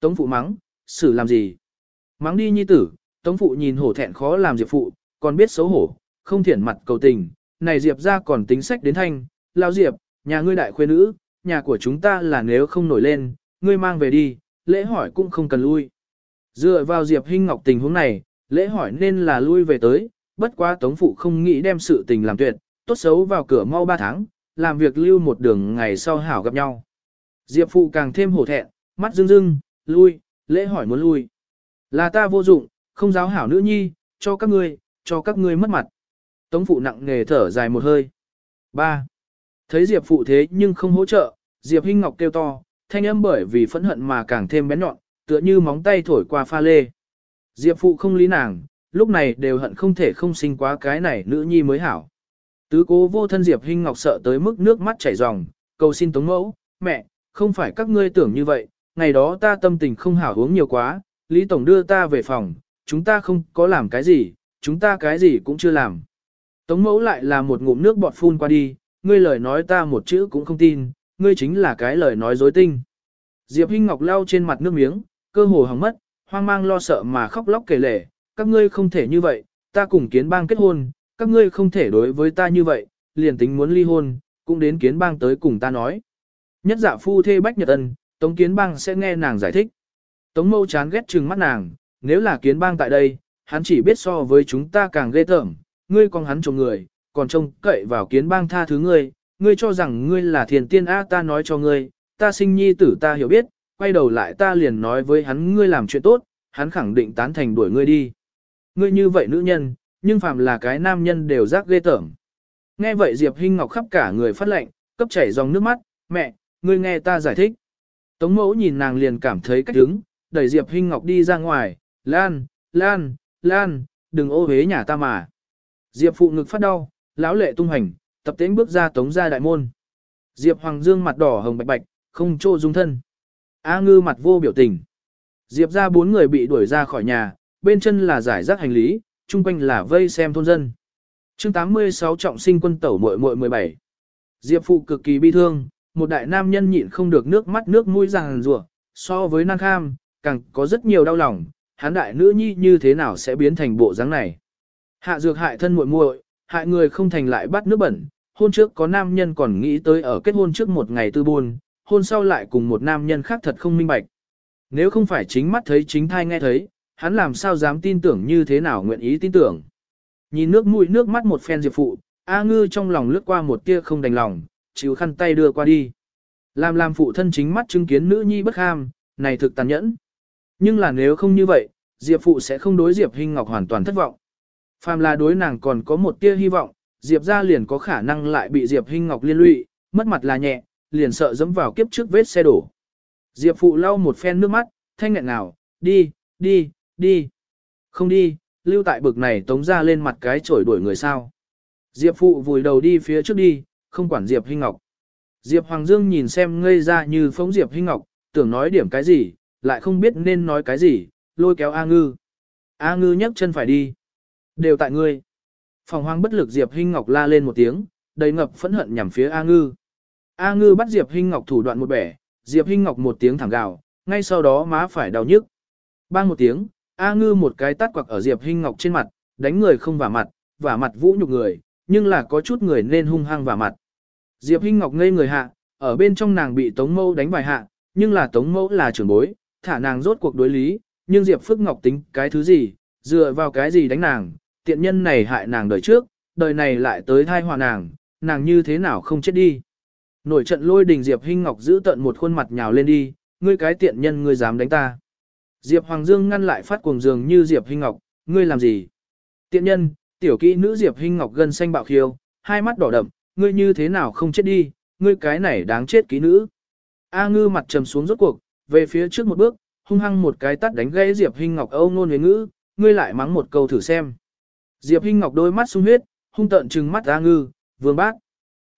Tống phụ mắng, xử làm gì? Mắng đi nhi tử, tống phụ nhìn hổ thẹn khó làm diệp phụ, còn biết xấu hổ, không thiển mặt cầu tình. Này diệp ra còn tính sách đến thanh, lao diệp, nhà ngươi đại khuê nữ, nhà của chúng ta là nếu không nổi lên, ngươi mang về đi, lễ hỏi cũng không cần lui. Dựa vào diệp hinh ngọc tình huống này, lễ hỏi nên là lui về tới, bất quá tống phụ không nghĩ đem sự tình làm tuyệt, tốt xấu vào cửa mau 3 tháng, làm việc lưu một đường ngày sau hảo gặp nhau. Diệp phụ càng thêm hổ thẹn, mắt rưng rưng, lui, lễ hỏi muốn lui. Là ta vô dụng, không giáo hảo nữ nhi, cho các ngươi, cho các ngươi mất mặt. Tống phụ nặng nề thở dài một hơi. 3. Thấy Diệp phụ thế nhưng không hỗ trợ, Diệp Hinh Ngọc kêu to, thanh âm bởi vì phẫn hận mà càng thêm bén nhọn, tựa như móng tay thổi qua pha lê. Diệp phụ không lý nàng, lúc này đều hận không thể không sinh quá cái này nữ nhi mới hảo. Tứ cố vô thân Diệp Hinh Ngọc sợ tới mức nước mắt chảy ròng, cầu xin tống mẫu, mẹ, không phải các ngươi tưởng như vậy, ngày đó ta tâm tình không hảo uống nhiều quá, Lý Tổng đưa ta về phòng, chúng ta không có làm cái gì, chúng ta cái gì cũng chưa làm. Tống mẫu lại là một ngụm nước bọt phun qua đi, ngươi lời nói ta một chữ cũng không tin, ngươi chính là cái lời nói dối tinh. Diệp Hinh Ngọc lau trên mặt nước miếng, cơ hồ hỏng mất, hoang mang lo sợ mà khóc lóc kể lể, các ngươi không thể như vậy, ta cùng kiến bang kết hôn, các ngươi không thể đối với ta như vậy, liền tính muốn ly hôn, cũng đến kiến bang tới cùng ta nói. Nhất dạ phu thê bách nhật ân, Tống kiến bang sẽ nghe nàng giải thích. Tống mâu chán ghét trừng mắt nàng, nếu là kiến bang tại đây, hắn chỉ biết so với chúng ta càng ghê tởm, ngươi còn hắn trộm người, còn trông cậy vào kiến bang tha thứ ngươi, ngươi cho rằng ngươi là thiền tiên A ta nói cho ngươi, ta sinh nhi tử ta hiểu biết, quay đầu lại ta liền nói với hắn ngươi làm chuyện tốt, hắn khẳng định tán thành đuổi ngươi đi. Ngươi như vậy nữ nhân, nhưng phàm là cái nam nhân đều rác ghê tởm. Nghe vậy Diệp Hinh Ngọc khắp cả người phát lệnh, cấp chảy dòng nước mắt, mẹ, ngươi nghe ta giải thích. Tống mẫu nhìn nàng liền cảm thấy cách đứng, đẩy Diệp Hinh Ngọc đi ra ngoài, Lan, Lan, Lan, đừng ô hế nhà ta mà. Diệp phụ ngực phát đau, lão lệ tung hành, tập tễnh bước ra tống ra đại môn. Diệp Hoàng Dương mặt đỏ hồng bạch bạch, không trô dung thân. A ngư mặt vô biểu tình. Diệp ra bốn người bị đuổi ra khỏi nhà, bên chân là giải rác hành lý, chung quanh là vây xem thôn dân. chương 86 trọng sinh quân tẩu muội muội 17. Diệp phụ cực kỳ bi thương, một đại nam nhân nhịn không được nước mắt nước mũi ràng rủa so với năng kham, càng có rất nhiều đau lòng, hắn đại nữ nhi như thế nào sẽ biến thành bộ dáng này. Hạ dược hại thân muội muội, hại người không thành lại bắt nước bẩn, hôn trước có nam nhân còn nghĩ tới ở kết hôn trước một ngày tư buôn, hôn sau lại cùng một nam nhân khác thật không minh bạch. Nếu không phải chính mắt thấy chính thai nghe thấy, hắn làm sao dám tin tưởng như thế nào nguyện ý tin tưởng. Nhìn nước mũi nước mắt một phen diệp phụ, A ngư trong lòng lướt qua một tia không đành lòng, chịu khăn tay đưa qua đi. Làm làm phụ thân chính mắt chứng kiến nữ nhi bất ham, này thực tàn nhẫn. Nhưng là nếu không như vậy, Diệp phụ sẽ không đối Diệp Hinh Ngọc hoàn toàn thất vọng. Phàm là đối nàng còn có một tia hy vọng, Diệp Gia liền có khả năng lại bị Diệp Hinh Ngọc liên lụy, mất mặt là nhẹ, liền sợ dẫm vào kiếp trước vết xe đổ. Diệp phụ lau một phen nước mắt, thanh nghẹn nào, đi, đi, đi. Không đi, lưu tại bực này tống ra lên mặt cái chổi đuổi người sao. Diệp phụ vùi đầu đi phía trước đi, không quản Diệp Hinh Ngọc. Diệp Hoàng Dương nhìn xem ngây ra như phóng Diệp Hinh Ngọc, tưởng nói điểm cái gì, lại không biết nên nói cái gì, lôi kéo A Ngư. A Ngư nhấc chân phải đi. Đều tại ngươi. Phòng hoang bất lực Diệp Hinh Ngọc la lên một tiếng, đầy ngập phẫn hận nhằm phía A Ngư. A Ngư bắt Diệp Hinh Ngọc thủ đoạn một bẻ, Diệp Hinh Ngọc một tiếng thẳng gào, ngay sau đó má phải đau nhức. Bang một tiếng, A Ngư một cái tát quặc ở Diệp Hinh Ngọc trên mặt, đánh người không vả mặt, vả mặt vũ nhục người, nhưng là có chút người nên hung hăng vả mặt. Diệp Hinh Ngọc ngây người hạ, ở bên trong nàng bị Tống Mâu đánh vài hạ, nhưng là Tống Mâu là trưởng bối, thả nàng rốt cuộc đối lý, nhưng Diệp Phước Ngọc tính cái thứ gì, dựa vào cái gì đánh nàng, tiện nhân này hại nàng đời trước, đời này lại tới thai hòa nàng, nàng như thế nào không chết đi. Nổi trận lôi đình Diệp Hinh Ngọc giữ tận một khuôn mặt nhào lên đi, ngươi cái tiện nhân ngươi dám đánh ta. Diệp Hoàng Dương ngăn lại phát cuồng dường như Diệp Hinh Ngọc, ngươi làm gì? Tiện nhân, tiểu kỹ nữ Diệp Hinh Ngọc gân xanh bạo khiêu, hai mắt đỏ đậm, ngươi như thế nào không chết đi, ngươi cái này đáng chết ký nữ. A ngư mặt trầm xuống rốt cuộc, về phía trước một bước, hung hăng một cái tắt đánh gãy Diệp Hinh Ngọc âu nôn với ngữ, ngươi lại mắng một câu thử xem. Diệp Hinh Ngọc đôi mắt sung huyết, hung tợn trừng mắt A ngư, vương bác.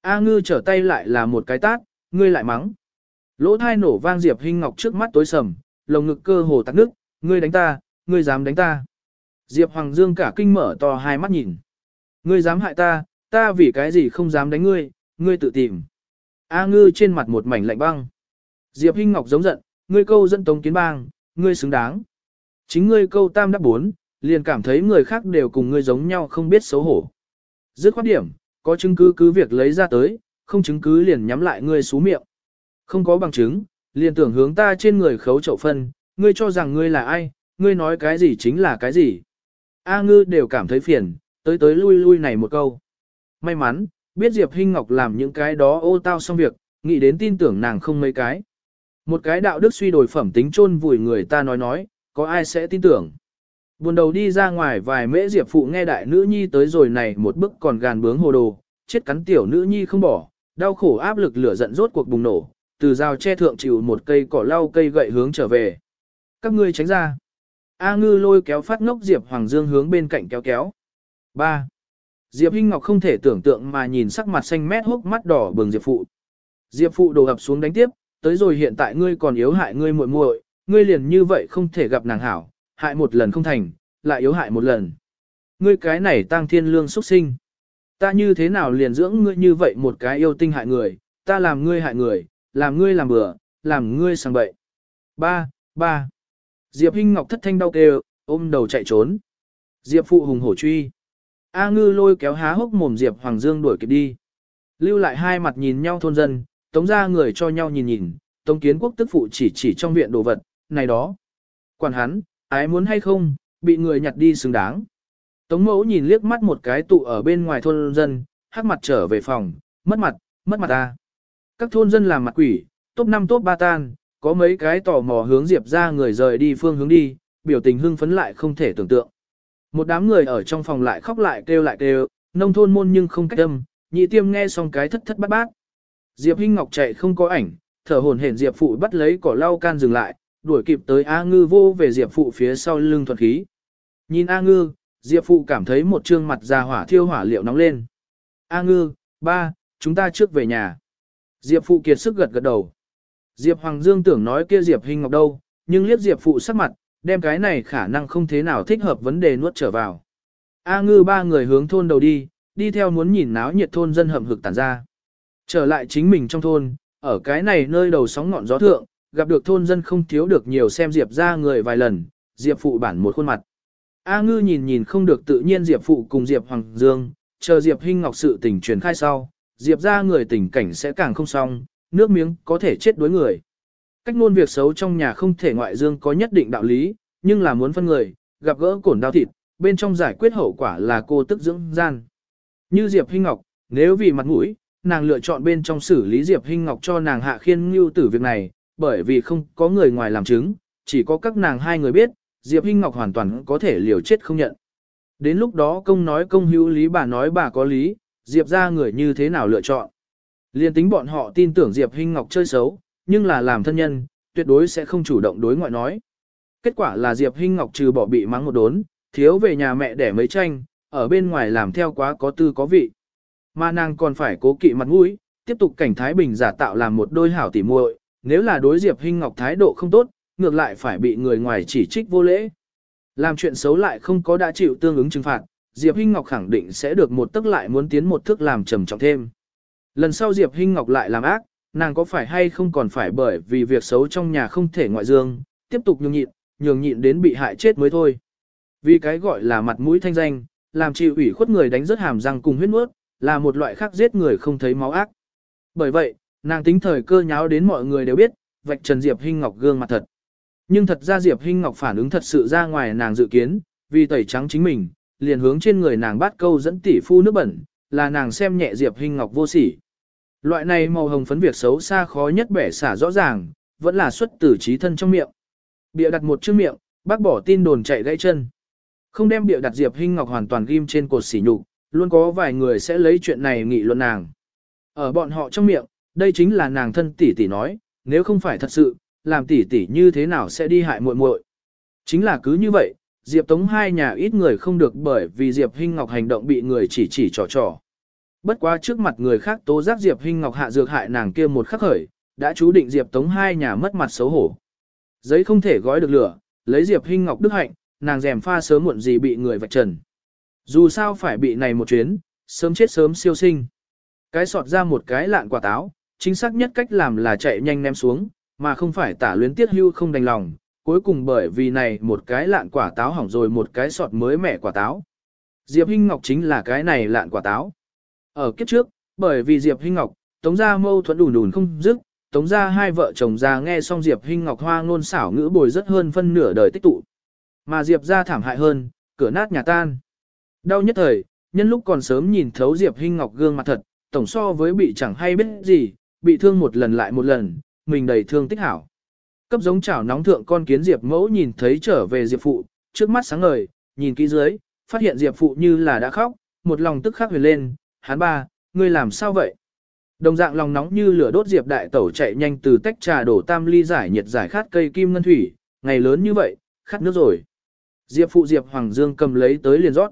A ngư trở tay lại là một cái tát, ngươi lại mắng. Lỗ thai nổ vang Diệp Hinh Ngọc trước mắt tối sầm, lồng ngực cơ hồ tắc nước, ngươi đánh ta, ngươi dám đánh ta. Diệp Hoàng Dương cả kinh mở to hai mắt nhìn. Ngươi dám hại ta, ta vì cái gì không dám đánh ngươi, ngươi tự tìm. A ngư trên mặt một mảnh lạnh băng. Diệp Hinh Ngọc giống giận, ngươi câu dẫn Tống Kiến Bang, ngươi xứng đáng. Chính ngươi câu tam đáp bốn, liền cảm thấy người khác đều cùng ngươi giống nhau không biết xấu hổ. Dứt khoát điểm, có chứng cứ cứ việc lấy ra tới, không chứng cứ liền nhắm lại ngươi xú miệng. Không có bằng chứng, liền tưởng hướng ta trên người khấu chậu phân, ngươi cho rằng ngươi là ai, ngươi nói cái gì chính là cái gì. A ngư đều cảm thấy phiền, tới tới lui lui này một câu. May mắn, biết Diệp Hinh Ngọc làm những cái đó ô tao xong việc, nghĩ đến tin tưởng nàng không mấy cái. Một cái đạo đức suy đổi phẩm tính chôn vùi người ta nói nói, có ai sẽ tin tưởng. Buồn đầu đi ra ngoài vài mễ Diệp Phụ nghe đại nữ nhi tới rồi này một bức còn gàn bướng hồ đồ, chết cắn tiểu nữ nhi không bỏ, đau khổ áp lực lửa giận rốt cuộc bùng nổ, từ rào che thượng chịu một cây cỏ lau cây gậy hướng trở về. Các ngươi tránh ra. A ngư lôi kéo phát ngốc Diệp Hoàng Dương hướng bên cạnh kéo kéo. 3. Diệp Hinh Ngọc không thể tưởng tượng mà nhìn sắc mặt xanh mét hốc mắt đỏ bừng Diệp Phụ. Diệp Phụ đổ ập xuống đánh tiếp, tới rồi hiện tại ngươi còn yếu hại ngươi muội muội, ngươi liền như vậy không thể gặp nàng hảo, hại một lần không thành, lại yếu hại một lần. Ngươi cái này tăng thiên lương xuất sinh. Ta như thế nào liền dưỡng ngươi như vậy một cái yêu tinh hại người, ta làm ngươi hại người, làm ngươi làm bừa, làm ngươi sang bậy. Ba, ba. Diệp Hinh Ngọc thất thanh đau kêu, ôm đầu chạy trốn. Diệp phụ hùng hổ truy. A ngư lôi kéo há hốc mồm Diệp Hoàng Dương đuổi kịp đi. Lưu lại hai mặt nhìn nhau thôn dân, tống ra người cho nhau nhìn nhìn, tống kiến quốc tức phụ chỉ chỉ trong viện đồ vật, này đó. Quản hắn, ái muốn hay không, bị người nhặt đi xứng đáng. Tống mẫu nhìn liếc mắt một cái tụ ở bên ngoài thôn dân, hắc mặt trở về phòng, mất mặt, mất mặt ta. Các thôn dân làm mặt quỷ, top 5 top 3 tan, có mấy cái tò mò hướng Diệp ra người rời đi phương hướng đi, biểu tình hưng phấn lại không thể tưởng tượng. Một đám người ở trong phòng lại khóc lại kêu lại kêu, nông thôn môn nhưng không cách âm, nhị tiêm nghe xong cái thất thất bát bát. Diệp Hinh Ngọc chạy không có ảnh, thở hổn hển Diệp phụ bắt lấy cỏ lau can dừng lại, đuổi kịp tới A Ngư vô về Diệp phụ phía sau lưng thuần khí. Nhìn A Ngư, Diệp phụ cảm thấy một trương mặt già hỏa thiêu hỏa liệu nóng lên. A Ngư, ba, chúng ta trước về nhà. Diệp phụ kiệt sức gật gật đầu. Diệp Hoàng Dương tưởng nói kia Diệp Hinh Ngọc đâu, nhưng liếc Diệp phụ sắc mặt, đem cái này khả năng không thế nào thích hợp vấn đề nuốt trở vào. A ngư ba người hướng thôn đầu đi, đi theo muốn nhìn náo nhiệt thôn dân hầm hực tản ra. Trở lại chính mình trong thôn, ở cái này nơi đầu sóng ngọn gió thượng, gặp được thôn dân không thiếu được nhiều xem Diệp ra người vài lần, Diệp phụ bản một khuôn mặt. A ngư nhìn nhìn không được tự nhiên Diệp phụ cùng Diệp Hoàng Dương, chờ Diệp Hinh Ngọc sự tình truyền khai sau, Diệp ra người tình cảnh sẽ càng không xong, nước miếng có thể chết đối người. Cách ngôn việc xấu trong nhà không thể ngoại dương có nhất định đạo lý, nhưng là muốn phân người, gặp gỡ cổn đau thịt, bên trong giải quyết hậu quả là cô tức dưỡng gian. Như Diệp Hinh Ngọc, nếu vì mặt mũi, nàng lựa chọn bên trong xử lý Diệp Hinh Ngọc cho nàng hạ khiên lưu tử việc này, bởi vì không có người ngoài làm chứng, chỉ có các nàng hai người biết, Diệp Hinh Ngọc hoàn toàn có thể liều chết không nhận. Đến lúc đó công nói công hữu lý bà nói bà có lý, Diệp ra người như thế nào lựa chọn. Liên tính bọn họ tin tưởng Diệp Hinh Ngọc chơi xấu, nhưng là làm thân nhân, tuyệt đối sẽ không chủ động đối ngoại nói. Kết quả là Diệp Hinh Ngọc trừ bỏ bị mắng một đốn, thiếu về nhà mẹ để mấy tranh, ở bên ngoài làm theo quá có tư có vị. Mà nàng còn phải cố kỵ mặt mũi, tiếp tục cảnh Thái Bình giả tạo làm một đôi hảo tỉ muội, nếu là đối Diệp Hinh Ngọc thái độ không tốt, ngược lại phải bị người ngoài chỉ trích vô lễ. Làm chuyện xấu lại không có đã chịu tương ứng trừng phạt, Diệp Hinh Ngọc khẳng định sẽ được một tức lại muốn tiến một thước làm trầm trọng thêm. Lần sau Diệp Hinh Ngọc lại làm ác, nàng có phải hay không còn phải bởi vì việc xấu trong nhà không thể ngoại dương, tiếp tục nhường nhịn, nhường nhịn đến bị hại chết mới thôi. Vì cái gọi là mặt mũi thanh danh, làm chịu ủy khuất người đánh rớt hàm răng cùng huyết nuốt, là một loại khác giết người không thấy máu ác. Bởi vậy, nàng tính thời cơ nháo đến mọi người đều biết, vạch trần Diệp Hinh Ngọc gương mặt thật. Nhưng thật ra Diệp Hinh Ngọc phản ứng thật sự ra ngoài nàng dự kiến, vì tẩy trắng chính mình, liền hướng trên người nàng bắt câu dẫn tỷ phu nước bẩn, là nàng xem nhẹ Diệp Hinh Ngọc vô sỉ. Loại này màu hồng phấn việc xấu xa khó nhất bẻ xả rõ ràng, vẫn là xuất từ trí thân trong miệng. Bịa đặt một chữ miệng, bác bỏ tin đồn chạy gãy chân. Không đem bịa đặt Diệp Hinh Ngọc hoàn toàn ghim trên cột sỉ nhục, luôn có vài người sẽ lấy chuyện này nghị luận nàng. Ở bọn họ trong miệng, đây chính là nàng thân tỷ tỷ nói, nếu không phải thật sự, làm tỷ tỷ như thế nào sẽ đi hại muội muội. Chính là cứ như vậy, Diệp Tống hai nhà ít người không được bởi vì Diệp Hinh Ngọc hành động bị người chỉ chỉ trò trò. Bất quá trước mặt người khác tố giác Diệp Hinh Ngọc hạ dược hại nàng kia một khắc khởi, đã chú định Diệp Tống hai nhà mất mặt xấu hổ. Giấy không thể gói được lửa, lấy Diệp Hinh Ngọc đức hạnh, nàng rèm pha sớm muộn gì bị người vạch trần. Dù sao phải bị này một chuyến, sớm chết sớm siêu sinh. Cái sọt ra một cái lạn quả táo, chính xác nhất cách làm là chạy nhanh ném xuống, mà không phải tả luyến tiết hưu không đành lòng, cuối cùng bởi vì này một cái lạn quả táo hỏng rồi một cái sọt mới mẻ quả táo. Diệp Hinh Ngọc chính là cái này lạn quả táo. Ở kiếp trước, bởi vì Diệp Hinh Ngọc, Tống gia mâu thuẫn đùn đùn không dứt, Tống gia hai vợ chồng già nghe xong Diệp Hinh Ngọc hoa ngôn xảo ngữ bồi rất hơn phân nửa đời tích tụ. Mà Diệp gia thảm hại hơn, cửa nát nhà tan. Đau nhất thời, nhân lúc còn sớm nhìn thấu Diệp Hinh Ngọc gương mặt thật, tổng so với bị chẳng hay biết gì, bị thương một lần lại một lần, mình đầy thương tích hảo. Cấp giống chảo nóng thượng con kiến Diệp mẫu nhìn thấy trở về Diệp phụ, trước mắt sáng ngời, nhìn kỹ dưới, phát hiện Diệp phụ như là đã khóc, một lòng tức khắc huyền lên, hắn ba, ngươi làm sao vậy? Đồng dạng lòng nóng như lửa đốt Diệp đại tẩu chạy nhanh từ tách trà đổ tam ly giải nhiệt giải khát cây kim ngân thủy, ngày lớn như vậy, khát nước rồi. Diệp phụ Diệp Hoàng Dương cầm lấy tới liền rót.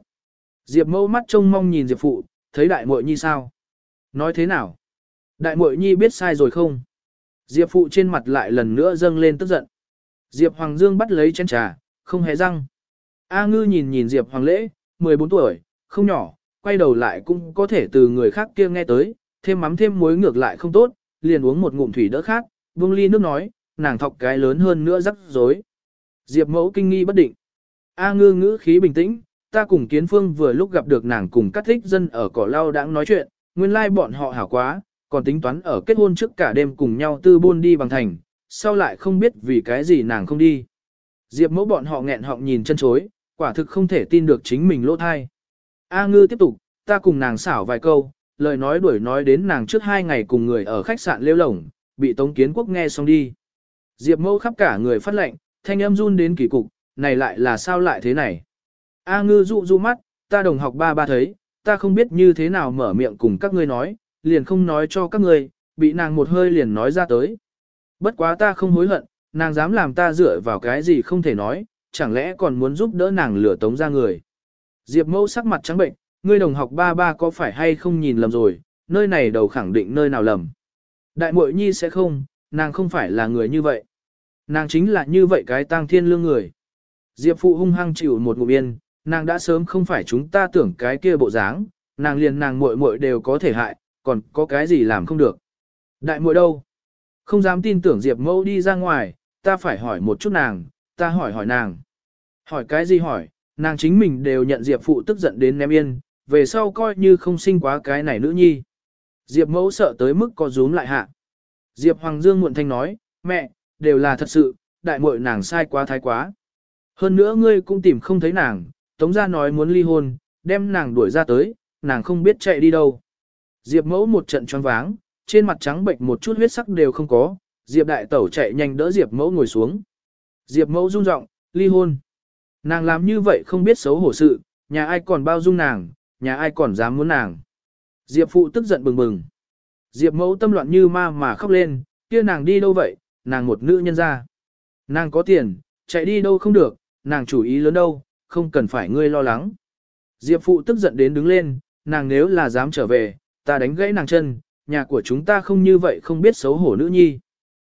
Diệp mẫu mắt trông mong nhìn Diệp phụ, thấy đại muội nhi sao? Nói thế nào? Đại muội nhi biết sai rồi không? Diệp phụ trên mặt lại lần nữa dâng lên tức giận. Diệp Hoàng Dương bắt lấy chén trà, không hề răng. A ngư nhìn nhìn Diệp Hoàng lễ, 14 tuổi, không nhỏ, quay đầu lại cũng có thể từ người khác kia nghe tới, thêm mắm thêm muối ngược lại không tốt, liền uống một ngụm thủy đỡ khác, buông ly nước nói, nàng thọc cái lớn hơn nữa rắc rối. Diệp mẫu kinh nghi bất định. A ngư ngữ khí bình tĩnh, ta cùng kiến phương vừa lúc gặp được nàng cùng các thích dân ở cỏ lau đang nói chuyện, nguyên lai like bọn họ hảo quá, còn tính toán ở kết hôn trước cả đêm cùng nhau tư buôn đi bằng thành, sau lại không biết vì cái gì nàng không đi. Diệp mẫu bọn họ nghẹn họng nhìn chân chối, quả thực không thể tin được chính mình lỗ thai. A ngư tiếp tục, ta cùng nàng xảo vài câu, lời nói đuổi nói đến nàng trước hai ngày cùng người ở khách sạn lêu lổng, bị Tống Kiến Quốc nghe xong đi. Diệp mẫu khắp cả người phát lệnh, thanh âm run đến kỳ cục, này lại là sao lại thế này. A ngư dụ dụ mắt, ta đồng học ba ba thấy, ta không biết như thế nào mở miệng cùng các ngươi nói, liền không nói cho các ngươi, bị nàng một hơi liền nói ra tới. Bất quá ta không hối hận, nàng dám làm ta dựa vào cái gì không thể nói, chẳng lẽ còn muốn giúp đỡ nàng lửa tống ra người. Diệp mẫu sắc mặt trắng bệnh, ngươi đồng học ba ba có phải hay không nhìn lầm rồi, nơi này đầu khẳng định nơi nào lầm. Đại muội nhi sẽ không, nàng không phải là người như vậy. Nàng chính là như vậy cái tang thiên lương người. Diệp phụ hung hăng chịu một ngụm yên, nàng đã sớm không phải chúng ta tưởng cái kia bộ dáng, nàng liền nàng muội muội đều có thể hại, còn có cái gì làm không được. Đại muội đâu? Không dám tin tưởng Diệp mẫu đi ra ngoài, ta phải hỏi một chút nàng, ta hỏi hỏi nàng. Hỏi cái gì hỏi, nàng chính mình đều nhận Diệp phụ tức giận đến ném yên, về sau coi như không sinh quá cái này nữ nhi. Diệp mẫu sợ tới mức có rúm lại hạ. Diệp Hoàng Dương muộn thanh nói, mẹ, đều là thật sự, đại muội nàng sai quá thái quá. Hơn nữa ngươi cũng tìm không thấy nàng, tống gia nói muốn ly hôn, đem nàng đuổi ra tới, nàng không biết chạy đi đâu. Diệp mẫu một trận choáng váng, trên mặt trắng bệnh một chút huyết sắc đều không có, Diệp đại tẩu chạy nhanh đỡ Diệp mẫu ngồi xuống. Diệp mẫu run giọng, ly hôn. Nàng làm như vậy không biết xấu hổ sự, nhà ai còn bao dung nàng, nhà ai còn dám muốn nàng. Diệp phụ tức giận bừng bừng. Diệp mẫu tâm loạn như ma mà khóc lên, kia nàng đi đâu vậy, nàng một nữ nhân ra. Nàng có tiền, chạy đi đâu không được, nàng chủ ý lớn đâu, không cần phải ngươi lo lắng. Diệp phụ tức giận đến đứng lên, nàng nếu là dám trở về, ta đánh gãy nàng chân, nhà của chúng ta không như vậy không biết xấu hổ nữ nhi.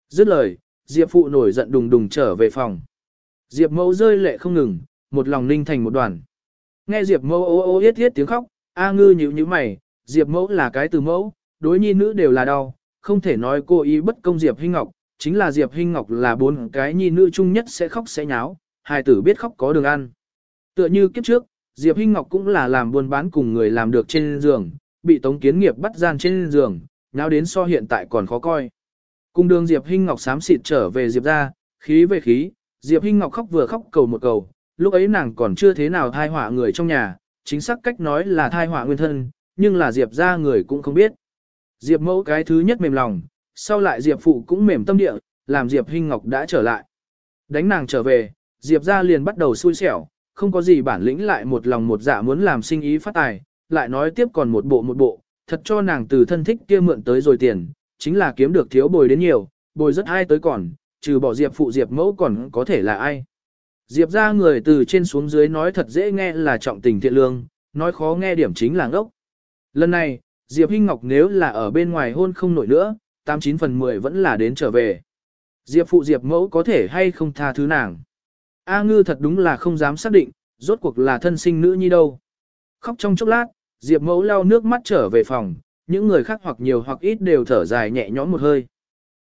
Dứt lời, Diệp phụ nổi giận đùng đùng trở về phòng. Diệp mẫu rơi lệ không ngừng, một lòng ninh thành một đoàn. Nghe Diệp mẫu ô ô yết yết tiếng khóc, A ngư nhíu nhíu mày, Diệp mẫu là cái từ mẫu, đối nhi nữ đều là đau, không thể nói cô ý bất công Diệp Hinh Ngọc, chính là Diệp Hinh Ngọc là bốn cái nhi nữ chung nhất sẽ khóc sẽ nháo, hài tử biết khóc có đường ăn. Tựa như kiếp trước, Diệp Hinh Ngọc cũng là làm buôn bán cùng người làm được trên giường, bị Tống Kiến Nghiệp bắt gian trên giường, nháo đến so hiện tại còn khó coi. Cùng đường Diệp Hinh Ngọc xám xịt trở về Diệp ra, khí về khí, Diệp Hinh Ngọc khóc vừa khóc cầu một cầu, lúc ấy nàng còn chưa thế nào thai họa người trong nhà, chính xác cách nói là thai họa nguyên thân, nhưng là Diệp ra người cũng không biết. Diệp mẫu cái thứ nhất mềm lòng, sau lại Diệp phụ cũng mềm tâm địa, làm Diệp Hinh Ngọc đã trở lại. Đánh nàng trở về, Diệp ra liền bắt đầu xui xẻo, không có gì bản lĩnh lại một lòng một dạ muốn làm sinh ý phát tài, lại nói tiếp còn một bộ một bộ, thật cho nàng từ thân thích kia mượn tới rồi tiền, chính là kiếm được thiếu bồi đến nhiều, bồi rất ai tới còn, trừ bỏ Diệp phụ Diệp mẫu còn có thể là ai. Diệp ra người từ trên xuống dưới nói thật dễ nghe là trọng tình thiện lương, nói khó nghe điểm chính là ngốc. Lần này, Diệp Hinh Ngọc nếu là ở bên ngoài hôn không nổi nữa, 89 phần 10 vẫn là đến trở về. Diệp phụ Diệp mẫu có thể hay không tha thứ nàng. A ngư thật đúng là không dám xác định, rốt cuộc là thân sinh nữ nhi đâu. Khóc trong chốc lát, Diệp mẫu lau nước mắt trở về phòng, những người khác hoặc nhiều hoặc ít đều thở dài nhẹ nhõm một hơi.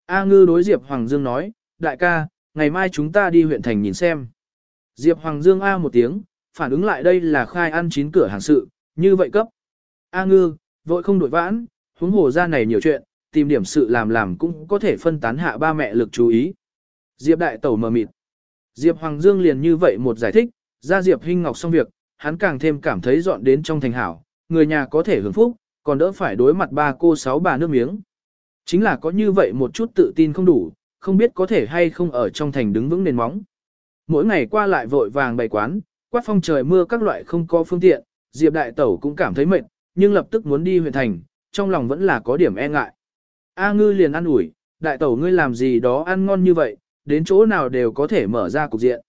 A Ngư đối Diệp Hoàng Dương nói, đại ca, ngày mai chúng ta đi huyện thành nhìn xem. Diệp Hoàng Dương A một tiếng, phản ứng lại đây là khai ăn chín cửa hàng sự, như vậy cấp. A Ngư, vội không đổi vãn, huống hồ ra này nhiều chuyện, tìm điểm sự làm làm cũng có thể phân tán hạ ba mẹ lực chú ý. Diệp đại tẩu mờ mịt. Diệp Hoàng Dương liền như vậy một giải thích, ra Diệp Hinh Ngọc xong việc, hắn càng thêm cảm thấy dọn đến trong thành hảo, người nhà có thể hưởng phúc, còn đỡ phải đối mặt ba cô sáu bà nước miếng. Chính là có như vậy một chút tự tin không đủ, không biết có thể hay không ở trong thành đứng vững nền móng. Mỗi ngày qua lại vội vàng bày quán, quát phong trời mưa các loại không có phương tiện, Diệp Đại Tẩu cũng cảm thấy mệt, nhưng lập tức muốn đi huyện thành, trong lòng vẫn là có điểm e ngại. A ngư liền ăn ủi, Đại Tẩu ngươi làm gì đó ăn ngon như vậy, đến chỗ nào đều có thể mở ra cục diện.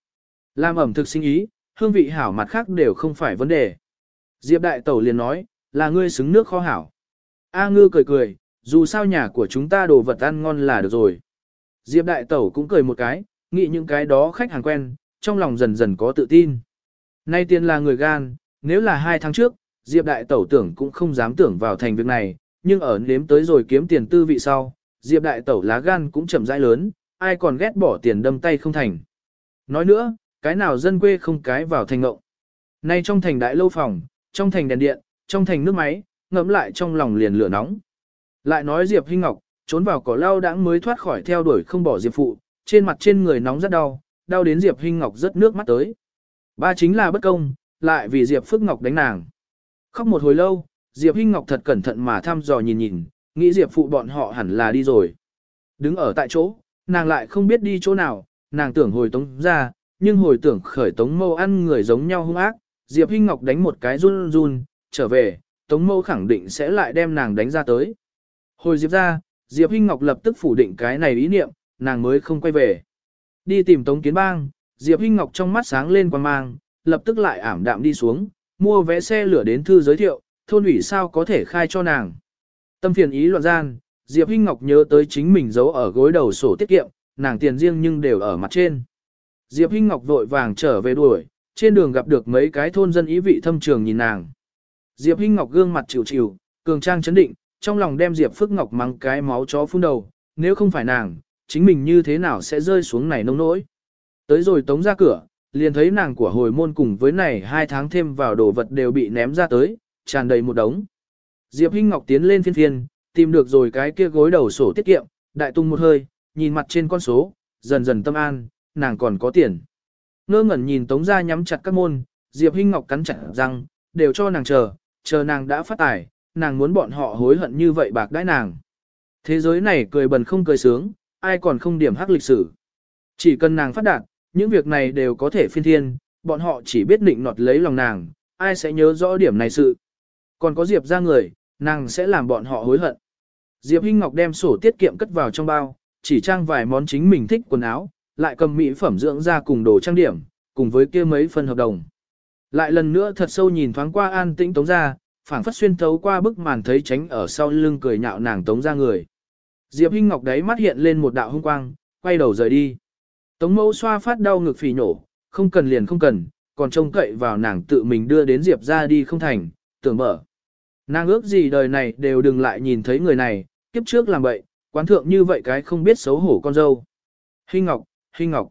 Làm ẩm thực sinh ý, hương vị hảo mặt khác đều không phải vấn đề. Diệp Đại Tẩu liền nói, là ngươi xứng nước kho hảo. A ngư cười cười, dù sao nhà của chúng ta đồ vật ăn ngon là được rồi. Diệp Đại Tẩu cũng cười một cái, nghĩ những cái đó khách hàng quen, trong lòng dần dần có tự tin. Nay tiền là người gan, nếu là hai tháng trước, Diệp Đại Tẩu tưởng cũng không dám tưởng vào thành việc này, nhưng ở nếm tới rồi kiếm tiền tư vị sau, Diệp Đại Tẩu lá gan cũng chậm rãi lớn, ai còn ghét bỏ tiền đâm tay không thành. Nói nữa, cái nào dân quê không cái vào thành ngộng. Nay trong thành đại lâu phòng, trong thành đèn điện, trong thành nước máy, ngẫm lại trong lòng liền lửa nóng. Lại nói Diệp Hinh Ngọc, trốn vào cỏ lao đãng mới thoát khỏi theo đuổi không bỏ Diệp phụ, trên mặt trên người nóng rất đau, đau đến Diệp Hinh Ngọc rất nước mắt tới. Ba chính là bất công, lại vì Diệp Phước Ngọc đánh nàng. Khóc một hồi lâu, Diệp Hinh Ngọc thật cẩn thận mà thăm dò nhìn nhìn, nghĩ Diệp phụ bọn họ hẳn là đi rồi. Đứng ở tại chỗ, nàng lại không biết đi chỗ nào, nàng tưởng hồi tống ra, nhưng hồi tưởng khởi tống mâu ăn người giống nhau hung ác, Diệp Hinh Ngọc đánh một cái run run, trở về, tống mâu khẳng định sẽ lại đem nàng đánh ra tới. Hồi Diệp ra, Diệp Hinh Ngọc lập tức phủ định cái này ý niệm, nàng mới không quay về. Đi tìm Tống Kiến Bang, Diệp Hinh Ngọc trong mắt sáng lên quan mang, lập tức lại ảm đạm đi xuống, mua vé xe lửa đến thư giới thiệu, thôn ủy sao có thể khai cho nàng. Tâm phiền ý loạn gian, Diệp Hinh Ngọc nhớ tới chính mình giấu ở gối đầu sổ tiết kiệm, nàng tiền riêng nhưng đều ở mặt trên. Diệp Hinh Ngọc vội vàng trở về đuổi, trên đường gặp được mấy cái thôn dân ý vị thâm trường nhìn nàng. Diệp Hinh Ngọc gương mặt chịu chịu, cường trang chấn định, trong lòng đem Diệp Phước Ngọc mắng cái máu chó phun đầu, nếu không phải nàng, chính mình như thế nào sẽ rơi xuống này nông nỗi. Tới rồi tống ra cửa, liền thấy nàng của hồi môn cùng với này hai tháng thêm vào đồ vật đều bị ném ra tới, tràn đầy một đống. Diệp Hinh Ngọc tiến lên phiên phiên, tìm được rồi cái kia gối đầu sổ tiết kiệm, đại tung một hơi, nhìn mặt trên con số, dần dần tâm an, nàng còn có tiền. Ngơ ngẩn nhìn tống ra nhắm chặt các môn, Diệp Hinh Ngọc cắn chặt răng, đều cho nàng chờ, chờ nàng đã phát tài, nàng muốn bọn họ hối hận như vậy bạc đãi nàng. Thế giới này cười bần không cười sướng, ai còn không điểm hắc lịch sử. Chỉ cần nàng phát đạt, những việc này đều có thể phiên thiên, bọn họ chỉ biết định nọt lấy lòng nàng, ai sẽ nhớ rõ điểm này sự. Còn có Diệp ra người, nàng sẽ làm bọn họ hối hận. Diệp Hinh Ngọc đem sổ tiết kiệm cất vào trong bao, chỉ trang vài món chính mình thích quần áo, lại cầm mỹ phẩm dưỡng da cùng đồ trang điểm, cùng với kia mấy phần hợp đồng. Lại lần nữa thật sâu nhìn thoáng qua an tĩnh tống ra, phảng phất xuyên thấu qua bức màn thấy tránh ở sau lưng cười nhạo nàng tống ra người. Diệp Hinh Ngọc đấy mắt hiện lên một đạo hung quang, quay đầu rời đi. Tống mẫu xoa phát đau ngực phì nhổ không cần liền không cần, còn trông cậy vào nàng tự mình đưa đến Diệp ra đi không thành, tưởng mở. Nàng ước gì đời này đều đừng lại nhìn thấy người này, kiếp trước làm vậy, quán thượng như vậy cái không biết xấu hổ con dâu. Hinh Ngọc, Hinh Ngọc.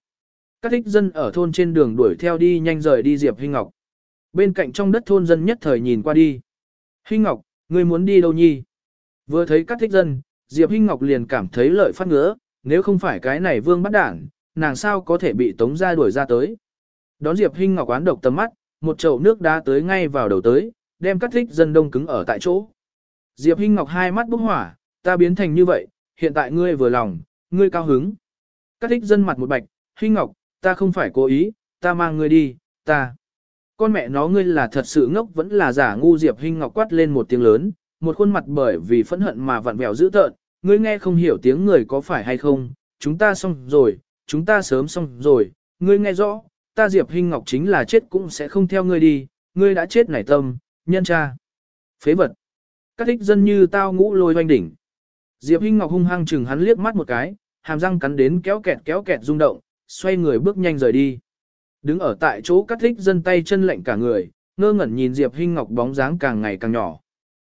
Các thích dân ở thôn trên đường đuổi theo đi nhanh rời đi Diệp Hinh Ngọc. Bên cạnh trong đất thôn dân nhất thời nhìn qua đi. Hinh Ngọc, ngươi muốn đi đâu nhi? Vừa thấy các thích dân, Diệp Hinh Ngọc liền cảm thấy lợi phát ngứa, nếu không phải cái này vương bắt đảng, nàng sao có thể bị tống ra đuổi ra tới. Đón Diệp Hinh Ngọc oán độc tầm mắt, một chậu nước đá tới ngay vào đầu tới, đem các thích dân đông cứng ở tại chỗ. Diệp Hinh Ngọc hai mắt bốc hỏa, ta biến thành như vậy, hiện tại ngươi vừa lòng, ngươi cao hứng. Các thích dân mặt một bạch, Hinh Ngọc, ta không phải cố ý, ta mang ngươi đi, ta. Con mẹ nó ngươi là thật sự ngốc vẫn là giả ngu Diệp Hinh Ngọc quát lên một tiếng lớn, một khuôn mặt bởi vì phẫn hận mà vặn vẹo dữ tợn, ngươi nghe không hiểu tiếng người có phải hay không, chúng ta xong rồi, chúng ta sớm xong rồi, ngươi nghe rõ, ta Diệp Hinh Ngọc chính là chết cũng sẽ không theo ngươi đi, ngươi đã chết nảy tâm, nhân cha. Phế vật. Các thích dân như tao ngũ lôi hoanh đỉnh. Diệp Hinh Ngọc hung hăng chừng hắn liếc mắt một cái, hàm răng cắn đến kéo kẹt kéo kẹt rung động, xoay người bước nhanh rời đi. Đứng ở tại chỗ cắt thích dân tay chân lạnh cả người, ngơ ngẩn nhìn Diệp Hinh Ngọc bóng dáng càng ngày càng nhỏ.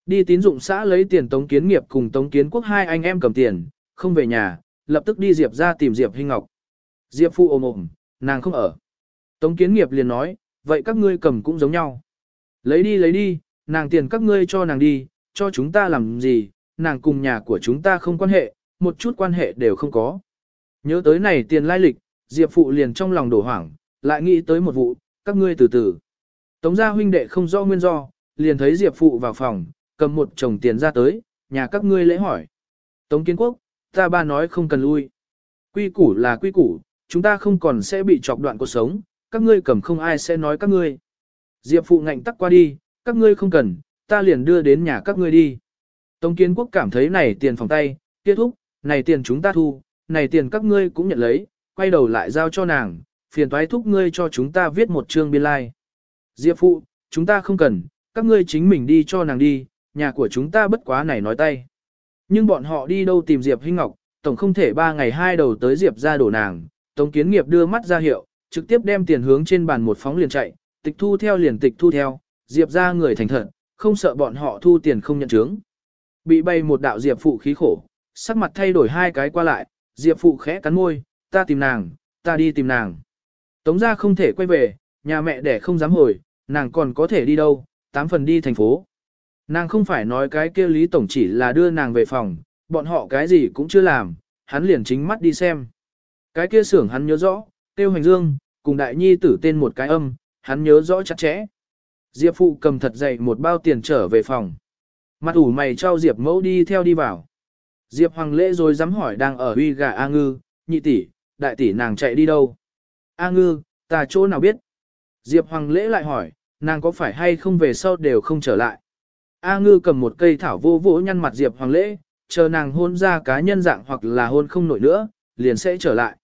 Đi tín dụng xã lấy tiền Tống Kiến Nghiệp cùng Tống Kiến Quốc hai anh em cầm tiền, không về nhà, lập tức đi Diệp ra tìm Diệp Hinh Ngọc. Diệp Phụ ôm ồm, nàng không ở. Tống Kiến Nghiệp liền nói, vậy các ngươi cầm cũng giống nhau. Lấy đi lấy đi, nàng tiền các ngươi cho nàng đi, cho chúng ta làm gì, nàng cùng nhà của chúng ta không quan hệ, một chút quan hệ đều không có. Nhớ tới này tiền lai lịch, Diệp Phụ liền trong lòng đổ hoảng, lại nghĩ tới một vụ, các ngươi từ từ. Tống gia huynh đệ không rõ nguyên do, liền thấy Diệp Phụ vào phòng, cầm một chồng tiền ra tới, nhà các ngươi lễ hỏi. Tống Kiến Quốc, ta ba nói không cần lui. Quy củ là quy củ, chúng ta không còn sẽ bị chọc đoạn cuộc sống, các ngươi cầm không ai sẽ nói các ngươi. Diệp Phụ ngạnh tắc qua đi, các ngươi không cần, ta liền đưa đến nhà các ngươi đi. Tống Kiến Quốc cảm thấy này tiền phòng tay, kết thúc, này tiền chúng ta thu, này tiền các ngươi cũng nhận lấy, quay đầu lại giao cho nàng, phiền toái thúc ngươi cho chúng ta viết một chương biên lai. Like. Diệp Phụ, chúng ta không cần, các ngươi chính mình đi cho nàng đi, nhà của chúng ta bất quá này nói tay. Nhưng bọn họ đi đâu tìm Diệp Hinh Ngọc, tổng không thể ba ngày hai đầu tới Diệp ra đổ nàng. Tống Kiến Nghiệp đưa mắt ra hiệu, trực tiếp đem tiền hướng trên bàn một phóng liền chạy, tịch thu theo liền tịch thu theo, Diệp ra người thành thật, không sợ bọn họ thu tiền không nhận chứng. Bị bay một đạo Diệp phụ khí khổ, sắc mặt thay đổi hai cái qua lại, Diệp phụ khẽ cắn môi, ta tìm nàng, ta đi tìm nàng. Tống ra không thể quay về, nhà mẹ đẻ không dám hồi, nàng còn có thể đi đâu, tám phần đi thành phố. Nàng không phải nói cái kia Lý Tổng chỉ là đưa nàng về phòng, bọn họ cái gì cũng chưa làm, hắn liền chính mắt đi xem. Cái kia xưởng hắn nhớ rõ, tiêu hành dương, cùng đại nhi tử tên một cái âm, hắn nhớ rõ chặt chẽ. Diệp phụ cầm thật dậy một bao tiền trở về phòng. Mặt ủ mày cho Diệp mẫu đi theo đi vào. Diệp hoàng lễ rồi dám hỏi đang ở uy gà A ngư, nhị tỷ, đại tỷ nàng chạy đi đâu. A ngư, ta chỗ nào biết. Diệp hoàng lễ lại hỏi, nàng có phải hay không về sau đều không trở lại. A ngư cầm một cây thảo vô vỗ nhăn mặt Diệp Hoàng lễ, chờ nàng hôn ra cá nhân dạng hoặc là hôn không nổi nữa, liền sẽ trở lại.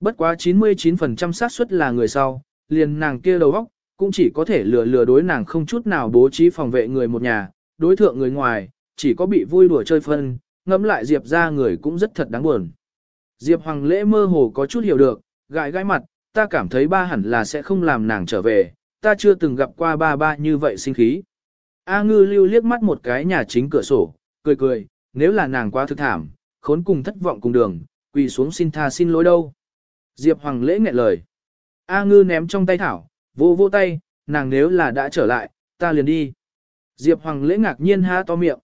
Bất quá 99% xác suất là người sau, liền nàng kia đầu óc, cũng chỉ có thể lừa lừa đối nàng không chút nào bố trí phòng vệ người một nhà, đối thượng người ngoài, chỉ có bị vui đùa chơi phân, ngẫm lại Diệp ra người cũng rất thật đáng buồn. Diệp Hoàng lễ mơ hồ có chút hiểu được, gãi gãi mặt, ta cảm thấy ba hẳn là sẽ không làm nàng trở về, ta chưa từng gặp qua ba ba như vậy sinh khí. A ngư lưu liếc mắt một cái nhà chính cửa sổ, cười cười, nếu là nàng quá thực thảm, khốn cùng thất vọng cùng đường, quỳ xuống xin tha xin lỗi đâu. Diệp Hoàng lễ nghẹn lời. A ngư ném trong tay thảo, vô vô tay, nàng nếu là đã trở lại, ta liền đi. Diệp Hoàng lễ ngạc nhiên há to miệng.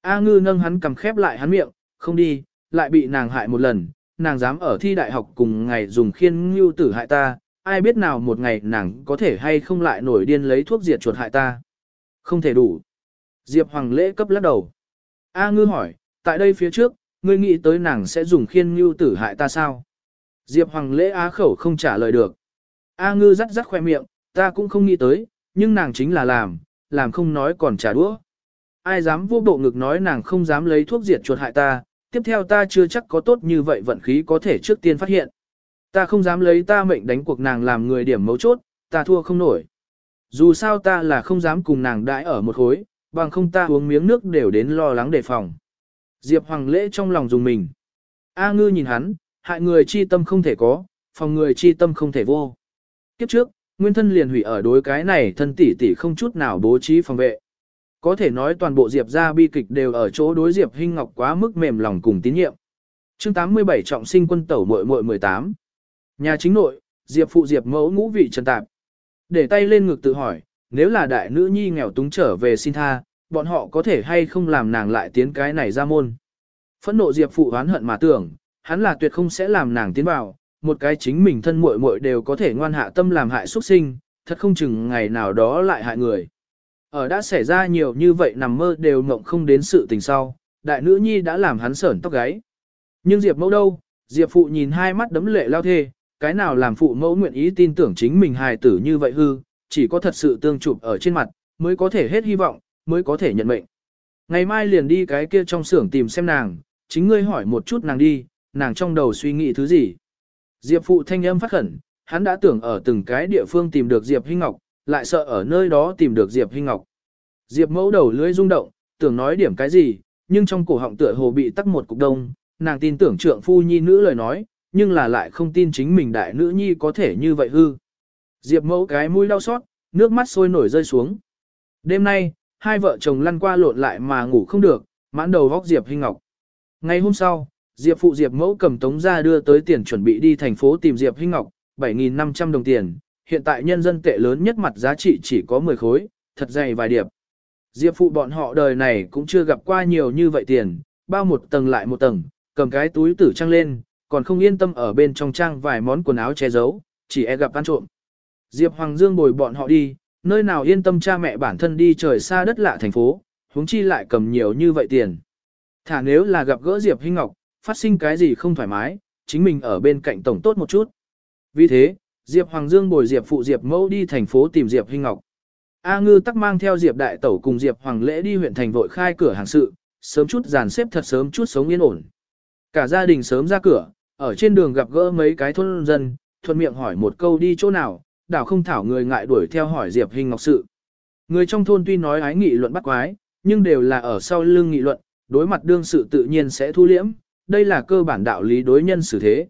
A ngư nâng hắn cầm khép lại hắn miệng, không đi, lại bị nàng hại một lần, nàng dám ở thi đại học cùng ngày dùng khiên ngưu tử hại ta, ai biết nào một ngày nàng có thể hay không lại nổi điên lấy thuốc diệt chuột hại ta. Không thể đủ. Diệp Hoàng lễ cấp lắc đầu. A ngư hỏi, tại đây phía trước, ngươi nghĩ tới nàng sẽ dùng khiên ngưu tử hại ta sao? Diệp Hoàng lễ á khẩu không trả lời được. A ngư rắc rắc khoe miệng, ta cũng không nghĩ tới, nhưng nàng chính là làm, làm không nói còn trả đũa. Ai dám vô bộ ngực nói nàng không dám lấy thuốc diệt chuột hại ta, tiếp theo ta chưa chắc có tốt như vậy vận khí có thể trước tiên phát hiện. Ta không dám lấy ta mệnh đánh cuộc nàng làm người điểm mấu chốt, ta thua không nổi. Dù sao ta là không dám cùng nàng đãi ở một khối, bằng không ta uống miếng nước đều đến lo lắng đề phòng. Diệp Hoàng lễ trong lòng dùng mình. A ngư nhìn hắn, hại người chi tâm không thể có, phòng người chi tâm không thể vô. Kiếp trước, nguyên thân liền hủy ở đối cái này thân tỷ tỷ không chút nào bố trí phòng vệ. Có thể nói toàn bộ Diệp gia bi kịch đều ở chỗ đối Diệp Hinh Ngọc quá mức mềm lòng cùng tín nhiệm. Chương 87 trọng sinh quân tẩu muội muội 18. Nhà chính nội, Diệp phụ Diệp mẫu ngũ vị trần tạp. Để tay lên ngực tự hỏi, nếu là đại nữ nhi nghèo túng trở về xin tha, bọn họ có thể hay không làm nàng lại tiến cái này ra môn. Phẫn nộ Diệp phụ oán hận mà tưởng, hắn là tuyệt không sẽ làm nàng tiến vào, một cái chính mình thân muội muội đều có thể ngoan hạ tâm làm hại xuất sinh, thật không chừng ngày nào đó lại hại người. Ở đã xảy ra nhiều như vậy nằm mơ đều mộng không đến sự tình sau, đại nữ nhi đã làm hắn sởn tóc gáy. Nhưng Diệp mẫu đâu, Diệp phụ nhìn hai mắt đấm lệ lao thê, cái nào làm phụ mẫu nguyện ý tin tưởng chính mình hài tử như vậy hư, chỉ có thật sự tương chụp ở trên mặt, mới có thể hết hy vọng, mới có thể nhận mệnh. Ngày mai liền đi cái kia trong xưởng tìm xem nàng, chính ngươi hỏi một chút nàng đi, nàng trong đầu suy nghĩ thứ gì. Diệp phụ thanh âm phát khẩn, hắn đã tưởng ở từng cái địa phương tìm được Diệp Hinh Ngọc, lại sợ ở nơi đó tìm được Diệp Hinh Ngọc. Diệp mẫu đầu lưỡi rung động, tưởng nói điểm cái gì, nhưng trong cổ họng tựa hồ bị tắc một cục đông, nàng tin tưởng trượng phu nhi nữ lời nói, nhưng là lại không tin chính mình đại nữ nhi có thể như vậy hư. Diệp mẫu cái mũi đau xót, nước mắt sôi nổi rơi xuống. Đêm nay, hai vợ chồng lăn qua lộn lại mà ngủ không được, mãn đầu vóc Diệp Hinh Ngọc. Ngày hôm sau, Diệp phụ Diệp mẫu cầm tống ra đưa tới tiền chuẩn bị đi thành phố tìm Diệp Hinh Ngọc, 7.500 đồng tiền, hiện tại nhân dân tệ lớn nhất mặt giá trị chỉ có 10 khối, thật dày vài điệp. Diệp phụ bọn họ đời này cũng chưa gặp qua nhiều như vậy tiền, bao một tầng lại một tầng, cầm cái túi tử trăng lên, còn không yên tâm ở bên trong trang vài món quần áo che giấu, chỉ e gặp ăn trộm. Diệp Hoàng Dương bồi bọn họ đi, nơi nào yên tâm cha mẹ bản thân đi trời xa đất lạ thành phố, huống chi lại cầm nhiều như vậy tiền. Thả nếu là gặp gỡ Diệp Hinh Ngọc, phát sinh cái gì không thoải mái, chính mình ở bên cạnh tổng tốt một chút. Vì thế, Diệp Hoàng Dương bồi Diệp phụ Diệp mẫu đi thành phố tìm Diệp Hinh Ngọc. A Ngư tắc mang theo Diệp Đại Tẩu cùng Diệp Hoàng Lễ đi huyện thành vội khai cửa hàng sự, sớm chút dàn xếp thật sớm chút sống yên ổn. Cả gia đình sớm ra cửa, ở trên đường gặp gỡ mấy cái thôn dân, thuận miệng hỏi một câu đi chỗ nào, đảo không thảo người ngại đuổi theo hỏi Diệp Hinh Ngọc sự. Người trong thôn tuy nói ái nghị luận bắt quái, nhưng đều là ở sau lưng nghị luận, đối mặt đương sự tự nhiên sẽ thu liễm, đây là cơ bản đạo lý đối nhân xử thế.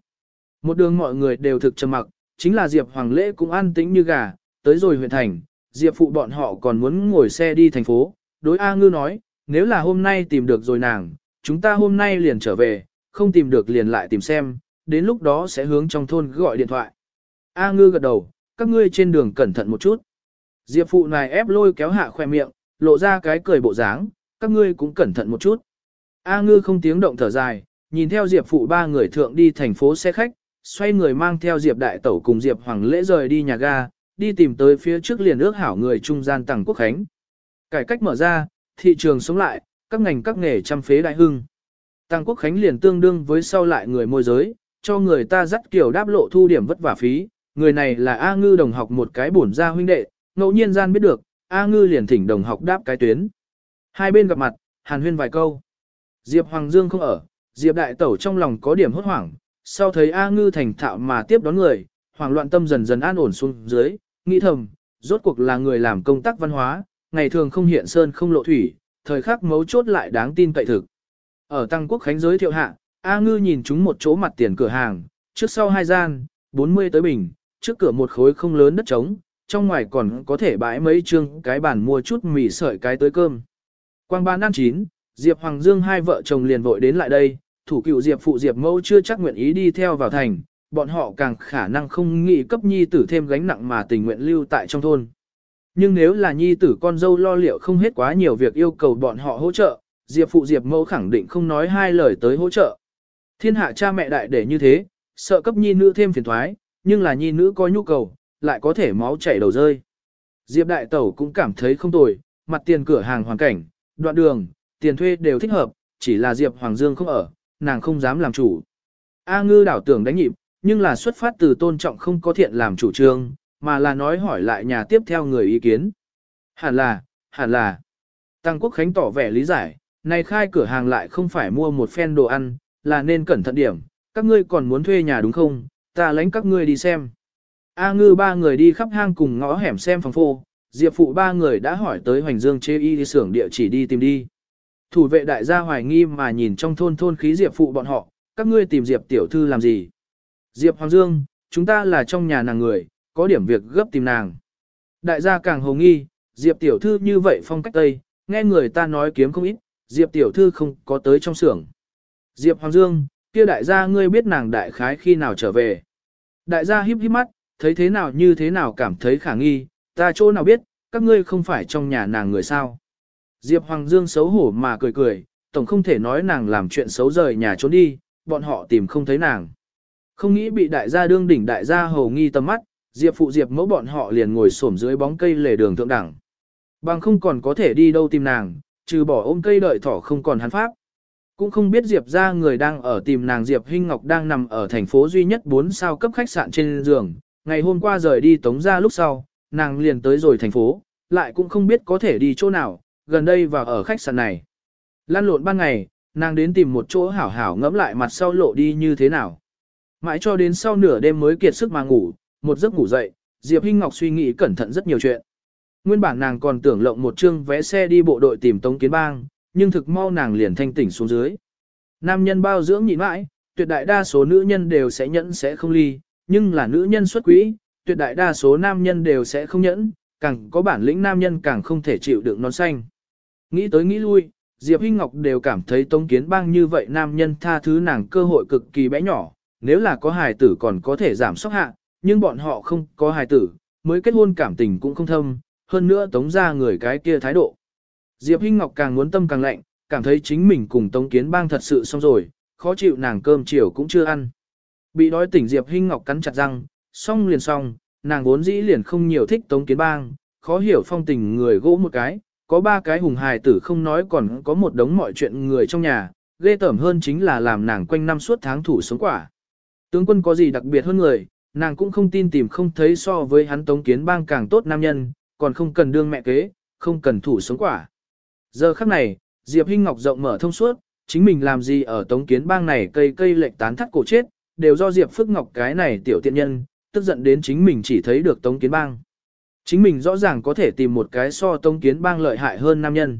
Một đường mọi người đều thực trầm mặc, chính là Diệp Hoàng Lễ cũng an tĩnh như gà, tới rồi huyện thành, Diệp phụ bọn họ còn muốn ngồi xe đi thành phố, đối A Ngư nói, nếu là hôm nay tìm được rồi nàng, chúng ta hôm nay liền trở về, không tìm được liền lại tìm xem, đến lúc đó sẽ hướng trong thôn gọi điện thoại. A Ngư gật đầu, các ngươi trên đường cẩn thận một chút. Diệp phụ này ép lôi kéo hạ khoe miệng, lộ ra cái cười bộ dáng, các ngươi cũng cẩn thận một chút. A Ngư không tiếng động thở dài, nhìn theo Diệp phụ ba người thượng đi thành phố xe khách, xoay người mang theo Diệp đại tẩu cùng Diệp Hoàng lễ rời đi nhà ga, đi tìm tới phía trước liền ước hảo người trung gian Tằng quốc khánh. Cải cách mở ra, thị trường sống lại, các ngành các nghề chăm phế đại hưng. Tăng quốc khánh liền tương đương với sau lại người môi giới, cho người ta dắt kiểu đáp lộ thu điểm vất vả phí. Người này là A Ngư đồng học một cái bổn gia huynh đệ, ngẫu nhiên gian biết được, A Ngư liền thỉnh đồng học đáp cái tuyến. Hai bên gặp mặt, hàn huyên vài câu. Diệp Hoàng Dương không ở, Diệp Đại Tẩu trong lòng có điểm hốt hoảng, sau thấy A Ngư thành thạo mà tiếp đón người, hoảng loạn tâm dần dần an ổn xuống dưới, nghĩ thầm, rốt cuộc là người làm công tác văn hóa, ngày thường không hiện sơn không lộ thủy, thời khắc mấu chốt lại đáng tin cậy thực. Ở Tăng Quốc Khánh giới thiệu hạ, A Ngư nhìn chúng một chỗ mặt tiền cửa hàng, trước sau hai gian, 40 tới bình, trước cửa một khối không lớn đất trống, trong ngoài còn có thể bãi mấy chương cái bàn mua chút mì sợi cái tới cơm. Quang ban năm chín, Diệp Hoàng Dương hai vợ chồng liền vội đến lại đây, thủ cựu Diệp phụ Diệp mẫu chưa chắc nguyện ý đi theo vào thành, bọn họ càng khả năng không nghĩ cấp nhi tử thêm gánh nặng mà tình nguyện lưu tại trong thôn. Nhưng nếu là nhi tử con dâu lo liệu không hết quá nhiều việc yêu cầu bọn họ hỗ trợ, Diệp phụ Diệp mẫu khẳng định không nói hai lời tới hỗ trợ. Thiên hạ cha mẹ đại để như thế, sợ cấp nhi nữ thêm phiền thoái, nhưng là nhi nữ có nhu cầu, lại có thể máu chảy đầu rơi. Diệp đại tẩu cũng cảm thấy không tồi, mặt tiền cửa hàng hoàn cảnh, đoạn đường, tiền thuê đều thích hợp, chỉ là Diệp Hoàng Dương không ở, nàng không dám làm chủ. A ngư đảo tưởng đánh nhịp, nhưng là xuất phát từ tôn trọng không có thiện làm chủ trương, mà là nói hỏi lại nhà tiếp theo người ý kiến. Hẳn là, hẳn là. Tăng Quốc Khánh tỏ vẻ lý giải, này khai cửa hàng lại không phải mua một phen đồ ăn, là nên cẩn thận điểm, các ngươi còn muốn thuê nhà đúng không, ta lãnh các ngươi đi xem. A ngư ba người đi khắp hang cùng ngõ hẻm xem phòng phô, Diệp phụ ba người đã hỏi tới Hoành Dương chế y đi xưởng địa chỉ đi tìm đi. Thủ vệ đại gia hoài nghi mà nhìn trong thôn thôn khí Diệp phụ bọn họ, các ngươi tìm Diệp tiểu thư làm gì? Diệp Hoàng Dương, chúng ta là trong nhà nàng người, có điểm việc gấp tìm nàng. Đại gia càng hồ nghi, Diệp tiểu thư như vậy phong cách Tây, nghe người ta nói kiếm không ít, Diệp tiểu thư không có tới trong xưởng. Diệp Hoàng Dương, kia đại gia ngươi biết nàng đại khái khi nào trở về. Đại gia híp híp mắt, thấy thế nào như thế nào cảm thấy khả nghi, ta chỗ nào biết, các ngươi không phải trong nhà nàng người sao. Diệp Hoàng Dương xấu hổ mà cười cười, tổng không thể nói nàng làm chuyện xấu rời nhà trốn đi, bọn họ tìm không thấy nàng. Không nghĩ bị đại gia đương đỉnh đại gia hầu nghi tầm mắt, Diệp phụ Diệp mẫu bọn họ liền ngồi xổm dưới bóng cây lề đường thượng đẳng. Bằng không còn có thể đi đâu tìm nàng, trừ bỏ ôm cây đợi thỏ không còn hắn pháp. Cũng không biết Diệp ra người đang ở tìm nàng Diệp Hinh Ngọc đang nằm ở thành phố duy nhất 4 sao cấp khách sạn trên giường. Ngày hôm qua rời đi tống ra lúc sau, nàng liền tới rồi thành phố, lại cũng không biết có thể đi chỗ nào, gần đây và ở khách sạn này. Lan lộn ban ngày, nàng đến tìm một chỗ hảo hảo ngẫm lại mặt sau lộ đi như thế nào. Mãi cho đến sau nửa đêm mới kiệt sức mà ngủ, một giấc ngủ dậy, Diệp Hinh Ngọc suy nghĩ cẩn thận rất nhiều chuyện. Nguyên bản nàng còn tưởng lộng một chương vé xe đi bộ đội tìm Tống Kiến Bang, nhưng thực mau nàng liền thanh tỉnh xuống dưới. Nam nhân bao dưỡng nhịn mãi, tuyệt đại đa số nữ nhân đều sẽ nhẫn sẽ không ly, nhưng là nữ nhân xuất quỹ, tuyệt đại đa số nam nhân đều sẽ không nhẫn, càng có bản lĩnh nam nhân càng không thể chịu đựng non xanh. Nghĩ tới nghĩ lui, Diệp Hinh Ngọc đều cảm thấy Tống Kiến Bang như vậy nam nhân tha thứ nàng cơ hội cực kỳ bé nhỏ, nếu là có hài tử còn có thể giảm sóc hạ, nhưng bọn họ không có hài tử, mới kết hôn cảm tình cũng không thâm, hơn nữa Tống ra người cái kia thái độ. Diệp Hinh Ngọc càng muốn tâm càng lạnh, cảm thấy chính mình cùng Tống Kiến Bang thật sự xong rồi, khó chịu nàng cơm chiều cũng chưa ăn. Bị đói tỉnh Diệp Hinh Ngọc cắn chặt răng, xong liền xong, nàng vốn dĩ liền không nhiều thích Tống Kiến Bang, khó hiểu phong tình người gỗ một cái, có ba cái hùng hài tử không nói còn có một đống mọi chuyện người trong nhà, ghê tởm hơn chính là làm nàng quanh năm suốt tháng thủ sống quả. Tướng quân có gì đặc biệt hơn người, nàng cũng không tin tìm không thấy so với hắn Tống Kiến Bang càng tốt nam nhân, còn không cần đương mẹ kế, không cần thủ sống quả. Giờ khắc này, Diệp Hinh Ngọc rộng mở thông suốt, chính mình làm gì ở Tống Kiến Bang này cây cây lệch tán thắt cổ chết, đều do Diệp Phước Ngọc cái này tiểu tiện nhân, tức giận đến chính mình chỉ thấy được Tống Kiến Bang. Chính mình rõ ràng có thể tìm một cái so tông Kiến Bang lợi hại hơn nam nhân.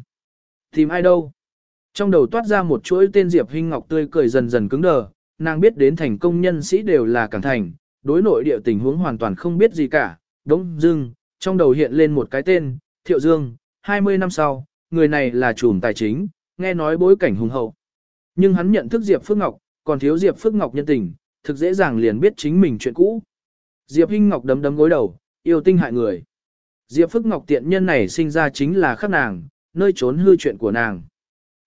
Tìm ai đâu? Trong đầu toát ra một chuỗi tên Diệp Hinh Ngọc tươi cười dần dần cứng đờ, nàng biết đến thành công nhân sĩ đều là cảng thành, đối nội địa tình huống hoàn toàn không biết gì cả. Đống dưng, trong đầu hiện lên một cái tên, Thiệu Dương, 20 năm sau, người này là chủ tài chính, nghe nói bối cảnh hùng hậu. Nhưng hắn nhận thức Diệp Phước Ngọc, còn thiếu Diệp Phước Ngọc nhân tình, thực dễ dàng liền biết chính mình chuyện cũ. Diệp Hinh Ngọc đấm đấm gối đầu, yêu tinh hại người. Diệp Phức Ngọc tiện nhân này sinh ra chính là khắc nàng, nơi trốn hư chuyện của nàng.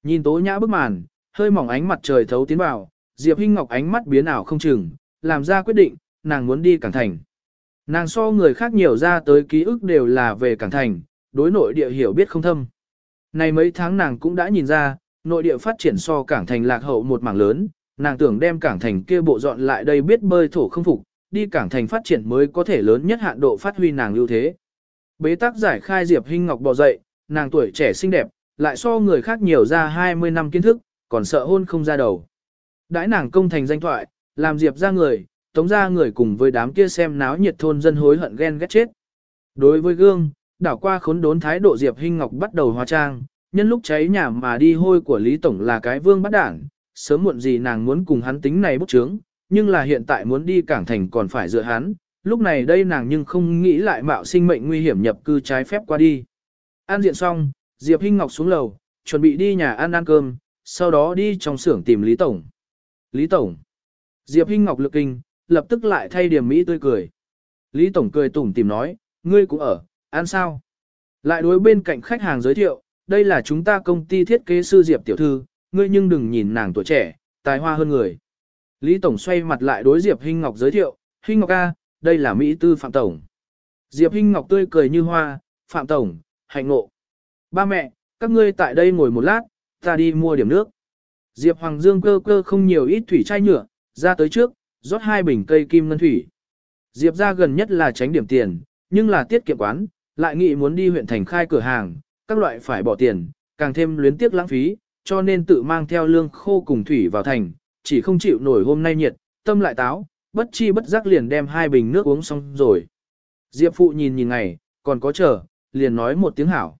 Nhìn tố nhã bức màn, hơi mỏng ánh mặt trời thấu tiến vào, Diệp Hinh Ngọc ánh mắt biến ảo không chừng, làm ra quyết định, nàng muốn đi Cảng Thành. Nàng so người khác nhiều ra tới ký ức đều là về Cảng Thành, đối nội địa hiểu biết không thâm. Này mấy tháng nàng cũng đã nhìn ra, nội địa phát triển so Cảng Thành lạc hậu một mảng lớn, nàng tưởng đem Cảng Thành kia bộ dọn lại đây biết bơi thổ không phục, đi Cảng Thành phát triển mới có thể lớn nhất hạn độ phát huy nàng ưu thế. Bế tắc giải khai Diệp Hinh Ngọc bò dậy, nàng tuổi trẻ xinh đẹp, lại so người khác nhiều ra 20 năm kiến thức, còn sợ hôn không ra đầu. Đãi nàng công thành danh thoại, làm Diệp ra người, tống ra người cùng với đám kia xem náo nhiệt thôn dân hối hận ghen ghét chết. Đối với gương, đảo qua khốn đốn thái độ Diệp Hinh Ngọc bắt đầu hóa trang, nhân lúc cháy nhà mà đi hôi của Lý Tổng là cái vương bắt đảng, sớm muộn gì nàng muốn cùng hắn tính này bốc trướng, nhưng là hiện tại muốn đi cảng thành còn phải dựa hắn, lúc này đây nàng nhưng không nghĩ lại mạo sinh mệnh nguy hiểm nhập cư trái phép qua đi. An diện xong, Diệp Hinh Ngọc xuống lầu, chuẩn bị đi nhà ăn ăn cơm, sau đó đi trong xưởng tìm Lý Tổng. Lý Tổng. Diệp Hinh Ngọc lực kinh, lập tức lại thay điểm mỹ tươi cười. Lý Tổng cười tủm tìm nói, ngươi cũng ở, ăn sao? Lại đối bên cạnh khách hàng giới thiệu, đây là chúng ta công ty thiết kế sư Diệp Tiểu Thư, ngươi nhưng đừng nhìn nàng tuổi trẻ, tài hoa hơn người. Lý Tổng xoay mặt lại đối Diệp Hinh Ngọc giới thiệu, Hinh Ngọc A, đây là Mỹ Tư Phạm Tổng. Diệp Hinh Ngọc tươi cười như hoa, Phạm Tổng, hạnh ngộ. Ba mẹ, các ngươi tại đây ngồi một lát, ta đi mua điểm nước. Diệp Hoàng Dương cơ cơ không nhiều ít thủy chai nhựa, ra tới trước, rót hai bình cây kim ngân thủy. Diệp ra gần nhất là tránh điểm tiền, nhưng là tiết kiệm quán, lại nghĩ muốn đi huyện thành khai cửa hàng, các loại phải bỏ tiền, càng thêm luyến tiếc lãng phí, cho nên tự mang theo lương khô cùng thủy vào thành, chỉ không chịu nổi hôm nay nhiệt, tâm lại táo, bất chi bất giác liền đem hai bình nước uống xong rồi. Diệp phụ nhìn nhìn ngày, còn có chờ, liền nói một tiếng hảo.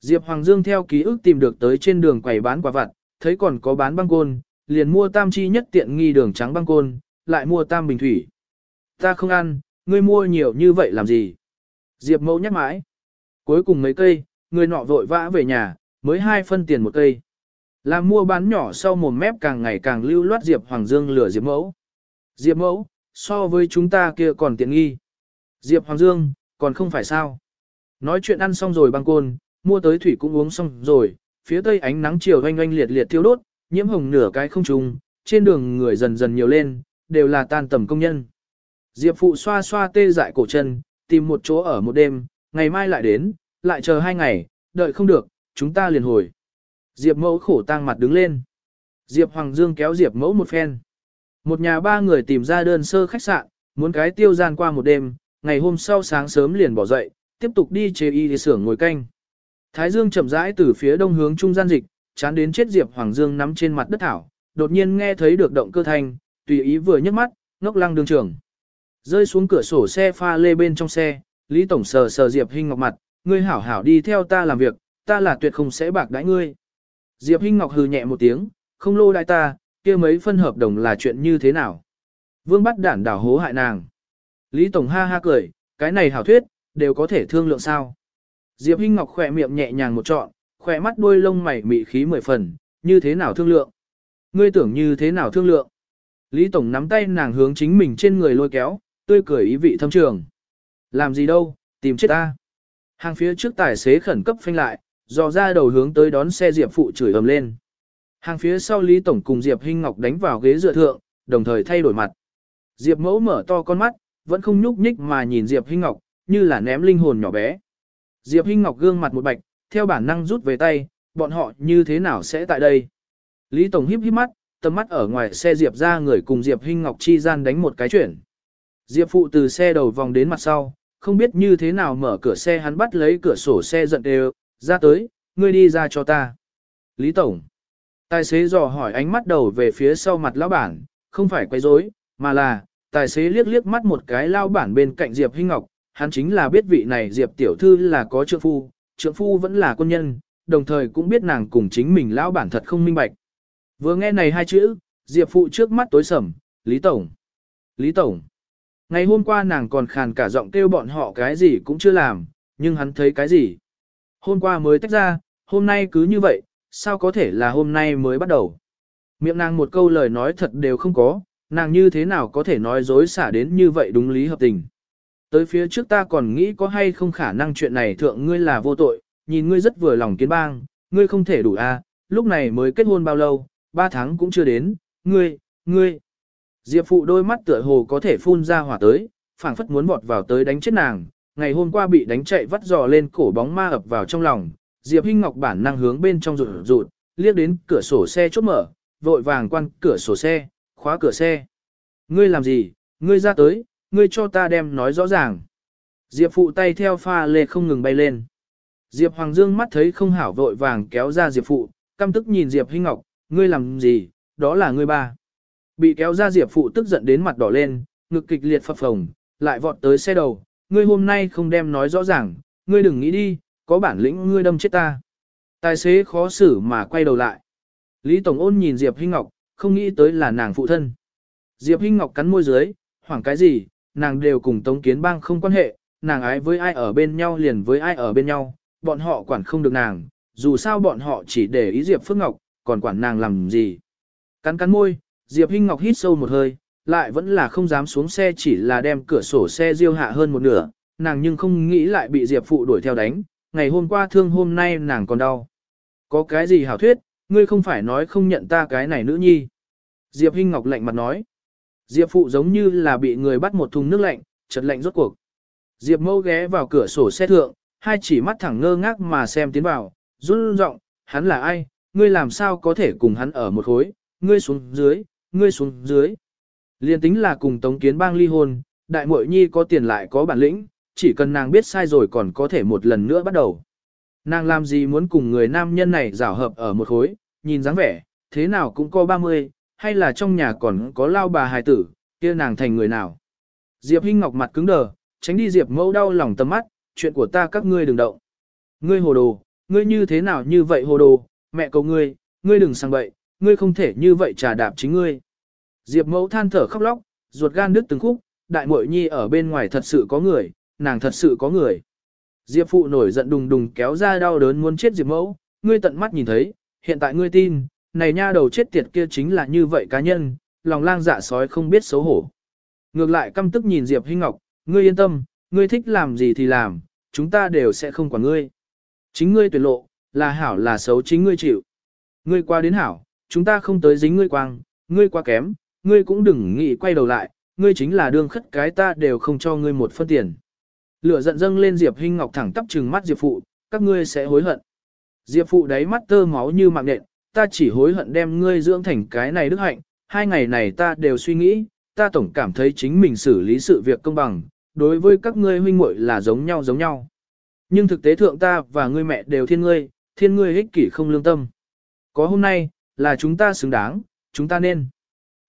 Diệp Hoàng Dương theo ký ức tìm được tới trên đường quầy bán quả vặt, thấy còn có bán băng côn, liền mua tam chi nhất tiện nghi đường trắng băng côn, lại mua tam bình thủy. Ta không ăn, ngươi mua nhiều như vậy làm gì? Diệp mẫu nhắc mãi. Cuối cùng mấy cây, người nọ vội vã về nhà, mới hai phân tiền một cây. Làm mua bán nhỏ sau mồm mép càng ngày càng lưu loát Diệp Hoàng Dương lừa Diệp mẫu. Diệp mẫu, so với chúng ta kia còn tiện nghi. Diệp Hoàng Dương, còn không phải sao. Nói chuyện ăn xong rồi băng côn, mua tới thủy cũng uống xong rồi, phía tây ánh nắng chiều oanh oanh liệt liệt thiêu đốt, nhiễm hồng nửa cái không trùng, trên đường người dần dần nhiều lên, đều là tan tầm công nhân. Diệp phụ xoa xoa tê dại cổ chân, tìm một chỗ ở một đêm, ngày mai lại đến, lại chờ hai ngày, đợi không được, chúng ta liền hồi. Diệp mẫu khổ tang mặt đứng lên. Diệp Hoàng Dương kéo Diệp mẫu một phen. Một nhà ba người tìm ra đơn sơ khách sạn, muốn cái tiêu gian qua một đêm, ngày hôm sau sáng sớm liền bỏ dậy, tiếp tục đi chế y đi xưởng ngồi canh. Thái Dương chậm rãi từ phía đông hướng trung gian dịch, chán đến chết Diệp Hoàng Dương nắm trên mặt đất thảo, đột nhiên nghe thấy được động cơ thanh, tùy ý vừa nhấc mắt, ngốc lăng đường trường. Rơi xuống cửa sổ xe pha lê bên trong xe, Lý Tổng sờ sờ Diệp Hinh Ngọc mặt, ngươi hảo hảo đi theo ta làm việc, ta là tuyệt không sẽ bạc đãi ngươi. Diệp Hinh Ngọc hừ nhẹ một tiếng, không lô đại ta, kia mấy phân hợp đồng là chuyện như thế nào. Vương bắt đản đảo hố hại nàng. Lý Tổng ha ha cười, cái này hảo thuyết, đều có thể thương lượng sao. Diệp Hinh Ngọc khỏe miệng nhẹ nhàng một trọn, khỏe mắt đuôi lông mày mị khí mười phần, như thế nào thương lượng? Ngươi tưởng như thế nào thương lượng? Lý Tổng nắm tay nàng hướng chính mình trên người lôi kéo, tươi cười ý vị thâm trường. Làm gì đâu, tìm chết ta. Hàng phía trước tài xế khẩn cấp phanh lại, dò ra đầu hướng tới đón xe Diệp Phụ chửi ầm lên. Hàng phía sau Lý Tổng cùng Diệp Hinh Ngọc đánh vào ghế dựa thượng, đồng thời thay đổi mặt. Diệp Mẫu mở to con mắt, vẫn không nhúc nhích mà nhìn Diệp Hinh Ngọc, như là ném linh hồn nhỏ bé. Diệp Hinh Ngọc gương mặt một bạch, theo bản năng rút về tay, bọn họ như thế nào sẽ tại đây? Lý Tổng híp híp mắt, tầm mắt ở ngoài xe Diệp ra người cùng Diệp Hinh Ngọc chi gian đánh một cái chuyển. Diệp phụ từ xe đầu vòng đến mặt sau, không biết như thế nào mở cửa xe hắn bắt lấy cửa sổ xe giận đều, ra tới, ngươi đi ra cho ta. Lý Tổng. Tài xế dò hỏi ánh mắt đầu về phía sau mặt lão bản, không phải quay rối, mà là, tài xế liếc liếc mắt một cái lão bản bên cạnh Diệp Hinh Ngọc, hắn chính là biết vị này Diệp tiểu thư là có trượng phu, trượng phu vẫn là quân nhân, đồng thời cũng biết nàng cùng chính mình lão bản thật không minh bạch. Vừa nghe này hai chữ, Diệp phụ trước mắt tối sầm, Lý Tổng. Lý Tổng. Ngày hôm qua nàng còn khàn cả giọng kêu bọn họ cái gì cũng chưa làm, nhưng hắn thấy cái gì. Hôm qua mới tách ra, hôm nay cứ như vậy, sao có thể là hôm nay mới bắt đầu. Miệng nàng một câu lời nói thật đều không có, nàng như thế nào có thể nói dối xả đến như vậy đúng lý hợp tình. Tới phía trước ta còn nghĩ có hay không khả năng chuyện này thượng ngươi là vô tội, nhìn ngươi rất vừa lòng kiến bang, ngươi không thể đủ a, lúc này mới kết hôn bao lâu, ba tháng cũng chưa đến, ngươi, ngươi. Diệp phụ đôi mắt tựa hồ có thể phun ra hỏa tới, phảng phất muốn vọt vào tới đánh chết nàng, ngày hôm qua bị đánh chạy vắt dò lên cổ bóng ma ập vào trong lòng, Diệp Hinh Ngọc bản năng hướng bên trong rụt rụt, liếc đến cửa sổ xe chốt mở, vội vàng quan cửa sổ xe, khóa cửa xe. Ngươi làm gì, ngươi ra tới, ngươi cho ta đem nói rõ ràng. Diệp phụ tay theo pha lê không ngừng bay lên. Diệp Hoàng Dương mắt thấy không hảo vội vàng kéo ra Diệp phụ, căm tức nhìn Diệp Hinh Ngọc, ngươi làm gì, đó là ngươi ba. Bị kéo ra Diệp phụ tức giận đến mặt đỏ lên, ngực kịch liệt phập phồng, lại vọt tới xe đầu, ngươi hôm nay không đem nói rõ ràng, ngươi đừng nghĩ đi, có bản lĩnh ngươi đâm chết ta. Tài xế khó xử mà quay đầu lại. Lý Tổng ôn nhìn Diệp Hinh Ngọc, không nghĩ tới là nàng phụ thân. Diệp Hinh Ngọc cắn môi dưới, hoảng cái gì, nàng đều cùng Tống Kiến Bang không quan hệ, nàng ái với ai ở bên nhau liền với ai ở bên nhau, bọn họ quản không được nàng, dù sao bọn họ chỉ để ý Diệp Phước Ngọc, còn quản nàng làm gì. Cắn cắn môi, Diệp Hinh Ngọc hít sâu một hơi, lại vẫn là không dám xuống xe chỉ là đem cửa sổ xe riêu hạ hơn một nửa, nàng nhưng không nghĩ lại bị Diệp phụ đuổi theo đánh, ngày hôm qua thương hôm nay nàng còn đau. Có cái gì hảo thuyết, ngươi không phải nói không nhận ta cái này nữ nhi. Diệp Hinh Ngọc lạnh mặt nói. Diệp phụ giống như là bị người bắt một thùng nước lạnh, chợt lạnh rốt cuộc. Diệp mâu ghé vào cửa sổ xe thượng, hai chỉ mắt thẳng ngơ ngác mà xem tiến vào, run giọng, hắn là ai, ngươi làm sao có thể cùng hắn ở một khối, ngươi xuống dưới, ngươi xuống dưới. Liên tính là cùng Tống Kiến Bang ly hôn, đại muội nhi có tiền lại có bản lĩnh, chỉ cần nàng biết sai rồi còn có thể một lần nữa bắt đầu. Nàng làm gì muốn cùng người nam nhân này rảo hợp ở một khối, nhìn dáng vẻ, thế nào cũng có 30, hay là trong nhà còn có lao bà hài tử, kia nàng thành người nào. Diệp Hinh Ngọc mặt cứng đờ, tránh đi Diệp mẫu đau lòng tầm mắt, chuyện của ta các ngươi đừng động. Ngươi hồ đồ, ngươi như thế nào như vậy hồ đồ, mẹ cầu ngươi, ngươi đừng sang bậy, ngươi không thể như vậy trà đạp chính ngươi. Diệp mẫu than thở khóc lóc, ruột gan đứt từng khúc, đại muội nhi ở bên ngoài thật sự có người, nàng thật sự có người. Diệp phụ nổi giận đùng đùng kéo ra đau đớn muốn chết Diệp mẫu, ngươi tận mắt nhìn thấy, hiện tại ngươi tin, này nha đầu chết tiệt kia chính là như vậy cá nhân, lòng lang dạ sói không biết xấu hổ. Ngược lại căm tức nhìn Diệp Hinh Ngọc, ngươi yên tâm, ngươi thích làm gì thì làm, chúng ta đều sẽ không quản ngươi. Chính ngươi tuyệt lộ, là hảo là xấu chính ngươi chịu. Ngươi qua đến hảo, chúng ta không tới dính ngươi quang, ngươi qua kém, ngươi cũng đừng nghĩ quay đầu lại, ngươi chính là đương khất cái ta đều không cho ngươi một phân tiền. Lửa giận dâng lên Diệp Hinh Ngọc thẳng tắp trừng mắt Diệp Phụ, các ngươi sẽ hối hận. Diệp Phụ đáy mắt tơ máu như mạng nện, ta chỉ hối hận đem ngươi dưỡng thành cái này đức hạnh, hai ngày này ta đều suy nghĩ, ta tổng cảm thấy chính mình xử lý sự việc công bằng, đối với các ngươi huynh muội là giống nhau giống nhau. Nhưng thực tế thượng ta và ngươi mẹ đều thiên ngươi, thiên ngươi ích kỷ không lương tâm. Có hôm nay, là chúng ta xứng đáng, chúng ta nên.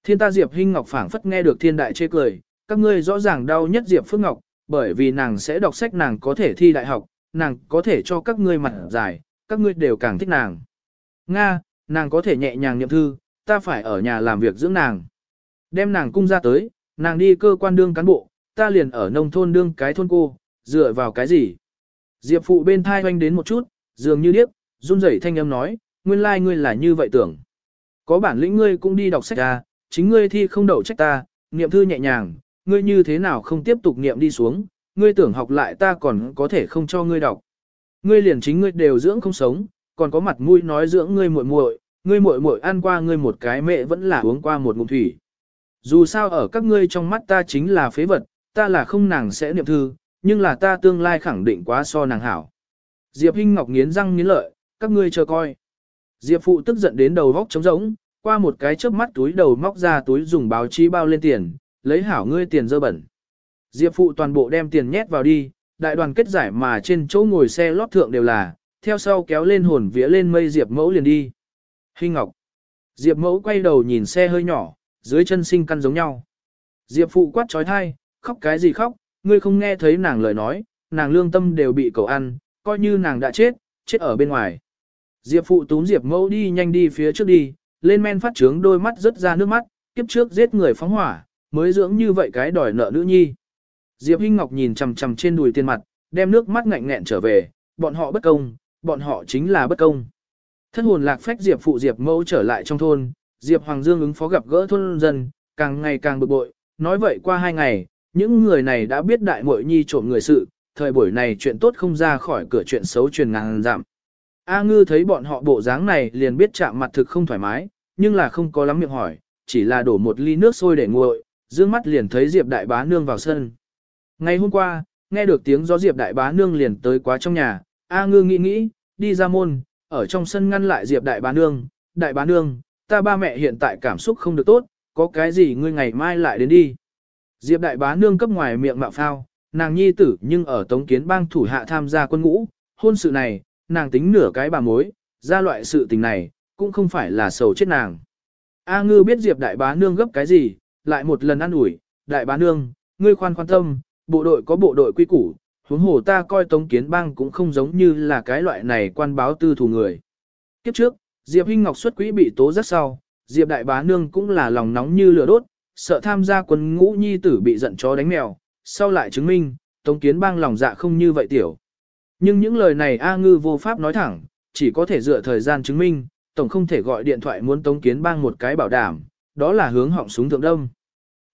Thiên ta Diệp Hinh Ngọc phảng phất nghe được thiên đại chê cười, các ngươi rõ ràng đau nhất Diệp Phước Ngọc, bởi vì nàng sẽ đọc sách nàng có thể thi đại học, nàng có thể cho các ngươi mặt dài, các ngươi đều càng thích nàng. Nga, nàng có thể nhẹ nhàng niệm thư, ta phải ở nhà làm việc dưỡng nàng. Đem nàng cung ra tới, nàng đi cơ quan đương cán bộ, ta liền ở nông thôn đương cái thôn cô, dựa vào cái gì? Diệp phụ bên thai hoanh đến một chút, dường như điếc, run rẩy thanh âm nói, nguyên lai like ngươi là như vậy tưởng. Có bản lĩnh ngươi cũng đi đọc sách ra, chính ngươi thi không đậu trách ta, niệm thư nhẹ nhàng, ngươi như thế nào không tiếp tục niệm đi xuống, ngươi tưởng học lại ta còn có thể không cho ngươi đọc. Ngươi liền chính ngươi đều dưỡng không sống, còn có mặt mũi nói dưỡng ngươi muội muội, ngươi muội muội ăn qua ngươi một cái mẹ vẫn là uống qua một ngụm thủy. Dù sao ở các ngươi trong mắt ta chính là phế vật, ta là không nàng sẽ niệm thư, nhưng là ta tương lai khẳng định quá so nàng hảo. Diệp Hinh Ngọc nghiến răng nghiến lợi, các ngươi chờ coi. Diệp phụ tức giận đến đầu vóc trống rỗng, qua một cái chớp mắt túi đầu móc ra túi dùng báo chí bao lên tiền, lấy hảo ngươi tiền dơ bẩn. Diệp phụ toàn bộ đem tiền nhét vào đi, đại đoàn kết giải mà trên chỗ ngồi xe lót thượng đều là, theo sau kéo lên hồn vía lên mây Diệp mẫu liền đi. Hinh Ngọc. Diệp mẫu quay đầu nhìn xe hơi nhỏ, dưới chân sinh căn giống nhau. Diệp phụ quát trói thai, khóc cái gì khóc, ngươi không nghe thấy nàng lời nói, nàng lương tâm đều bị cầu ăn, coi như nàng đã chết, chết ở bên ngoài. Diệp phụ túm Diệp mẫu đi nhanh đi phía trước đi, lên men phát trướng đôi mắt rất ra nước mắt, kiếp trước giết người phóng hỏa, mới dưỡng như vậy cái đòi nợ nữ nhi. Diệp Hinh Ngọc nhìn chằm chằm trên đùi tiền mặt, đem nước mắt ngạnh nghẹn trở về, bọn họ bất công, bọn họ chính là bất công. Thân hồn lạc phách Diệp phụ Diệp mẫu trở lại trong thôn, Diệp Hoàng Dương ứng phó gặp gỡ thôn dân, càng ngày càng bực bội, nói vậy qua hai ngày, những người này đã biết đại muội nhi trộm người sự, thời buổi này chuyện tốt không ra khỏi cửa chuyện xấu truyền ngàn giảm. A ngư thấy bọn họ bộ dáng này liền biết chạm mặt thực không thoải mái, nhưng là không có lắm miệng hỏi, chỉ là đổ một ly nước sôi để nguội, dương mắt liền thấy Diệp đại bá nương vào sân. Ngày hôm qua, nghe được tiếng gió Diệp đại bá nương liền tới quá trong nhà, A ngư nghĩ nghĩ, đi ra môn, ở trong sân ngăn lại Diệp đại bá nương, đại bá nương, ta ba mẹ hiện tại cảm xúc không được tốt, có cái gì ngươi ngày mai lại đến đi. Diệp đại bá nương cấp ngoài miệng mạo phao, nàng nhi tử nhưng ở tống kiến bang thủ hạ tham gia quân ngũ, hôn sự này, nàng tính nửa cái bà mối, ra loại sự tình này, cũng không phải là sầu chết nàng. A ngư biết Diệp đại bá nương gấp cái gì, lại một lần ăn ủi, đại bá nương, ngươi khoan quan tâm, bộ đội có bộ đội quy củ, huống hồ ta coi tống kiến bang cũng không giống như là cái loại này quan báo tư thủ người. Kiếp trước, Diệp Hinh Ngọc xuất quỹ bị tố rất sau, Diệp đại bá nương cũng là lòng nóng như lửa đốt, sợ tham gia quân ngũ nhi tử bị giận chó đánh mèo, sau lại chứng minh, tống kiến bang lòng dạ không như vậy tiểu. Nhưng những lời này A Ngư vô pháp nói thẳng, chỉ có thể dựa thời gian chứng minh, tổng không thể gọi điện thoại muốn tống kiến bang một cái bảo đảm, đó là hướng họng súng thượng đông.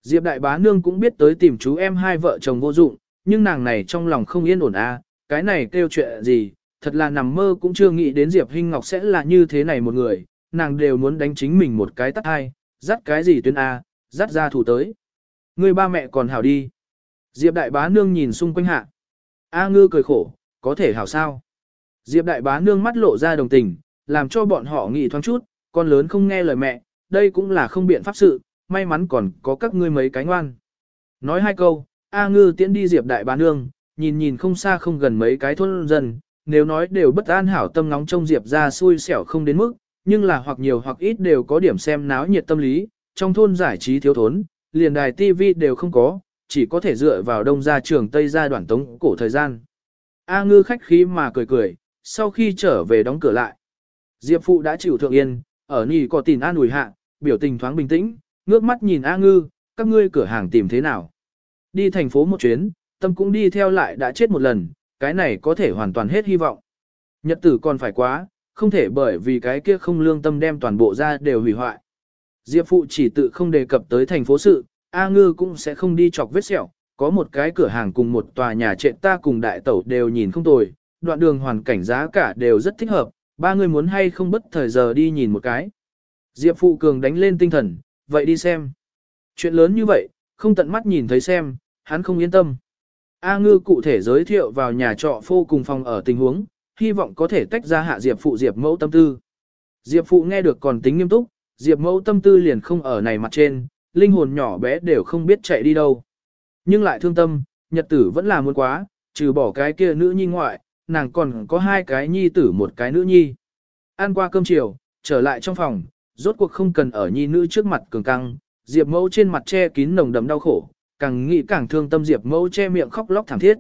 Diệp đại bá nương cũng biết tới tìm chú em hai vợ chồng vô dụng, nhưng nàng này trong lòng không yên ổn a, cái này kêu chuyện gì, thật là nằm mơ cũng chưa nghĩ đến Diệp Hinh Ngọc sẽ là như thế này một người, nàng đều muốn đánh chính mình một cái tắt hai, dắt cái gì tuyến a, dắt ra thủ tới. Người ba mẹ còn hảo đi. Diệp đại bá nương nhìn xung quanh hạ. A ngư cười khổ, có thể hảo sao. Diệp đại bá nương mắt lộ ra đồng tình, làm cho bọn họ nghĩ thoáng chút, con lớn không nghe lời mẹ, đây cũng là không biện pháp sự, may mắn còn có các ngươi mấy cái ngoan. Nói hai câu, A ngư tiễn đi Diệp đại bá nương, nhìn nhìn không xa không gần mấy cái thôn dân, nếu nói đều bất an hảo tâm nóng trong Diệp ra xui xẻo không đến mức, nhưng là hoặc nhiều hoặc ít đều có điểm xem náo nhiệt tâm lý, trong thôn giải trí thiếu thốn, liền đài TV đều không có, chỉ có thể dựa vào đông gia trường Tây gia đoạn tống cổ thời gian. A ngư khách khí mà cười cười, sau khi trở về đóng cửa lại. Diệp phụ đã chịu thượng yên, ở nì có tin an ủi hạ, biểu tình thoáng bình tĩnh, ngước mắt nhìn A ngư, các ngươi cửa hàng tìm thế nào. Đi thành phố một chuyến, tâm cũng đi theo lại đã chết một lần, cái này có thể hoàn toàn hết hy vọng. Nhật tử còn phải quá, không thể bởi vì cái kia không lương tâm đem toàn bộ ra đều hủy hoại. Diệp phụ chỉ tự không đề cập tới thành phố sự, A ngư cũng sẽ không đi chọc vết sẹo, có một cái cửa hàng cùng một tòa nhà trệ ta cùng đại tẩu đều nhìn không tồi, đoạn đường hoàn cảnh giá cả đều rất thích hợp, ba người muốn hay không bất thời giờ đi nhìn một cái. Diệp Phụ Cường đánh lên tinh thần, vậy đi xem. Chuyện lớn như vậy, không tận mắt nhìn thấy xem, hắn không yên tâm. A ngư cụ thể giới thiệu vào nhà trọ phô cùng phòng ở tình huống, hy vọng có thể tách ra hạ Diệp Phụ Diệp mẫu tâm tư. Diệp Phụ nghe được còn tính nghiêm túc, Diệp mẫu tâm tư liền không ở này mặt trên, linh hồn nhỏ bé đều không biết chạy đi đâu. Nhưng lại thương tâm, nhật tử vẫn là muốn quá, trừ bỏ cái kia nữ nhi ngoại, nàng còn có hai cái nhi tử một cái nữ nhi. Ăn qua cơm chiều, trở lại trong phòng, rốt cuộc không cần ở nhi nữ trước mặt cường căng, Diệp mẫu trên mặt che kín nồng đậm đau khổ, càng nghĩ càng thương tâm Diệp mẫu che miệng khóc lóc thảm thiết.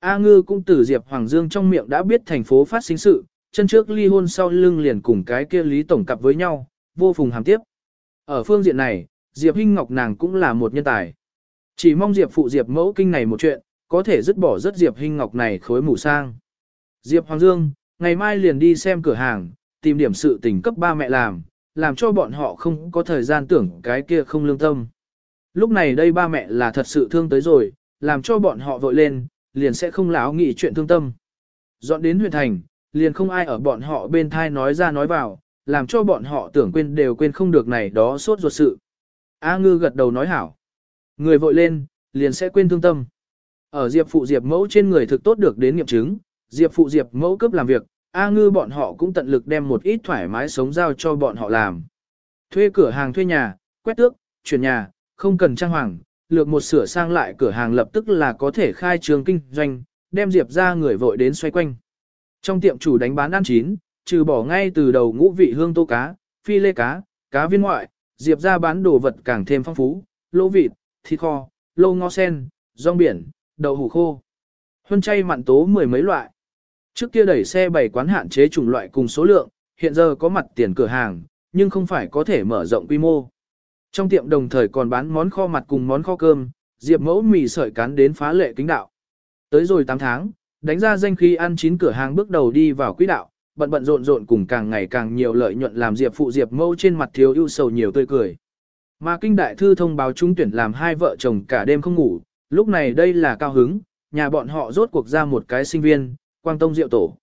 A ngư cũng từ Diệp Hoàng Dương trong miệng đã biết thành phố phát sinh sự, chân trước ly hôn sau lưng liền cùng cái kia Lý Tổng cặp với nhau, vô phùng hàm tiếp. Ở phương diện này, Diệp Hinh Ngọc nàng cũng là một nhân tài. Chỉ mong Diệp phụ Diệp mẫu kinh này một chuyện, có thể dứt bỏ rất Diệp Hinh Ngọc này khối mù sang. Diệp Hoàng Dương, ngày mai liền đi xem cửa hàng, tìm điểm sự tình cấp ba mẹ làm, làm cho bọn họ không có thời gian tưởng cái kia không lương tâm. Lúc này đây ba mẹ là thật sự thương tới rồi, làm cho bọn họ vội lên, liền sẽ không láo nghĩ chuyện thương tâm. Dọn đến huyện thành, liền không ai ở bọn họ bên thai nói ra nói vào, làm cho bọn họ tưởng quên đều quên không được này đó sốt ruột sự. A ngư gật đầu nói hảo. Người vội lên, liền sẽ quên thương tâm. Ở Diệp phụ Diệp mẫu trên người thực tốt được đến nghiệm chứng, Diệp phụ Diệp mẫu cấp làm việc, A ngư bọn họ cũng tận lực đem một ít thoải mái sống giao cho bọn họ làm. Thuê cửa hàng thuê nhà, quét tước, chuyển nhà, không cần trang hoàng, lược một sửa sang lại cửa hàng lập tức là có thể khai trường kinh doanh, đem Diệp ra người vội đến xoay quanh. Trong tiệm chủ đánh bán ăn chín, trừ bỏ ngay từ đầu ngũ vị hương tô cá, phi lê cá, cá viên ngoại, Diệp ra bán đồ vật càng thêm phong phú, lỗ vịt, thịt kho, lô ngó sen, rong biển, đậu hủ khô. Huân chay mặn tố mười mấy loại. Trước kia đẩy xe bảy quán hạn chế chủng loại cùng số lượng, hiện giờ có mặt tiền cửa hàng, nhưng không phải có thể mở rộng quy mô. Trong tiệm đồng thời còn bán món kho mặt cùng món kho cơm, Diệp mẫu mì sợi cán đến phá lệ kính đạo. Tới rồi 8 tháng, đánh ra danh khí ăn chín cửa hàng bước đầu đi vào quỹ đạo, bận bận rộn rộn cùng càng ngày càng nhiều lợi nhuận làm Diệp phụ Diệp mẫu trên mặt thiếu ưu sầu nhiều tươi cười. Mà kinh đại thư thông báo trúng tuyển làm hai vợ chồng cả đêm không ngủ, lúc này đây là cao hứng, nhà bọn họ rốt cuộc ra một cái sinh viên, quang tông diệu tổ.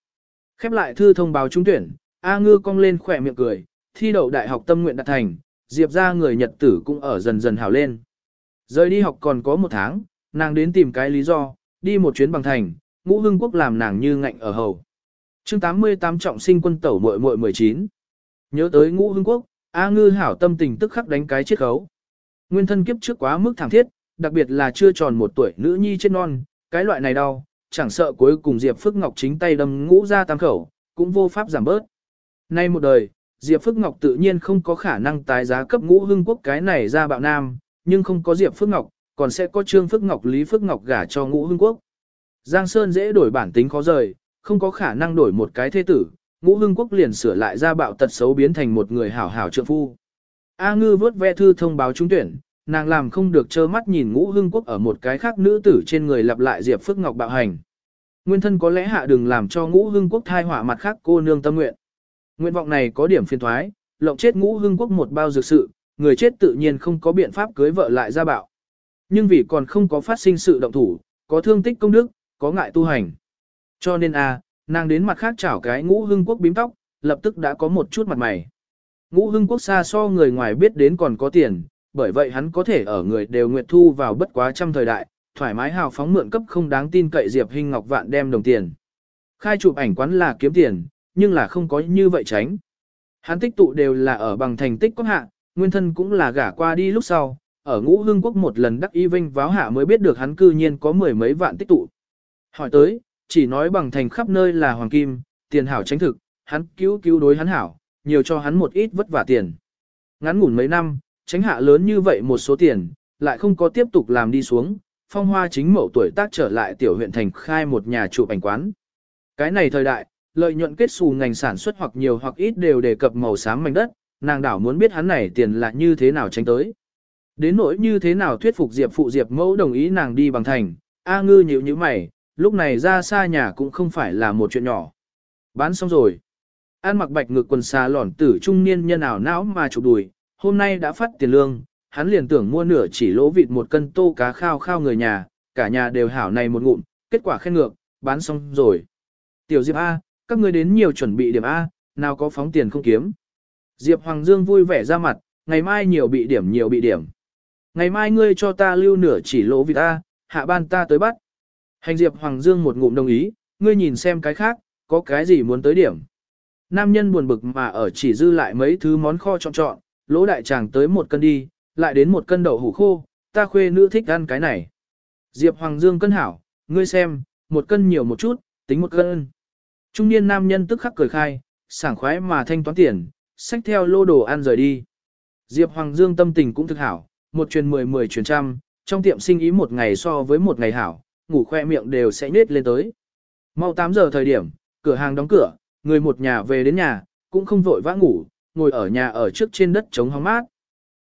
Khép lại thư thông báo trúng tuyển, A ngư cong lên khỏe miệng cười, thi đậu đại học tâm nguyện đạt thành, Diệp ra người Nhật tử cũng ở dần dần hào lên. Rời đi học còn có một tháng, nàng đến tìm cái lý do, đi một chuyến bằng thành, ngũ hưng quốc làm nàng như ngạnh ở hầu. chương 88 trọng sinh quân tẩu muội muội 19. Nhớ tới ngũ hưng quốc, A ngư hảo tâm tình tức khắc đánh cái chiết khấu. Nguyên thân kiếp trước quá mức thảm thiết, đặc biệt là chưa tròn một tuổi nữ nhi chết non, cái loại này đau, chẳng sợ cuối cùng Diệp Phước Ngọc chính tay đâm ngũ ra tam khẩu, cũng vô pháp giảm bớt. Nay một đời, Diệp Phước Ngọc tự nhiên không có khả năng tái giá cấp ngũ hưng quốc cái này ra bạo nam, nhưng không có Diệp Phước Ngọc, còn sẽ có Trương Phước Ngọc Lý Phước Ngọc gả cho ngũ hưng quốc. Giang Sơn dễ đổi bản tính khó rời, không có khả năng đổi một cái thế tử, ngũ hưng quốc liền sửa lại ra bạo tật xấu biến thành một người hảo hảo trượng phu. A ngư vớt ve thư thông báo trúng tuyển, nàng làm không được trơ mắt nhìn ngũ hưng quốc ở một cái khác nữ tử trên người lặp lại Diệp Phước Ngọc bạo hành. Nguyên thân có lẽ hạ đừng làm cho ngũ hưng quốc thai hỏa mặt khác cô nương tâm nguyện. Nguyện vọng này có điểm phiền thoái, lộng chết ngũ hưng quốc một bao dược sự, người chết tự nhiên không có biện pháp cưới vợ lại ra bạo. Nhưng vì còn không có phát sinh sự động thủ, có thương tích công đức, có ngại tu hành. Cho nên a, à, nàng đến mặt khác chảo cái ngũ hưng quốc bím tóc, lập tức đã có một chút mặt mày. Ngũ hưng quốc xa so người ngoài biết đến còn có tiền, bởi vậy hắn có thể ở người đều nguyện thu vào bất quá trăm thời đại, thoải mái hào phóng mượn cấp không đáng tin cậy Diệp Hinh Ngọc vạn đem đồng tiền. Khai chụp ảnh quán là kiếm tiền, nhưng là không có như vậy tránh. Hắn tích tụ đều là ở bằng thành tích quốc hạ, nguyên thân cũng là gả qua đi lúc sau, ở ngũ hương quốc một lần đắc y vinh váo hạ mới biết được hắn cư nhiên có mười mấy vạn tích tụ. Hỏi tới, chỉ nói bằng thành khắp nơi là hoàng kim, tiền hảo tránh thực, hắn cứu cứu đối hắn hảo, nhiều cho hắn một ít vất vả tiền. Ngắn ngủn mấy năm, tránh hạ lớn như vậy một số tiền, lại không có tiếp tục làm đi xuống, phong hoa chính mậu tuổi tác trở lại tiểu huyện thành khai một nhà chụp ảnh quán. Cái này thời đại, lợi nhuận kết xù ngành sản xuất hoặc nhiều hoặc ít đều đề cập màu xám mảnh đất, nàng đảo muốn biết hắn này tiền là như thế nào tránh tới. Đến nỗi như thế nào thuyết phục Diệp phụ Diệp mẫu đồng ý nàng đi bằng thành, A ngư nhíu như mày, lúc này ra xa nhà cũng không phải là một chuyện nhỏ. Bán xong rồi. An mặc bạch ngực quần xà lỏn tử trung niên nhân ảo não mà chụp đùi, hôm nay đã phát tiền lương, hắn liền tưởng mua nửa chỉ lỗ vịt một cân tô cá khao khao người nhà, cả nhà đều hảo này một ngụm, kết quả khen ngược, bán xong rồi. Tiểu Diệp A, các ngươi đến nhiều chuẩn bị điểm A, nào có phóng tiền không kiếm. Diệp Hoàng Dương vui vẻ ra mặt, ngày mai nhiều bị điểm nhiều bị điểm. Ngày mai ngươi cho ta lưu nửa chỉ lỗ vịt A, hạ ban ta tới bắt. Hành Diệp Hoàng Dương một ngụm đồng ý, ngươi nhìn xem cái khác, có cái gì muốn tới điểm. Nam nhân buồn bực mà ở chỉ dư lại mấy thứ món kho chọn chọn, lỗ đại chàng tới một cân đi, lại đến một cân đậu hủ khô, ta khuê nữ thích ăn cái này. Diệp Hoàng Dương cân hảo, ngươi xem, một cân nhiều một chút, tính một cân. Trung niên nam nhân tức khắc cười khai, sảng khoái mà thanh toán tiền, xách theo lô đồ ăn rời đi. Diệp Hoàng Dương tâm tình cũng thực hảo, một truyền mười mười truyền trăm, trong tiệm sinh ý một ngày so với một ngày hảo, ngủ khoe miệng đều sẽ nết lên tới. Mau 8 giờ thời điểm, cửa hàng đóng cửa, người một nhà về đến nhà, cũng không vội vã ngủ, ngồi ở nhà ở trước trên đất chống hóng mát.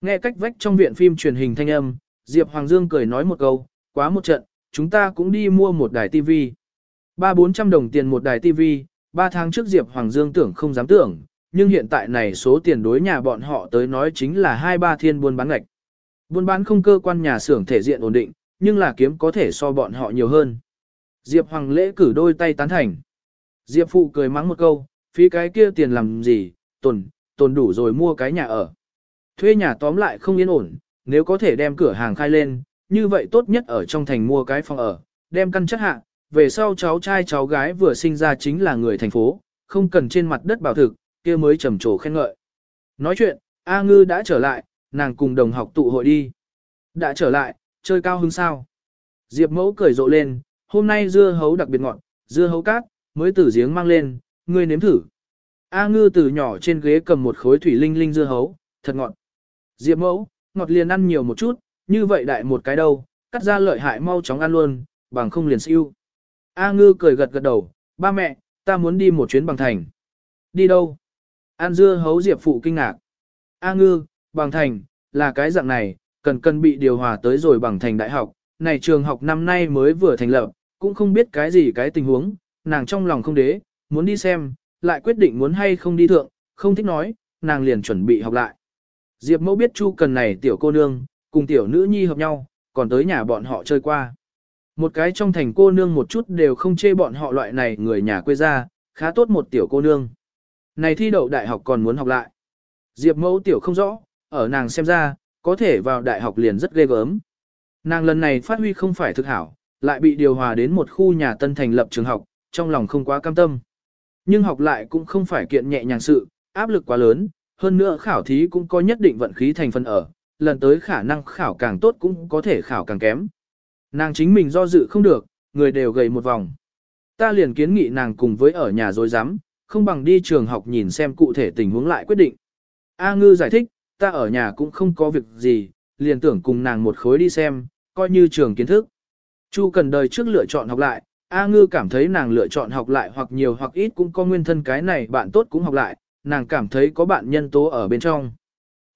Nghe cách vách trong viện phim truyền hình thanh âm, Diệp Hoàng Dương cười nói một câu, quá một trận, chúng ta cũng đi mua một đài TV. Ba bốn trăm đồng tiền một đài TV, ba tháng trước Diệp Hoàng Dương tưởng không dám tưởng, nhưng hiện tại này số tiền đối nhà bọn họ tới nói chính là hai ba thiên buôn bán ngạch. Buôn bán không cơ quan nhà xưởng thể diện ổn định, nhưng là kiếm có thể so bọn họ nhiều hơn. Diệp Hoàng lễ cử đôi tay tán thành. Diệp Phụ cười mắng một câu, phí cái kia tiền làm gì, tồn, tồn đủ rồi mua cái nhà ở. Thuê nhà tóm lại không yên ổn, nếu có thể đem cửa hàng khai lên, như vậy tốt nhất ở trong thành mua cái phòng ở, đem căn chất hạ, về sau cháu trai cháu gái vừa sinh ra chính là người thành phố, không cần trên mặt đất bảo thực, kia mới trầm trồ khen ngợi. Nói chuyện, A Ngư đã trở lại, nàng cùng đồng học tụ hội đi. Đã trở lại, chơi cao hứng sao. Diệp mẫu cười rộ lên, hôm nay dưa hấu đặc biệt ngọt, dưa hấu cát, mới từ giếng mang lên, ngươi nếm thử. A ngư từ nhỏ trên ghế cầm một khối thủy linh linh dưa hấu, thật ngọt. Diệp mẫu, ngọt liền ăn nhiều một chút, như vậy đại một cái đâu, cắt ra lợi hại mau chóng ăn luôn, bằng không liền siêu. A ngư cười gật gật đầu, ba mẹ, ta muốn đi một chuyến bằng thành. Đi đâu? An dưa hấu Diệp phụ kinh ngạc. A ngư, bằng thành, là cái dạng này, cần cần bị điều hòa tới rồi bằng thành đại học. Này trường học năm nay mới vừa thành lập, cũng không biết cái gì cái tình huống, nàng trong lòng không đế, muốn đi xem, lại quyết định muốn hay không đi thượng, không thích nói, nàng liền chuẩn bị học lại. Diệp mẫu biết Chu cần này tiểu cô nương, cùng tiểu nữ nhi hợp nhau, còn tới nhà bọn họ chơi qua. Một cái trong thành cô nương một chút đều không chê bọn họ loại này người nhà quê ra, khá tốt một tiểu cô nương. Này thi đậu đại học còn muốn học lại. Diệp mẫu tiểu không rõ, ở nàng xem ra, có thể vào đại học liền rất ghê gớm. Nàng lần này phát huy không phải thực hảo, lại bị điều hòa đến một khu nhà tân thành lập trường học, trong lòng không quá cam tâm. Nhưng học lại cũng không phải kiện nhẹ nhàng sự, áp lực quá lớn, hơn nữa khảo thí cũng có nhất định vận khí thành phần ở, lần tới khả năng khảo càng tốt cũng có thể khảo càng kém. Nàng chính mình do dự không được, người đều gầy một vòng. Ta liền kiến nghị nàng cùng với ở nhà dối rắm không bằng đi trường học nhìn xem cụ thể tình huống lại quyết định. A ngư giải thích, ta ở nhà cũng không có việc gì, liền tưởng cùng nàng một khối đi xem, coi như trường kiến thức. Chu cần đời trước lựa chọn học lại, A ngư cảm thấy nàng lựa chọn học lại hoặc nhiều hoặc ít cũng có nguyên thân cái này bạn tốt cũng học lại, nàng cảm thấy có bạn nhân tố ở bên trong.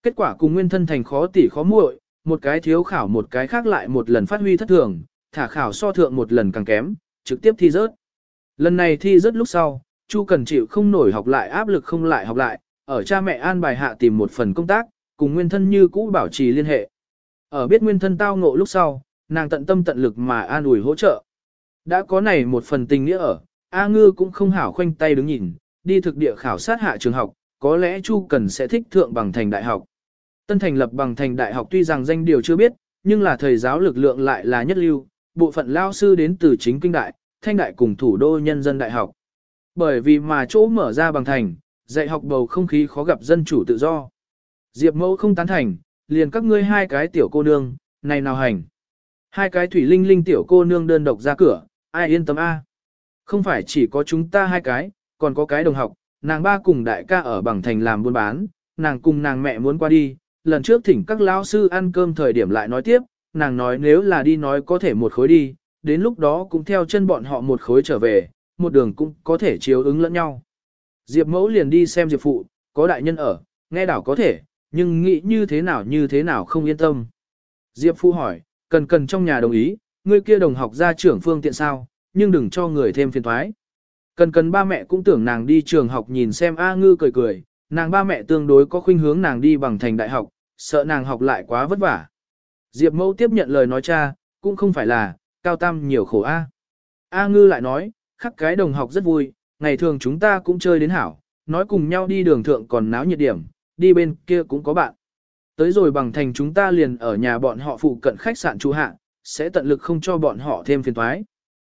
Kết quả cùng nguyên thân thành khó tỉ khó muội, một cái thiếu khảo một cái khác lại một lần phát huy thất thường, thả khảo so thượng một lần càng kém, trực tiếp thi rớt. Lần này thi rớt lúc sau, Chu cần chịu không nổi học lại áp lực không lại học lại, ở cha mẹ an bài hạ tìm một phần công tác, cùng nguyên thân như cũ bảo trì liên hệ. Ở biết nguyên thân tao ngộ lúc sau, nàng tận tâm tận lực mà an ủi hỗ trợ. Đã có này một phần tình nghĩa ở, A Ngư cũng không hảo khoanh tay đứng nhìn, đi thực địa khảo sát hạ trường học, có lẽ Chu Cần sẽ thích thượng bằng thành đại học. Tân thành lập bằng thành đại học tuy rằng danh điều chưa biết, nhưng là thầy giáo lực lượng lại là nhất lưu, bộ phận lao sư đến từ chính kinh đại, thanh đại cùng thủ đô nhân dân đại học. Bởi vì mà chỗ mở ra bằng thành, dạy học bầu không khí khó gặp dân chủ tự do. Diệp mẫu không tán thành, liền các ngươi hai cái tiểu cô nương, này nào hành. Hai cái thủy linh linh tiểu cô nương đơn độc ra cửa, ai yên tâm a? Không phải chỉ có chúng ta hai cái, còn có cái đồng học, nàng ba cùng đại ca ở bằng thành làm buôn bán, nàng cùng nàng mẹ muốn qua đi, lần trước thỉnh các lão sư ăn cơm thời điểm lại nói tiếp, nàng nói nếu là đi nói có thể một khối đi, đến lúc đó cũng theo chân bọn họ một khối trở về, một đường cũng có thể chiếu ứng lẫn nhau. Diệp mẫu liền đi xem Diệp phụ, có đại nhân ở, nghe đảo có thể, nhưng nghĩ như thế nào như thế nào không yên tâm. Diệp phụ hỏi, cần cần trong nhà đồng ý, ngươi kia đồng học ra trưởng phương tiện sao, nhưng đừng cho người thêm phiền thoái. Cần cần ba mẹ cũng tưởng nàng đi trường học nhìn xem A ngư cười cười, nàng ba mẹ tương đối có khuynh hướng nàng đi bằng thành đại học, sợ nàng học lại quá vất vả. Diệp mẫu tiếp nhận lời nói cha, cũng không phải là, cao tam nhiều khổ A. A ngư lại nói, khắc cái đồng học rất vui, ngày thường chúng ta cũng chơi đến hảo, nói cùng nhau đi đường thượng còn náo nhiệt điểm, đi bên kia cũng có bạn. Tới rồi bằng thành chúng ta liền ở nhà bọn họ phụ cận khách sạn trú hạ, sẽ tận lực không cho bọn họ thêm phiền toái.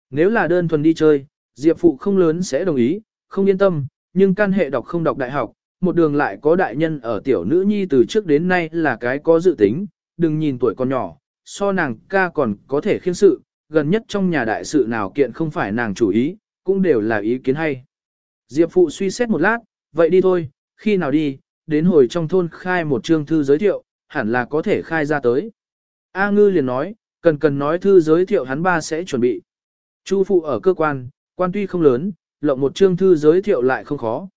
Nếu là đơn thuần đi chơi, Diệp phụ không lớn sẽ đồng ý, không yên tâm, nhưng can hệ đọc không đọc đại học, một đường lại có đại nhân ở tiểu nữ nhi từ trước đến nay là cái có dự tính, đừng nhìn tuổi còn nhỏ, so nàng ca còn có thể khiên sự, gần nhất trong nhà đại sự nào kiện không phải nàng chủ ý, cũng đều là ý kiến hay. Diệp phụ suy xét một lát, vậy đi thôi, khi nào đi, đến hồi trong thôn khai một chương thư giới thiệu, hẳn là có thể khai ra tới. A ngư liền nói, cần cần nói thư giới thiệu hắn ba sẽ chuẩn bị. Chu phụ ở cơ quan, quan tuy không lớn, lộng một chương thư giới thiệu lại không khó.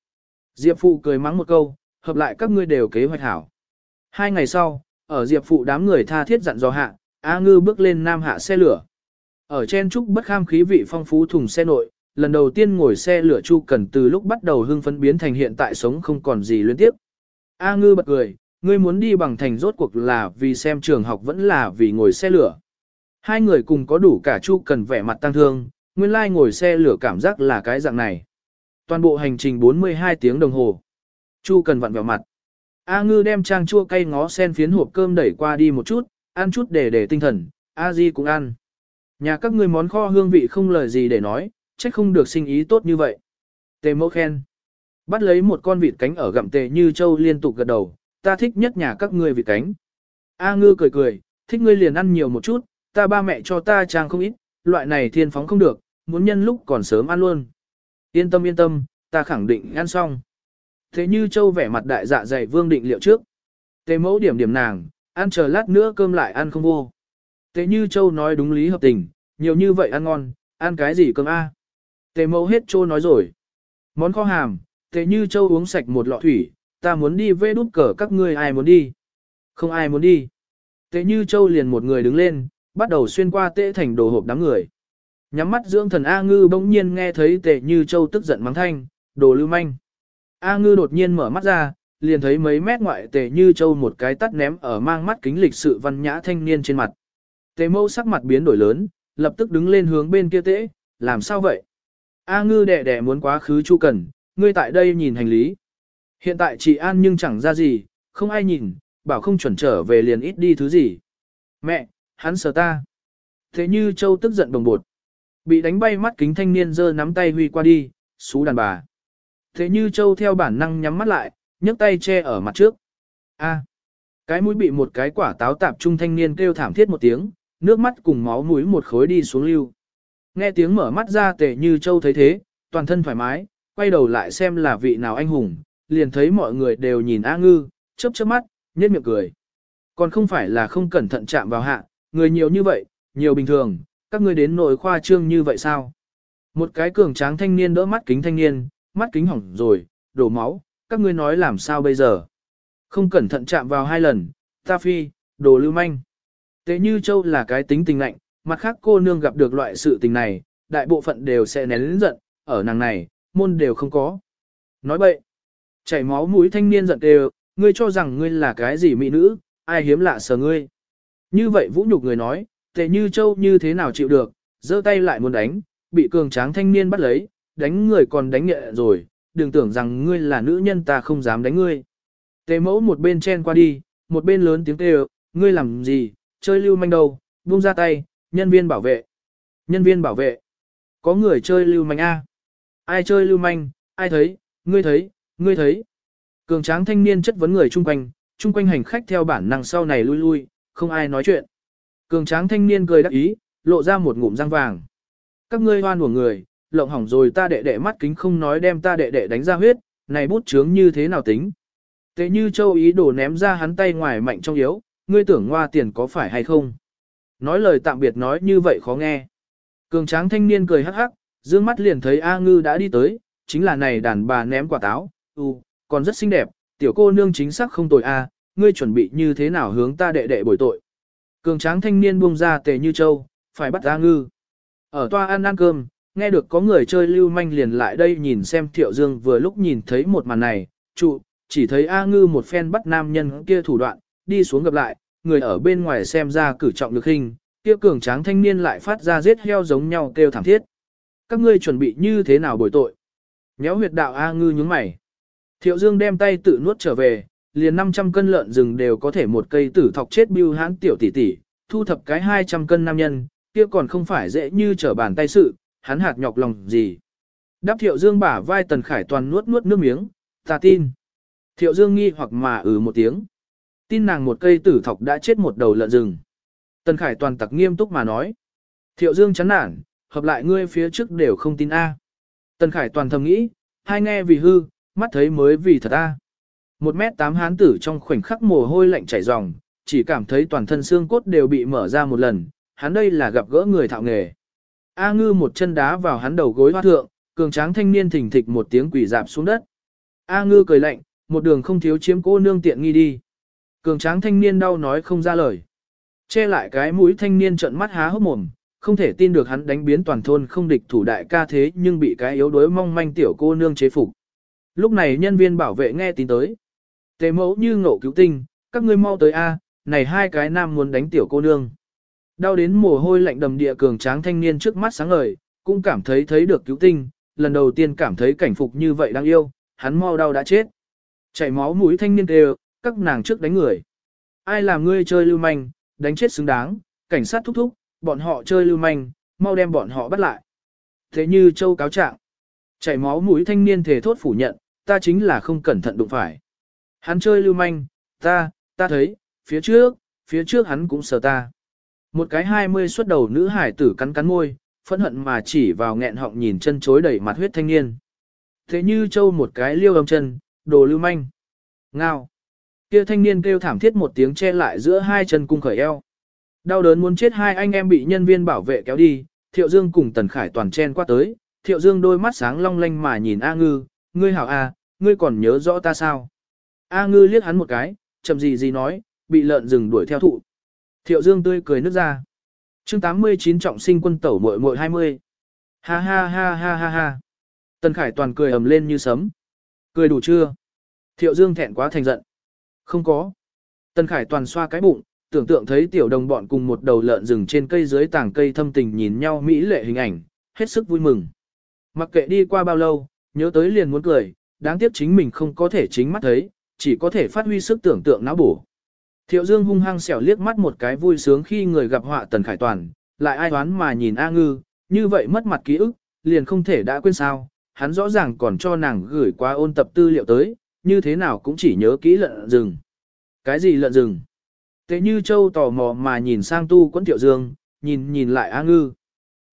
Diệp phụ cười mắng một câu, hợp lại các ngươi đều kế hoạch hảo. Hai ngày sau, ở Diệp phụ đám người tha thiết dặn dò hạ, A ngư bước lên nam hạ xe lửa. Ở trên trúc bất kham khí vị phong phú thùng xe nội, lần đầu tiên ngồi xe lửa Chu Cần từ lúc bắt đầu hưng phấn biến thành hiện tại sống không còn gì liên tiếp. A ngư bật cười, ngươi muốn đi bằng thành rốt cuộc là vì xem trường học vẫn là vì ngồi xe lửa. Hai người cùng có đủ cả Chu Cần vẻ mặt tăng thương, nguyên lai like ngồi xe lửa cảm giác là cái dạng này. Toàn bộ hành trình 42 tiếng đồng hồ. Chu Cần vặn vẹo mặt. A ngư đem trang chua cay ngó sen phiến hộp cơm đẩy qua đi một chút, ăn chút để để tinh thần, A Di cũng ăn. Nhà các ngươi món kho hương vị không lời gì để nói, chắc không được sinh ý tốt như vậy. Tề mẫu khen. Bắt lấy một con vịt cánh ở gặm tề như châu liên tục gật đầu, ta thích nhất nhà các ngươi vịt cánh. A ngư cười cười, thích ngươi liền ăn nhiều một chút, ta ba mẹ cho ta trang không ít, loại này thiên phóng không được, muốn nhân lúc còn sớm ăn luôn. Yên tâm yên tâm, ta khẳng định ăn xong. Thế như châu vẻ mặt đại dạ dày vương định liệu trước. Tề mẫu điểm điểm nàng, ăn chờ lát nữa cơm lại ăn không vô. Tề như châu nói đúng lý hợp tình, nhiều như vậy ăn ngon, ăn cái gì cơm a? Tề mẫu hết trô nói rồi. Món kho hàm, tề như châu uống sạch một lọ thủy, ta muốn đi vê đút cờ các ngươi ai muốn đi. Không ai muốn đi. Tề như châu liền một người đứng lên, bắt đầu xuyên qua tệ thành đồ hộp đám người. Nhắm mắt dưỡng thần A ngư bỗng nhiên nghe thấy tệ như châu tức giận mắng thanh, đồ lưu manh. A ngư đột nhiên mở mắt ra, liền thấy mấy mét ngoại tề như châu một cái tắt ném ở mang mắt kính lịch sự văn nhã thanh niên trên mặt. Tề mâu sắc mặt biến đổi lớn, lập tức đứng lên hướng bên kia tễ, làm sao vậy? A ngư đẻ đẻ muốn quá khứ chu cần, ngươi tại đây nhìn hành lý. Hiện tại chị An nhưng chẳng ra gì, không ai nhìn, bảo không chuẩn trở về liền ít đi thứ gì. Mẹ, hắn sờ ta. Thế như châu tức giận bồng bột. Bị đánh bay mắt kính thanh niên giơ nắm tay huy qua đi, xú đàn bà. Thế như châu theo bản năng nhắm mắt lại, nhấc tay che ở mặt trước. A. Cái mũi bị một cái quả táo tạp trung thanh niên kêu thảm thiết một tiếng, nước mắt cùng máu mũi một khối đi xuống lưu. Nghe tiếng mở mắt ra tề như châu thấy thế, toàn thân thoải mái, quay đầu lại xem là vị nào anh hùng, liền thấy mọi người đều nhìn A ngư, chớp chớp mắt, nhếch miệng cười. Còn không phải là không cẩn thận chạm vào hạ, người nhiều như vậy, nhiều bình thường, các ngươi đến nội khoa trương như vậy sao? Một cái cường tráng thanh niên đỡ mắt kính thanh niên, mắt kính hỏng rồi, đổ máu, các ngươi nói làm sao bây giờ? Không cẩn thận chạm vào hai lần, ta phi, đồ lưu manh. Tế như châu là cái tính tình lạnh, mặt khác cô nương gặp được loại sự tình này, đại bộ phận đều sẽ nén lĩnh giận, ở nàng này, môn đều không có. Nói bậy, chảy máu mũi thanh niên giận đều, ngươi cho rằng ngươi là cái gì mỹ nữ, ai hiếm lạ sờ ngươi. Như vậy vũ nhục người nói, tề như châu như thế nào chịu được, giơ tay lại muốn đánh, bị cường tráng thanh niên bắt lấy, đánh người còn đánh nhẹ rồi, đừng tưởng rằng ngươi là nữ nhân ta không dám đánh ngươi. Tề mẫu một bên chen qua đi, một bên lớn tiếng kêu, ngươi làm gì, chơi lưu manh đâu, buông ra tay, nhân viên bảo vệ. Nhân viên bảo vệ. Có người chơi lưu manh A. Ai chơi lưu manh, ai thấy, ngươi thấy, ngươi thấy. Cường tráng thanh niên chất vấn người chung quanh, chung quanh hành khách theo bản năng sau này lui lui, không ai nói chuyện. Cường tráng thanh niên cười đắc ý, lộ ra một ngụm răng vàng. Các ngươi hoan của người, lộng hỏng rồi ta đệ đệ mắt kính không nói đem ta đệ đệ đánh ra huyết, này bút chướng như thế nào tính. Tế như châu ý đồ ném ra hắn tay ngoài mạnh trong yếu, ngươi tưởng ngoa tiền có phải hay không. Nói lời tạm biệt nói như vậy khó nghe. Cường tráng thanh niên cười hắc hắc, dương mắt liền thấy A ngư đã đi tới, chính là này đàn bà ném quả táo, u, còn rất xinh đẹp, tiểu cô nương chính xác không tồi A, ngươi chuẩn bị như thế nào hướng ta đệ đệ bồi tội. Cường tráng thanh niên buông ra tề như châu, phải bắt A ngư. Ở toa ăn ăn cơm, nghe được có người chơi lưu manh liền lại đây nhìn xem Thiệu Dương vừa lúc nhìn thấy một màn này, trụ, chỉ thấy A Ngư một phen bắt nam nhân kia thủ đoạn, đi xuống gặp lại, người ở bên ngoài xem ra cử trọng lực hình, kia cường tráng thanh niên lại phát ra giết heo giống nhau kêu thảm thiết. Các ngươi chuẩn bị như thế nào bồi tội? Nhéo huyệt đạo A Ngư nhúng mày. Thiệu Dương đem tay tự nuốt trở về, liền 500 cân lợn rừng đều có thể một cây tử thọc chết bưu hãn tiểu tỷ tỷ, thu thập cái 200 cân nam nhân, kia còn không phải dễ như trở bàn tay sự, hắn hạt nhọc lòng gì. Đáp Thiệu Dương bả vai Tần Khải toàn nuốt nuốt nước miếng, ta tin. Thiệu Dương nghi hoặc mà ừ một tiếng. Tin nàng một cây tử thọc đã chết một đầu lợn rừng. Tần Khải toàn tặc nghiêm túc mà nói. Thiệu Dương chán nản, hợp lại ngươi phía trước đều không tin A. Tần Khải toàn thầm nghĩ, hai nghe vì hư, mắt thấy mới vì thật A. Một mét tám hán tử trong khoảnh khắc mồ hôi lạnh chảy ròng, chỉ cảm thấy toàn thân xương cốt đều bị mở ra một lần, hắn đây là gặp gỡ người thạo nghề. A ngư một chân đá vào hắn đầu gối hoa thượng, cường tráng thanh niên thỉnh thịch một tiếng quỷ dạp xuống đất. A ngư cười lạnh, một đường không thiếu chiếm cô nương tiện nghi đi. Cường tráng thanh niên đau nói không ra lời. Che lại cái mũi thanh niên trợn mắt há hốc mồm, không thể tin được hắn đánh biến toàn thôn không địch thủ đại ca thế nhưng bị cái yếu đuối mong manh tiểu cô nương chế phục. Lúc này nhân viên bảo vệ nghe tin tới. Tề mẫu như ngộ cứu tinh, các ngươi mau tới A, này hai cái nam muốn đánh tiểu cô nương. Đau đến mồ hôi lạnh đầm địa cường tráng thanh niên trước mắt sáng ngời, cũng cảm thấy thấy được cứu tinh, lần đầu tiên cảm thấy cảnh phục như vậy đáng yêu, hắn mau đau đã chết. Chảy máu mũi thanh niên đều, các nàng trước đánh người. Ai làm ngươi chơi lưu manh, đánh chết xứng đáng, cảnh sát thúc thúc, bọn họ chơi lưu manh, mau đem bọn họ bắt lại. Thế như châu cáo trạng, chảy máu mũi thanh niên thề thốt phủ nhận, ta chính là không cẩn thận đụng phải. Hắn chơi lưu manh, ta, ta thấy, phía trước, phía trước hắn cũng sờ ta. Một cái hai mươi xuất đầu nữ hải tử cắn cắn môi, phẫn hận mà chỉ vào nghẹn họng nhìn chân chối đẩy mặt huyết thanh niên. Thế như châu một cái liêu âm chân, đồ lưu manh. Ngao. Kia thanh niên kêu thảm thiết một tiếng che lại giữa hai chân cung khởi eo. Đau đớn muốn chết hai anh em bị nhân viên bảo vệ kéo đi, Thiệu Dương cùng Tần Khải toàn chen qua tới, Thiệu Dương đôi mắt sáng long lanh mà nhìn A Ngư, ngươi hảo A, ngươi còn nhớ rõ ta sao? A Ngư liếc hắn một cái, chậm gì gì nói, bị lợn rừng đuổi theo thụ. Thiệu Dương tươi cười nước ra. chương 89 trọng sinh quân tẩu muội muội 20. Ha ha ha ha ha ha. Tần Khải toàn cười ầm lên như sấm. Cười đủ chưa? Thiệu Dương thẹn quá thành giận. Không có. Tần Khải toàn xoa cái bụng, tưởng tượng thấy tiểu đồng bọn cùng một đầu lợn rừng trên cây dưới tảng cây thâm tình nhìn nhau mỹ lệ hình ảnh, hết sức vui mừng. Mặc kệ đi qua bao lâu, nhớ tới liền muốn cười, đáng tiếc chính mình không có thể chính mắt thấy, chỉ có thể phát huy sức tưởng tượng não bổ. Thiệu Dương hung hăng xẻo liếc mắt một cái vui sướng khi người gặp họa Tần Khải Toàn, lại ai đoán mà nhìn A Ngư, như vậy mất mặt ký ức, liền không thể đã quên sao, hắn rõ ràng còn cho nàng gửi qua ôn tập tư liệu tới, như thế nào cũng chỉ nhớ kỹ lợn rừng. Cái gì lợn rừng? Tế như châu tò mò mà nhìn sang tu quẫn Thiệu Dương, nhìn nhìn lại A Ngư.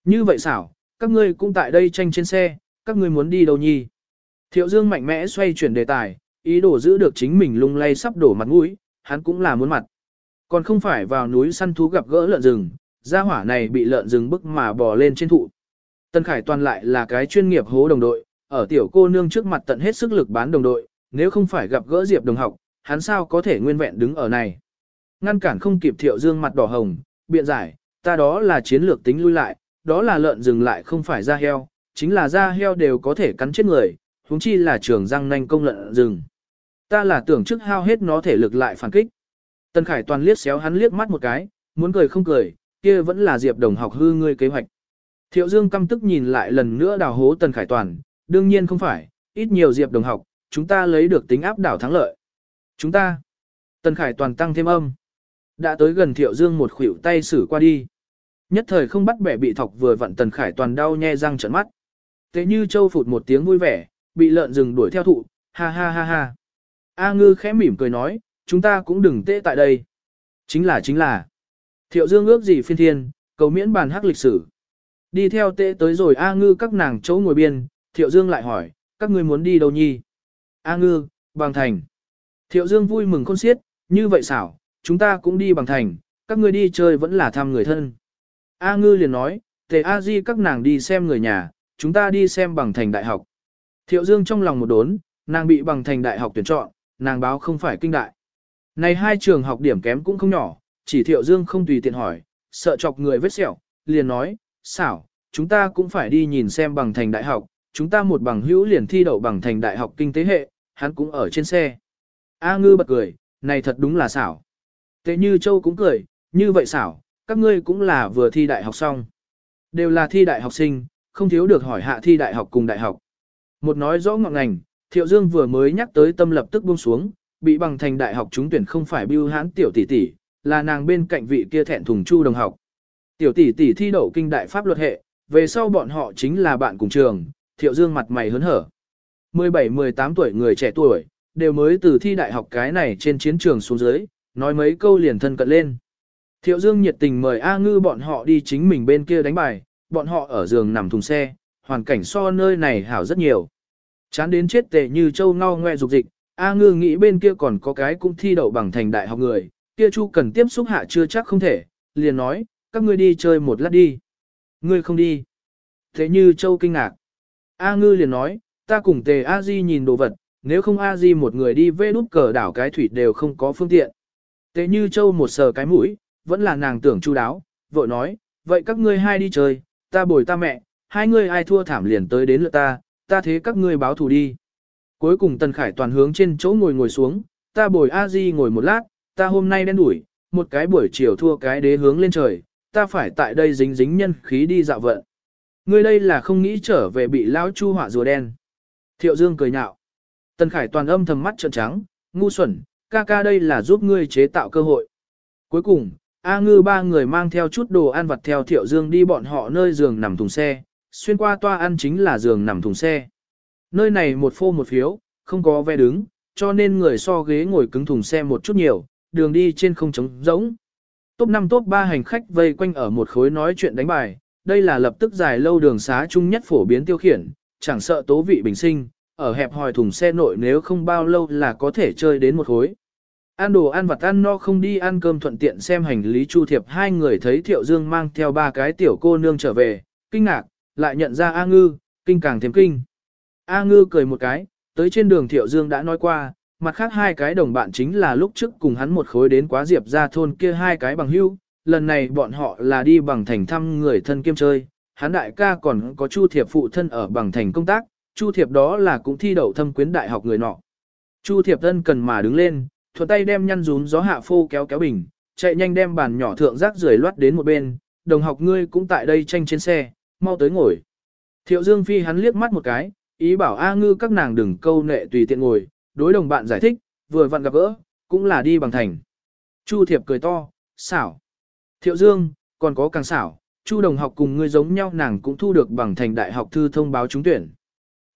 Như vậy xảo, các ngươi cũng tại đây tranh trên xe, các ngươi muốn đi đâu nhi? Thiệu Dương mạnh mẽ xoay chuyển đề tài, ý đồ giữ được chính mình lung lay sắp đổ mặt mũi, hắn cũng là muốn mặt. Còn không phải vào núi săn thú gặp gỡ lợn rừng, gia hỏa này bị lợn rừng bức mà bò lên trên thụ. Tân Khải toàn lại là cái chuyên nghiệp hố đồng đội, ở tiểu cô nương trước mặt tận hết sức lực bán đồng đội, nếu không phải gặp gỡ Diệp đồng học, hắn sao có thể nguyên vẹn đứng ở này. Ngăn cản không kịp thiệu dương mặt đỏ hồng, biện giải, ta đó là chiến lược tính lui lại, đó là lợn rừng lại không phải da heo, chính là da heo đều có thể cắn chết người, huống chi là trường răng nanh công lợn rừng. Ta là tưởng trước hao hết nó thể lực lại phản kích. Tân Khải toàn liếc xéo hắn liếc mắt một cái, muốn cười không cười, kia vẫn là Diệp Đồng học hư ngươi kế hoạch. Thiệu Dương căm tức nhìn lại lần nữa đào hố Tân Khải toàn, đương nhiên không phải, ít nhiều Diệp Đồng học, chúng ta lấy được tính áp đảo thắng lợi. Chúng ta. Tân Khải toàn tăng thêm âm. Đã tới gần Thiệu Dương một khuỷu tay xử qua đi. Nhất thời không bắt bẻ bị thọc vừa vặn Tần Khải toàn đau nhe răng trợn mắt. Thế như châu phụt một tiếng vui vẻ, bị lợn rừng đuổi theo thụ, ha ha ha ha. A ngư khẽ mỉm cười nói, chúng ta cũng đừng tê tại đây. Chính là chính là. Thiệu Dương ước gì phiên thiên, cầu miễn bàn hắc lịch sử. Đi theo tê tới rồi A ngư các nàng chỗ ngồi biên, Thiệu Dương lại hỏi, các ngươi muốn đi đâu nhi? A ngư, bằng thành. Thiệu Dương vui mừng khôn xiết, như vậy xảo, chúng ta cũng đi bằng thành, các ngươi đi chơi vẫn là thăm người thân. A ngư liền nói, tề A di các nàng đi xem người nhà, chúng ta đi xem bằng thành đại học. Thiệu Dương trong lòng một đốn, nàng bị bằng thành đại học tuyển chọn, nàng báo không phải kinh đại. Này hai trường học điểm kém cũng không nhỏ, chỉ Thiệu Dương không tùy tiện hỏi, sợ chọc người vết sẹo, liền nói, xảo, chúng ta cũng phải đi nhìn xem bằng thành đại học, chúng ta một bằng hữu liền thi đậu bằng thành đại học kinh tế hệ, hắn cũng ở trên xe. A ngư bật cười, này thật đúng là xảo. Tế như châu cũng cười, như vậy xảo, các ngươi cũng là vừa thi đại học xong. Đều là thi đại học sinh, không thiếu được hỏi hạ thi đại học cùng đại học. Một nói rõ ngọn ngành, Thiệu Dương vừa mới nhắc tới tâm lập tức buông xuống, bị bằng thành đại học trúng tuyển không phải bưu hãn tiểu tỷ tỷ, là nàng bên cạnh vị kia thẹn thùng chu đồng học. Tiểu tỷ tỷ thi đậu kinh đại pháp luật hệ, về sau bọn họ chính là bạn cùng trường, Thiệu Dương mặt mày hớn hở. 17-18 tuổi người trẻ tuổi, đều mới từ thi đại học cái này trên chiến trường xuống dưới, nói mấy câu liền thân cận lên. Thiệu Dương nhiệt tình mời A Ngư bọn họ đi chính mình bên kia đánh bài, bọn họ ở giường nằm thùng xe, hoàn cảnh so nơi này hảo rất nhiều. Chán đến chết tệ như châu ngao ngoe dục dịch, A Ngư nghĩ bên kia còn có cái cũng thi đậu bằng thành đại học người, kia Chu cần tiếp xúc hạ chưa chắc không thể, liền nói, các ngươi đi chơi một lát đi. Ngươi không đi. Thế như châu kinh ngạc. A Ngư liền nói, ta cùng tề A Di nhìn đồ vật, nếu không A Di một người đi vê đút cờ đảo cái thủy đều không có phương tiện. Tế như châu một sờ cái mũi, vẫn là nàng tưởng chu đáo, vội nói, vậy các ngươi hai đi chơi, ta bồi ta mẹ, hai người ai thua thảm liền tới đến lượt ta, ta thế các ngươi báo thù đi. Cuối cùng Tần Khải toàn hướng trên chỗ ngồi ngồi xuống, ta bồi a di ngồi một lát, ta hôm nay đen đuổi, một cái buổi chiều thua cái đế hướng lên trời, ta phải tại đây dính dính nhân khí đi dạo vận. Ngươi đây là không nghĩ trở về bị lão chu họa rùa đen. Thiệu Dương cười nhạo. Tần Khải toàn âm thầm mắt trợn trắng, ngu xuẩn, ca ca đây là giúp ngươi chế tạo cơ hội. Cuối cùng, A ngư ba người mang theo chút đồ ăn vặt theo Thiệu Dương đi bọn họ nơi giường nằm thùng xe, xuyên qua toa ăn chính là giường nằm thùng xe. Nơi này một phô một phiếu, không có vé đứng, cho nên người so ghế ngồi cứng thùng xe một chút nhiều, đường đi trên không trống rỗng. Top 5 top 3 hành khách vây quanh ở một khối nói chuyện đánh bài, đây là lập tức dài lâu đường xá chung nhất phổ biến tiêu khiển, chẳng sợ tố vị bình sinh, ở hẹp hòi thùng xe nội nếu không bao lâu là có thể chơi đến một khối. Ăn đồ ăn vặt ăn no không đi ăn cơm thuận tiện xem hành lý chu thiệp hai người thấy Thiệu Dương mang theo ba cái tiểu cô nương trở về, kinh ngạc, lại nhận ra A Ngư, kinh càng thêm kinh. A Ngư cười một cái, tới trên đường Thiệu Dương đã nói qua, mặt khác hai cái đồng bạn chính là lúc trước cùng hắn một khối đến quá diệp ra thôn kia hai cái bằng hưu, lần này bọn họ là đi bằng thành thăm người thân kiêm chơi, hắn đại ca còn có Chu Thiệp phụ thân ở bằng thành công tác, Chu Thiệp đó là cũng thi đậu thâm quyến đại học người nọ. Chu Thiệp thân cần mà đứng lên, thuận tay đem nhăn rún gió hạ phô kéo kéo bình, chạy nhanh đem bàn nhỏ thượng rác rưởi loát đến một bên, đồng học ngươi cũng tại đây tranh trên xe, mau tới ngồi. Thiệu Dương Phi hắn liếc mắt một cái, ý bảo A ngư các nàng đừng câu nệ tùy tiện ngồi, đối đồng bạn giải thích, vừa vặn gặp gỡ, cũng là đi bằng thành. Chu Thiệp cười to, xảo. Thiệu Dương, còn có càng xảo, Chu đồng học cùng ngươi giống nhau nàng cũng thu được bằng thành đại học thư thông báo trúng tuyển.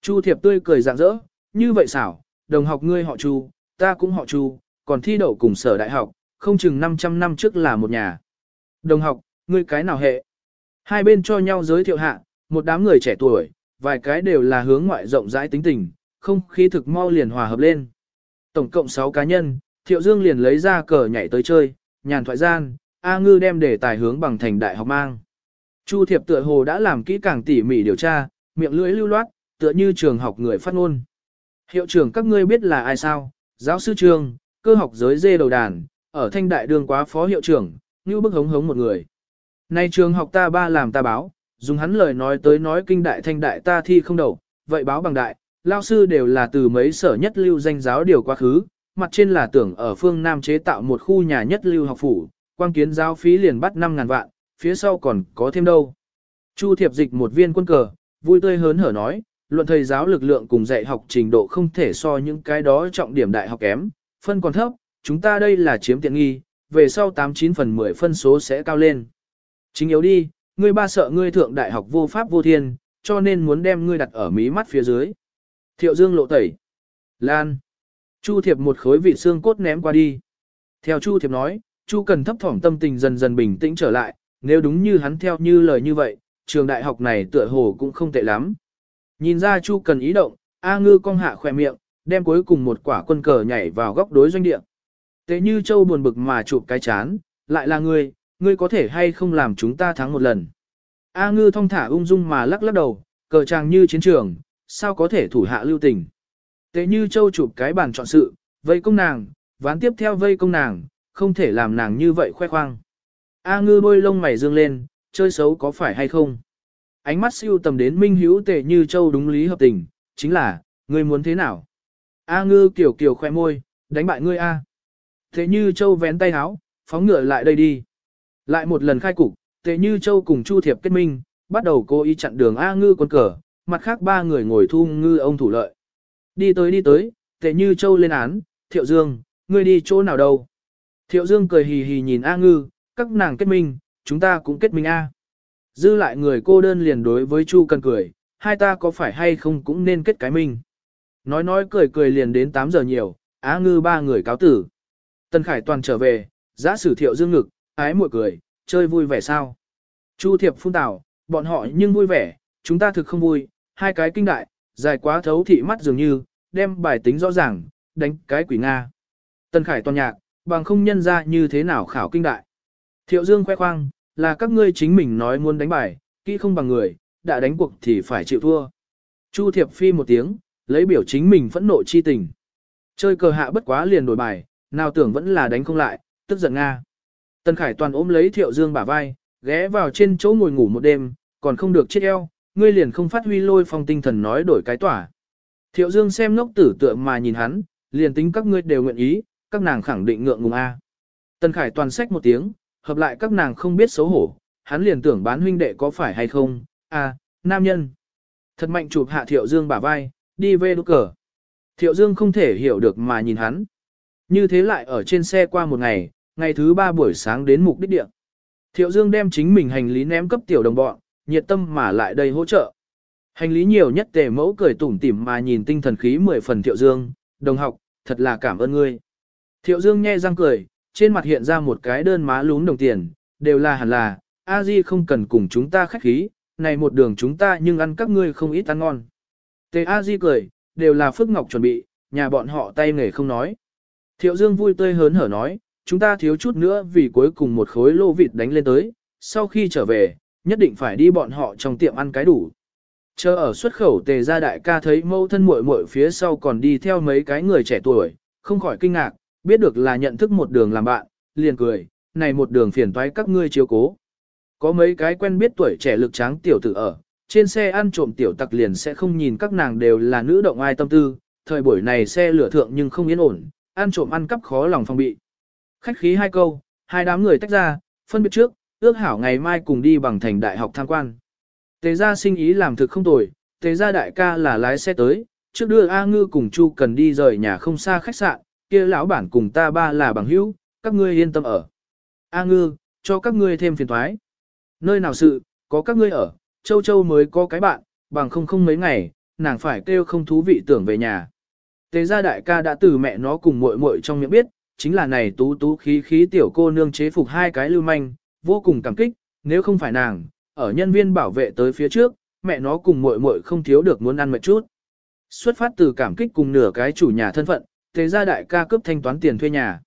Chu Thiệp tươi cười rạng rỡ, như vậy xảo, đồng học ngươi họ Chu, ta cũng họ Chu, còn thi đậu cùng sở đại học, không chừng 500 năm trước là một nhà. Đồng học, ngươi cái nào hệ? Hai bên cho nhau giới thiệu hạ, một đám người trẻ tuổi, vài cái đều là hướng ngoại rộng rãi tính tình, không khí thực mau liền hòa hợp lên. Tổng cộng 6 cá nhân, Thiệu Dương liền lấy ra cờ nhảy tới chơi, nhàn thoại gian, A Ngư đem đề tài hướng bằng thành đại học mang. Chu Thiệp tựa hồ đã làm kỹ càng tỉ mỉ điều tra, miệng lưỡi lưu loát, tựa như trường học người phát ngôn. Hiệu trưởng các ngươi biết là ai sao? Giáo sư trường, cơ học giới dê đầu đàn, ở thanh đại đường quá phó hiệu trưởng, như bức hống hống một người. Nay trường học ta ba làm ta báo, dùng hắn lời nói tới nói kinh đại thanh đại ta thi không đầu, vậy báo bằng đại, lao sư đều là từ mấy sở nhất lưu danh giáo điều quá khứ, mặt trên là tưởng ở phương Nam chế tạo một khu nhà nhất lưu học phủ, quang kiến giáo phí liền bắt 5.000 vạn, phía sau còn có thêm đâu. Chu thiệp dịch một viên quân cờ, vui tươi hớn hở nói, luận thầy giáo lực lượng cùng dạy học trình độ không thể so những cái đó trọng điểm đại học kém, phân còn thấp, chúng ta đây là chiếm tiện nghi, về sau 89 phần 10 phân số sẽ cao lên. Chính yếu đi, ngươi ba sợ ngươi thượng đại học vô pháp vô thiên, cho nên muốn đem ngươi đặt ở mí mắt phía dưới. Thiệu Dương lộ tẩy. Lan. Chu Thiệp một khối vị xương cốt ném qua đi. Theo Chu Thiệp nói, Chu cần thấp thỏm tâm tình dần dần bình tĩnh trở lại, nếu đúng như hắn theo như lời như vậy, trường đại học này tựa hồ cũng không tệ lắm. Nhìn ra Chu cần ý động, A ngư cong hạ khỏe miệng, đem cuối cùng một quả quân cờ nhảy vào góc đối doanh địa. Tế như châu buồn bực mà chụp cái chán, lại là ngươi, ngươi có thể hay không làm chúng ta thắng một lần. A ngư thong thả ung dung mà lắc lắc đầu, cờ tràng như chiến trường, sao có thể thủ hạ lưu tình. Tế như châu chụp cái bàn chọn sự, vây công nàng, ván tiếp theo vây công nàng, không thể làm nàng như vậy khoe khoang. A ngư bôi lông mày dương lên, chơi xấu có phải hay không? Ánh mắt siêu tầm đến minh hữu tệ như châu đúng lý hợp tình, chính là, ngươi muốn thế nào? A ngư kiểu kiểu khoe môi, đánh bại ngươi A. Thế như châu vén tay áo, phóng ngựa lại đây đi. Lại một lần khai cục, tệ như châu cùng Chu Thiệp kết minh, bắt đầu cố ý chặn đường A ngư quân cờ, mặt khác ba người ngồi thu ngư ông thủ lợi. Đi tới đi tới, tệ như châu lên án, thiệu dương, ngươi đi chỗ nào đâu. Thiệu dương cười hì hì nhìn A ngư, các nàng kết minh, chúng ta cũng kết minh A. Dư lại người cô đơn liền đối với Chu cần cười, hai ta có phải hay không cũng nên kết cái minh. Nói nói cười cười liền đến 8 giờ nhiều, Á ngư ba người cáo tử. Tân Khải toàn trở về, giã sử thiệu dương ngực, ái muội cười, chơi vui vẻ sao. Chu thiệp phun tảo, bọn họ nhưng vui vẻ, chúng ta thực không vui, hai cái kinh đại, dài quá thấu thị mắt dường như, đem bài tính rõ ràng, đánh cái quỷ Nga. Tân Khải toàn nhạc, bằng không nhân ra như thế nào khảo kinh đại. Thiệu Dương khoe khoang, là các ngươi chính mình nói muốn đánh bài, kỹ không bằng người, đã đánh cuộc thì phải chịu thua. Chu Thiệp phi một tiếng, lấy biểu chính mình phẫn nộ chi tình. Chơi cờ hạ bất quá liền đổi bài, nào tưởng vẫn là đánh không lại, tức giận Nga. Tần Khải toàn ôm lấy Thiệu Dương bả vai, ghé vào trên chỗ ngồi ngủ một đêm, còn không được chết eo, ngươi liền không phát huy lôi phong tinh thần nói đổi cái tỏa. Thiệu Dương xem ngốc tử tựa mà nhìn hắn, liền tính các ngươi đều nguyện ý, các nàng khẳng định ngượng ngùng A. Tần Khải toàn sách một tiếng, hợp lại các nàng không biết xấu hổ, hắn liền tưởng bán huynh đệ có phải hay không, a nam nhân. Thật mạnh chụp hạ Thiệu Dương bả vai, đi về đốt cờ. Thiệu Dương không thể hiểu được mà nhìn hắn. Như thế lại ở trên xe qua một ngày, ngày thứ ba buổi sáng đến mục đích địa. Thiệu Dương đem chính mình hành lý ném cấp tiểu đồng bọn, nhiệt tâm mà lại đây hỗ trợ. Hành lý nhiều nhất tề mẫu cười tủm tỉm mà nhìn tinh thần khí mười phần Thiệu Dương, đồng học, thật là cảm ơn ngươi. Thiệu Dương nhe răng cười, trên mặt hiện ra một cái đơn má lún đồng tiền, đều là hẳn là, a di không cần cùng chúng ta khách khí, này một đường chúng ta nhưng ăn các ngươi không ít ăn ngon. Tề a di cười, đều là Phước Ngọc chuẩn bị, nhà bọn họ tay nghề không nói. Thiệu Dương vui tươi hớn hở nói, chúng ta thiếu chút nữa vì cuối cùng một khối lô vịt đánh lên tới, sau khi trở về, nhất định phải đi bọn họ trong tiệm ăn cái đủ. Chờ ở xuất khẩu tề gia đại ca thấy mâu thân muội muội phía sau còn đi theo mấy cái người trẻ tuổi, không khỏi kinh ngạc, biết được là nhận thức một đường làm bạn, liền cười, này một đường phiền toái các ngươi chiếu cố. Có mấy cái quen biết tuổi trẻ lực tráng tiểu tử ở, trên xe ăn trộm tiểu tặc liền sẽ không nhìn các nàng đều là nữ động ai tâm tư, thời buổi này xe lửa thượng nhưng không yên ổn, ăn trộm ăn cắp khó lòng phòng bị. Khách khí hai câu, hai đám người tách ra, phân biệt trước, ước hảo ngày mai cùng đi bằng thành đại học tham quan. Tề gia sinh ý làm thực không tồi, tề gia đại ca là lái xe tới, trước đưa A Ngư cùng Chu cần đi rời nhà không xa khách sạn, kia lão bản cùng ta ba là bằng hữu, các ngươi yên tâm ở. A Ngư, cho các ngươi thêm phiền toái. Nơi nào sự, có các ngươi ở, Châu Châu mới có cái bạn, bằng không không mấy ngày, nàng phải kêu không thú vị tưởng về nhà. Tề gia đại ca đã từ mẹ nó cùng muội muội trong miệng biết, chính là này tú tú khí khí tiểu cô nương chế phục hai cái lưu manh, vô cùng cảm kích, nếu không phải nàng, ở nhân viên bảo vệ tới phía trước, mẹ nó cùng muội muội không thiếu được muốn ăn mệt chút. Xuất phát từ cảm kích cùng nửa cái chủ nhà thân phận, thế gia đại ca cướp thanh toán tiền thuê nhà.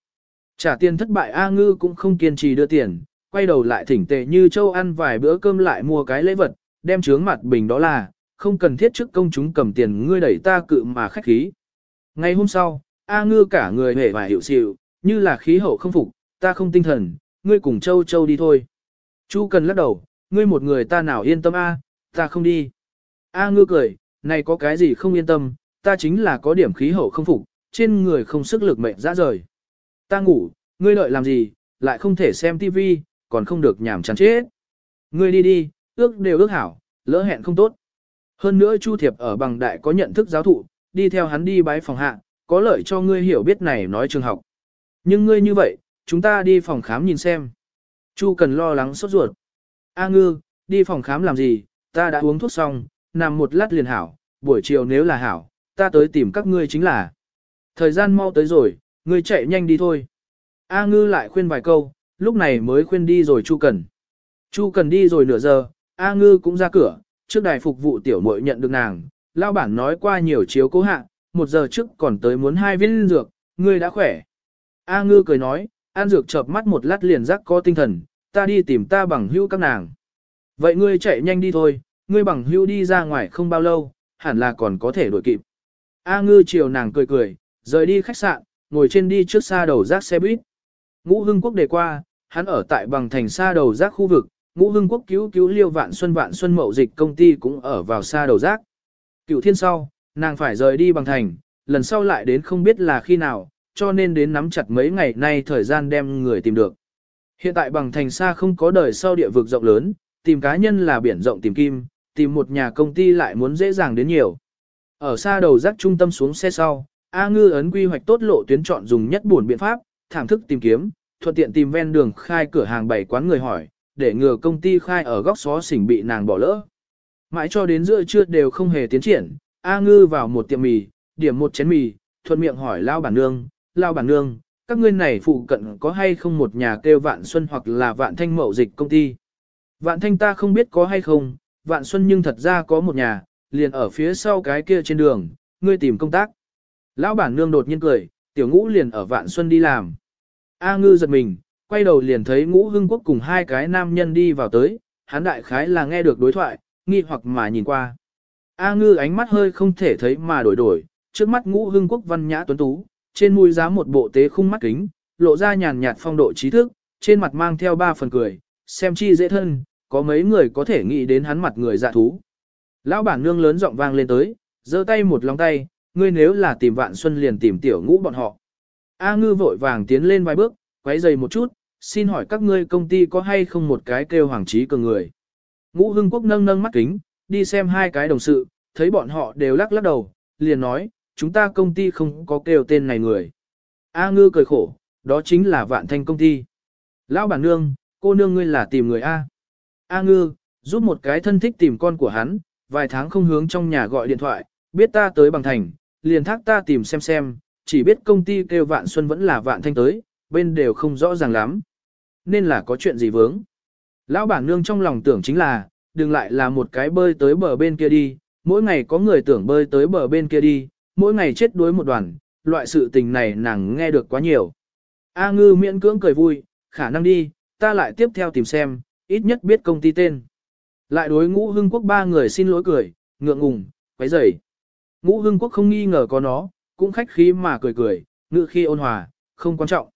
Trả tiền thất bại A Ngư cũng không kiên trì đưa tiền, quay đầu lại thỉnh tề như châu ăn vài bữa cơm lại mua cái lễ vật, đem trướng mặt bình đó là, không cần thiết trước công chúng cầm tiền ngươi đẩy ta cự mà khách khí. Ngày hôm sau, A Ngư cả người hề và hiểu xịu, như là khí hậu không phục, ta không tinh thần, ngươi cùng châu châu đi thôi. Chu cần lắc đầu, ngươi một người ta nào yên tâm A, ta không đi. A Ngư cười, này có cái gì không yên tâm, ta chính là có điểm khí hậu không phục, trên người không sức lực mệnh ra rời. Ta ngủ, ngươi đợi làm gì, lại không thể xem tivi, còn không được nhảm chán chết. Ngươi đi đi, ước đều ước hảo, lỡ hẹn không tốt. Hơn nữa Chu Thiệp ở bằng đại có nhận thức giáo thụ, đi theo hắn đi bái phòng hạ, có lợi cho ngươi hiểu biết này nói trường học. Nhưng ngươi như vậy, chúng ta đi phòng khám nhìn xem. Chu cần lo lắng sốt ruột. A ngư, đi phòng khám làm gì, ta đã uống thuốc xong, nằm một lát liền hảo, buổi chiều nếu là hảo, ta tới tìm các ngươi chính là. Thời gian mau tới rồi, ngươi chạy nhanh đi thôi. A ngư lại khuyên vài câu, lúc này mới khuyên đi rồi Chu Cần. Chu Cần đi rồi nửa giờ, A ngư cũng ra cửa, trước đài phục vụ tiểu muội nhận được nàng, lao bản nói qua nhiều chiếu cố hạ, một giờ trước còn tới muốn hai viên dược, ngươi đã khỏe. A ngư cười nói, an dược chợp mắt một lát liền giác có tinh thần, ta đi tìm ta bằng hữu các nàng. Vậy ngươi chạy nhanh đi thôi, ngươi bằng hữu đi ra ngoài không bao lâu, hẳn là còn có thể đuổi kịp. A ngư chiều nàng cười cười, rời đi khách sạn, ngồi trên đi trước xa đầu rác xe buýt. Ngũ Hưng Quốc đề qua, hắn ở tại bằng thành xa đầu rác khu vực, Ngũ Hưng Quốc cứu cứu liêu vạn xuân vạn xuân mậu dịch công ty cũng ở vào xa đầu rác. Cựu thiên sau, nàng phải rời đi bằng thành, lần sau lại đến không biết là khi nào, cho nên đến nắm chặt mấy ngày nay thời gian đem người tìm được. Hiện tại bằng thành xa không có đời sau địa vực rộng lớn, tìm cá nhân là biển rộng tìm kim, tìm một nhà công ty lại muốn dễ dàng đến nhiều. Ở xa đầu rác trung tâm xuống xe sau, A Ngư ấn quy hoạch tốt lộ tuyến chọn dùng nhất buồn biện pháp, thảm thức tìm kiếm, thuận tiện tìm ven đường khai cửa hàng bảy quán người hỏi, để ngừa công ty khai ở góc xó xỉnh bị nàng bỏ lỡ. Mãi cho đến giữa trưa đều không hề tiến triển, A Ngư vào một tiệm mì, điểm một chén mì, thuận miệng hỏi lao bản nương, lao bản nương, các ngươi này phụ cận có hay không một nhà kêu vạn xuân hoặc là vạn thanh mậu dịch công ty. Vạn thanh ta không biết có hay không, vạn xuân nhưng thật ra có một nhà, liền ở phía sau cái kia trên đường, ngươi tìm công tác. Lão bản nương đột nhiên cười, tiểu ngũ liền ở vạn xuân đi làm. A ngư giật mình, quay đầu liền thấy ngũ hưng quốc cùng hai cái nam nhân đi vào tới, hắn đại khái là nghe được đối thoại, nghi hoặc mà nhìn qua. A ngư ánh mắt hơi không thể thấy mà đổi đổi, trước mắt ngũ hưng quốc văn nhã tuấn tú, trên mũi giá một bộ tế khung mắt kính, lộ ra nhàn nhạt phong độ trí thức, trên mặt mang theo ba phần cười, xem chi dễ thân, có mấy người có thể nghĩ đến hắn mặt người dạ thú. Lão bản nương lớn giọng vang lên tới, giơ tay một lòng tay, ngươi nếu là tìm vạn xuân liền tìm tiểu ngũ bọn họ. A ngư vội vàng tiến lên vài bước, quấy giày một chút, xin hỏi các ngươi công ty có hay không một cái kêu hoàng trí cường người. Ngũ hưng quốc nâng nâng mắt kính, đi xem hai cái đồng sự, thấy bọn họ đều lắc lắc đầu, liền nói, chúng ta công ty không có kêu tên này người. A ngư cười khổ, đó chính là vạn thanh công ty. Lão bản nương, cô nương ngươi là tìm người A. A ngư, giúp một cái thân thích tìm con của hắn, vài tháng không hướng trong nhà gọi điện thoại, biết ta tới bằng thành, liền thác ta tìm xem xem, chỉ biết công ty kêu vạn xuân vẫn là vạn thanh tới, bên đều không rõ ràng lắm. Nên là có chuyện gì vướng. Lão bản nương trong lòng tưởng chính là, đừng lại là một cái bơi tới bờ bên kia đi, mỗi ngày có người tưởng bơi tới bờ bên kia đi, mỗi ngày chết đuối một đoàn, loại sự tình này nàng nghe được quá nhiều. A ngư miễn cưỡng cười vui, khả năng đi, ta lại tiếp theo tìm xem, ít nhất biết công ty tên. Lại đối ngũ hưng quốc ba người xin lỗi cười, ngượng ngùng, quấy rầy. Ngũ hưng quốc không nghi ngờ có nó, cũng khách khí mà cười cười, ngự khi ôn hòa, không quan trọng.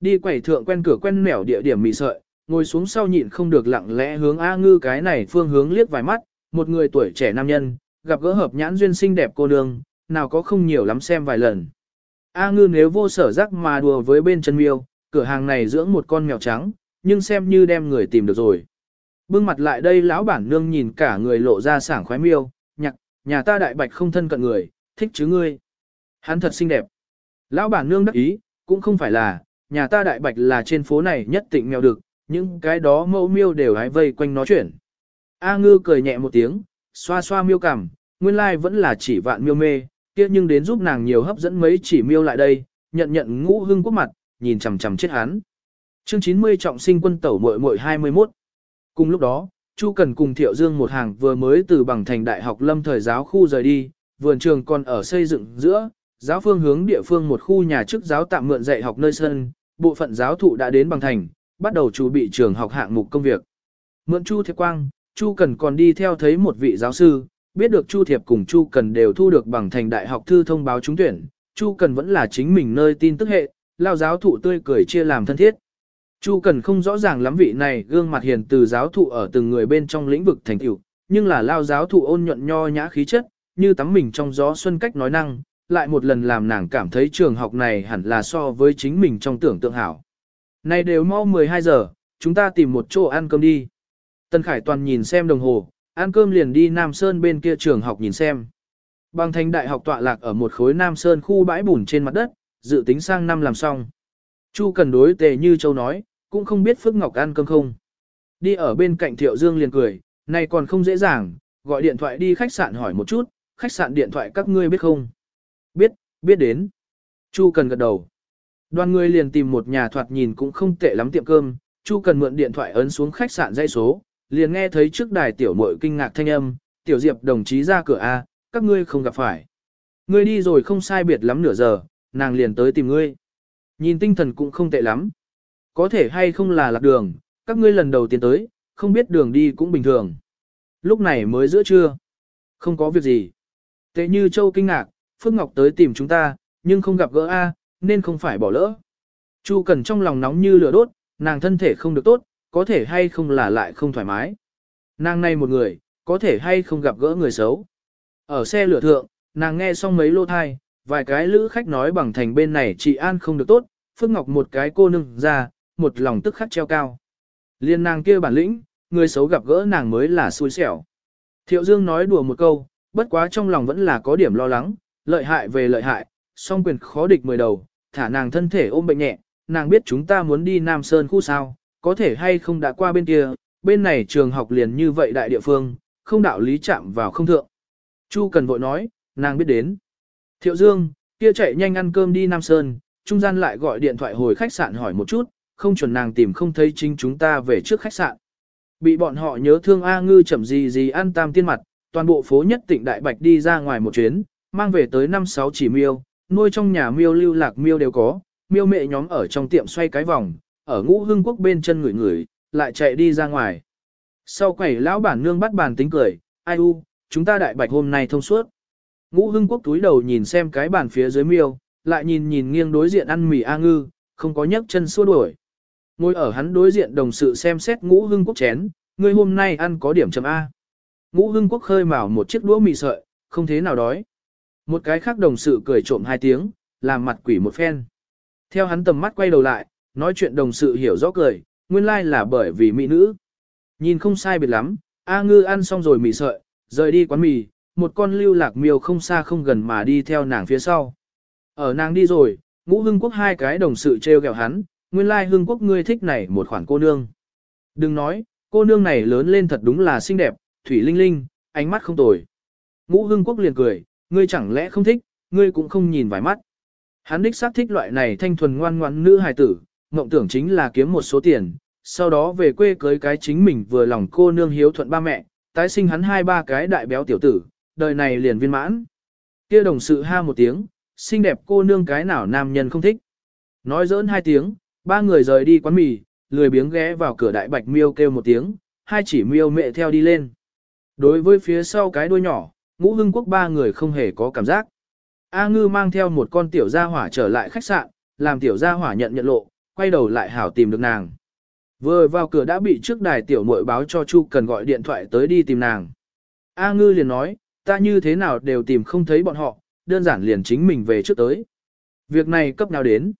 Đi quẩy thượng quen cửa quen nẻo địa điểm mị sợi, ngồi xuống sau nhịn không được lặng lẽ hướng A ngư cái này phương hướng liếc vài mắt, một người tuổi trẻ nam nhân, gặp gỡ hợp nhãn duyên xinh đẹp cô nương, nào có không nhiều lắm xem vài lần. A ngư nếu vô sở rắc mà đùa với bên chân miêu, cửa hàng này dưỡng một con mèo trắng, nhưng xem như đem người tìm được rồi. Bưng mặt lại đây lão bản nương nhìn cả người lộ ra sảng khoái miêu, nhạc, nhà ta đại bạch không thân cận người, thích chứ ngươi. Hắn thật xinh đẹp. Lão bản nương đắc ý, cũng không phải là, nhà ta đại bạch là trên phố này nhất tịnh mèo được, những cái đó mẫu miêu đều hái vây quanh nó chuyển. A ngư cười nhẹ một tiếng, xoa xoa miêu cằm, nguyên lai vẫn là chỉ vạn miêu mê, kia nhưng đến giúp nàng nhiều hấp dẫn mấy chỉ miêu lại đây, nhận nhận ngũ hưng quốc mặt, nhìn chằm chằm chết hắn. Chương 90 trọng sinh quân tẩu muội muội 21. Cùng lúc đó, Chu Cần cùng Thiệu Dương một hàng vừa mới từ bằng thành đại học lâm thời giáo khu rời đi, vườn trường còn ở xây dựng giữa, giáo phương hướng địa phương một khu nhà chức giáo tạm mượn dạy học nơi sân, bộ phận giáo thụ đã đến bằng thành, bắt đầu chuẩn bị trường học hạng mục công việc. Mượn Chu Thiệp Quang, Chu Cần còn đi theo thấy một vị giáo sư, biết được Chu Thiệp cùng Chu Cần đều thu được bằng thành đại học thư thông báo trúng tuyển, Chu Cần vẫn là chính mình nơi tin tức hệ, lao giáo thụ tươi cười chia làm thân thiết. Chu Cần không rõ ràng lắm vị này gương mặt hiền từ giáo thụ ở từng người bên trong lĩnh vực thành tựu, nhưng là lao giáo thụ ôn nhuận nho nhã khí chất, như tắm mình trong gió xuân cách nói năng, lại một lần làm nàng cảm thấy trường học này hẳn là so với chính mình trong tưởng tượng hảo. Này đều mau 12 giờ, chúng ta tìm một chỗ ăn cơm đi. Tân Khải Toàn nhìn xem đồng hồ, ăn cơm liền đi Nam Sơn bên kia trường học nhìn xem. Bằng thành đại học tọa lạc ở một khối Nam Sơn khu bãi bùn trên mặt đất, dự tính sang năm làm xong. Chu cần đối tề như châu nói, cũng không biết Phước Ngọc ăn cơm không. Đi ở bên cạnh Thiệu Dương liền cười, này còn không dễ dàng, gọi điện thoại đi khách sạn hỏi một chút, khách sạn điện thoại các ngươi biết không? Biết, biết đến. Chu cần gật đầu. Đoàn người liền tìm một nhà thoạt nhìn cũng không tệ lắm tiệm cơm, Chu cần mượn điện thoại ấn xuống khách sạn dây số, liền nghe thấy trước đài tiểu muội kinh ngạc thanh âm, tiểu diệp đồng chí ra cửa A, các ngươi không gặp phải. Ngươi đi rồi không sai biệt lắm nửa giờ, nàng liền tới tìm ngươi. Nhìn tinh thần cũng không tệ lắm. Có thể hay không là lạc đường, các ngươi lần đầu tiên tới, không biết đường đi cũng bình thường. Lúc này mới giữa trưa. Không có việc gì. Tệ như châu kinh ngạc, Phước Ngọc tới tìm chúng ta, nhưng không gặp gỡ A, nên không phải bỏ lỡ. Chu Cần trong lòng nóng như lửa đốt, nàng thân thể không được tốt, có thể hay không là lại không thoải mái. Nàng này một người, có thể hay không gặp gỡ người xấu. Ở xe lửa thượng, nàng nghe xong mấy lô thai, vài cái lữ khách nói bằng thành bên này chị An không được tốt, Phước Ngọc một cái cô nương ra, một lòng tức khắc treo cao. Liên nàng kia bản lĩnh, người xấu gặp gỡ nàng mới là xui xẻo. Thiệu Dương nói đùa một câu, bất quá trong lòng vẫn là có điểm lo lắng, lợi hại về lợi hại, song quyền khó địch mười đầu, thả nàng thân thể ôm bệnh nhẹ, nàng biết chúng ta muốn đi Nam Sơn khu sao, có thể hay không đã qua bên kia, bên này trường học liền như vậy đại địa phương, không đạo lý chạm vào không thượng. Chu cần vội nói, nàng biết đến. Thiệu Dương, kia chạy nhanh ăn cơm đi Nam Sơn, trung gian lại gọi điện thoại hồi khách sạn hỏi một chút, không chuẩn nàng tìm không thấy chính chúng ta về trước khách sạn. Bị bọn họ nhớ thương A ngư chậm gì gì ăn tam tiên mặt, toàn bộ phố nhất tỉnh đại bạch đi ra ngoài một chuyến, mang về tới 5-6 chỉ miêu, nuôi trong nhà miêu lưu lạc miêu đều có, miêu mẹ nhóm ở trong tiệm xoay cái vòng, ở ngũ hương quốc bên chân người người, lại chạy đi ra ngoài. Sau quẩy lão bản nương bắt bàn tính cười, ai u, chúng ta đại bạch hôm nay thông suốt. Ngũ hưng quốc túi đầu nhìn xem cái bàn phía dưới miêu, lại nhìn nhìn nghiêng đối diện ăn mì A ngư, không có nhấc chân xua đuổi. Ngồi ở hắn đối diện đồng sự xem xét ngũ hưng quốc chén, người hôm nay ăn có điểm chấm A. Ngũ hưng quốc khơi mào một chiếc đũa mì sợi, không thế nào đói. Một cái khác đồng sự cười trộm hai tiếng, làm mặt quỷ một phen. Theo hắn tầm mắt quay đầu lại, nói chuyện đồng sự hiểu rõ cười, nguyên lai like là bởi vì mỹ nữ. Nhìn không sai biệt lắm, A ngư ăn xong rồi mì sợi, rời đi quán mì, một con lưu lạc miêu không xa không gần mà đi theo nàng phía sau. Ở nàng đi rồi, ngũ hưng quốc hai cái đồng sự treo gẹo hắn, nguyên lai hưng quốc ngươi thích này một khoản cô nương. Đừng nói, cô nương này lớn lên thật đúng là xinh đẹp, thủy linh linh, ánh mắt không tồi. Ngũ hưng quốc liền cười, ngươi chẳng lẽ không thích, ngươi cũng không nhìn vài mắt. Hắn đích xác thích loại này thanh thuần ngoan ngoãn nữ hài tử, mộng tưởng chính là kiếm một số tiền, sau đó về quê cưới cái chính mình vừa lòng cô nương hiếu thuận ba mẹ, tái sinh hắn hai ba cái đại béo tiểu tử, đời này liền viên mãn. Kia đồng sự ha một tiếng, xinh đẹp cô nương cái nào nam nhân không thích. Nói giỡn hai tiếng, ba người rời đi quán mì, lười biếng ghé vào cửa đại bạch miêu kêu một tiếng, hai chỉ miêu mẹ theo đi lên. Đối với phía sau cái đuôi nhỏ, ngũ hưng quốc ba người không hề có cảm giác. A ngư mang theo một con tiểu gia hỏa trở lại khách sạn, làm tiểu gia hỏa nhận nhận lộ, quay đầu lại hảo tìm được nàng. Vừa vào cửa đã bị trước đài tiểu muội báo cho Chu cần gọi điện thoại tới đi tìm nàng. A ngư liền nói, ta như thế nào đều tìm không thấy bọn họ, đơn giản liền chính mình về trước tới. Việc này cấp nào đến.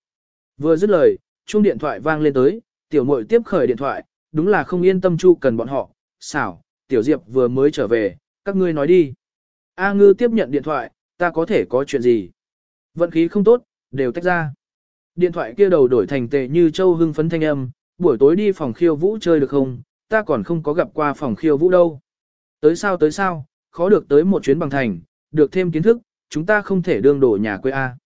Vừa dứt lời, chuông điện thoại vang lên tới, tiểu muội tiếp khởi điện thoại, đúng là không yên tâm Chu cần bọn họ, xảo, tiểu diệp vừa mới trở về, các ngươi nói đi. A ngư tiếp nhận điện thoại, ta có thể có chuyện gì? Vận khí không tốt, đều tách ra. Điện thoại kia đầu đổi thành tệ như châu hưng phấn thanh âm, buổi tối đi phòng khiêu vũ chơi được không? Ta còn không có gặp qua phòng khiêu vũ đâu. Tới sao tới sao, khó được tới một chuyến bằng thành, được thêm kiến thức, chúng ta không thể đương đổ nhà quê A.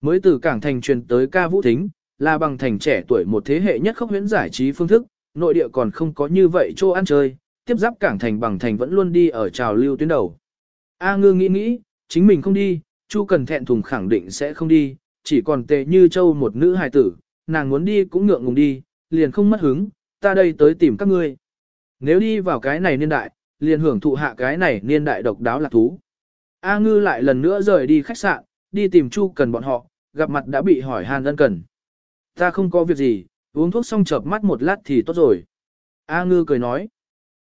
Mới từ cảng thành truyền tới ca vũ thính, là bằng thành trẻ tuổi một thế hệ nhất khốc huyễn giải trí phương thức, nội địa còn không có như vậy chỗ ăn chơi, tiếp giáp cảng thành bằng thành vẫn luôn đi ở trào lưu tuyến đầu. A ngư nghĩ nghĩ, chính mình không đi, Chu cần thẹn thùng khẳng định sẽ không đi, chỉ còn tệ như châu một nữ hài tử, nàng muốn đi cũng ngượng ngùng đi, liền không mất hứng, ta đây tới tìm các ngươi. Nếu đi vào cái này niên đại, liền hưởng thụ hạ cái này niên đại độc đáo lạc thú. A ngư lại lần nữa rời đi khách sạn, đi tìm Chu cần bọn họ, gặp mặt đã bị hỏi hàn ân cần. Ta không có việc gì, uống thuốc xong chợp mắt một lát thì tốt rồi. A ngư cười nói.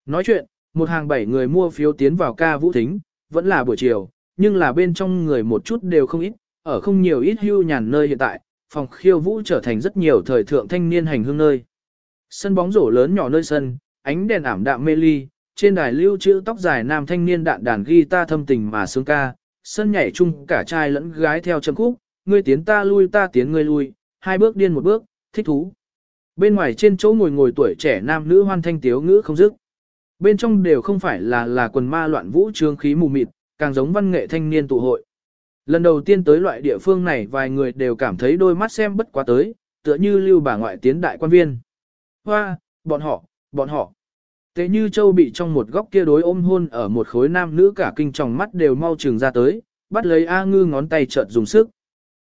Nói chuyện, một hàng bảy người mua phiếu tiến vào ca vũ thính, vẫn là buổi chiều, nhưng là bên trong người một chút đều không ít, ở không nhiều ít hưu nhàn nơi hiện tại, phòng khiêu vũ trở thành rất nhiều thời thượng thanh niên hành hương nơi. Sân bóng rổ lớn nhỏ nơi sân, ánh đèn ảm đạm mê ly, trên đài lưu trữ tóc dài nam thanh niên đạn đàn guitar thâm tình mà sướng ca, sân nhảy chung cả trai lẫn gái theo chân khúc, ngươi tiến ta lui ta tiến ngươi lui, hai bước điên một bước, thích thú. Bên ngoài trên chỗ ngồi ngồi tuổi trẻ nam nữ hoan thanh tiếu ngữ không dứt. Bên trong đều không phải là là quần ma loạn vũ trương khí mù mịt, càng giống văn nghệ thanh niên tụ hội. Lần đầu tiên tới loại địa phương này vài người đều cảm thấy đôi mắt xem bất quá tới, tựa như lưu bà ngoại tiến đại quan viên. Hoa, bọn họ, bọn họ. Tế như châu bị trong một góc kia đối ôm hôn ở một khối nam nữ cả kinh tròng mắt đều mau trừng ra tới, bắt lấy A ngư ngón tay chợt dùng sức.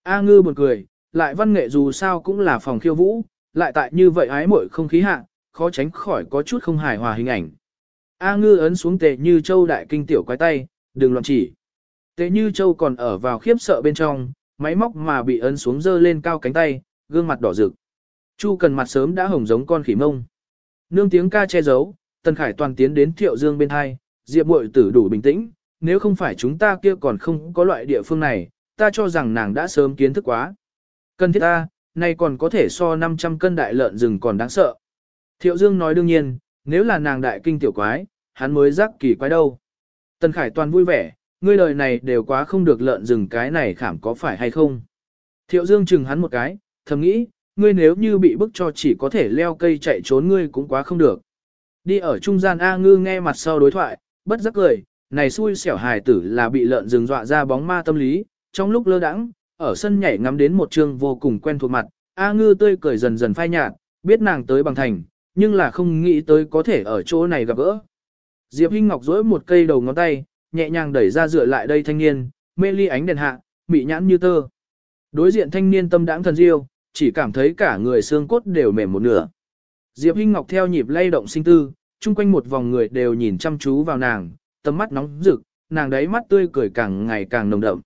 A ngư buồn cười, lại văn nghệ dù sao cũng là phòng khiêu vũ, lại tại như vậy ái mội không khí hạ, khó tránh khỏi có chút không hài hòa hình ảnh. A ngư ấn xuống tề như châu đại kinh tiểu quái tay, đừng loạn chỉ. Tề như châu còn ở vào khiếp sợ bên trong, máy móc mà bị ấn xuống dơ lên cao cánh tay, gương mặt đỏ rực. Chu cần mặt sớm đã hồng giống con khỉ mông. Nương tiếng ca che giấu, Tần Khải toàn tiến đến Thiệu Dương bên hai, Diệp Bội tử đủ bình tĩnh, nếu không phải chúng ta kia còn không có loại địa phương này, ta cho rằng nàng đã sớm kiến thức quá. Cần thiết ta, nay còn có thể so 500 cân đại lợn rừng còn đáng sợ. Thiệu Dương nói đương nhiên, nếu là nàng đại kinh tiểu quái, hắn mới rắc kỳ quái đâu. Tần Khải toàn vui vẻ, ngươi lời này đều quá không được lợn rừng cái này khảm có phải hay không. Thiệu Dương chừng hắn một cái, thầm nghĩ, ngươi nếu như bị bức cho chỉ có thể leo cây chạy trốn ngươi cũng quá không được. Đi ở trung gian A ngư nghe mặt sau đối thoại, bất giác cười, này xui xẻo hài tử là bị lợn rừng dọa ra bóng ma tâm lý, trong lúc lơ đãng, ở sân nhảy ngắm đến một trường vô cùng quen thuộc mặt, A ngư tươi cười dần dần phai nhạt, biết nàng tới bằng thành, nhưng là không nghĩ tới có thể ở chỗ này gặp gỡ. Diệp Hinh Ngọc duỗi một cây đầu ngón tay, nhẹ nhàng đẩy ra dựa lại đây thanh niên, mê ly ánh đèn hạ, mị nhãn như tơ. Đối diện thanh niên tâm đãng thần diêu, chỉ cảm thấy cả người xương cốt đều mềm một nửa. Diệp Hinh Ngọc theo nhịp lay động sinh tư, chung quanh một vòng người đều nhìn chăm chú vào nàng, tầm mắt nóng rực, nàng đấy mắt tươi cười càng ngày càng nồng đậm.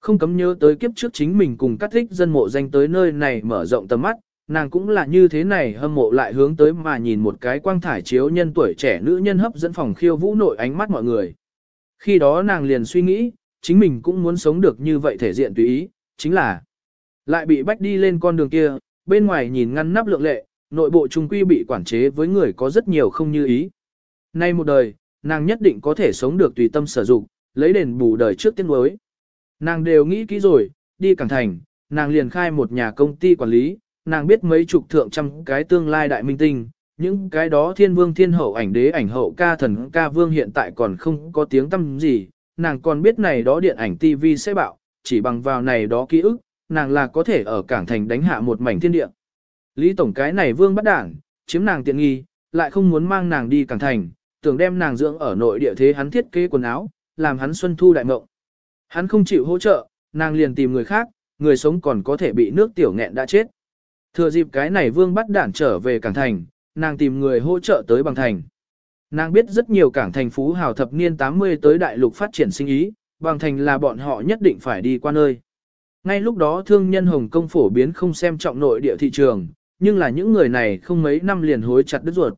Không cấm nhớ tới kiếp trước chính mình cùng các thích dân mộ danh tới nơi này mở rộng tầm mắt, nàng cũng là như thế này hâm mộ lại hướng tới mà nhìn một cái quang thải chiếu nhân tuổi trẻ nữ nhân hấp dẫn phòng khiêu vũ nội ánh mắt mọi người. Khi đó nàng liền suy nghĩ, chính mình cũng muốn sống được như vậy thể diện tùy ý, chính là lại bị bách đi lên con đường kia, bên ngoài nhìn ngăn nắp lượng lệ, nội bộ trung quy bị quản chế với người có rất nhiều không như ý. Nay một đời, nàng nhất định có thể sống được tùy tâm sử dụng, lấy đền bù đời trước tiên đối. Nàng đều nghĩ kỹ rồi, đi cảng thành, nàng liền khai một nhà công ty quản lý, nàng biết mấy chục thượng trăm cái tương lai đại minh tinh, những cái đó thiên vương thiên hậu ảnh đế ảnh hậu ca thần ca vương hiện tại còn không có tiếng tâm gì, nàng còn biết này đó điện ảnh TV sẽ bạo, chỉ bằng vào này đó ký ức, nàng là có thể ở cảng thành đánh hạ một mảnh thiên địa. Lý tổng cái này vương bắt đảng, chiếm nàng tiện nghi, lại không muốn mang nàng đi cảng thành, tưởng đem nàng dưỡng ở nội địa thế hắn thiết kế quần áo, làm hắn xuân thu đại mộng. Hắn không chịu hỗ trợ, nàng liền tìm người khác, người sống còn có thể bị nước tiểu nghẹn đã chết. Thừa dịp cái này vương bắt đản trở về cảng thành, nàng tìm người hỗ trợ tới bằng thành. Nàng biết rất nhiều cảng thành phú hào thập niên 80 tới đại lục phát triển sinh ý, bằng thành là bọn họ nhất định phải đi qua nơi. Ngay lúc đó thương nhân Hồng Kông phổ biến không xem trọng nội địa thị trường, nhưng là những người này không mấy năm liền hối chặt đứt ruột.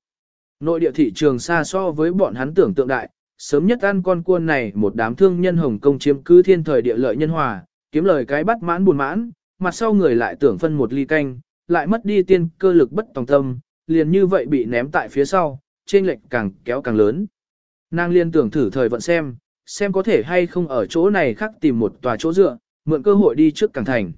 Nội địa thị trường xa so với bọn hắn tưởng tượng đại, sớm nhất ăn con cuôn này một đám thương nhân Hồng Kông chiếm cứ thiên thời địa lợi nhân hòa, kiếm lời cái bắt mãn buồn mãn, mặt sau người lại tưởng phân một ly canh, lại mất đi tiên cơ lực bất tòng tâm, liền như vậy bị ném tại phía sau, trên lệnh càng kéo càng lớn. Nàng liên tưởng thử thời vận xem, xem có thể hay không ở chỗ này khác tìm một tòa chỗ dựa, mượn cơ hội đi trước càng thành.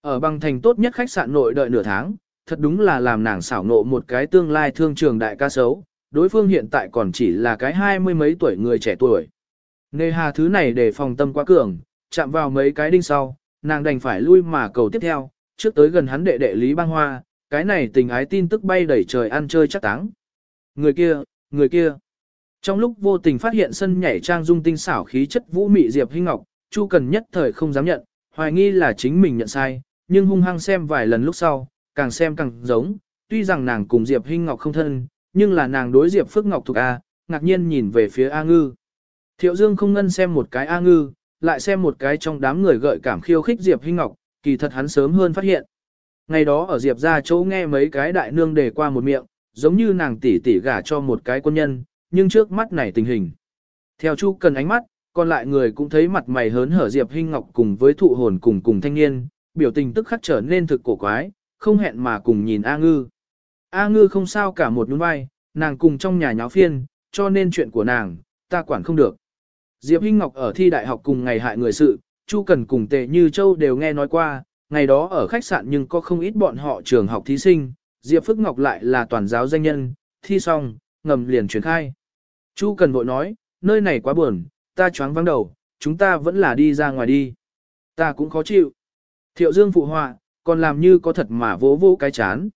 Ở băng thành tốt nhất khách sạn nội đợi nửa tháng, thật đúng là làm nàng xảo nộ một cái tương lai thương trường đại ca xấu đối phương hiện tại còn chỉ là cái hai mươi mấy tuổi người trẻ tuổi. Nề hà thứ này để phòng tâm quá cường, chạm vào mấy cái đinh sau, nàng đành phải lui mà cầu tiếp theo, trước tới gần hắn đệ đệ Lý Bang Hoa, cái này tình ái tin tức bay đẩy trời ăn chơi chắc táng. Người kia, người kia. Trong lúc vô tình phát hiện sân nhảy trang dung tinh xảo khí chất vũ mị Diệp Hinh Ngọc, Chu Cần nhất thời không dám nhận, hoài nghi là chính mình nhận sai, nhưng hung hăng xem vài lần lúc sau, càng xem càng giống, tuy rằng nàng cùng Diệp Hinh Ngọc không thân, nhưng là nàng đối Diệp Phước Ngọc thuộc A, ngạc nhiên nhìn về phía A Ngư. Thiệu Dương không ngân xem một cái A Ngư, lại xem một cái trong đám người gợi cảm khiêu khích Diệp Hinh Ngọc, kỳ thật hắn sớm hơn phát hiện. Ngày đó ở Diệp ra chỗ nghe mấy cái đại nương đề qua một miệng, giống như nàng tỷ tỷ gả cho một cái quân nhân, nhưng trước mắt này tình hình. Theo Chu cần ánh mắt, còn lại người cũng thấy mặt mày hớn hở Diệp Hinh Ngọc cùng với thụ hồn cùng cùng thanh niên, biểu tình tức khắc trở nên thực cổ quái, không hẹn mà cùng nhìn A Ngư. A Ngư không sao cả một nhún vai, nàng cùng trong nhà nháo phiên, cho nên chuyện của nàng, ta quản không được. Diệp Hinh Ngọc ở thi đại học cùng ngày hại người sự, Chu Cần cùng Tề Như Châu đều nghe nói qua, ngày đó ở khách sạn nhưng có không ít bọn họ trường học thí sinh, Diệp Phước Ngọc lại là toàn giáo danh nhân, thi xong, ngầm liền truyền khai. Chu Cần vội nói, nơi này quá buồn, ta choáng vắng đầu, chúng ta vẫn là đi ra ngoài đi. Ta cũng khó chịu. Thiệu Dương phụ họa, còn làm như có thật mà vỗ vỗ cái chán.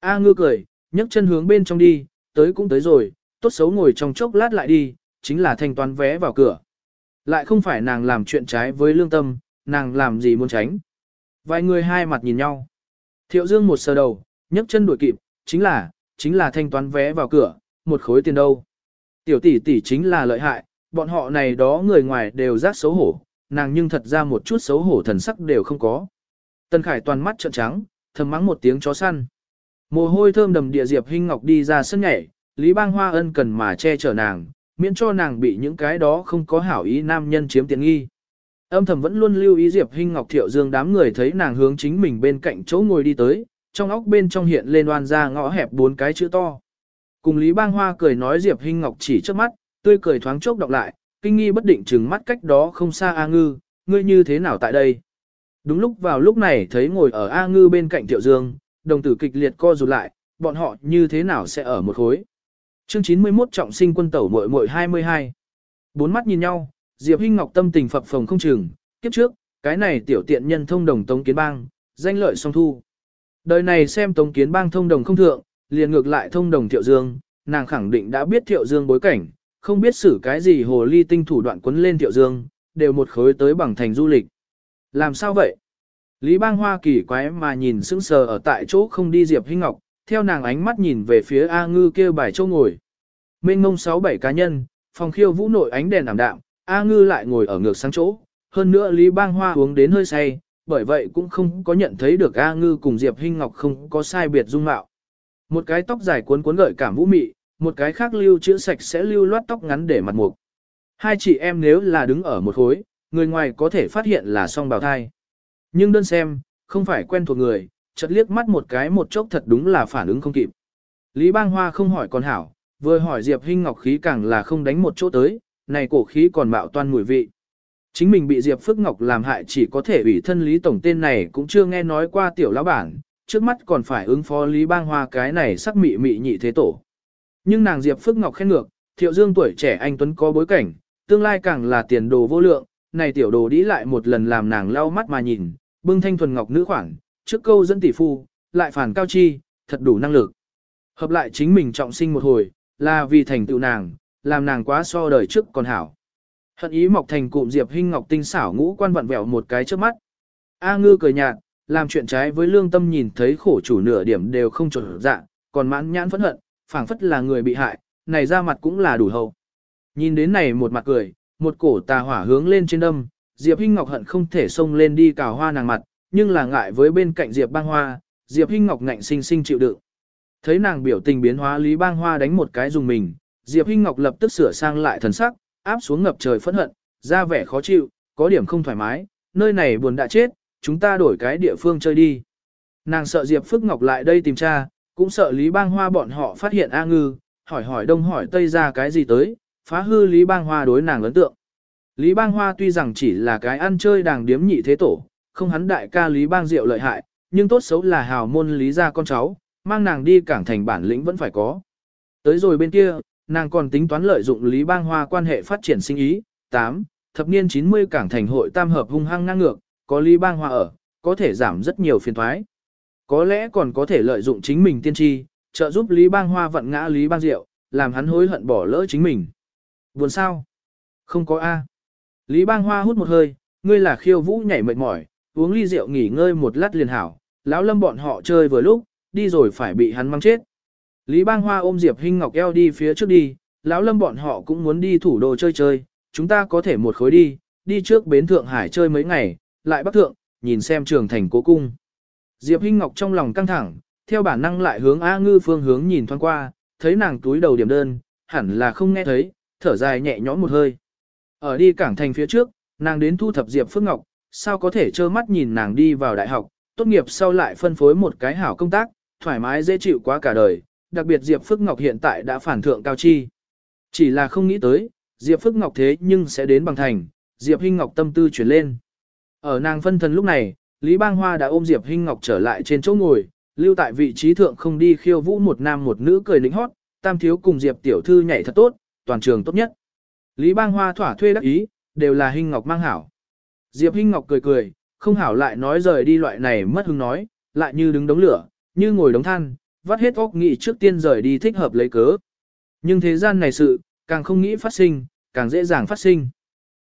A ngư cười, nhấc chân hướng bên trong đi, tới cũng tới rồi, tốt xấu ngồi trong chốc lát lại đi, chính là thanh toán vé vào cửa. Lại không phải nàng làm chuyện trái với lương tâm, nàng làm gì muốn tránh. Vài người hai mặt nhìn nhau. Thiệu Dương một sờ đầu, nhấc chân đuổi kịp, chính là, chính là thanh toán vé vào cửa, một khối tiền đâu. Tiểu tỷ tỷ chính là lợi hại, bọn họ này đó người ngoài đều rác xấu hổ, nàng nhưng thật ra một chút xấu hổ thần sắc đều không có. Tân Khải toàn mắt trợn trắng, thầm mắng một tiếng chó săn. Mồ hôi thơm đầm địa Diệp Hinh Ngọc đi ra sân nhảy, Lý Bang Hoa ân cần mà che chở nàng, miễn cho nàng bị những cái đó không có hảo ý nam nhân chiếm tiện nghi. Âm thầm vẫn luôn lưu ý Diệp Hinh Ngọc Thiệu Dương đám người thấy nàng hướng chính mình bên cạnh chỗ ngồi đi tới, trong óc bên trong hiện lên oan ra ngõ hẹp bốn cái chữ to. Cùng Lý Bang Hoa cười nói Diệp Hinh Ngọc chỉ trước mắt, tươi cười thoáng chốc đọc lại, kinh nghi bất định chừng mắt cách đó không xa A Ngư, ngươi như thế nào tại đây? Đúng lúc vào lúc này thấy ngồi ở A Ngư bên cạnh Thiệu Dương, đồng tử kịch liệt co rụt lại, bọn họ như thế nào sẽ ở một khối? Chương 91 trọng sinh quân tẩu muội muội 22. Bốn mắt nhìn nhau, Diệp Hinh Ngọc tâm tình phập phồng không chừng, kiếp trước, cái này tiểu tiện nhân thông đồng Tống Kiến Bang, danh lợi song thu. Đời này xem Tống Kiến Bang thông đồng không thượng, liền ngược lại thông đồng Thiệu Dương, nàng khẳng định đã biết Thiệu Dương bối cảnh, không biết xử cái gì hồ ly tinh thủ đoạn quấn lên Thiệu Dương, đều một khối tới bằng thành du lịch. Làm sao vậy? Lý Bang Hoa kỳ quái mà nhìn sững sờ ở tại chỗ không đi Diệp Hinh Ngọc, theo nàng ánh mắt nhìn về phía A Ngư kia bài châu ngồi. Mênh ngông sáu bảy cá nhân, phòng khiêu vũ nội ánh đèn ảm đạm, A Ngư lại ngồi ở ngược sáng chỗ, hơn nữa Lý Bang Hoa uống đến hơi say, bởi vậy cũng không có nhận thấy được A Ngư cùng Diệp Hinh Ngọc không có sai biệt dung mạo. Một cái tóc dài cuốn cuốn gợi cảm vũ mị, một cái khác lưu chữa sạch sẽ lưu loát tóc ngắn để mặt mục. Hai chị em nếu là đứng ở một khối, người ngoài có thể phát hiện là song bào thai. Nhưng đơn xem, không phải quen thuộc người, chợt liếc mắt một cái một chốc thật đúng là phản ứng không kịp. Lý Bang Hoa không hỏi con hảo, vừa hỏi Diệp Hinh Ngọc khí càng là không đánh một chỗ tới, này cổ khí còn mạo toan mùi vị. Chính mình bị Diệp Phước Ngọc làm hại chỉ có thể ủy thân Lý Tổng tên này cũng chưa nghe nói qua tiểu lão bản, trước mắt còn phải ứng phó Lý Bang Hoa cái này sắc mị mị nhị thế tổ. Nhưng nàng Diệp Phước Ngọc khen ngược, Thiệu Dương tuổi trẻ anh Tuấn có bối cảnh, tương lai càng là tiền đồ vô lượng, này tiểu đồ đi lại một lần làm nàng lau mắt mà nhìn, bưng thanh thuần ngọc nữ khoảng trước câu dẫn tỷ phu, lại phản cao chi, thật đủ năng lực. Hợp lại chính mình trọng sinh một hồi, là vì thành tựu nàng, làm nàng quá so đời trước còn hảo. Hận ý mọc thành cụm Diệp Hinh Ngọc tinh xảo ngũ quan vặn vẹo một cái trước mắt. A ngư cười nhạt, làm chuyện trái với lương tâm nhìn thấy khổ chủ nửa điểm đều không trở dạ, còn mãn nhãn phẫn hận, phảng phất là người bị hại, này ra mặt cũng là đủ hậu. Nhìn đến này một mặt cười, một cổ tà hỏa hướng lên trên đâm, Diệp Hinh Ngọc hận không thể xông lên đi cào hoa nàng mặt, nhưng là ngại với bên cạnh Diệp Bang Hoa, Diệp Hinh Ngọc ngạnh sinh sinh chịu đựng. Thấy nàng biểu tình biến hóa Lý Bang Hoa đánh một cái dùng mình, Diệp Hinh Ngọc lập tức sửa sang lại thần sắc, áp xuống ngập trời phẫn hận, ra vẻ khó chịu, có điểm không thoải mái, nơi này buồn đã chết, chúng ta đổi cái địa phương chơi đi. Nàng sợ Diệp Phước Ngọc lại đây tìm cha, cũng sợ Lý Bang Hoa bọn họ phát hiện A Ngư, hỏi hỏi đông hỏi tây ra cái gì tới, phá hư Lý Bang Hoa đối nàng ấn tượng. Lý Bang Hoa tuy rằng chỉ là cái ăn chơi đàng điếm nhị thế tổ, không hắn đại ca Lý Bang Diệu lợi hại, nhưng tốt xấu là hào môn Lý gia con cháu, mang nàng đi cảng thành bản lĩnh vẫn phải có. Tới rồi bên kia, nàng còn tính toán lợi dụng Lý Bang Hoa quan hệ phát triển sinh ý. 8. Thập niên 90 cảng thành hội tam hợp hung hăng ngang ngược, có Lý Bang Hoa ở, có thể giảm rất nhiều phiền toái. Có lẽ còn có thể lợi dụng chính mình tiên tri, trợ giúp Lý Bang Hoa vận ngã Lý Bang Diệu, làm hắn hối hận bỏ lỡ chính mình. Buồn sao? Không có A. Lý Bang Hoa hút một hơi, ngươi là khiêu vũ nhảy mệt mỏi, uống ly rượu nghỉ ngơi một lát liền hảo, lão lâm bọn họ chơi vừa lúc, đi rồi phải bị hắn mang chết. Lý Bang Hoa ôm Diệp Hinh Ngọc eo đi phía trước đi, lão lâm bọn họ cũng muốn đi thủ đô chơi chơi, chúng ta có thể một khối đi, đi trước bến Thượng Hải chơi mấy ngày, lại bắc thượng, nhìn xem trường thành cố cung. Diệp Hinh Ngọc trong lòng căng thẳng, theo bản năng lại hướng A Ngư phương hướng nhìn thoáng qua, thấy nàng túi đầu điểm đơn, hẳn là không nghe thấy, thở dài nhẹ nhõm một hơi. Ở đi cảng thành phía trước, nàng đến thu thập Diệp Phước Ngọc, sao có thể trơ mắt nhìn nàng đi vào đại học, tốt nghiệp sau lại phân phối một cái hảo công tác, thoải mái dễ chịu quá cả đời, đặc biệt Diệp Phước Ngọc hiện tại đã phản thượng cao chi. Chỉ là không nghĩ tới, Diệp Phước Ngọc thế nhưng sẽ đến bằng thành, Diệp Hinh Ngọc tâm tư chuyển lên. Ở nàng phân thần lúc này, Lý Bang Hoa đã ôm Diệp Hinh Ngọc trở lại trên chỗ ngồi, lưu tại vị trí thượng không đi khiêu vũ một nam một nữ cười lính hót, tam thiếu cùng Diệp tiểu thư nhảy thật tốt, toàn trường tốt nhất. Lý Bang Hoa thỏa thuê đắc ý, đều là Hinh Ngọc mang hảo. Diệp Hinh Ngọc cười cười, không hảo lại nói rời đi loại này mất hứng nói, lại như đứng đống lửa, như ngồi đống than, vắt hết óc nghĩ trước tiên rời đi thích hợp lấy cớ. Nhưng thế gian này sự, càng không nghĩ phát sinh, càng dễ dàng phát sinh.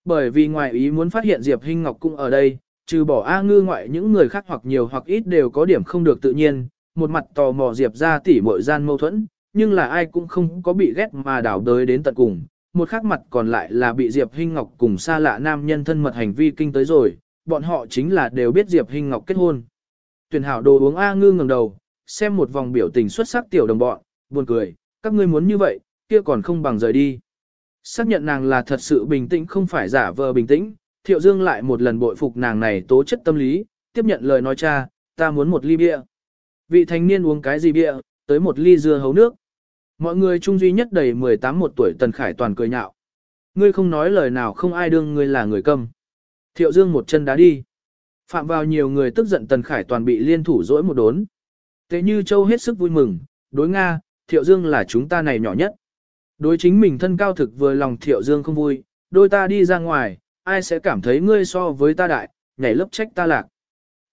Bởi vì ngoài ý muốn phát hiện Diệp Hinh Ngọc cũng ở đây, trừ bỏ A ngư ngoại những người khác hoặc nhiều hoặc ít đều có điểm không được tự nhiên, một mặt tò mò Diệp ra tỉ mội gian mâu thuẫn, nhưng là ai cũng không có bị ghét mà đảo đới đến tận cùng. Một khác mặt còn lại là bị Diệp Hinh Ngọc cùng xa lạ nam nhân thân mật hành vi kinh tới rồi, bọn họ chính là đều biết Diệp Hinh Ngọc kết hôn. Tuyển hảo đồ uống A ngư ngẩng đầu, xem một vòng biểu tình xuất sắc tiểu đồng bọn, buồn cười, các ngươi muốn như vậy, kia còn không bằng rời đi. Xác nhận nàng là thật sự bình tĩnh không phải giả vờ bình tĩnh, Thiệu Dương lại một lần bội phục nàng này tố chất tâm lý, tiếp nhận lời nói cha, ta muốn một ly bia. Vị thanh niên uống cái gì bia, tới một ly dưa hấu nước. Mọi người trung duy nhất đầy 18 một tuổi Tần Khải toàn cười nhạo. Ngươi không nói lời nào không ai đương ngươi là người câm. Thiệu Dương một chân đá đi. Phạm vào nhiều người tức giận Tần Khải toàn bị liên thủ dỗi một đốn. Tế như châu hết sức vui mừng, đối Nga, Thiệu Dương là chúng ta này nhỏ nhất. Đối chính mình thân cao thực vừa lòng Thiệu Dương không vui, đôi ta đi ra ngoài, ai sẽ cảm thấy ngươi so với ta đại, nhảy lớp trách ta lạc.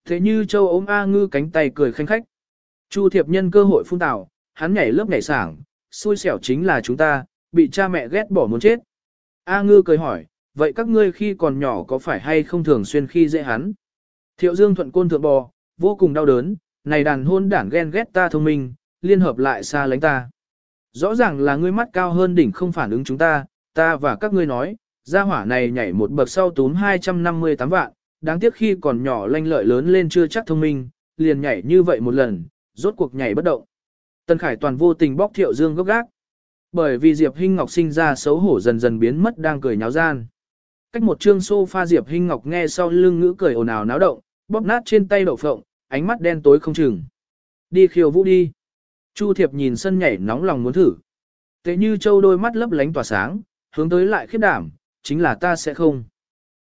Thế như châu ôm A ngư cánh tay cười khanh khách. Chu thiệp nhân cơ hội phun tảo, hắn nhảy lớp nhảy sảng, xui xẻo chính là chúng ta, bị cha mẹ ghét bỏ muốn chết. A ngư cười hỏi, vậy các ngươi khi còn nhỏ có phải hay không thường xuyên khi dễ hắn? Thiệu Dương thuận côn thượng bò, vô cùng đau đớn, này đàn hôn đảng ghen ghét ta thông minh, liên hợp lại xa lánh ta. Rõ ràng là ngươi mắt cao hơn đỉnh không phản ứng chúng ta, ta và các ngươi nói, gia hỏa này nhảy một bậc sau túm 258 vạn, đáng tiếc khi còn nhỏ lanh lợi lớn lên chưa chắc thông minh, liền nhảy như vậy một lần, rốt cuộc nhảy bất động. Tân Khải toàn vô tình bóc Thiệu Dương gốc gác. Bởi vì Diệp Hinh Ngọc sinh ra xấu hổ dần dần biến mất đang cười nháo gian. Cách một chương sofa Diệp Hinh Ngọc nghe sau lưng ngữ cười ồn ào náo động, bóp nát trên tay đậu phộng, ánh mắt đen tối không chừng. Đi khiêu vũ đi. Chu Thiệp nhìn sân nhảy nóng lòng muốn thử. Tế như châu đôi mắt lấp lánh tỏa sáng, hướng tới lại khiếp đảm, chính là ta sẽ không.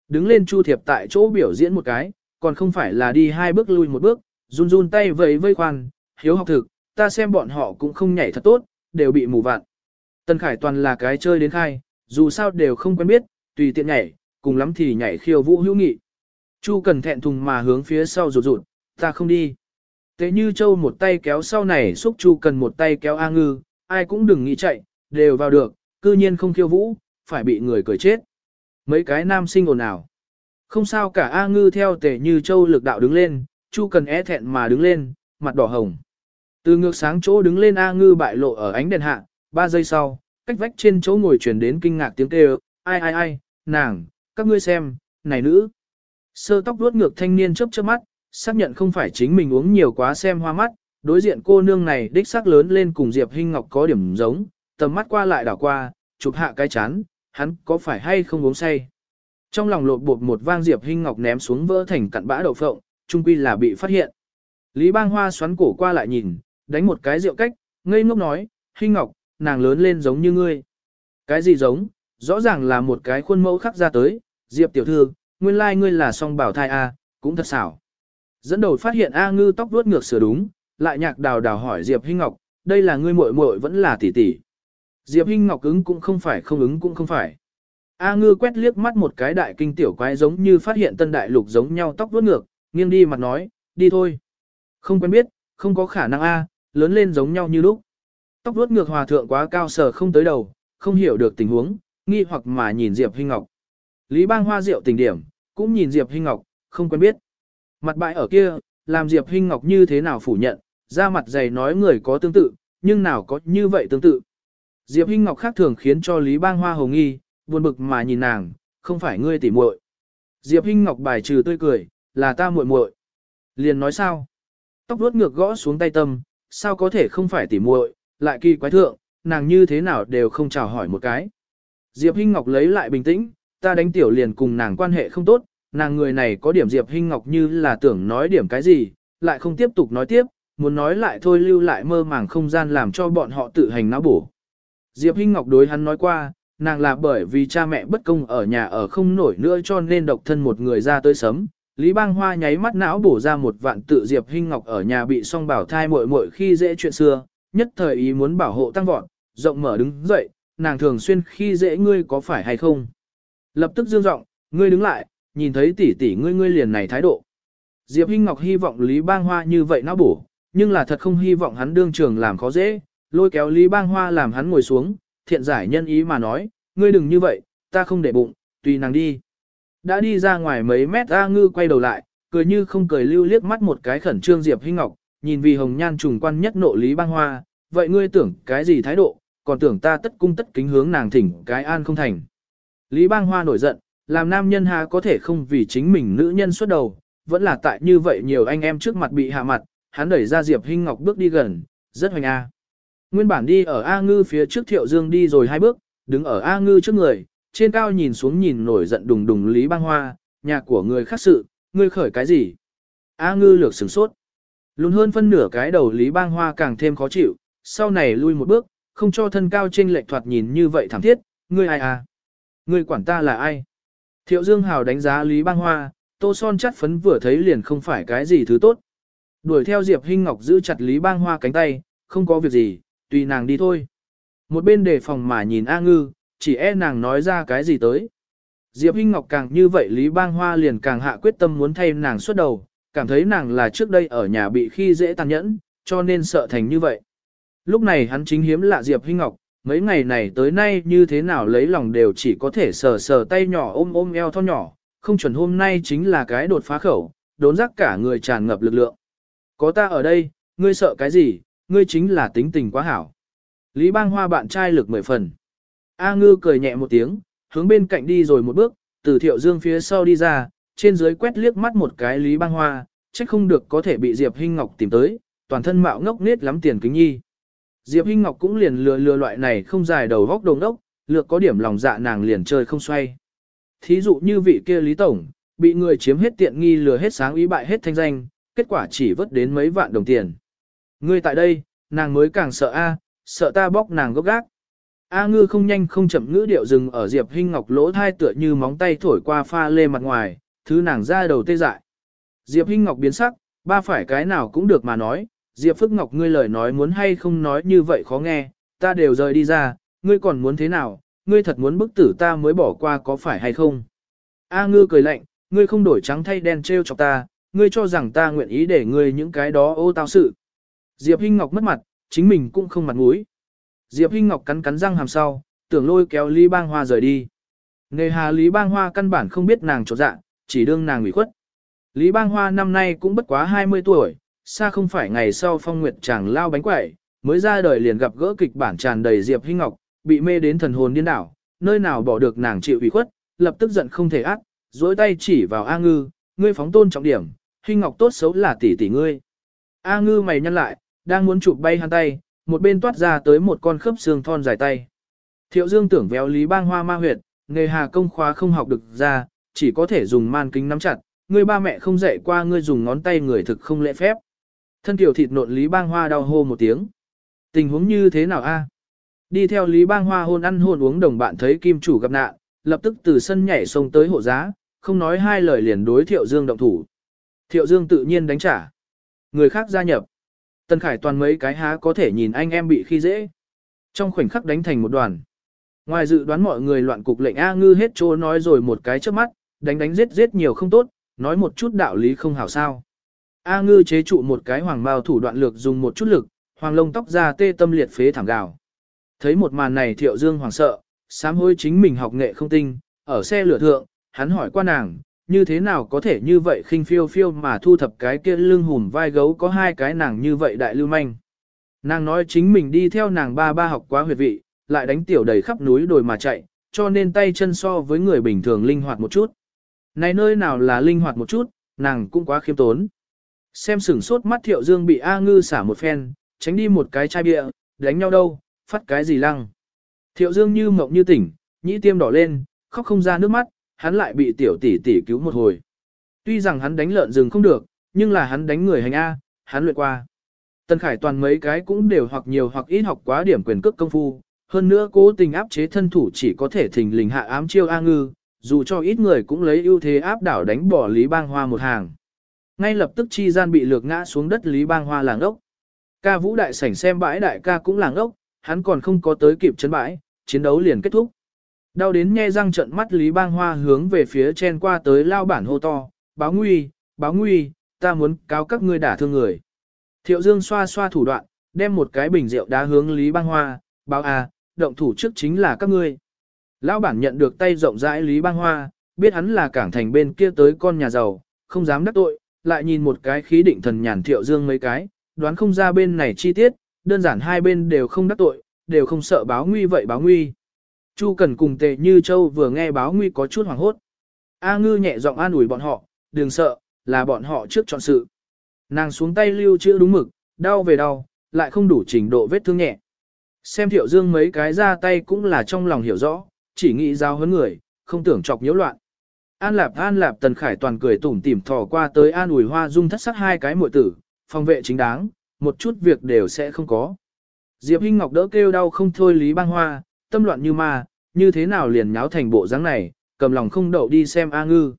Đứng lên Chu Thiệp tại chỗ biểu diễn một cái, còn không phải là đi hai bước lui một bước, run run tay vẫy vây khoan, hiếu học thực, ta xem bọn họ cũng không nhảy thật tốt, đều bị mù vạn. Tần Khải toàn là cái chơi đến khai, dù sao đều không quen biết, tùy tiện nhảy, cùng lắm thì nhảy khiêu vũ hữu nghị. Chu cần thẹn thùng mà hướng phía sau rụt rụt, ta không đi. Tế như châu một tay kéo sau này xúc chu cần một tay kéo A ngư, ai cũng đừng nghĩ chạy, đều vào được, cư nhiên không khiêu vũ, phải bị người cười chết. Mấy cái nam sinh ồn ào. Không sao cả A ngư theo tề như châu lực đạo đứng lên, chu cần é thẹn mà đứng lên, mặt đỏ hồng. Từ ngược sáng chỗ đứng lên A ngư bại lộ ở ánh đèn hạ, ba giây sau, cách vách trên chỗ ngồi truyền đến kinh ngạc tiếng kêu, ai ai ai, nàng, các ngươi xem, này nữ. Sơ tóc vuốt ngược thanh niên chớp chớp mắt, xác nhận không phải chính mình uống nhiều quá xem hoa mắt, đối diện cô nương này đích xác lớn lên cùng Diệp Hinh Ngọc có điểm giống, tầm mắt qua lại đảo qua, chụp hạ cái chán, hắn có phải hay không uống say. Trong lòng lột bột một vang Diệp Hinh Ngọc ném xuống vỡ thành cặn bã đậu phộng, trung quy là bị phát hiện. Lý Bang Hoa xoắn cổ qua lại nhìn, đánh một cái rượu cách, ngây ngốc nói, Hinh Ngọc, nàng lớn lên giống như ngươi. Cái gì giống, rõ ràng là một cái khuôn mẫu khắc ra tới, Diệp tiểu thư, nguyên lai like ngươi là song bảo thai A, cũng thật xảo. Dẫn đầu phát hiện A ngư tóc vuốt ngược sửa đúng, lại nhạc đào đào hỏi Diệp Hinh Ngọc, đây là ngươi muội muội vẫn là tỷ tỷ. Diệp Hinh Ngọc ứng cũng không phải không ứng cũng không phải. A ngư quét liếc mắt một cái đại kinh tiểu quái giống như phát hiện tân đại lục giống nhau tóc vuốt ngược, nghiêng đi mặt nói, đi thôi. Không quen biết, không có khả năng A, lớn lên giống nhau như lúc. Tóc vuốt ngược hòa thượng quá cao sở không tới đầu, không hiểu được tình huống, nghi hoặc mà nhìn Diệp Hinh Ngọc. Lý bang hoa rượu tình điểm, cũng nhìn Diệp Hinh Ngọc, không quen biết. Mặt bại ở kia, làm Diệp Hinh Ngọc như thế nào phủ nhận, ra mặt dày nói người có tương tự, nhưng nào có như vậy tương tự. Diệp Hinh Ngọc khác thường khiến cho Lý Bang Hoa hồng nghi, buồn bực mà nhìn nàng, không phải ngươi tỉ muội. Diệp Hinh Ngọc bài trừ tươi cười, là ta muội muội. Liền nói sao? Tóc vuốt ngược gõ xuống tay tâm, sao có thể không phải tỉ muội, lại kỳ quái thượng, nàng như thế nào đều không chào hỏi một cái. Diệp Hinh Ngọc lấy lại bình tĩnh, ta đánh tiểu liền cùng nàng quan hệ không tốt, nàng người này có điểm Diệp Hinh Ngọc như là tưởng nói điểm cái gì, lại không tiếp tục nói tiếp, muốn nói lại thôi lưu lại mơ màng không gian làm cho bọn họ tự hành não bổ. Diệp Hinh Ngọc đối hắn nói qua, nàng là bởi vì cha mẹ bất công ở nhà ở không nổi nữa cho nên độc thân một người ra tới sớm. Lý Bang Hoa nháy mắt não bổ ra một vạn tự Diệp Hinh Ngọc ở nhà bị song bảo thai muội muội khi dễ chuyện xưa, nhất thời ý muốn bảo hộ tăng vọt, rộng mở đứng dậy, nàng thường xuyên khi dễ ngươi có phải hay không. Lập tức dương giọng, ngươi đứng lại, nhìn thấy tỷ tỷ ngươi ngươi liền này thái độ. Diệp Hinh Ngọc hy vọng Lý Bang Hoa như vậy não bổ, nhưng là thật không hy vọng hắn đương trường làm khó dễ, lôi kéo Lý Bang Hoa làm hắn ngồi xuống, thiện giải nhân ý mà nói, ngươi đừng như vậy, ta không để bụng, tùy nàng đi. Đã đi ra ngoài mấy mét A Ngư quay đầu lại, cười như không cười lưu liếc mắt một cái khẩn trương Diệp Hinh Ngọc, nhìn vì hồng nhan trùng quan nhất nộ Lý Bang Hoa, vậy ngươi tưởng cái gì thái độ, còn tưởng ta tất cung tất kính hướng nàng thỉnh cái an không thành. Lý Bang Hoa nổi giận, làm nam nhân hà có thể không vì chính mình nữ nhân xuất đầu, vẫn là tại như vậy nhiều anh em trước mặt bị hạ mặt, hắn đẩy ra Diệp Hinh Ngọc bước đi gần, rất hoành a. Nguyên bản đi ở A Ngư phía trước Thiệu Dương đi rồi hai bước, đứng ở A Ngư trước người, trên cao nhìn xuống nhìn nổi giận đùng đùng Lý Bang Hoa, nhà của người khác sự, ngươi khởi cái gì? A Ngư lược sửng sốt. Lùn hơn phân nửa cái đầu Lý Bang Hoa càng thêm khó chịu, sau này lui một bước, không cho thân cao trên lệch thoạt nhìn như vậy thảm thiết, ngươi ai à? Ngươi quản ta là ai? Thiệu Dương Hào đánh giá Lý Bang Hoa, tô son chắt phấn vừa thấy liền không phải cái gì thứ tốt. Đuổi theo Diệp Hinh Ngọc giữ chặt Lý Bang Hoa cánh tay, không có việc gì, tùy nàng đi thôi. Một bên đề phòng mà nhìn A Ngư, chỉ e nàng nói ra cái gì tới. Diệp Hinh Ngọc càng như vậy Lý Bang Hoa liền càng hạ quyết tâm muốn thay nàng xuất đầu, cảm thấy nàng là trước đây ở nhà bị khi dễ tàn nhẫn, cho nên sợ thành như vậy. Lúc này hắn chính hiếm lạ Diệp Hinh Ngọc, mấy ngày này tới nay như thế nào lấy lòng đều chỉ có thể sờ sờ tay nhỏ ôm ôm eo thon nhỏ, không chuẩn hôm nay chính là cái đột phá khẩu, đốn rắc cả người tràn ngập lực lượng. Có ta ở đây, ngươi sợ cái gì, ngươi chính là tính tình quá hảo. Lý bang hoa bạn trai lực mười phần. A ngư cười nhẹ một tiếng, hướng bên cạnh đi rồi một bước, từ thiệu dương phía sau đi ra, trên dưới quét liếc mắt một cái Lý Bang Hoa, trách không được có thể bị Diệp Hinh Ngọc tìm tới, toàn thân mạo ngốc nết lắm tiền kính nhi. Diệp Hinh Ngọc cũng liền lừa lừa loại này không dài đầu góc đồng đốc, lược có điểm lòng dạ nàng liền chơi không xoay. Thí dụ như vị kia Lý Tổng, bị người chiếm hết tiện nghi lừa hết sáng ý bại hết thanh danh, kết quả chỉ vớt đến mấy vạn đồng tiền. Ngươi tại đây, nàng mới càng sợ a, sợ ta bóc nàng gốc gác. A ngư không nhanh không chậm ngữ điệu dừng ở Diệp Hinh Ngọc lỗ thai tựa như móng tay thổi qua pha lê mặt ngoài, thứ nàng ra đầu tê dại. Diệp Hinh Ngọc biến sắc, ba phải cái nào cũng được mà nói, Diệp Phước Ngọc ngươi lời nói muốn hay không nói như vậy khó nghe, ta đều rời đi ra, ngươi còn muốn thế nào, ngươi thật muốn bức tử ta mới bỏ qua có phải hay không. A ngư cười lạnh, ngươi không đổi trắng thay đen treo chọc ta, ngươi cho rằng ta nguyện ý để ngươi những cái đó ô tao sự. Diệp Hinh Ngọc mất mặt, chính mình cũng không mặt mũi. Diệp Hinh Ngọc cắn cắn răng hàm sau, tưởng lôi kéo Lý Bang Hoa rời đi. Nghề hà Lý Bang Hoa căn bản không biết nàng chỗ dạ, chỉ đương nàng ủy khuất. Lý Bang Hoa năm nay cũng bất quá 20 tuổi, xa không phải ngày sau phong nguyệt chàng lao bánh quẩy, mới ra đời liền gặp gỡ kịch bản tràn đầy Diệp Hinh Ngọc, bị mê đến thần hồn điên đảo, nơi nào bỏ được nàng chịu ủy khuất, lập tức giận không thể ác, dối tay chỉ vào A Ngư, ngươi phóng tôn trọng điểm, Hinh Ngọc tốt xấu là tỷ tỷ ngươi. A Ngư mày nhăn lại, đang muốn chụp bay hắn tay, một bên toát ra tới một con khớp xương thon dài tay. Thiệu Dương tưởng véo Lý Bang Hoa ma huyệt, nghề hà công khóa không học được ra, chỉ có thể dùng man kính nắm chặt, ngươi ba mẹ không dạy qua ngươi dùng ngón tay người thực không lễ phép. Thân tiểu thịt nộn Lý Bang Hoa đau hô một tiếng. Tình huống như thế nào a? Đi theo Lý Bang Hoa hôn ăn hôn uống đồng bạn thấy kim chủ gặp nạn, lập tức từ sân nhảy sông tới hộ giá, không nói hai lời liền đối Thiệu Dương động thủ. Thiệu Dương tự nhiên đánh trả. Người khác gia nhập. Tân Khải toàn mấy cái há có thể nhìn anh em bị khi dễ. Trong khoảnh khắc đánh thành một đoàn. Ngoài dự đoán mọi người loạn cục lệnh A ngư hết trô nói rồi một cái trước mắt, đánh đánh giết giết nhiều không tốt, nói một chút đạo lý không hảo sao. A ngư chế trụ một cái hoàng mao thủ đoạn lược dùng một chút lực, hoàng lông tóc ra tê tâm liệt phế thảm gào. Thấy một màn này thiệu dương hoàng sợ, sám hối chính mình học nghệ không tinh, ở xe lửa thượng, hắn hỏi qua nàng, như thế nào có thể như vậy khinh phiêu phiêu mà thu thập cái kia lưng hùm vai gấu có hai cái nàng như vậy đại lưu manh. Nàng nói chính mình đi theo nàng ba ba học quá huyệt vị, lại đánh tiểu đầy khắp núi đồi mà chạy, cho nên tay chân so với người bình thường linh hoạt một chút. Này nơi nào là linh hoạt một chút, nàng cũng quá khiêm tốn. Xem sửng sốt mắt thiệu dương bị A ngư xả một phen, tránh đi một cái chai bia, đánh nhau đâu, phát cái gì lăng. Thiệu dương như mộng như tỉnh, nhĩ tiêm đỏ lên, khóc không ra nước mắt, hắn lại bị tiểu tỷ tỷ cứu một hồi. Tuy rằng hắn đánh lợn rừng không được, nhưng là hắn đánh người hành A, hắn luyện qua. Tân Khải toàn mấy cái cũng đều hoặc nhiều hoặc ít học quá điểm quyền cước công phu, hơn nữa cố tình áp chế thân thủ chỉ có thể thình lình hạ ám chiêu A ngư, dù cho ít người cũng lấy ưu thế áp đảo đánh bỏ Lý Bang Hoa một hàng. Ngay lập tức chi gian bị lược ngã xuống đất Lý Bang Hoa làng ốc. Ca vũ đại sảnh xem bãi đại ca cũng làng ốc, hắn còn không có tới kịp chấn bãi, chiến đấu liền kết thúc. Đau đến nghe răng trận mắt Lý Bang Hoa hướng về phía trên qua tới lao bản hô to, báo nguy, báo nguy, ta muốn cáo các ngươi đả thương người. Thiệu Dương xoa xoa thủ đoạn, đem một cái bình rượu đá hướng Lý Bang Hoa, báo à, động thủ trước chính là các ngươi. Lão bản nhận được tay rộng rãi Lý Bang Hoa, biết hắn là cảng thành bên kia tới con nhà giàu, không dám đắc tội, lại nhìn một cái khí định thần nhàn Thiệu Dương mấy cái, đoán không ra bên này chi tiết, đơn giản hai bên đều không đắc tội, đều không sợ báo nguy vậy báo nguy. Chu Cần cùng Tề Như Châu vừa nghe báo nguy có chút hoảng hốt. A Ngư nhẹ giọng an ủi bọn họ, đừng sợ, là bọn họ trước chọn sự. Nàng xuống tay lưu chữ đúng mực, đau về đau, lại không đủ trình độ vết thương nhẹ. Xem Thiệu Dương mấy cái ra tay cũng là trong lòng hiểu rõ, chỉ nghĩ giao hấn người, không tưởng chọc nhiễu loạn. An Lạp An Lạp Tần Khải toàn cười tủm tỉm thò qua tới An ủi Hoa Dung thất sắc hai cái muội tử, phòng vệ chính đáng, một chút việc đều sẽ không có. Diệp Hinh Ngọc đỡ kêu đau không thôi Lý Bang Hoa, tâm loạn như ma, như thế nào liền nháo thành bộ dáng này, cầm lòng không đậu đi xem A Ngư.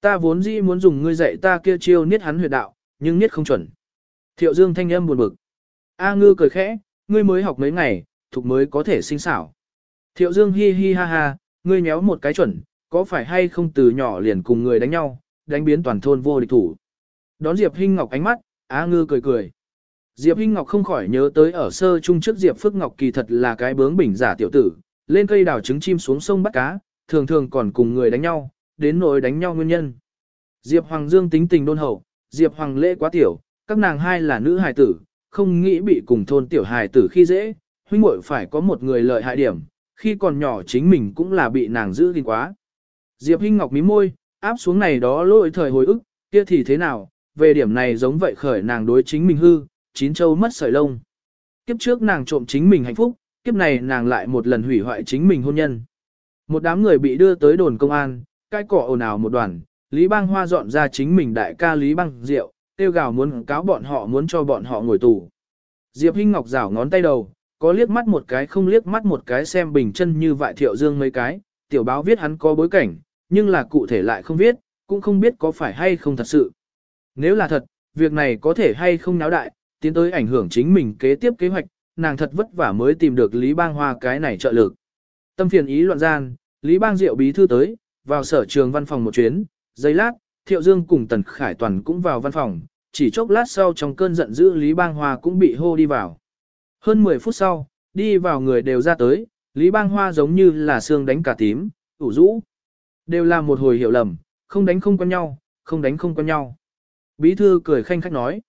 Ta vốn dĩ muốn dùng ngươi dạy ta kia chiêu niết hắn huyệt đạo, nhưng niết không chuẩn. Thiệu Dương thanh âm buồn bực. A Ngư cười khẽ, ngươi mới học mấy ngày, thuộc mới có thể sinh xảo. Thiệu Dương hi hi ha ha, ngươi nhéo một cái chuẩn, có phải hay không từ nhỏ liền cùng người đánh nhau, đánh biến toàn thôn vô địch thủ. Đón Diệp Hinh Ngọc ánh mắt, A Ngư cười cười. Diệp Hinh Ngọc không khỏi nhớ tới ở sơ trung trước Diệp Phước Ngọc kỳ thật là cái bướng bỉnh giả tiểu tử, lên cây đào trứng chim xuống sông bắt cá, thường thường còn cùng người đánh nhau, đến nỗi đánh nhau nguyên nhân. Diệp Hoàng Dương tính tình đôn hậu, Diệp Hoàng lễ quá tiểu, các nàng hai là nữ hài tử, không nghĩ bị cùng thôn tiểu hài tử khi dễ, huynh muội phải có một người lợi hại điểm, khi còn nhỏ chính mình cũng là bị nàng giữ gìn quá. Diệp Hinh Ngọc mí môi, áp xuống này đó lỗi thời hồi ức, kia thì thế nào, về điểm này giống vậy khởi nàng đối chính mình hư, chín châu mất sợi lông. Kiếp trước nàng trộm chính mình hạnh phúc, kiếp này nàng lại một lần hủy hoại chính mình hôn nhân. Một đám người bị đưa tới đồn công an, cái cỏ ồn ào một đoàn, Lý Bang Hoa dọn ra chính mình đại ca Lý Bang Diệu, tiêu gào muốn cáo bọn họ muốn cho bọn họ ngồi tù. Diệp Hinh Ngọc rảo ngón tay đầu, có liếc mắt một cái không liếc mắt một cái xem bình chân như vại thiệu dương mấy cái, tiểu báo viết hắn có bối cảnh, nhưng là cụ thể lại không viết, cũng không biết có phải hay không thật sự. Nếu là thật, việc này có thể hay không náo đại, tiến tới ảnh hưởng chính mình kế tiếp kế hoạch, nàng thật vất vả mới tìm được Lý Bang Hoa cái này trợ lực. Tâm phiền ý loạn gian, Lý Bang Diệu bí thư tới, vào sở trường văn phòng một chuyến, giây lát, Thiệu Dương cùng Tần Khải Toàn cũng vào văn phòng, chỉ chốc lát sau trong cơn giận dữ Lý Bang Hoa cũng bị hô đi vào. Hơn 10 phút sau, đi vào người đều ra tới, Lý Bang Hoa giống như là xương đánh cả tím, ủ rũ. Đều là một hồi hiểu lầm, không đánh không quen nhau, không đánh không quen nhau. Bí thư cười khanh khách nói.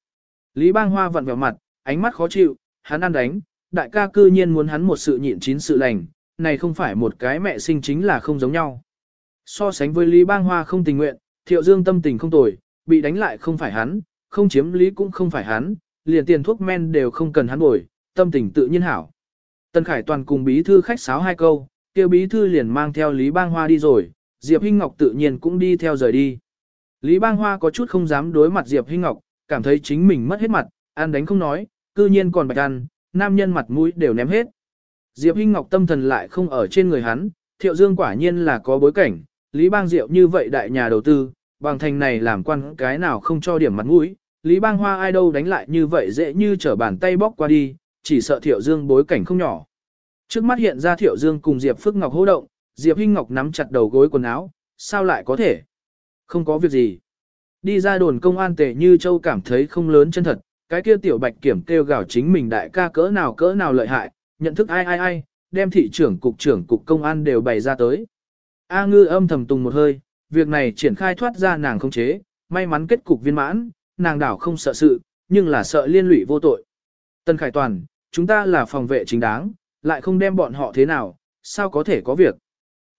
Lý Bang Hoa vặn vẹo mặt, ánh mắt khó chịu, hắn ăn đánh, đại ca cư nhiên muốn hắn một sự nhịn chín sự lành, này không phải một cái mẹ sinh chính là không giống nhau. So sánh với Lý Bang Hoa không tình nguyện, Thiệu Dương tâm tình không tồi, bị đánh lại không phải hắn, không chiếm lý cũng không phải hắn, liền tiền thuốc men đều không cần hắn bồi, tâm tình tự nhiên hảo. Tân Khải Toàn cùng bí thư khách sáo hai câu, kêu bí thư liền mang theo Lý Bang Hoa đi rồi, Diệp Hinh Ngọc tự nhiên cũng đi theo rời đi. Lý Bang Hoa có chút không dám đối mặt Diệp Hinh Ngọc, cảm thấy chính mình mất hết mặt, ăn đánh không nói, cư nhiên còn bạch ăn, nam nhân mặt mũi đều ném hết. Diệp Hinh Ngọc tâm thần lại không ở trên người hắn, Thiệu Dương quả nhiên là có bối cảnh, Lý Bang Diệu như vậy đại nhà đầu tư, bằng thành này làm quan cái nào không cho điểm mặt mũi, Lý Bang Hoa ai đâu đánh lại như vậy dễ như trở bàn tay bóc qua đi, chỉ sợ Thiệu Dương bối cảnh không nhỏ. Trước mắt hiện ra Thiệu Dương cùng Diệp Phước Ngọc hô động, Diệp Hinh Ngọc nắm chặt đầu gối quần áo, sao lại có thể? Không có việc gì. Đi ra đồn công an tề như châu cảm thấy không lớn chân thật, cái kia tiểu bạch kiểm kêu gào chính mình đại ca cỡ nào cỡ nào lợi hại, nhận thức ai ai ai, đem thị trưởng cục trưởng cục công an đều bày ra tới. A ngư âm thầm tùng một hơi, việc này triển khai thoát ra nàng không chế, may mắn kết cục viên mãn, nàng đảo không sợ sự, nhưng là sợ liên lụy vô tội. Tân Khải Toàn, chúng ta là phòng vệ chính đáng, lại không đem bọn họ thế nào, sao có thể có việc.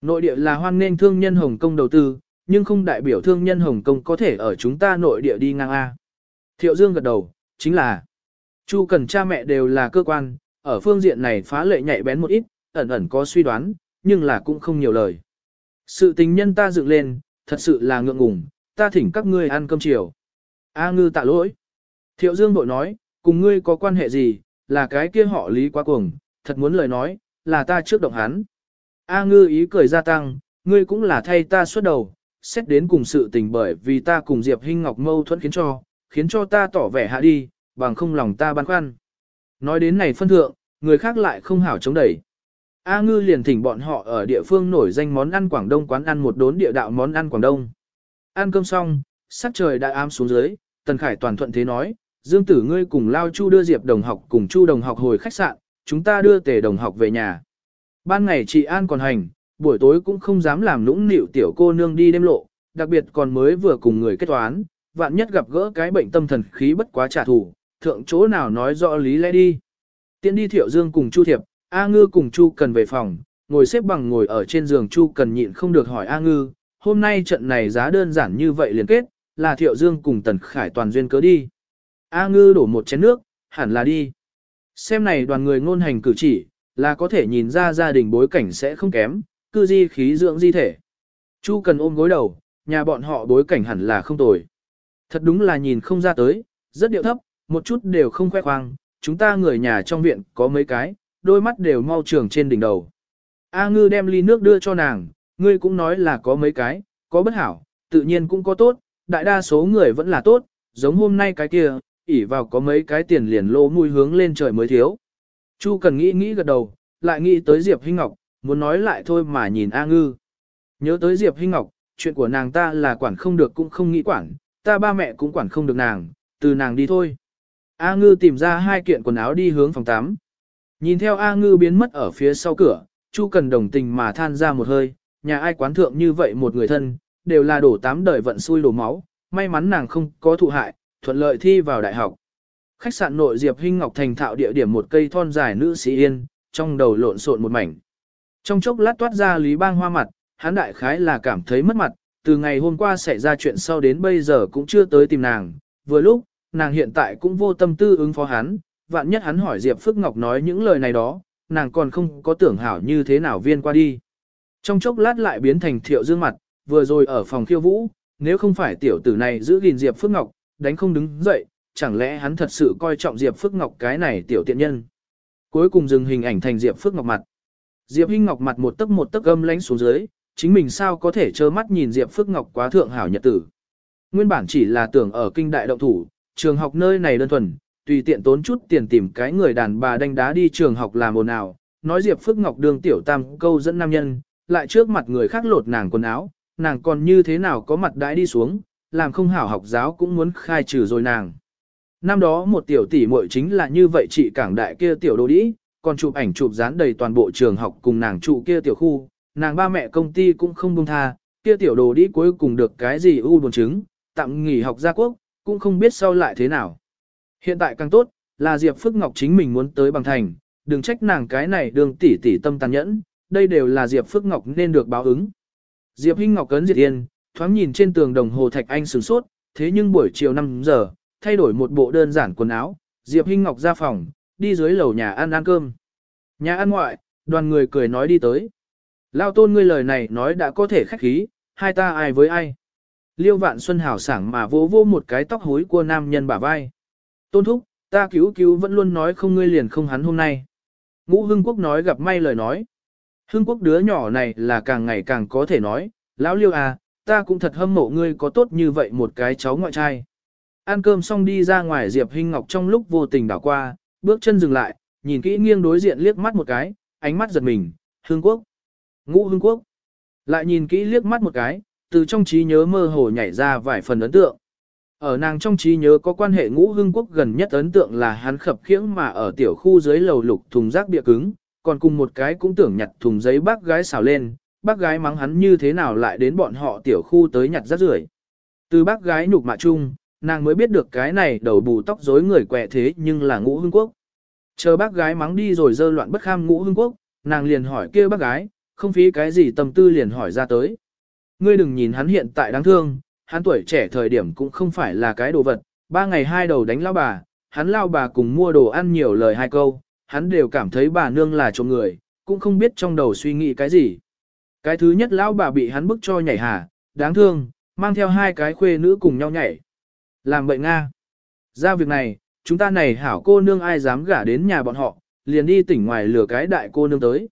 Nội địa là hoan nghênh thương nhân Hồng Kông đầu tư, nhưng không đại biểu thương nhân Hồng Kông có thể ở chúng ta nội địa đi ngang A. Thiệu Dương gật đầu, chính là Chu Cần cha mẹ đều là cơ quan, ở phương diện này phá lệ nhạy bén một ít, ẩn ẩn có suy đoán, nhưng là cũng không nhiều lời. Sự tình nhân ta dựng lên, thật sự là ngượng ngùng, ta thỉnh các ngươi ăn cơm chiều. A ngư tạ lỗi. Thiệu Dương bội nói, cùng ngươi có quan hệ gì, là cái kia họ lý quá cuồng, thật muốn lời nói, là ta trước động hắn. A ngư ý cười gia tăng, ngươi cũng là thay ta xuất đầu, xét đến cùng sự tình bởi vì ta cùng Diệp Hinh Ngọc mâu thuẫn khiến cho, khiến cho ta tỏ vẻ hạ đi, bằng không lòng ta băn khoăn. Nói đến này phân thượng, người khác lại không hảo chống đẩy. A ngư liền thỉnh bọn họ ở địa phương nổi danh món ăn Quảng Đông quán ăn một đốn địa đạo món ăn Quảng Đông. Ăn cơm xong, sắc trời đã ám xuống dưới, Tần Khải toàn thuận thế nói, Dương tử ngươi cùng Lao Chu đưa Diệp đồng học cùng Chu đồng học hồi khách sạn, chúng ta đưa tề đồng học về nhà. Ban ngày chị An còn hành, buổi tối cũng không dám làm nũng nịu tiểu cô nương đi đêm lộ, đặc biệt còn mới vừa cùng người kết toán, vạn nhất gặp gỡ cái bệnh tâm thần khí bất quá trả thù, thượng chỗ nào nói rõ lý lẽ đi. Tiến đi Thiệu Dương cùng Chu Thiệp, A Ngư cùng Chu Cần về phòng, ngồi xếp bằng ngồi ở trên giường Chu Cần nhịn không được hỏi A Ngư, hôm nay trận này giá đơn giản như vậy liền kết, là Thiệu Dương cùng Tần Khải toàn duyên cớ đi. A Ngư đổ một chén nước, hẳn là đi. Xem này đoàn người ngôn hành cử chỉ, là có thể nhìn ra gia đình bối cảnh sẽ không kém, cư di khí dưỡng di thể. Chu Cần ôm gối đầu, nhà bọn họ bối cảnh hẳn là không tồi. Thật đúng là nhìn không ra tới, rất điệu thấp, một chút đều không khoe khoang, chúng ta người nhà trong viện có mấy cái, đôi mắt đều mau trường trên đỉnh đầu. A ngư đem ly nước đưa cho nàng, ngươi cũng nói là có mấy cái, có bất hảo, tự nhiên cũng có tốt, đại đa số người vẫn là tốt, giống hôm nay cái kia, ỉ vào có mấy cái tiền liền lô mùi hướng lên trời mới thiếu. Chu cần nghĩ nghĩ gật đầu, lại nghĩ tới Diệp Hinh Ngọc, muốn nói lại thôi mà nhìn A ngư. Nhớ tới Diệp Hinh Ngọc, chuyện của nàng ta là quản không được cũng không nghĩ quản, ta ba mẹ cũng quản không được nàng, từ nàng đi thôi. A ngư tìm ra hai kiện quần áo đi hướng phòng 8. Nhìn theo A ngư biến mất ở phía sau cửa, Chu cần đồng tình mà than ra một hơi, nhà ai quán thượng như vậy một người thân, đều là đổ tám đời vận xui đổ máu, may mắn nàng không có thụ hại, thuận lợi thi vào đại học. Khách sạn nội Diệp Hinh Ngọc thành thạo địa điểm một cây thon dài nữ sĩ yên, trong đầu lộn xộn một mảnh. Trong chốc lát toát ra Lý Bang Hoa mặt, hắn đại khái là cảm thấy mất mặt, từ ngày hôm qua xảy ra chuyện sau đến bây giờ cũng chưa tới tìm nàng, vừa lúc, nàng hiện tại cũng vô tâm tư ứng phó hắn, vạn nhất hắn hỏi Diệp Phước Ngọc nói những lời này đó, nàng còn không có tưởng hảo như thế nào viên qua đi. Trong chốc lát lại biến thành thiệu dương mặt, vừa rồi ở phòng khiêu vũ, nếu không phải tiểu tử này giữ gìn Diệp Phước Ngọc, đánh không đứng dậy, chẳng lẽ hắn thật sự coi trọng Diệp Phước Ngọc cái này tiểu tiện nhân. Cuối cùng dừng hình ảnh thành Diệp Phước Ngọc mặt. Diệp Hinh Ngọc mặt một tấc một tấc gâm lánh xuống dưới, chính mình sao có thể trơ mắt nhìn Diệp Phước Ngọc quá thượng hảo nhật tử. Nguyên bản chỉ là tưởng ở kinh đại động thủ, trường học nơi này đơn thuần, tùy tiện tốn chút tiền tìm cái người đàn bà đánh đá đi trường học làm ồn ào, nói Diệp Phước Ngọc đường tiểu tam câu dẫn nam nhân, lại trước mặt người khác lột nàng quần áo, nàng còn như thế nào có mặt đãi đi xuống, làm không hảo học giáo cũng muốn khai trừ rồi nàng. Năm đó một tiểu tỷ muội chính là như vậy chị cảng đại kia tiểu đồ đĩ, còn chụp ảnh chụp dán đầy toàn bộ trường học cùng nàng trụ kia tiểu khu, nàng ba mẹ công ty cũng không buông tha, kia tiểu đồ đi cuối cùng được cái gì u buồn chứng, tạm nghỉ học gia quốc, cũng không biết sau lại thế nào. Hiện tại càng tốt, là Diệp Phước Ngọc chính mình muốn tới bằng thành, đừng trách nàng cái này đường tỷ tỷ tâm tàn nhẫn, đây đều là Diệp Phước Ngọc nên được báo ứng. Diệp Hinh Ngọc cấn diệt yên, thoáng nhìn trên tường đồng hồ thạch anh sửng sốt, thế nhưng buổi chiều 5 giờ, thay đổi một bộ đơn giản quần áo, Diệp Hinh Ngọc ra phòng, đi dưới lầu nhà ăn ăn cơm. Nhà ăn ngoại, đoàn người cười nói đi tới. Lao tôn ngươi lời này nói đã có thể khách khí, hai ta ai với ai. Liêu vạn xuân hào sảng mà vỗ vô một cái tóc hối của nam nhân bả vai. Tôn thúc, ta cứu cứu vẫn luôn nói không ngươi liền không hắn hôm nay. Ngũ Hưng Quốc nói gặp may lời nói. Hưng Quốc đứa nhỏ này là càng ngày càng có thể nói, lão liêu à, ta cũng thật hâm mộ ngươi có tốt như vậy một cái cháu ngoại trai. Ăn cơm xong đi ra ngoài Diệp Hinh Ngọc trong lúc vô tình đảo qua, bước chân dừng lại, nhìn kỹ nghiêng đối diện liếc mắt một cái, ánh mắt giật mình, Hương Quốc. Ngũ Hương Quốc. Lại nhìn kỹ liếc mắt một cái, từ trong trí nhớ mơ hồ nhảy ra vài phần ấn tượng. Ở nàng trong trí nhớ có quan hệ ngũ hương quốc gần nhất ấn tượng là hắn khập khiễng mà ở tiểu khu dưới lầu lục thùng rác bịa cứng, còn cùng một cái cũng tưởng nhặt thùng giấy bác gái xào lên, bác gái mắng hắn như thế nào lại đến bọn họ tiểu khu tới nhặt rác rưởi. Từ bác gái nhục mạ chung, nàng mới biết được cái này đầu bù tóc rối người quẹ thế nhưng là ngũ hưng quốc. Chờ bác gái mắng đi rồi dơ loạn bất kham ngũ hưng quốc, nàng liền hỏi kia bác gái, không phí cái gì tâm tư liền hỏi ra tới. Ngươi đừng nhìn hắn hiện tại đáng thương, hắn tuổi trẻ thời điểm cũng không phải là cái đồ vật, ba ngày hai đầu đánh lao bà, hắn lao bà cùng mua đồ ăn nhiều lời hai câu, hắn đều cảm thấy bà nương là trộm người, cũng không biết trong đầu suy nghĩ cái gì. Cái thứ nhất lão bà bị hắn bức cho nhảy hà, đáng thương, mang theo hai cái khuê nữ cùng nhau nhảy. Làm bệnh Nga. Ra việc này, chúng ta này hảo cô nương ai dám gả đến nhà bọn họ, liền đi tỉnh ngoài lừa cái đại cô nương tới.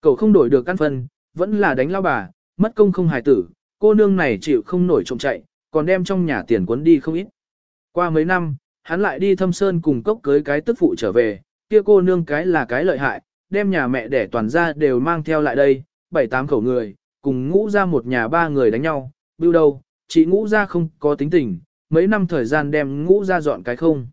Cậu không đổi được căn phân, vẫn là đánh lao bà, mất công không hài tử, cô nương này chịu không nổi trộm chạy, còn đem trong nhà tiền cuốn đi không ít. Qua mấy năm, hắn lại đi thâm sơn cùng cốc cưới cái tức phụ trở về, kia cô nương cái là cái lợi hại, đem nhà mẹ đẻ toàn ra đều mang theo lại đây, bảy tám khẩu người, cùng ngũ ra một nhà ba người đánh nhau, bưu đâu, chị ngũ ra không có tính tình, mấy năm thời gian đem ngũ ra dọn cái không.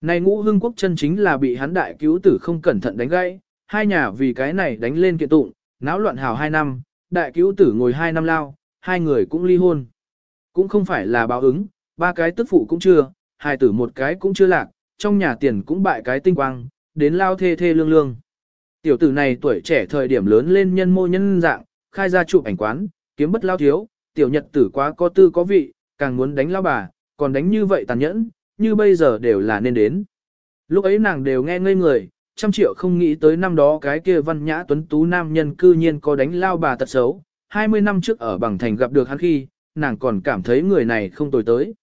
Này ngũ hưng quốc chân chính là bị hắn đại cứu tử không cẩn thận đánh gãy, hai nhà vì cái này đánh lên kiện tụng, náo loạn hào hai năm, đại cứu tử ngồi hai năm lao, hai người cũng ly hôn. Cũng không phải là báo ứng, ba cái tức phụ cũng chưa, hai tử một cái cũng chưa lạc, trong nhà tiền cũng bại cái tinh quang, đến lao thê thê lương lương. Tiểu tử này tuổi trẻ thời điểm lớn lên nhân mô nhân dạng, khai ra chụp ảnh quán, kiếm bất lao thiếu, tiểu nhật tử quá có tư có vị, càng muốn đánh lao bà, còn đánh như vậy tàn nhẫn, như bây giờ đều là nên đến. Lúc ấy nàng đều nghe ngây người, trăm triệu không nghĩ tới năm đó cái kia văn nhã tuấn tú nam nhân cư nhiên có đánh lao bà tật xấu. 20 năm trước ở bằng thành gặp được hắn khi, nàng còn cảm thấy người này không tồi tới.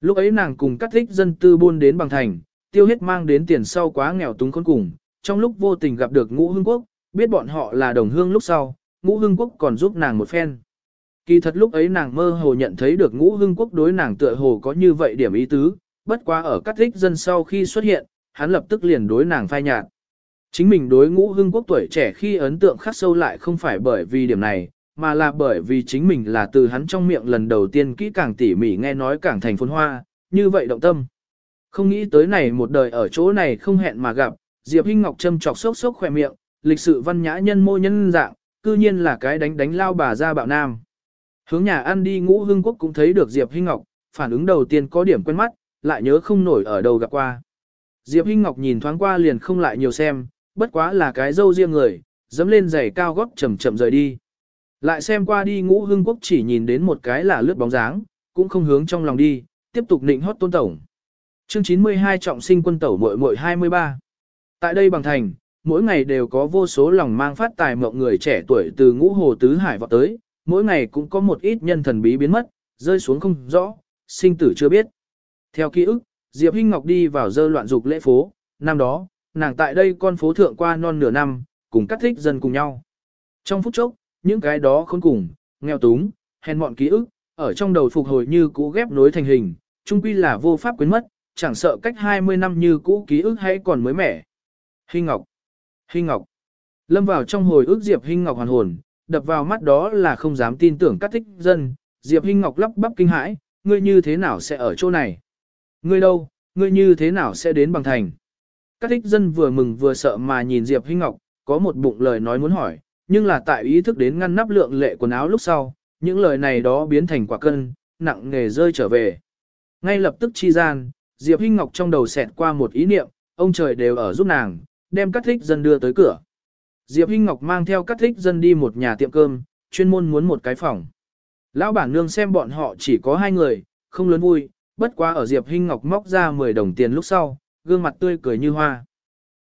Lúc ấy nàng cùng cắt thích dân tư buôn đến bằng thành, tiêu hết mang đến tiền sau quá nghèo túng khốn cùng, trong lúc vô tình gặp được ngũ hương quốc, biết bọn họ là đồng hương lúc sau, ngũ hương quốc còn giúp nàng một phen. Kỳ thật lúc ấy nàng mơ hồ nhận thấy được ngũ hưng quốc đối nàng tựa hồ có như vậy điểm ý tứ, bất quá ở các thích dân sau khi xuất hiện, hắn lập tức liền đối nàng phai nhạt. Chính mình đối ngũ hưng quốc tuổi trẻ khi ấn tượng khắc sâu lại không phải bởi vì điểm này, mà là bởi vì chính mình là từ hắn trong miệng lần đầu tiên kỹ càng tỉ mỉ nghe nói càng thành phồn hoa, như vậy động tâm. Không nghĩ tới này một đời ở chỗ này không hẹn mà gặp, Diệp Hinh Ngọc châm chọc sốc sốc khỏe miệng, lịch sự văn nhã nhân mô nhân dạng, cư nhiên là cái đánh đánh lao bà ra bạo nam. Hướng nhà ăn đi ngũ hưng quốc cũng thấy được Diệp Hinh Ngọc, phản ứng đầu tiên có điểm quen mắt, lại nhớ không nổi ở đâu gặp qua. Diệp Hinh Ngọc nhìn thoáng qua liền không lại nhiều xem, bất quá là cái dâu riêng người, dẫm lên giày cao gót chậm chậm rời đi. Lại xem qua đi ngũ hưng quốc chỉ nhìn đến một cái là lướt bóng dáng, cũng không hướng trong lòng đi, tiếp tục định hót tôn tổng. Chương 92 trọng sinh quân tẩu muội muội 23. Tại đây bằng thành, mỗi ngày đều có vô số lòng mang phát tài mộng người trẻ tuổi từ ngũ hồ tứ hải vọt tới, mỗi ngày cũng có một ít nhân thần bí biến mất, rơi xuống không rõ, sinh tử chưa biết. Theo ký ức, Diệp Hinh Ngọc đi vào dơ loạn dục lễ phố, năm đó, nàng tại đây con phố thượng qua non nửa năm, cùng cắt thích dân cùng nhau. Trong phút chốc, những cái đó khốn cùng, nghèo túng, hèn mọn ký ức, ở trong đầu phục hồi như cũ ghép nối thành hình, chung quy là vô pháp quên mất, chẳng sợ cách 20 năm như cũ ký ức hay còn mới mẻ. Hinh Ngọc, Hinh Ngọc, lâm vào trong hồi ức Diệp Hinh Ngọc hoàn hồn, đập vào mắt đó là không dám tin tưởng các thích dân, Diệp Hinh Ngọc lắp bắp kinh hãi, ngươi như thế nào sẽ ở chỗ này? Ngươi đâu, ngươi như thế nào sẽ đến bằng thành? Các thích dân vừa mừng vừa sợ mà nhìn Diệp Hinh Ngọc, có một bụng lời nói muốn hỏi, nhưng là tại ý thức đến ngăn nắp lượng lệ quần áo lúc sau, những lời này đó biến thành quả cân, nặng nghề rơi trở về. Ngay lập tức chi gian, Diệp Hinh Ngọc trong đầu xẹt qua một ý niệm, ông trời đều ở giúp nàng, đem các thích dân đưa tới cửa. Diệp Hinh Ngọc mang theo các thích dân đi một nhà tiệm cơm, chuyên môn muốn một cái phòng. Lão bản nương xem bọn họ chỉ có hai người, không lớn vui, bất quá ở Diệp Hinh Ngọc móc ra 10 đồng tiền lúc sau, gương mặt tươi cười như hoa.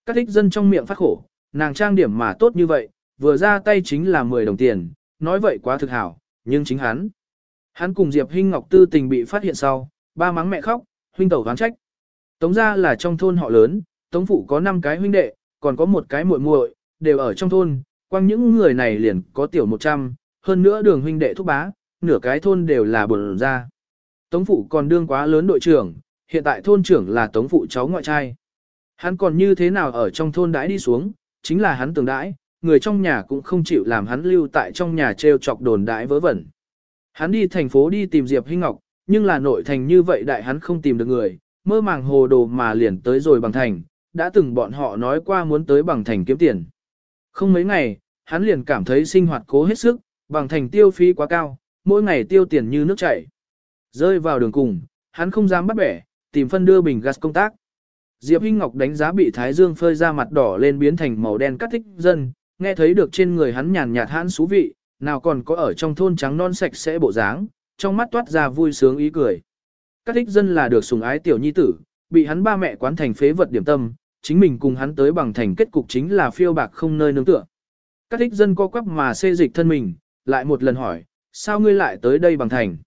Các thích dân trong miệng phát khổ, nàng trang điểm mà tốt như vậy, vừa ra tay chính là 10 đồng tiền, nói vậy quá thực hảo, nhưng chính hắn. Hắn cùng Diệp Hinh Ngọc tư tình bị phát hiện sau, ba mắng mẹ khóc, huynh tẩu ván trách. Tống gia là trong thôn họ lớn, Tống phụ có 5 cái huynh đệ, còn có một cái muội muội, đều ở trong thôn, quang những người này liền có tiểu 100, hơn nữa đường huynh đệ thúc bá, nửa cái thôn đều là bồn ra. Tống phụ còn đương quá lớn đội trưởng, hiện tại thôn trưởng là tống phụ cháu ngoại trai. Hắn còn như thế nào ở trong thôn đãi đi xuống, chính là hắn tưởng đãi, người trong nhà cũng không chịu làm hắn lưu tại trong nhà treo chọc đồn đãi vớ vẩn. Hắn đi thành phố đi tìm Diệp Hinh Ngọc, nhưng là nội thành như vậy đại hắn không tìm được người, mơ màng hồ đồ mà liền tới rồi bằng thành, đã từng bọn họ nói qua muốn tới bằng thành kiếm tiền. Không mấy ngày, hắn liền cảm thấy sinh hoạt cố hết sức, bằng thành tiêu phí quá cao, mỗi ngày tiêu tiền như nước chảy. Rơi vào đường cùng, hắn không dám bắt bẻ, tìm phân đưa bình gas công tác. Diệp Hinh Ngọc đánh giá bị Thái Dương phơi ra mặt đỏ lên biến thành màu đen cắt thích dân, nghe thấy được trên người hắn nhàn nhạt hãn xú vị, nào còn có ở trong thôn trắng non sạch sẽ bộ dáng, trong mắt toát ra vui sướng ý cười. Cắt thích dân là được sủng ái tiểu nhi tử, bị hắn ba mẹ quán thành phế vật điểm tâm, chính mình cùng hắn tới bằng thành kết cục chính là phiêu bạc không nơi nương tựa. Các thích dân co quắp mà xê dịch thân mình, lại một lần hỏi, sao ngươi lại tới đây bằng thành?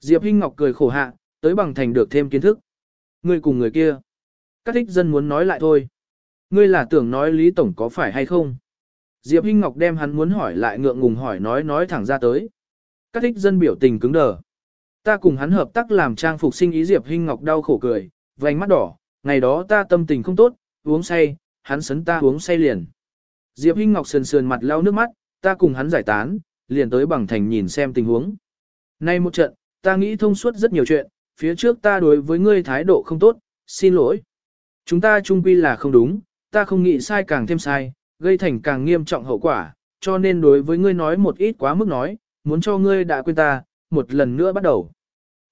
Diệp Hinh Ngọc cười khổ hạ, tới bằng thành được thêm kiến thức. Ngươi cùng người kia. Các thích dân muốn nói lại thôi. Ngươi là tưởng nói Lý Tổng có phải hay không? Diệp Hinh Ngọc đem hắn muốn hỏi lại ngượng ngùng hỏi nói nói thẳng ra tới. Các thích dân biểu tình cứng đờ. Ta cùng hắn hợp tác làm trang phục sinh ý Diệp Hinh Ngọc đau khổ cười, vành mắt đỏ, ngày đó ta tâm tình không tốt, uống say, hắn sấn ta uống say liền. Diệp Hinh Ngọc sườn sườn mặt lau nước mắt, ta cùng hắn giải tán, liền tới bằng thành nhìn xem tình huống. Nay một trận, ta nghĩ thông suốt rất nhiều chuyện, phía trước ta đối với ngươi thái độ không tốt, xin lỗi. Chúng ta chung quy là không đúng, ta không nghĩ sai càng thêm sai, gây thành càng nghiêm trọng hậu quả, cho nên đối với ngươi nói một ít quá mức nói, muốn cho ngươi đã quên ta, một lần nữa bắt đầu.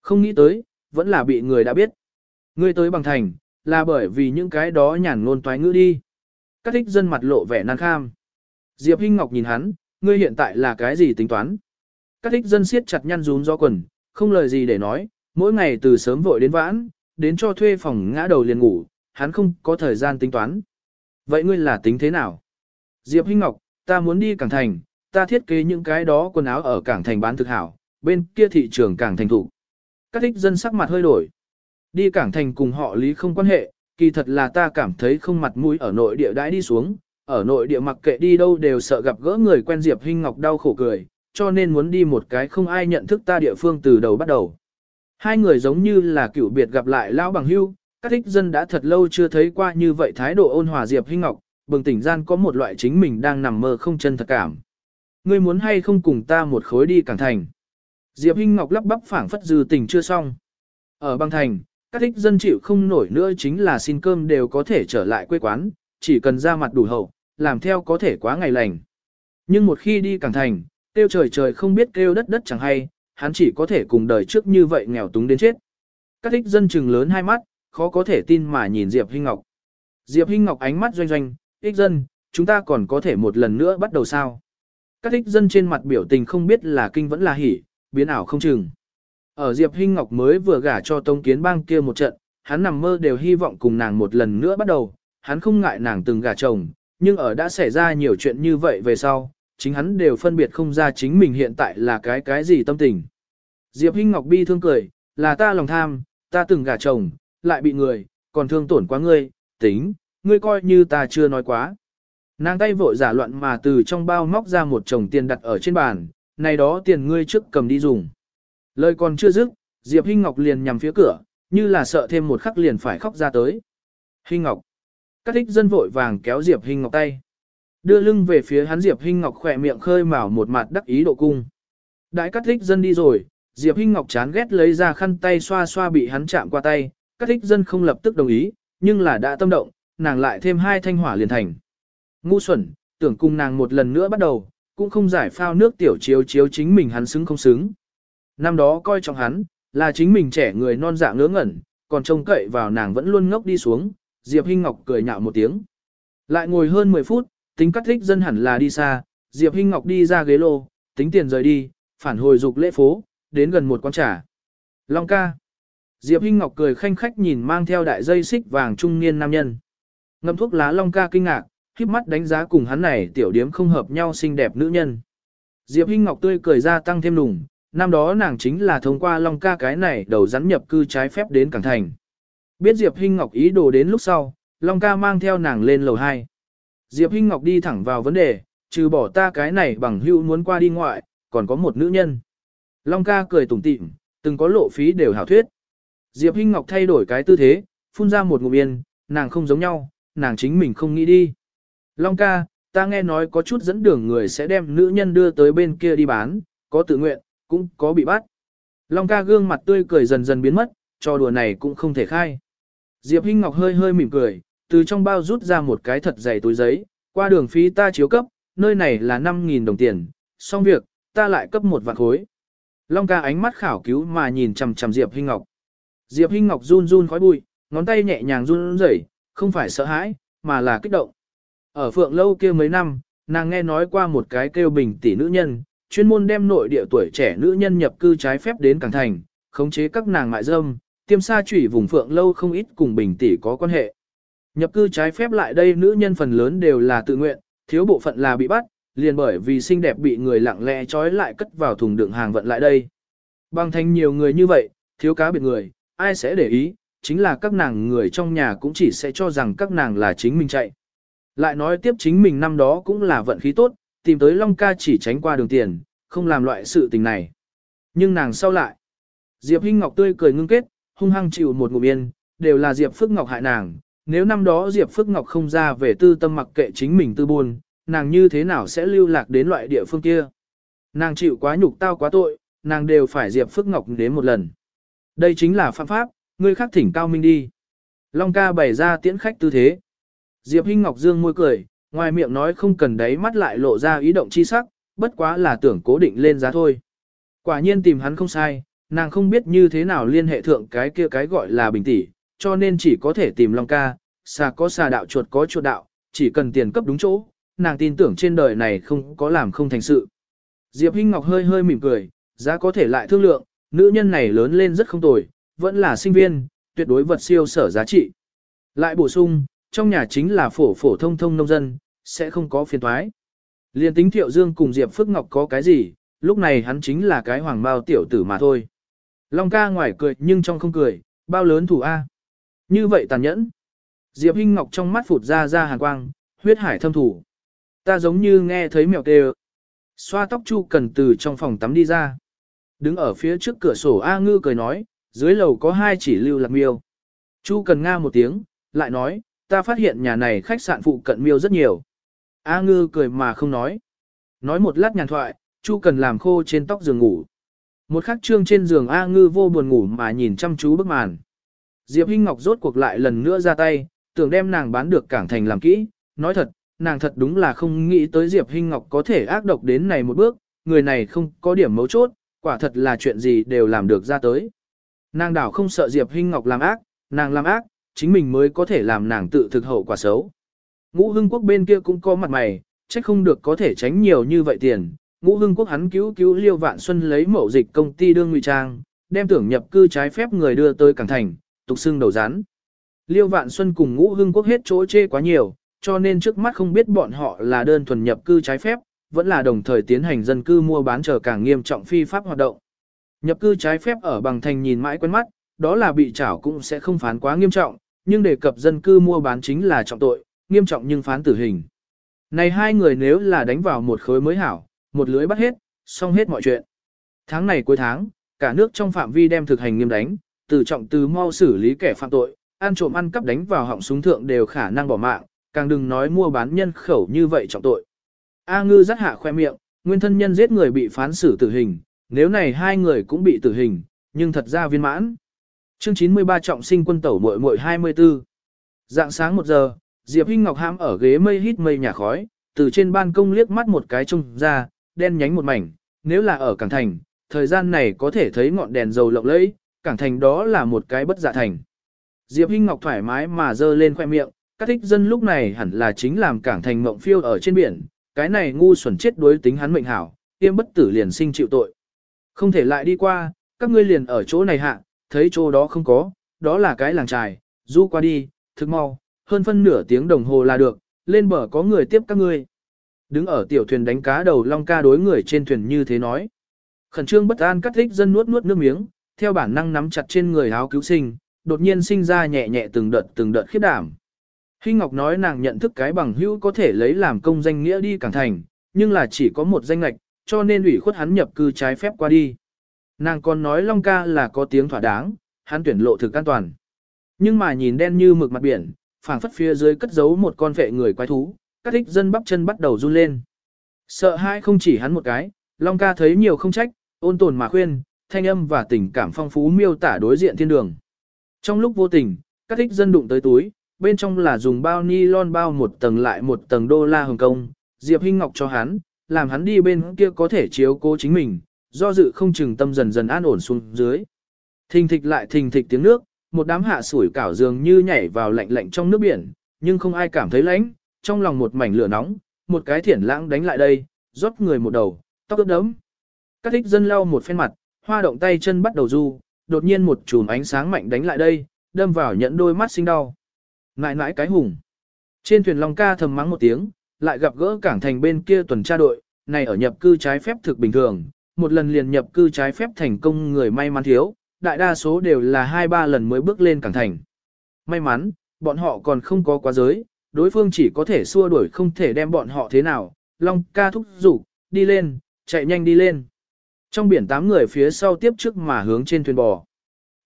Không nghĩ tới, vẫn là bị người đã biết. Ngươi tới bằng thành, là bởi vì những cái đó nhàn ngôn toái ngữ đi. Các thích dân mặt lộ vẻ nan kham. Diệp Hinh Ngọc nhìn hắn, ngươi hiện tại là cái gì tính toán? Các thích dân siết chặt nhăn rún do quần, không lời gì để nói, mỗi ngày từ sớm vội đến vãn, đến cho thuê phòng ngã đầu liền ngủ, hắn không có thời gian tính toán. Vậy ngươi là tính thế nào? Diệp Hinh Ngọc, ta muốn đi cảng thành, ta thiết kế những cái đó quần áo ở cảng thành bán thực hảo, bên kia thị trường cảng thành thủ. Các thích dân sắc mặt hơi đổi. Đi cảng thành cùng họ lý không quan hệ, kỳ thật là ta cảm thấy không mặt mũi ở nội địa đãi đi xuống, ở nội địa mặc kệ đi đâu đều sợ gặp gỡ người quen Diệp Hinh Ngọc đau khổ cười, cho nên muốn đi một cái không ai nhận thức ta địa phương từ đầu bắt đầu. Hai người giống như là cựu biệt gặp lại lão bằng hưu, các thích dân đã thật lâu chưa thấy qua như vậy thái độ ôn hòa Diệp Hinh Ngọc, bừng tỉnh gian có một loại chính mình đang nằm mơ không chân thật cảm. Ngươi muốn hay không cùng ta một khối đi cảng thành. Diệp Hinh Ngọc lắp bắp phảng phất dư tình chưa xong. Ở băng thành, các thích dân chịu không nổi nữa chính là xin cơm đều có thể trở lại quê quán, chỉ cần ra mặt đủ hậu, làm theo có thể quá ngày lành. Nhưng một khi đi cảng thành, kêu trời trời không biết kêu đất đất chẳng hay, hắn chỉ có thể cùng đời trước như vậy nghèo túng đến chết. Các thích dân trừng lớn hai mắt, khó có thể tin mà nhìn Diệp Hinh Ngọc. Diệp Hinh Ngọc ánh mắt doanh doanh, ích dân, chúng ta còn có thể một lần nữa bắt đầu sao? Các thích dân trên mặt biểu tình không biết là kinh vẫn là hỉ, biến ảo không chừng. Ở Diệp Hinh Ngọc mới vừa gả cho Tống Kiến Bang kia một trận, hắn nằm mơ đều hy vọng cùng nàng một lần nữa bắt đầu, hắn không ngại nàng từng gả chồng, nhưng ở đã xảy ra nhiều chuyện như vậy về sau, chính hắn đều phân biệt không ra chính mình hiện tại là cái cái gì tâm tình. Diệp Hinh Ngọc bi thương cười, là ta lòng tham, ta từng gả chồng, lại bị người, còn thương tổn quá ngươi, tính, ngươi coi như ta chưa nói quá. Nàng tay vội giả loạn mà từ trong bao móc ra một chồng tiền đặt ở trên bàn, này đó tiền ngươi trước cầm đi dùng. Lời còn chưa dứt, Diệp Hinh Ngọc liền nhằm phía cửa, như là sợ thêm một khắc liền phải khóc ra tới. Hinh Ngọc. Các thích dân vội vàng kéo Diệp Hinh Ngọc tay. Đưa lưng về phía hắn Diệp Hinh Ngọc khỏe miệng khơi mào một mặt đắc ý độ cung. Đại các thích dân đi rồi, Diệp Hinh Ngọc chán ghét lấy ra khăn tay xoa xoa bị hắn chạm qua tay, các thích dân không lập tức đồng ý, nhưng là đã tâm động, nàng lại thêm hai thanh hỏa liền thành. Ngu xuẩn, tưởng cùng nàng một lần nữa bắt đầu, cũng không giải phao nước tiểu chiếu chiếu chính mình hắn xứng không xứng. Năm đó coi trọng hắn, là chính mình trẻ người non dạ ngớ ngẩn, còn trông cậy vào nàng vẫn luôn ngốc đi xuống, Diệp Hinh Ngọc cười nhạo một tiếng. Lại ngồi hơn 10 phút, tính cắt thích dân hẳn là đi xa, Diệp Hinh Ngọc đi ra ghế lô, tính tiền rời đi, phản hồi dục lễ phố, đến gần một quán trà. Long ca. Diệp Hinh Ngọc cười khanh khách nhìn mang theo đại dây xích vàng trung niên nam nhân. Ngâm thuốc lá Long ca kinh ngạc, khiếp mắt đánh giá cùng hắn này tiểu điếm không hợp nhau xinh đẹp nữ nhân. Diệp Hinh Ngọc tươi cười ra tăng thêm nùng, năm đó nàng chính là thông qua Long ca cái này đầu rắn nhập cư trái phép đến Cảng Thành. Biết Diệp Hinh Ngọc ý đồ đến lúc sau, Long ca mang theo nàng lên lầu 2. Diệp Hinh Ngọc đi thẳng vào vấn đề, trừ bỏ ta cái này bằng hữu muốn qua đi ngoại, còn có một nữ nhân. Long ca cười tủm tỉm, từng có lộ phí đều hảo thuyết. Diệp Hinh Ngọc thay đổi cái tư thế, phun ra một ngụm yên, nàng không giống nhau, nàng chính mình không nghĩ đi. Long ca, ta nghe nói có chút dẫn đường người sẽ đem nữ nhân đưa tới bên kia đi bán, có tự nguyện, cũng có bị bắt. Long ca gương mặt tươi cười dần dần biến mất, trò đùa này cũng không thể khai. Diệp Hinh Ngọc hơi hơi mỉm cười, từ trong bao rút ra một cái thật dày túi giấy, qua đường phí ta chiếu cấp, nơi này là 5.000 đồng tiền, xong việc, ta lại cấp một vạn khối. Long ca ánh mắt khảo cứu mà nhìn chằm chằm Diệp Hinh Ngọc. Diệp Hinh Ngọc run run khói bụi, ngón tay nhẹ nhàng run rẩy, không phải sợ hãi, mà là kích động. Ở Phượng Lâu kia mấy năm, nàng nghe nói qua một cái kêu bình tỷ nữ nhân, chuyên môn đem nội địa tuổi trẻ nữ nhân nhập cư trái phép đến Cảng Thành, khống chế các nàng mại dâm, tiêm sa chủy vùng Phượng Lâu không ít cùng bình tỷ có quan hệ. Nhập cư trái phép lại đây nữ nhân phần lớn đều là tự nguyện, thiếu bộ phận là bị bắt, liền bởi vì xinh đẹp bị người lặng lẽ trói lại cất vào thùng đựng hàng vận lại đây. Bằng thành nhiều người như vậy, thiếu cá biệt người, ai sẽ để ý, chính là các nàng người trong nhà cũng chỉ sẽ cho rằng các nàng là chính mình chạy. Lại nói tiếp chính mình năm đó cũng là vận khí tốt, tìm tới Long ca chỉ tránh qua đường tiền, không làm loại sự tình này. Nhưng nàng sau lại, Diệp Hinh Ngọc tươi cười ngưng kết, hung hăng chịu một ngụm yên, đều là Diệp Phước Ngọc hại nàng. Nếu năm đó Diệp Phước Ngọc không ra về tư tâm mặc kệ chính mình tư buồn, nàng như thế nào sẽ lưu lạc đến loại địa phương kia. Nàng chịu quá nhục tao quá tội, nàng đều phải Diệp Phước Ngọc đến một lần. Đây chính là phạm pháp, ngươi khác thỉnh cao minh đi. Long ca bày ra tiễn khách tư thế. Diệp Hinh Ngọc dương môi cười, ngoài miệng nói không cần đấy mắt lại lộ ra ý động chi sắc, bất quá là tưởng cố định lên giá thôi. Quả nhiên tìm hắn không sai, nàng không biết như thế nào liên hệ thượng cái kia cái gọi là bình tỷ, cho nên chỉ có thể tìm Long ca, xà có xà đạo chuột có chuột đạo, chỉ cần tiền cấp đúng chỗ, nàng tin tưởng trên đời này không có làm không thành sự. Diệp Hinh Ngọc hơi hơi mỉm cười, giá có thể lại thương lượng, nữ nhân này lớn lên rất không tồi, vẫn là sinh viên, tuyệt đối vật siêu sở giá trị. Lại bổ sung, trong nhà chính là phổ phổ thông thông nông dân, sẽ không có phiền thoái. Liên tính Thiệu Dương cùng Diệp Phước Ngọc có cái gì, lúc này hắn chính là cái hoàng bao tiểu tử mà thôi. Long ca ngoài cười nhưng trong không cười, bao lớn thủ A. Như vậy tàn nhẫn. Diệp Hinh Ngọc trong mắt phụt ra ra hàn quang, huyết hải thâm thủ. Ta giống như nghe thấy mèo kêu. Xoa tóc Chu Cần từ trong phòng tắm đi ra. Đứng ở phía trước cửa sổ A Ngư cười nói, dưới lầu có hai chỉ lưu lạc miêu. Chu Cần nga một tiếng, lại nói, ta phát hiện nhà này khách sạn phụ cận miêu rất nhiều. A Ngư cười mà không nói. Nói một lát nhàn thoại, Chu Cần làm khô trên tóc giường ngủ. Một khắc trương trên giường A Ngư vô buồn ngủ mà nhìn chăm chú bức màn. Diệp Hinh Ngọc rốt cuộc lại lần nữa ra tay, tưởng đem nàng bán được cảng thành làm kỹ. Nói thật, nàng thật đúng là không nghĩ tới Diệp Hinh Ngọc có thể ác độc đến này một bước, người này không có điểm mấu chốt, quả thật là chuyện gì đều làm được ra tới. Nàng đảo không sợ Diệp Hinh Ngọc làm ác, nàng làm ác, chính mình mới có thể làm nàng tự thực hậu quả xấu. Ngũ Hưng Quốc bên kia cũng có mặt mày, Trách không được có thể tránh nhiều như vậy tiền, ngũ hưng quốc hắn cứu cứu liêu vạn xuân lấy mẫu dịch công ty đương ngụy trang, đem tưởng nhập cư trái phép người đưa tới cảng thành, tục xưng đầu rán. Liêu vạn xuân cùng ngũ hưng quốc hết chỗ chê quá nhiều, cho nên trước mắt không biết bọn họ là đơn thuần nhập cư trái phép, vẫn là đồng thời tiến hành dân cư mua bán chờ càng nghiêm trọng phi pháp hoạt động. Nhập cư trái phép ở bằng thành nhìn mãi quen mắt, đó là bị trảo cũng sẽ không phán quá nghiêm trọng, nhưng đề cập dân cư mua bán chính là trọng tội, nghiêm trọng nhưng phán tử hình. Này hai người nếu là đánh vào một khối mới hảo, một lưới bắt hết, xong hết mọi chuyện. Tháng này cuối tháng, cả nước trong phạm vi đem thực hành nghiêm đánh, từ trọng từ mau xử lý kẻ phạm tội, ăn trộm ăn cắp đánh vào họng súng thượng đều khả năng bỏ mạng, càng đừng nói mua bán nhân khẩu như vậy trọng tội. A ngư rắc hạ khoe miệng, nguyên thân nhân giết người bị phán xử tử hình, nếu này hai người cũng bị tử hình, nhưng thật ra viên mãn. Chương 93 trọng sinh quân tẩu muội muội 24. Dạng sáng 1 giờ, Diệp Hinh Ngọc hãm ở ghế mây hít mây nhà khói, từ trên ban công liếc mắt một cái trông ra, đen nhánh một mảnh, nếu là ở Cảng Thành, thời gian này có thể thấy ngọn đèn dầu lộng lẫy, Cảng Thành đó là một cái bất dạ thành. Diệp Hinh Ngọc thoải mái mà dơ lên khoe miệng, các thích dân lúc này hẳn là chính làm Cảng Thành mộng phiêu ở trên biển, cái này ngu xuẩn chết đối tính hắn mệnh hảo, tiêm bất tử liền sinh chịu tội. Không thể lại đi qua, các ngươi liền ở chỗ này hạ, thấy chỗ đó không có, đó là cái làng trài, du qua đi, thức mau, hơn phân nửa tiếng đồng hồ là được, lên bờ có người tiếp các ngươi. Đứng ở tiểu thuyền đánh cá đầu long ca đối người trên thuyền như thế nói. Khẩn trương bất an cắt thích dân nuốt nuốt nước miếng, theo bản năng nắm chặt trên người áo cứu sinh, đột nhiên sinh ra nhẹ nhẹ từng đợt từng đợt khiếp đảm. Hy Ngọc nói nàng nhận thức cái bằng hữu có thể lấy làm công danh nghĩa đi cảng thành, nhưng là chỉ có một danh lệch, cho nên ủy khuất hắn nhập cư trái phép qua đi. Nàng còn nói Long ca là có tiếng thỏa đáng, hắn tuyển lộ thực an toàn. Nhưng mà nhìn đen như mực mặt biển, phảng phất phía dưới cất giấu một con vệ người quái thú, các thích dân bắp chân bắt đầu run lên. Sợ hai không chỉ hắn một cái, Long ca thấy nhiều không trách, ôn tồn mà khuyên, thanh âm và tình cảm phong phú miêu tả đối diện thiên đường. Trong lúc vô tình, các thích dân đụng tới túi, bên trong là dùng bao ni lon bao một tầng lại một tầng đô la Hồng Kông, Diệp Hinh Ngọc cho hắn, làm hắn đi bên kia có thể chiếu cố chính mình, do dự không chừng tâm dần dần an ổn xuống dưới. Thình thịch lại thình thịch tiếng nước, một đám hạ sủi cảo dường như nhảy vào lạnh lạnh trong nước biển, nhưng không ai cảm thấy lạnh, trong lòng một mảnh lửa nóng, một cái thiển lãng đánh lại đây, rót người một đầu, tóc ướt đẫm. Các thích dân lau một phen mặt, hoa động tay chân bắt đầu du, đột nhiên một chùm ánh sáng mạnh đánh lại đây, đâm vào nhẫn đôi mắt sinh đau. Ngại nãi cái hùng. Trên thuyền Long ca thầm mắng một tiếng, lại gặp gỡ cảng thành bên kia tuần tra đội, này ở nhập cư trái phép thực bình thường, một lần liền nhập cư trái phép thành công người may mắn thiếu, đại đa số đều là hai ba lần mới bước lên cảng thành. May mắn, bọn họ còn không có quá giới, đối phương chỉ có thể xua đuổi không thể đem bọn họ thế nào, Long ca thúc rủ, đi lên, chạy nhanh đi lên. Trong biển tám người phía sau tiếp trước mà hướng trên thuyền bò.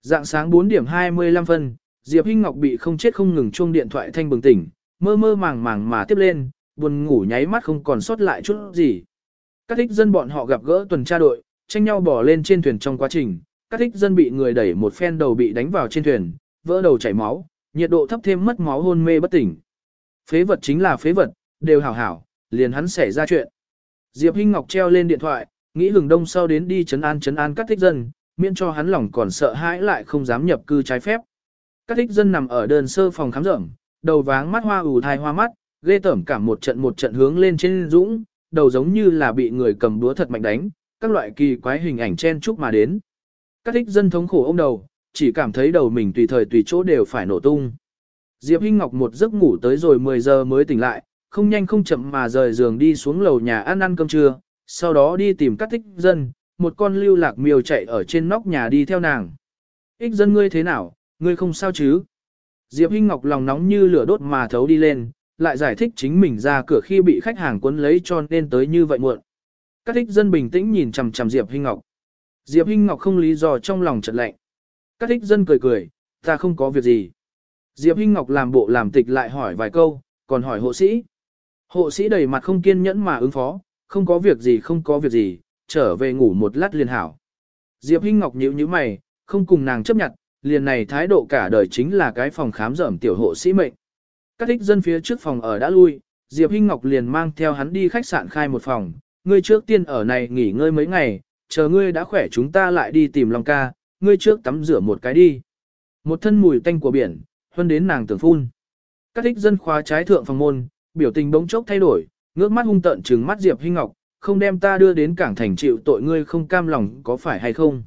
Dạng sáng 4 điểm 25 phân, Diệp Hinh Ngọc bị không chết không ngừng chuông điện thoại thanh bừng tỉnh, mơ mơ màng màng mà tiếp lên, buồn ngủ nháy mắt không còn sót lại chút gì. Các thích dân bọn họ gặp gỡ tuần tra đội, tranh nhau bỏ lên trên thuyền trong quá trình, các thích dân bị người đẩy một phen đầu bị đánh vào trên thuyền, vỡ đầu chảy máu, nhiệt độ thấp thêm mất máu hôn mê bất tỉnh. Phế vật chính là phế vật, đều hảo hảo, liền hắn xảy ra chuyện. Diệp Hinh Ngọc treo lên điện thoại, nghĩ hừng đông sau đến đi chấn an chấn an các thích dân, miễn cho hắn lòng còn sợ hãi lại không dám nhập cư trái phép. Các thích dân nằm ở đơn sơ phòng khám rộng, đầu váng mắt hoa ù thai hoa mắt, ghê tởm cả một trận một trận hướng lên trên dũng, đầu giống như là bị người cầm đũa thật mạnh đánh, các loại kỳ quái hình ảnh chen chúc mà đến. Các thích dân thống khổ ôm đầu, chỉ cảm thấy đầu mình tùy thời tùy chỗ đều phải nổ tung. Diệp Hinh Ngọc một giấc ngủ tới rồi 10 giờ mới tỉnh lại, không nhanh không chậm mà rời giường đi xuống lầu nhà ăn ăn cơm trưa, sau đó đi tìm các thích dân, một con lưu lạc miêu chạy ở trên nóc nhà đi theo nàng. Ích dân ngươi thế nào, ngươi không sao chứ? Diệp Hinh Ngọc lòng nóng như lửa đốt mà thấu đi lên, lại giải thích chính mình ra cửa khi bị khách hàng cuốn lấy cho nên tới như vậy muộn. Các thích dân bình tĩnh nhìn chằm chằm Diệp Hinh Ngọc. Diệp Hinh Ngọc không lý do trong lòng chợt lạnh. Các thích dân cười cười, ta không có việc gì. Diệp Hinh Ngọc làm bộ làm tịch lại hỏi vài câu, còn hỏi hộ sĩ. Hộ sĩ đầy mặt không kiên nhẫn mà ứng phó, không có việc gì không có việc gì, trở về ngủ một lát liền hảo. Diệp Hinh Ngọc nhíu nhíu mày, không cùng nàng chấp nhận, liền này thái độ cả đời chính là cái phòng khám rởm tiểu hộ sĩ mệnh. Các thích dân phía trước phòng ở đã lui, Diệp Hinh Ngọc liền mang theo hắn đi khách sạn khai một phòng, ngươi trước tiên ở này nghỉ ngơi mấy ngày, chờ ngươi đã khỏe chúng ta lại đi tìm Long ca, ngươi trước tắm rửa một cái đi. Một thân mùi tanh của biển, hơn đến nàng tưởng phun. Các thích dân khóa trái thượng phòng môn, biểu tình bỗng chốc thay đổi, Ngước mắt hung tợn trừng mắt Diệp Hinh Ngọc, không đem ta đưa đến cảng thành chịu tội ngươi không cam lòng có phải hay không.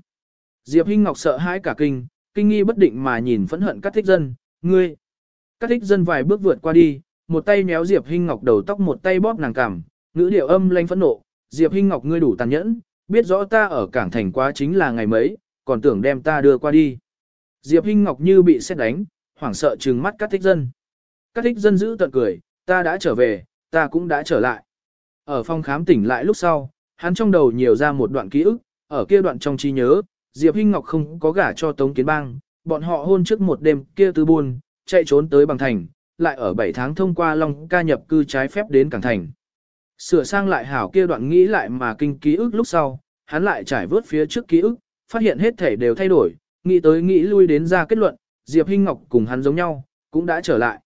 Diệp Hinh Ngọc sợ hãi cả kinh, kinh nghi bất định mà nhìn phẫn hận các thích dân, ngươi. Các thích dân vài bước vượt qua đi, một tay méo Diệp Hinh Ngọc đầu tóc một tay bóp nàng cằm, ngữ điệu âm lanh phẫn nộ, Diệp Hinh Ngọc ngươi đủ tàn nhẫn, biết rõ ta ở cảng thành quá chính là ngày mấy, còn tưởng đem ta đưa qua đi. Diệp Hinh Ngọc như bị xét đánh, hoảng sợ trừng mắt các thích dân. Các thích dân giữ tận cười, ta đã trở về, ta cũng đã trở lại. Ở phòng khám tỉnh lại lúc sau, hắn trong đầu nhiều ra một đoạn ký ức, ở kia đoạn trong trí nhớ, Diệp Hinh Ngọc không có gả cho Tống Kiến Bang, bọn họ hôn trước một đêm kia tư buồn, chạy trốn tới bằng thành, lại ở 7 tháng thông qua Long ca nhập cư trái phép đến Cảng Thành. Sửa sang lại hảo kia đoạn nghĩ lại mà kinh ký ức lúc sau, hắn lại trải vớt phía trước ký ức, phát hiện hết thể đều thay đổi, nghĩ tới nghĩ lui đến ra kết luận, Diệp Hinh Ngọc cùng hắn giống nhau, cũng đã trở lại.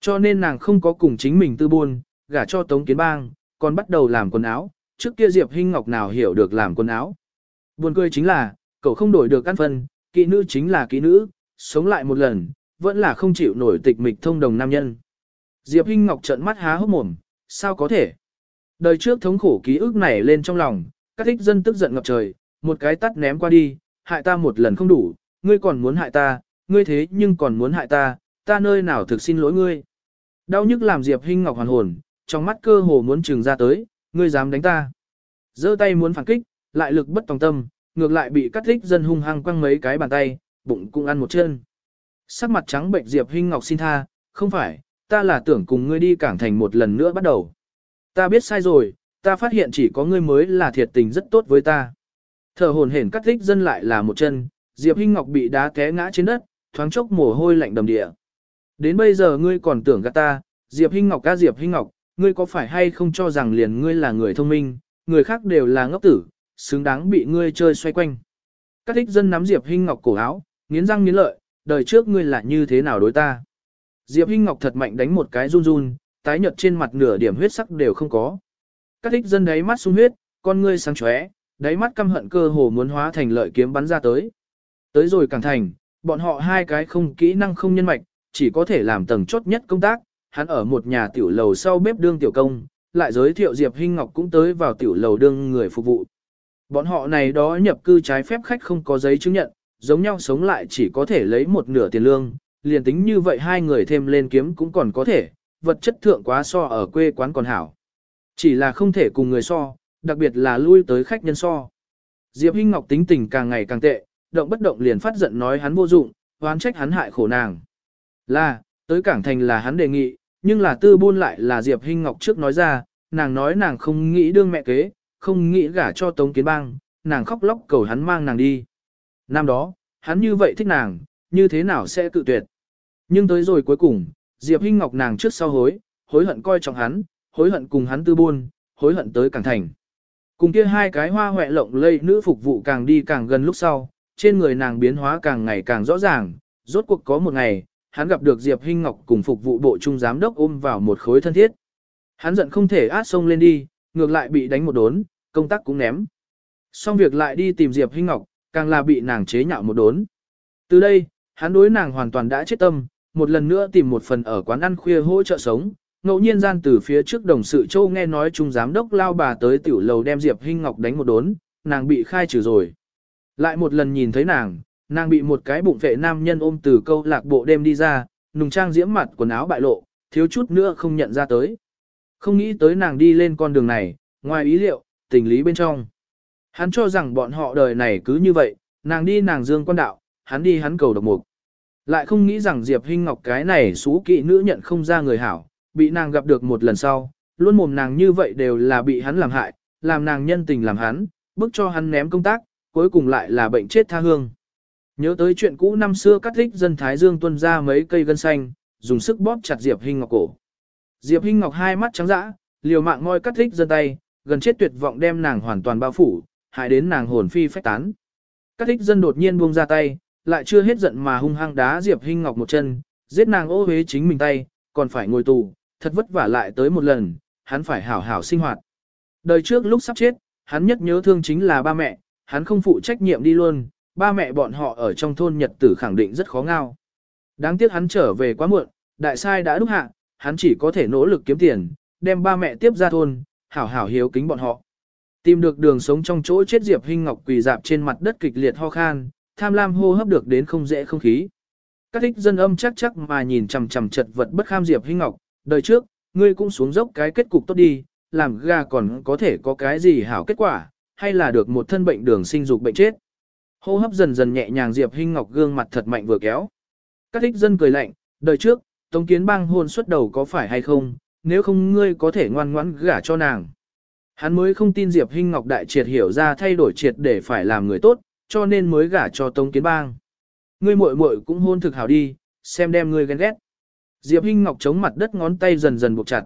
Cho nên nàng không có cùng chính mình tư buôn, gả cho Tống Kiến Bang, còn bắt đầu làm quần áo, trước kia Diệp Hinh Ngọc nào hiểu được làm quần áo. Buồn cười chính là, cậu không đổi được căn phân, kỹ nữ chính là kỹ nữ, sống lại một lần, vẫn là không chịu nổi tịch mịch thông đồng nam nhân. Diệp Hinh Ngọc trợn mắt há hốc mồm, sao có thể? Đời trước thống khổ ký ức này lên trong lòng, các thích dân tức giận ngập trời, một cái tắt ném qua đi, hại ta một lần không đủ, ngươi còn muốn hại ta, ngươi thế nhưng còn muốn hại ta, ta nơi nào thực xin lỗi ngươi. Đau nhức làm Diệp Hinh Ngọc hoàn hồn, trong mắt cơ hồ muốn trừng ra tới, ngươi dám đánh ta. giơ tay muốn phản kích, lại lực bất tòng tâm, ngược lại bị cắt thích dân hung hăng quăng mấy cái bàn tay, bụng cũng ăn một chân. Sắc mặt trắng bệnh Diệp Hinh Ngọc xin tha, không phải, ta là tưởng cùng ngươi đi cảng thành một lần nữa bắt đầu. Ta biết sai rồi, ta phát hiện chỉ có ngươi mới là thiệt tình rất tốt với ta. Thở hồn hển cắt thích dân lại là một chân, Diệp Hinh Ngọc bị đá té ngã trên đất, thoáng chốc mồ hôi lạnh đầm địa. Đến bây giờ ngươi còn tưởng gạt ta, Diệp Hinh Ngọc ca Diệp Hinh Ngọc, ngươi có phải hay không cho rằng liền ngươi là người thông minh, người khác đều là ngốc tử, xứng đáng bị ngươi chơi xoay quanh. Các thích dân nắm Diệp Hinh Ngọc cổ áo, nghiến răng nghiến lợi, đời trước ngươi là như thế nào đối ta. Diệp Hinh Ngọc thật mạnh đánh một cái run run, tái nhợt trên mặt nửa điểm huyết sắc đều không có. Các thích dân đáy mắt sung huyết, con ngươi sáng chóe, đáy mắt căm hận cơ hồ muốn hóa thành lợi kiếm bắn ra tới. Tới rồi càng thành, bọn họ hai cái không kỹ năng không nhân mạch, chỉ có thể làm tầng chốt nhất công tác, hắn ở một nhà tiểu lầu sau bếp đương tiểu công, lại giới thiệu Diệp Hinh Ngọc cũng tới vào tiểu lầu đương người phục vụ. Bọn họ này đó nhập cư trái phép khách không có giấy chứng nhận, giống nhau sống lại chỉ có thể lấy một nửa tiền lương, liền tính như vậy hai người thêm lên kiếm cũng còn có thể, vật chất thượng quá so ở quê quán còn hảo. Chỉ là không thể cùng người so, đặc biệt là lui tới khách nhân so. Diệp Hinh Ngọc tính tình càng ngày càng tệ, động bất động liền phát giận nói hắn vô dụng, oán trách hắn hại khổ nàng. Là, tới cảng thành là hắn đề nghị, nhưng là tư buôn lại là Diệp Hinh Ngọc trước nói ra, nàng nói nàng không nghĩ đương mẹ kế, không nghĩ gả cho Tống Kiến Bang, nàng khóc lóc cầu hắn mang nàng đi. Năm đó, hắn như vậy thích nàng, như thế nào sẽ tự tuyệt. Nhưng tới rồi cuối cùng, Diệp Hinh Ngọc nàng trước sau hối, hối hận coi trọng hắn, hối hận cùng hắn tư buôn, hối hận tới cảng thành. Cùng kia hai cái hoa hoẹ lộng lây nữ phục vụ càng đi càng gần lúc sau, trên người nàng biến hóa càng ngày càng rõ ràng, rốt cuộc có một ngày, hắn gặp được Diệp Hinh Ngọc cùng phục vụ bộ trung giám đốc ôm vào một khối thân thiết. Hắn giận không thể át sông lên đi, ngược lại bị đánh một đốn, công tác cũng ném. Xong việc lại đi tìm Diệp Hinh Ngọc, càng là bị nàng chế nhạo một đốn. Từ đây, hắn đối nàng hoàn toàn đã chết tâm, một lần nữa tìm một phần ở quán ăn khuya hỗ trợ sống. Ngẫu nhiên gian từ phía trước đồng sự châu nghe nói trung giám đốc lao bà tới tiểu lầu đem Diệp Hinh Ngọc đánh một đốn, nàng bị khai trừ rồi. Lại một lần nhìn thấy nàng, nàng bị một cái bụng vệ nam nhân ôm từ câu lạc bộ đêm đi ra, nùng trang diễm mặt quần áo bại lộ, thiếu chút nữa không nhận ra tới. Không nghĩ tới nàng đi lên con đường này, ngoài ý liệu, tình lý bên trong. Hắn cho rằng bọn họ đời này cứ như vậy, nàng đi nàng dương quan đạo, hắn đi hắn cầu độc mục. Lại không nghĩ rằng Diệp Hinh Ngọc cái này xú kỵ nữ nhận không ra người hảo, bị nàng gặp được một lần sau, luôn mồm nàng như vậy đều là bị hắn làm hại, làm nàng nhân tình làm hắn, bức cho hắn ném công tác, cuối cùng lại là bệnh chết tha hương. Nhớ tới chuyện cũ năm xưa cắt thích dân Thái Dương tuân ra mấy cây gân xanh, dùng sức bóp chặt Diệp Hinh Ngọc cổ. Diệp Hinh Ngọc hai mắt trắng dã, liều mạng ngoi cắt thích dân tay, gần chết tuyệt vọng đem nàng hoàn toàn bao phủ, hại đến nàng hồn phi phách tán. Cắt thích dân đột nhiên buông ra tay, lại chưa hết giận mà hung hăng đá Diệp Hinh Ngọc một chân, giết nàng ô hế chính mình tay, còn phải ngồi tù, thật vất vả lại tới một lần, hắn phải hảo hảo sinh hoạt. Đời trước lúc sắp chết, hắn nhất nhớ thương chính là ba mẹ, hắn không phụ trách nhiệm đi luôn, ba mẹ bọn họ ở trong thôn Nhật tử khẳng định rất khó ngao. Đáng tiếc hắn trở về quá muộn, đại sai đã đúc hạ, hắn chỉ có thể nỗ lực kiếm tiền, đem ba mẹ tiếp ra thôn, hảo hảo hiếu kính bọn họ. Tìm được đường sống trong chỗ chết Diệp Hinh Ngọc quỳ dạp trên mặt đất kịch liệt ho khan, tham lam hô hấp được đến không dễ không khí. Các thích dân âm chắc chắc mà nhìn chằm chằm chật vật bất kham Diệp Hinh Ngọc, đời trước, ngươi cũng xuống dốc cái kết cục tốt đi, làm gà còn có thể có cái gì hảo kết quả, hay là được một thân bệnh đường sinh dục bệnh chết. Hô hấp dần dần nhẹ nhàng Diệp Hinh Ngọc gương mặt thật mạnh vừa kéo. Các thích dân cười lạnh, đời trước, Tống Kiến Bang hôn xuất đầu có phải hay không, nếu không ngươi có thể ngoan ngoãn gả cho nàng. Hắn mới không tin Diệp Hinh Ngọc đại triệt hiểu ra thay đổi triệt để phải làm người tốt, cho nên mới gả cho Tống Kiến Bang. Ngươi muội muội cũng hôn thực hảo đi, xem đem ngươi ghen ghét. Diệp Hinh Ngọc chống mặt đất ngón tay dần dần buộc chặt.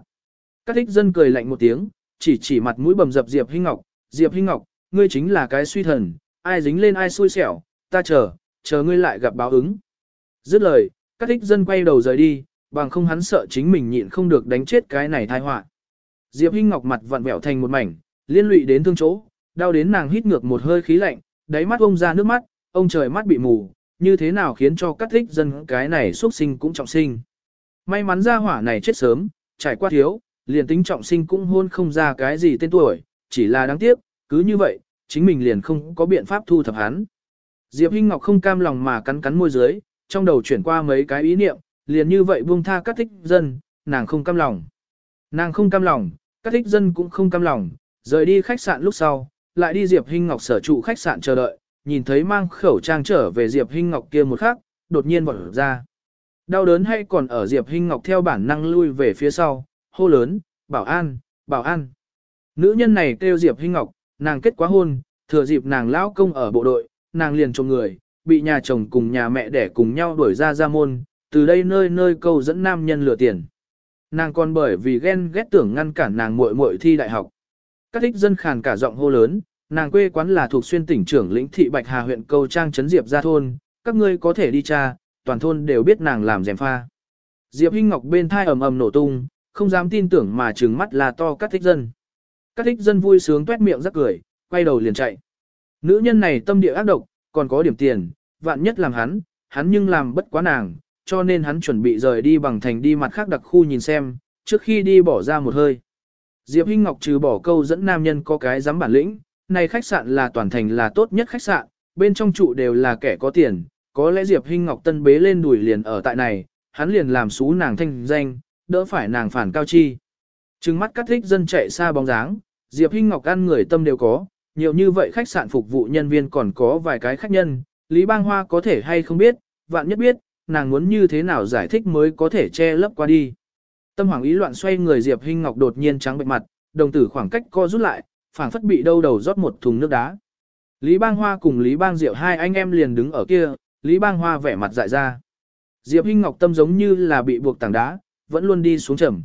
Các thích dân cười lạnh một tiếng, chỉ chỉ mặt mũi bầm dập Diệp Hinh Ngọc, Diệp Hinh Ngọc, ngươi chính là cái suy thần, ai dính lên ai xui xẻo, ta chờ, chờ ngươi lại gặp báo ứng. Dứt lời, các thích dân quay đầu rời đi, bằng không hắn sợ chính mình nhịn không được đánh chết cái này tai họa. Diệp Hinh Ngọc mặt vặn vẹo thành một mảnh, liên lụy đến thương chỗ, đau đến nàng hít ngược một hơi khí lạnh, đáy mắt ông ra nước mắt, ông trời mắt bị mù, như thế nào khiến cho các thích dân cái này xuất sinh cũng trọng sinh. May mắn ra hỏa này chết sớm, trải qua thiếu, liền tính trọng sinh cũng hôn không ra cái gì tên tuổi, chỉ là đáng tiếc, cứ như vậy, chính mình liền không có biện pháp thu thập hắn. Diệp Hinh Ngọc không cam lòng mà cắn cắn môi dưới, trong đầu chuyển qua mấy cái ý niệm, liền như vậy buông tha các thích dân, nàng không cam lòng. Nàng không cam lòng, các thích dân cũng không cam lòng, rời đi khách sạn lúc sau, lại đi Diệp Hinh Ngọc sở trụ khách sạn chờ đợi, nhìn thấy mang khẩu trang trở về Diệp Hinh Ngọc kia một khắc, đột nhiên bật ra. Đau đớn hay còn ở Diệp Hinh Ngọc theo bản năng lui về phía sau, hô lớn, bảo an, bảo an. Nữ nhân này kêu Diệp Hinh Ngọc, nàng kết quá hôn, thừa dịp nàng lão công ở bộ đội, nàng liền trộm người, bị nhà chồng cùng nhà mẹ đẻ cùng nhau đuổi ra ra môn, từ đây nơi nơi câu dẫn nam nhân lừa tiền. Nàng còn bởi vì ghen ghét tưởng ngăn cản nàng muội muội thi đại học. Các thích dân khàn cả giọng hô lớn, nàng quê quán là thuộc xuyên tỉnh trưởng lĩnh thị Bạch Hà huyện câu trang trấn Diệp gia thôn, các ngươi có thể đi tra, toàn thôn đều biết nàng làm rèm pha. Diệp Hinh Ngọc bên thai ầm ầm nổ tung, không dám tin tưởng mà trừng mắt là to các thích dân. Các thích dân vui sướng tuét miệng rắc cười, quay đầu liền chạy. Nữ nhân này tâm địa ác độc, còn có điểm tiền, vạn nhất làm hắn, hắn nhưng làm bất quá nàng, cho nên hắn chuẩn bị rời đi bằng thành đi mặt khác đặc khu nhìn xem, trước khi đi bỏ ra một hơi. Diệp Hinh Ngọc trừ bỏ câu dẫn nam nhân có cái dám bản lĩnh, này khách sạn là toàn thành là tốt nhất khách sạn, bên trong trụ đều là kẻ có tiền, có lẽ Diệp Hinh Ngọc tân bế lên đuổi liền ở tại này, hắn liền làm xú nàng thanh danh, đỡ phải nàng phản cao chi. Trừng mắt cắt thích dân chạy xa bóng dáng, Diệp Hinh Ngọc ăn người tâm đều có, nhiều như vậy khách sạn phục vụ nhân viên còn có vài cái khách nhân, Lý Bang Hoa có thể hay không biết, vạn nhất biết, nàng muốn như thế nào giải thích mới có thể che lấp qua đi. Tâm hoàng ý loạn xoay người Diệp Hinh Ngọc đột nhiên trắng bệch mặt, đồng tử khoảng cách co rút lại, phảng phất bị đâu đầu rót một thùng nước đá. Lý Bang Hoa cùng Lý Bang Diệu hai anh em liền đứng ở kia, Lý Bang Hoa vẻ mặt dại ra. Diệp Hinh Ngọc tâm giống như là bị buộc tảng đá, vẫn luôn đi xuống trầm.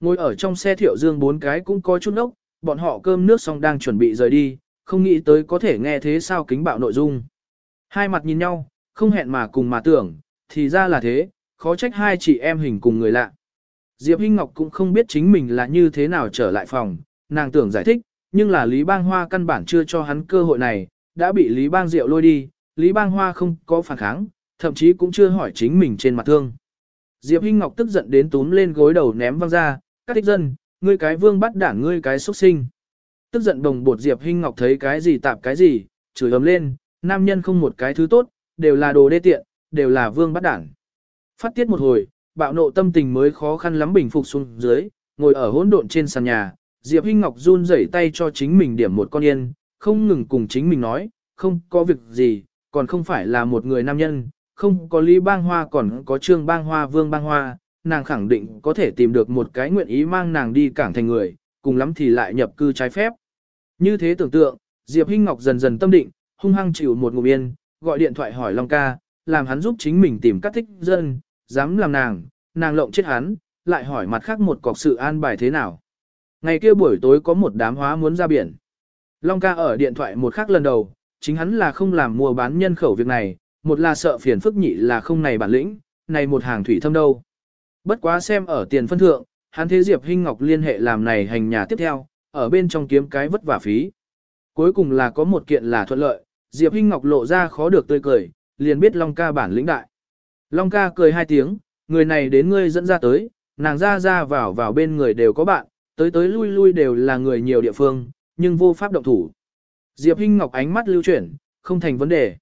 Ngồi ở trong xe Thiệu Dương bốn cái cũng có chút nốc, bọn họ cơm nước xong đang chuẩn bị rời đi, không nghĩ tới có thể nghe thế sao kính bạo nội dung. Hai mặt nhìn nhau, không hẹn mà cùng mà tưởng, thì ra là thế, khó trách hai chị em hình cùng người lạ. Diệp Hinh Ngọc cũng không biết chính mình là như thế nào trở lại phòng, nàng tưởng giải thích, nhưng là Lý Bang Hoa căn bản chưa cho hắn cơ hội này, đã bị Lý Bang Diệu lôi đi, Lý Bang Hoa không có phản kháng, thậm chí cũng chưa hỏi chính mình trên mặt thương. Diệp Hinh Ngọc tức giận đến túm lên gối đầu ném văng ra, các thích dân, ngươi cái vương bắt đảng ngươi cái xuất sinh. Tức giận đồng bột Diệp Hinh Ngọc thấy cái gì tạp cái gì, chửi ấm lên, nam nhân không một cái thứ tốt, đều là đồ đê tiện, đều là vương bắt đảng. Phát tiết một hồi, bạo nộ tâm tình mới khó khăn lắm bình phục xuống dưới, ngồi ở hỗn độn trên sàn nhà, Diệp Hinh Ngọc run rẩy tay cho chính mình điểm một con yên, không ngừng cùng chính mình nói, không có việc gì, còn không phải là một người nam nhân, không có Lý Bang Hoa còn có Trương Bang Hoa Vương Bang Hoa, nàng khẳng định có thể tìm được một cái nguyện ý mang nàng đi cảng thành người, cùng lắm thì lại nhập cư trái phép. Như thế tưởng tượng, Diệp Hinh Ngọc dần dần tâm định, hung hăng chịu một ngụm yên, gọi điện thoại hỏi Long ca, làm hắn giúp chính mình tìm các thích dân, dám làm nàng, nàng lộng chết hắn, lại hỏi mặt khác một cọc sự an bài thế nào. Ngày kia buổi tối có một đám hóa muốn ra biển. Long ca ở điện thoại một khắc lần đầu, chính hắn là không làm mua bán nhân khẩu việc này, một là sợ phiền phức nhị là không này bản lĩnh, này một hàng thủy thâm đâu. Bất quá xem ở tiền phân thượng, hắn thế Diệp Hinh Ngọc liên hệ làm này hành nhà tiếp theo, ở bên trong kiếm cái vất vả phí. Cuối cùng là có một kiện là thuận lợi, Diệp Hinh Ngọc lộ ra khó được tươi cười, liền biết Long ca bản lĩnh đại. Long ca cười hai tiếng, người này đến ngươi dẫn ra tới, nàng ra ra vào vào bên người đều có bạn, tới tới lui lui đều là người nhiều địa phương, nhưng vô pháp động thủ. Diệp Hinh Ngọc ánh mắt lưu chuyển, không thành vấn đề.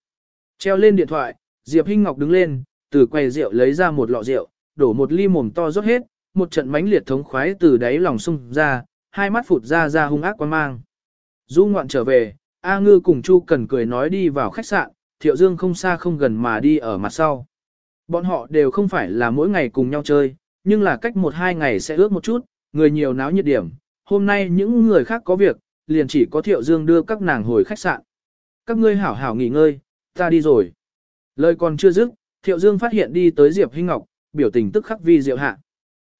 Treo lên điện thoại, Diệp Hinh Ngọc đứng lên, từ quầy rượu lấy ra một lọ rượu, đổ một ly mồm to rót hết, một trận mãnh liệt thống khoái từ đáy lòng sung ra, hai mắt phụt ra ra hung ác quan mang. Du ngoạn trở về, A Ngư cùng Chu Cần cười nói đi vào khách sạn, Thiệu Dương không xa không gần mà đi ở mặt sau. Bọn họ đều không phải là mỗi ngày cùng nhau chơi, nhưng là cách một hai ngày sẽ ước một chút, người nhiều náo nhiệt điểm. Hôm nay những người khác có việc, liền chỉ có Thiệu Dương đưa các nàng hồi khách sạn. Các ngươi hảo hảo nghỉ ngơi, ta đi rồi. Lời còn chưa dứt, Thiệu Dương phát hiện đi tới Diệp Hinh Ngọc, biểu tình tức khắc vi diệu hạ.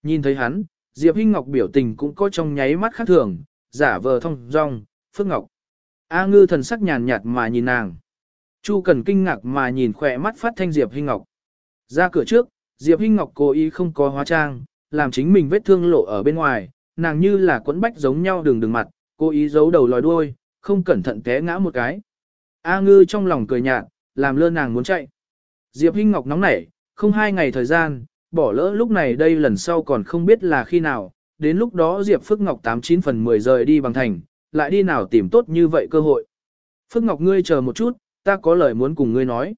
Nhìn thấy hắn, Diệp Hinh Ngọc biểu tình cũng có trong nháy mắt khác thường, giả vờ thông dong, Phước Ngọc. A Ngư thần sắc nhàn nhạt mà nhìn nàng. Chu Cần kinh ngạc mà nhìn khỏe mắt phát thanh Diệp Hinh Ngọc. Ra cửa trước, Diệp Hinh Ngọc cố ý không có hóa trang, làm chính mình vết thương lộ ở bên ngoài, nàng như là quấn bách giống nhau đường đường mặt, cố ý giấu đầu lòi đuôi, không cẩn thận té ngã một cái. A Ngư trong lòng cười nhạt, làm lơ nàng muốn chạy. Diệp Hinh Ngọc nóng nảy, không hai ngày thời gian, bỏ lỡ lúc này đây lần sau còn không biết là khi nào, đến lúc đó Diệp Phước Ngọc 89 phần 10 rời đi bằng thành, lại đi nào tìm tốt như vậy cơ hội. Phước Ngọc ngươi chờ một chút, ta có lời muốn cùng ngươi nói.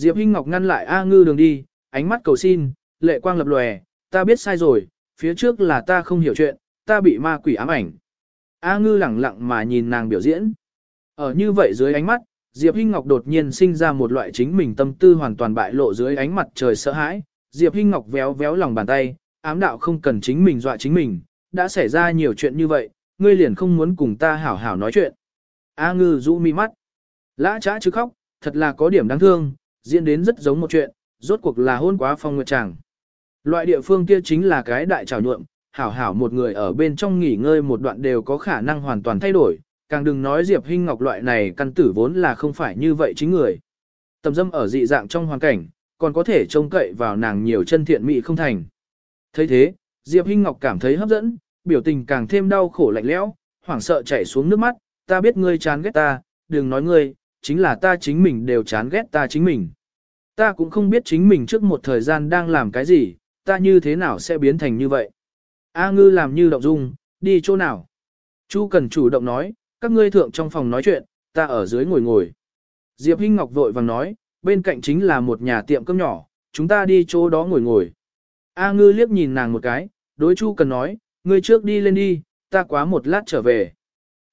Diệp Hinh Ngọc ngăn lại A Ngư đường đi, ánh mắt cầu xin, lệ quang lập lòe, ta biết sai rồi, phía trước là ta không hiểu chuyện, ta bị ma quỷ ám ảnh. A Ngư lẳng lặng mà nhìn nàng biểu diễn. Ở như vậy dưới ánh mắt, Diệp Hinh Ngọc đột nhiên sinh ra một loại chính mình tâm tư hoàn toàn bại lộ dưới ánh mặt trời sợ hãi. Diệp Hinh Ngọc véo véo lòng bàn tay, ám đạo không cần chính mình dọa chính mình, đã xảy ra nhiều chuyện như vậy, ngươi liền không muốn cùng ta hảo hảo nói chuyện. A ngư rũ mi mắt. Lã trá chứ khóc, thật là có điểm đáng thương, diễn đến rất giống một chuyện, rốt cuộc là hôn quá phong nguyệt chàng. Loại địa phương kia chính là cái đại trào nhuộm, hảo hảo một người ở bên trong nghỉ ngơi một đoạn đều có khả năng hoàn toàn thay đổi, càng đừng nói Diệp Hinh Ngọc loại này căn tử vốn là không phải như vậy chính người. Tầm dâm ở dị dạng trong hoàn cảnh, còn có thể trông cậy vào nàng nhiều chân thiện mỹ không thành. thấy thế, Diệp Hinh Ngọc cảm thấy hấp dẫn, biểu tình càng thêm đau khổ lạnh lẽo, hoảng sợ chảy xuống nước mắt, ta biết ngươi chán ghét ta, đừng nói ngươi, chính là ta chính mình đều chán ghét ta chính mình. Ta cũng không biết chính mình trước một thời gian đang làm cái gì, ta như thế nào sẽ biến thành như vậy. A ngư làm như động dung, đi chỗ nào. Chu cần chủ động nói, các ngươi thượng trong phòng nói chuyện, ta ở dưới ngồi ngồi. Diệp Hinh Ngọc vội vàng nói, bên cạnh chính là một nhà tiệm cơm nhỏ, chúng ta đi chỗ đó ngồi ngồi. A ngư liếc nhìn nàng một cái, đối Chu cần nói, ngươi trước đi lên đi, ta quá một lát trở về.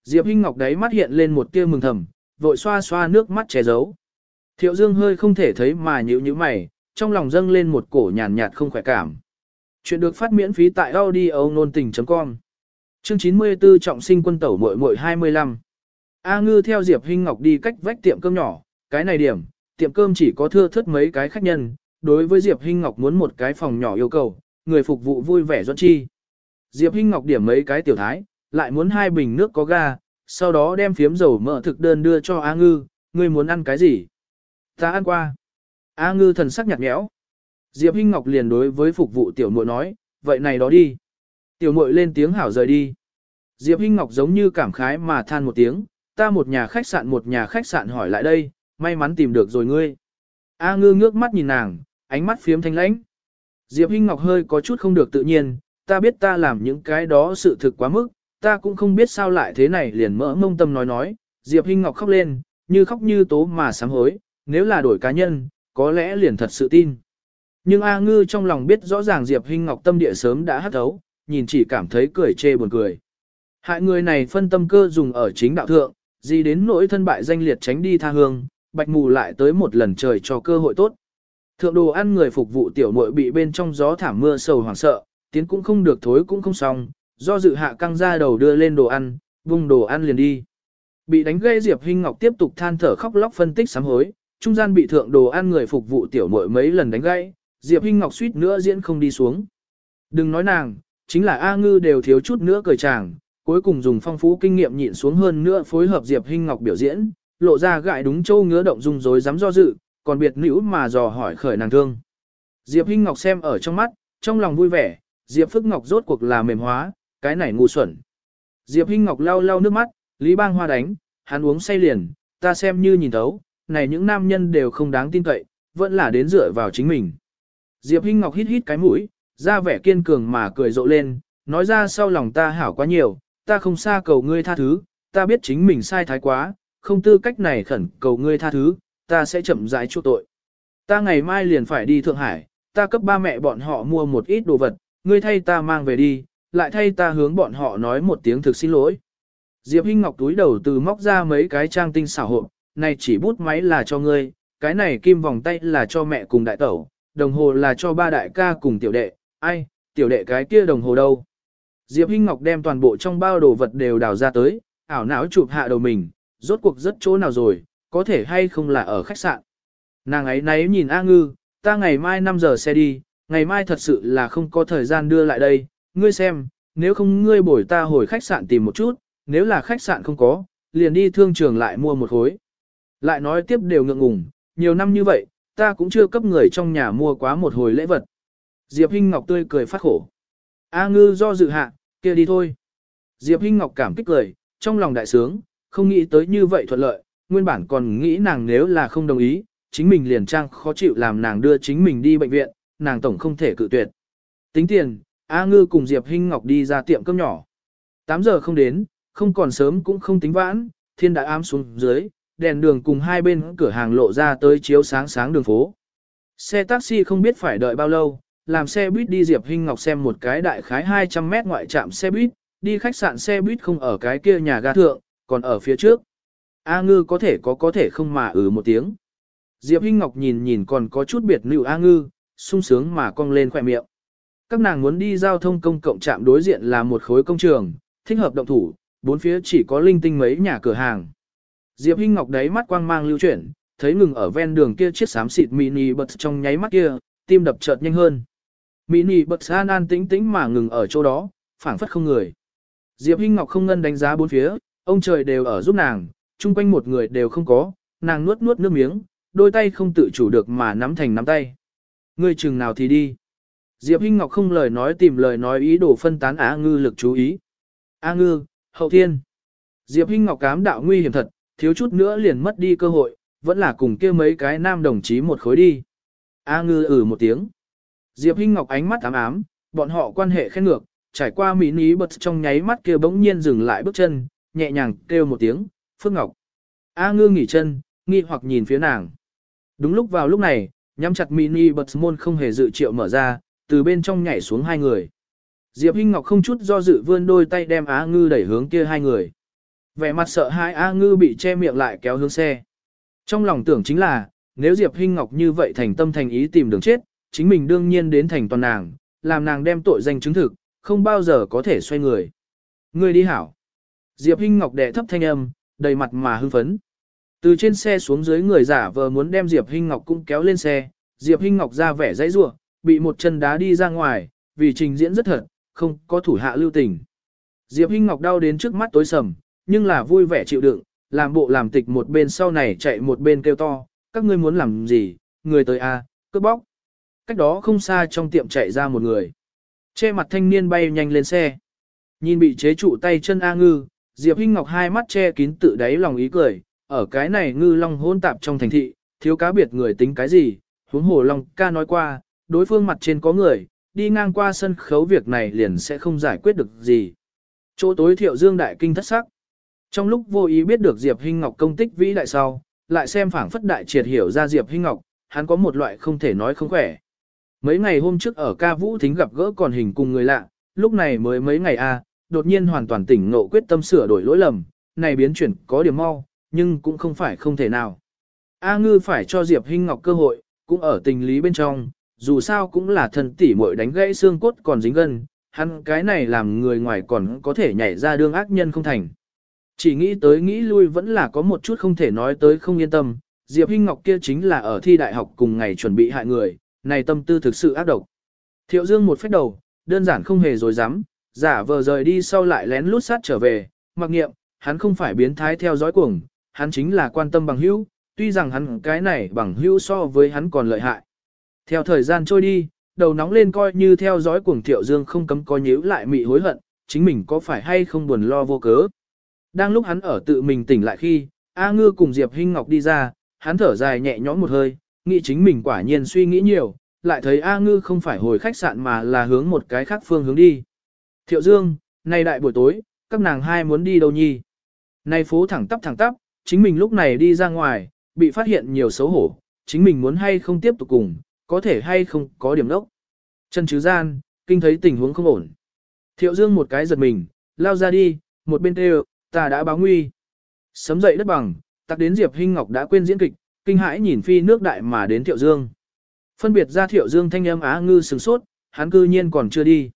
Diệp Hinh Ngọc đấy mắt hiện lên một tia mừng thầm, vội xoa xoa nước mắt che giấu. Thiệu Dương hơi không thể thấy mà nhữ như mày, trong lòng dâng lên một cổ nhàn nhạt không khỏe cảm. Chuyện được phát miễn phí tại audio nôn tình.com. Chương 94 trọng sinh quân tẩu muội muội 25. A Ngư theo Diệp Hinh Ngọc đi cách vách tiệm cơm nhỏ, cái này điểm, tiệm cơm chỉ có thưa thớt mấy cái khách nhân, đối với Diệp Hinh Ngọc muốn một cái phòng nhỏ yêu cầu, người phục vụ vui vẻ doãn chi. Diệp Hinh Ngọc điểm mấy cái tiểu thái, lại muốn hai bình nước có ga, sau đó đem phiếm dầu mỡ thực đơn đưa cho A Ngư, ngươi muốn ăn cái gì? Ta ăn qua. A Ngư thần sắc nhạt nhẽo. Diệp Hinh Ngọc liền đối với phục vụ tiểu muội nói, vậy này đó đi. Tiểu muội lên tiếng hảo rời đi. Diệp Hinh Ngọc giống như cảm khái mà than một tiếng, ta một nhà khách sạn một nhà khách sạn hỏi lại đây, may mắn tìm được rồi ngươi. A Ngư ngước mắt nhìn nàng, ánh mắt phiếm thanh lãnh. Diệp Hinh Ngọc hơi có chút không được tự nhiên, ta biết ta làm những cái đó sự thực quá mức, ta cũng không biết sao lại thế này liền mỡ mông tâm nói nói, Diệp Hinh Ngọc khóc lên, như khóc như tố mà sám hối, nếu là đổi cá nhân, có lẽ liền thật sự tin. Nhưng A Ngư trong lòng biết rõ ràng Diệp Hinh Ngọc tâm địa sớm đã hắt thấu, nhìn chỉ cảm thấy cười chê buồn cười. Hại người này phân tâm cơ dùng ở chính đạo thượng, gì đến nỗi thân bại danh liệt tránh đi tha hương, bạch mù lại tới một lần trời cho cơ hội tốt. Thượng đồ ăn người phục vụ tiểu muội bị bên trong gió thảm mưa sầu hoảng sợ, tiến cũng không được thối cũng không xong, do dự hạ căng ra đầu đưa lên đồ ăn, vung đồ ăn liền đi. Bị đánh gây Diệp Hinh Ngọc tiếp tục than thở khóc lóc phân tích sám hối, trung gian bị thượng đồ ăn người phục vụ tiểu muội mấy lần đánh gãy, Diệp Hinh Ngọc suýt nữa diễn không đi xuống. Đừng nói nàng, chính là A Ngư đều thiếu chút nữa cười chàng, cuối cùng dùng phong phú kinh nghiệm nhịn xuống hơn nữa phối hợp Diệp Hinh Ngọc biểu diễn, lộ ra gãi đúng châu ngứa động dung rối dám do dự, còn biệt nữ mà dò hỏi khởi nàng thương. Diệp Hinh Ngọc xem ở trong mắt, trong lòng vui vẻ, Diệp Phức Ngọc rốt cuộc là mềm hóa, cái này ngu xuẩn. Diệp Hinh Ngọc lau lau nước mắt, Lý Bang Hoa đánh, hắn uống say liền, ta xem như nhìn thấu, này những nam nhân đều không đáng tin cậy, vẫn là đến dựa vào chính mình. Diệp Hinh Ngọc hít hít cái mũi, ra vẻ kiên cường mà cười rộ lên, nói ra sau lòng ta hảo quá nhiều, ta không xa cầu ngươi tha thứ, ta biết chính mình sai thái quá, không tư cách này khẩn cầu ngươi tha thứ, ta sẽ chậm rãi chuộc tội. Ta ngày mai liền phải đi Thượng Hải, ta cấp ba mẹ bọn họ mua một ít đồ vật, ngươi thay ta mang về đi, lại thay ta hướng bọn họ nói một tiếng thực xin lỗi. Diệp Hinh Ngọc túi đầu từ móc ra mấy cái trang tinh xảo hộp, này chỉ bút máy là cho ngươi, cái này kim vòng tay là cho mẹ cùng đại tẩu, đồng hồ là cho ba đại ca cùng tiểu đệ, ai, tiểu đệ cái kia đồng hồ đâu. Diệp Hinh Ngọc đem toàn bộ trong bao đồ vật đều đào ra tới, ảo não chụp hạ đầu mình, rốt cuộc rất chỗ nào rồi, có thể hay không là ở khách sạn. Nàng ấy nấy nhìn A Ngư, ta ngày mai 5 giờ xe đi, ngày mai thật sự là không có thời gian đưa lại đây, ngươi xem, nếu không ngươi bồi ta hồi khách sạn tìm một chút, nếu là khách sạn không có, liền đi thương trường lại mua một khối. Lại nói tiếp đều ngượng ngùng, nhiều năm như vậy, ta cũng chưa cấp người trong nhà mua quá một hồi lễ vật. Diệp Hinh Ngọc tươi cười phát khổ. A ngư do dự hạ, kia đi thôi. Diệp Hinh Ngọc cảm kích cười, trong lòng đại sướng, không nghĩ tới như vậy thuận lợi, nguyên bản còn nghĩ nàng nếu là không đồng ý, chính mình liền trang khó chịu làm nàng đưa chính mình đi bệnh viện, nàng tổng không thể cự tuyệt. Tính tiền, A Ngư cùng Diệp Hinh Ngọc đi ra tiệm cơm nhỏ. 8 giờ không đến, không còn sớm cũng không tính vãn, thiên đã ám xuống dưới, đèn đường cùng hai bên cửa hàng lộ ra tới chiếu sáng sáng đường phố. Xe taxi không biết phải đợi bao lâu, làm xe buýt đi Diệp Hinh Ngọc xem một cái đại khái 200 mét ngoại trạm xe buýt, đi khách sạn xe buýt không ở cái kia nhà ga thượng, còn ở phía trước. A ngư có thể có có thể không mà ừ một tiếng. Diệp Hinh Ngọc nhìn nhìn còn có chút biệt nữ A ngư, sung sướng mà cong lên khỏe miệng. Các nàng muốn đi giao thông công cộng trạm đối diện là một khối công trường, thích hợp động thủ, bốn phía chỉ có linh tinh mấy nhà cửa hàng. Diệp Hinh Ngọc đấy mắt quang mang lưu chuyển, thấy ngừng ở ven đường kia chiếc xám xịt mini bật trong nháy mắt kia, tim đập chợt nhanh hơn. Mini bật an an tĩnh tĩnh mà ngừng ở chỗ đó, phảng phất không người. Diệp Hinh Ngọc không ngân đánh giá bốn phía, ông trời đều ở giúp nàng, chung quanh một người đều không có, nàng nuốt nuốt nước miếng, đôi tay không tự chủ được mà nắm thành nắm tay. Ngươi chừng nào thì đi. Diệp Hinh Ngọc không lời nói tìm lời nói ý đồ phân tán Á Ngư lực chú ý. A Ngư, hậu thiên. Diệp Hinh Ngọc cám đạo nguy hiểm thật, thiếu chút nữa liền mất đi cơ hội, vẫn là cùng kia mấy cái nam đồng chí một khối đi. A Ngư ử ừ một tiếng. Diệp Hinh Ngọc ánh mắt ám ám, bọn họ quan hệ khen ngược, trải qua mỹ ní bật trong nháy mắt kia bỗng nhiên dừng lại bước chân, nhẹ nhàng kêu một tiếng, Phước Ngọc. A Ngư nghỉ chân, nghi hoặc nhìn phía nàng. Đúng lúc vào lúc này, nhắm chặt mini bật môn không hề dự triệu mở ra, từ bên trong nhảy xuống hai người. Diệp Hinh Ngọc không chút do dự vươn đôi tay đem Á Ngư đẩy hướng kia hai người. Vẻ mặt sợ hãi a Ngư bị che miệng lại kéo hướng xe. Trong lòng tưởng chính là, nếu Diệp Hinh Ngọc như vậy thành tâm thành ý tìm đường chết, chính mình đương nhiên đến thành toàn nàng, làm nàng đem tội danh chứng thực, không bao giờ có thể xoay người. Ngươi đi hảo. Diệp Hinh Ngọc đệ thấp thanh âm, đầy mặt mà hưng phấn. Từ trên xe xuống dưới người giả vờ muốn đem Diệp Hinh Ngọc cũng kéo lên xe, Diệp Hinh Ngọc ra vẻ dãy rủa, bị một chân đá đi ra ngoài, vì trình diễn rất thật, không có thủ hạ lưu tình. Diệp Hinh Ngọc đau đến trước mắt tối sầm, nhưng là vui vẻ chịu đựng, làm bộ làm tịch một bên sau này chạy một bên kêu to, các ngươi muốn làm gì, người tới a, à, cướp bóc. Cách đó không xa trong tiệm chạy ra một người. Che mặt thanh niên bay nhanh lên xe. Nhìn bị chế trụ tay chân A ngư, Diệp Hinh Ngọc hai mắt che kín tự đáy lòng ý cười, ở cái này ngư long hôn tạp trong thành thị, thiếu cá biệt người tính cái gì, huống hồ long ca nói qua, đối phương mặt trên có người, đi ngang qua sân khấu việc này liền sẽ không giải quyết được gì. Chỗ tối thiệu dương đại kinh thất sắc. Trong lúc vô ý biết được Diệp Hinh Ngọc công tích vĩ đại sau, lại xem phảng phất đại triệt hiểu ra Diệp Hinh Ngọc, hắn có một loại không thể nói không khỏe. Mấy ngày hôm trước ở ca vũ thính gặp gỡ còn hình cùng người lạ, lúc này mới mấy ngày a, đột nhiên hoàn toàn tỉnh ngộ quyết tâm sửa đổi lỗi lầm, này biến chuyển có điểm mau, nhưng cũng không phải không thể nào. A ngư phải cho Diệp Hinh Ngọc cơ hội, cũng ở tình lý bên trong, dù sao cũng là thần tỷ muội đánh gãy xương cốt còn dính gân, hắn cái này làm người ngoài còn có thể nhảy ra đương ác nhân không thành. Chỉ nghĩ tới nghĩ lui vẫn là có một chút không thể nói tới không yên tâm, Diệp Hinh Ngọc kia chính là ở thi đại học cùng ngày chuẩn bị hại người, này tâm tư thực sự ác độc. Thiệu Dương một phép đầu, đơn giản không hề dối dám, giả vờ rời đi sau lại lén lút sát trở về, mặc nghiệm, hắn không phải biến thái theo dõi cuồng, hắn chính là quan tâm bằng hữu, tuy rằng hắn cái này bằng hữu so với hắn còn lợi hại. Theo thời gian trôi đi, đầu nóng lên coi như theo dõi cuồng Thiệu Dương không cấm có nhíu lại mị hối hận, chính mình có phải hay không buồn lo vô cớ. Đang lúc hắn ở tự mình tỉnh lại khi, A Ngư cùng Diệp Hinh Ngọc đi ra, hắn thở dài nhẹ nhõm một hơi, nghĩ chính mình quả nhiên suy nghĩ nhiều, lại thấy A Ngư không phải hồi khách sạn mà là hướng một cái khác phương hướng đi. Thiệu Dương, nay đại buổi tối, các nàng hai muốn đi đâu nhi? Nay phố thẳng tắp thẳng tắp, chính mình lúc này đi ra ngoài, bị phát hiện nhiều xấu hổ, chính mình muốn hay không tiếp tục cùng, có thể hay không có điểm đốc. Chân chứ gian, kinh thấy tình huống không ổn. Thiệu Dương một cái giật mình, lao ra đi, một bên kêu, ta đã báo nguy. Sấm dậy đất bằng, tặc đến Diệp Hinh Ngọc đã quên diễn kịch, kinh hãi nhìn phi nước đại mà đến Thiệu Dương. Phân biệt ra Thiệu Dương thanh âm Á Ngư sửng sốt, hắn cư nhiên còn chưa đi.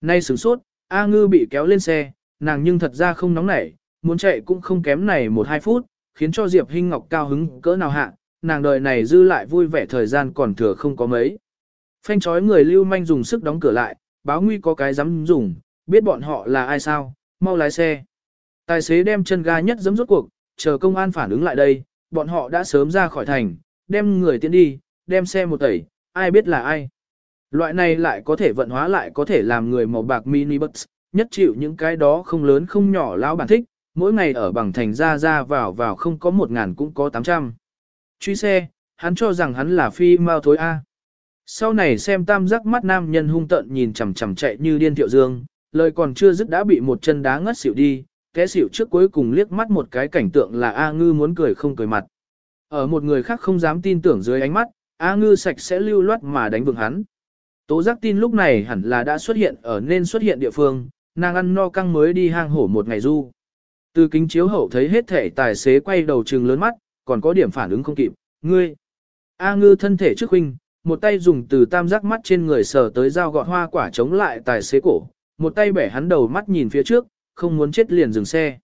Nay sửng sốt, A Ngư bị kéo lên xe, nàng nhưng thật ra không nóng nảy, muốn chạy cũng không kém này một hai phút, khiến cho Diệp Hinh Ngọc cao hứng cỡ nào hạ, nàng đời này dư lại vui vẻ thời gian còn thừa không có mấy. Phanh chói người lưu manh dùng sức đóng cửa lại, báo nguy có cái dám dùng, biết bọn họ là ai sao, mau lái xe. Tài xế đem chân ga nhất giấm rốt cuộc, chờ công an phản ứng lại đây, bọn họ đã sớm ra khỏi thành, đem người tiến đi, đem xe một tẩy, ai biết là ai. Loại này lại có thể vận hóa lại có thể làm người màu bạc mini bus, nhất chịu những cái đó không lớn không nhỏ lão bản thích, mỗi ngày ở bằng thành ra ra vào vào không có một ngàn cũng có tám trăm. Truy xe, hắn cho rằng hắn là phi mau thối A. Sau này xem tam giác mắt nam nhân hung tận nhìn chằm chằm chạy như điên thiệu dương, lời còn chưa dứt đã bị một chân đá ngất xỉu đi, kẽ xỉu trước cuối cùng liếc mắt một cái cảnh tượng là A ngư muốn cười không cười mặt. Ở một người khác không dám tin tưởng dưới ánh mắt, A ngư sạch sẽ lưu loát mà đánh vượng hắn. Tố giác tin lúc này hẳn là đã xuất hiện ở nên xuất hiện địa phương, nàng ăn no căng mới đi hang hổ một ngày du. Từ kính chiếu hậu thấy hết thể tài xế quay đầu trừng lớn mắt, còn có điểm phản ứng không kịp, ngươi. A ngư thân thể trước huynh, một tay dùng từ tam giác mắt trên người sờ tới dao gọt hoa quả chống lại tài xế cổ, một tay bẻ hắn đầu mắt nhìn phía trước, không muốn chết liền dừng xe.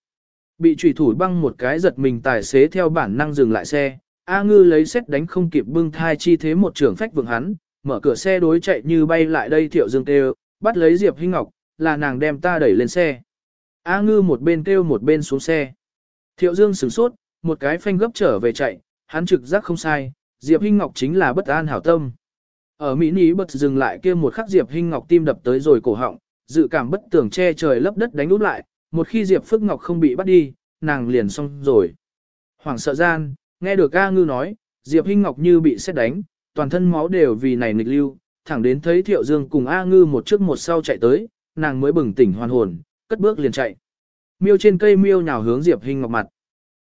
Bị trùy thủ băng một cái giật mình tài xế theo bản năng dừng lại xe, A ngư lấy xét đánh không kịp bưng thai chi thế một trưởng phách vượng hắn, mở cửa xe đối chạy như bay lại đây thiệu dương kêu, bắt lấy Diệp Hinh Ngọc, là nàng đem ta đẩy lên xe. A ngư một bên kêu một bên xuống xe. Thiệu dương sửng sốt, một cái phanh gấp trở về chạy, hắn trực giác không sai, Diệp Hinh Ngọc chính là bất an hảo tâm. Ở Mỹ Ní bật dừng lại kia một khắc Diệp Hinh Ngọc tim đập tới rồi cổ họng, dự cảm bất tường che trời lấp đất đánh úp lại, một khi Diệp Phước Ngọc không bị bắt đi, nàng liền xong rồi. Hoàng sợ gian, nghe được A Ngư nói, Diệp Hinh Ngọc như bị xét đánh, toàn thân máu đều vì này nghịch lưu, thẳng đến thấy Thiệu Dương cùng A Ngư một trước một sau chạy tới, nàng mới bừng tỉnh hoàn hồn, cất bước liền chạy. Miêu trên cây miêu nhào hướng Diệp Hinh Ngọc mặt.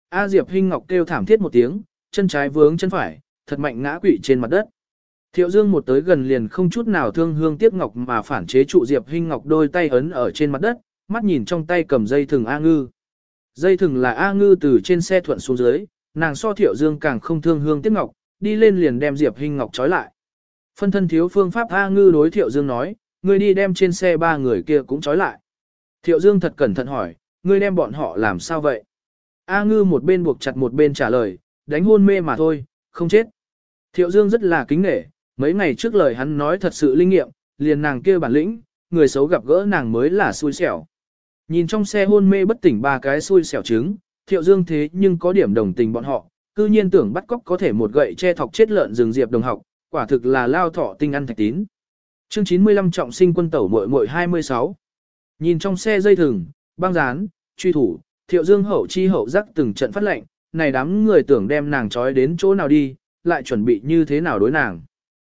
A Diệp Hinh Ngọc kêu thảm thiết một tiếng, chân trái vướng chân phải, thật mạnh ngã quỵ trên mặt đất. Thiệu Dương một tới gần liền không chút nào thương hương tiếc ngọc mà phản chế trụ Diệp Hinh Ngọc đôi tay ấn ở trên mặt đất, mắt nhìn trong tay cầm dây thừng A Ngư. Dây thừng là A Ngư từ trên xe thuận xuống dưới, nàng so Thiệu Dương càng không thương hương tiếc ngọc, đi lên liền đem Diệp Hinh Ngọc trói lại. Phân thân thiếu phương pháp A Ngư đối Thiệu Dương nói, ngươi đi đem trên xe ba người kia cũng trói lại. Thiệu Dương thật cẩn thận hỏi, ngươi đem bọn họ làm sao vậy? A Ngư một bên buộc chặt một bên trả lời, đánh hôn mê mà thôi, không chết. Thiệu Dương rất là kính nể, mấy ngày trước lời hắn nói thật sự linh nghiệm, liền nàng kia bản lĩnh, người xấu gặp gỡ nàng mới là xui xẻo. Nhìn trong xe hôn mê bất tỉnh ba cái xui xẻo trứng, Thiệu Dương thế nhưng có điểm đồng tình bọn họ, cư nhiên tưởng bắt cóc có thể một gậy che thọc chết lợn rừng diệp đồng học, quả thực là lao thọ tinh ăn thạch tín. Chương 95 trọng sinh quân tẩu muội muội 26. Nhìn trong xe dây thừng, băng dán, truy thủ, Thiệu Dương hậu chi hậu giác từng trận phát lệnh, này đám người tưởng đem nàng trói đến chỗ nào đi, lại chuẩn bị như thế nào đối nàng.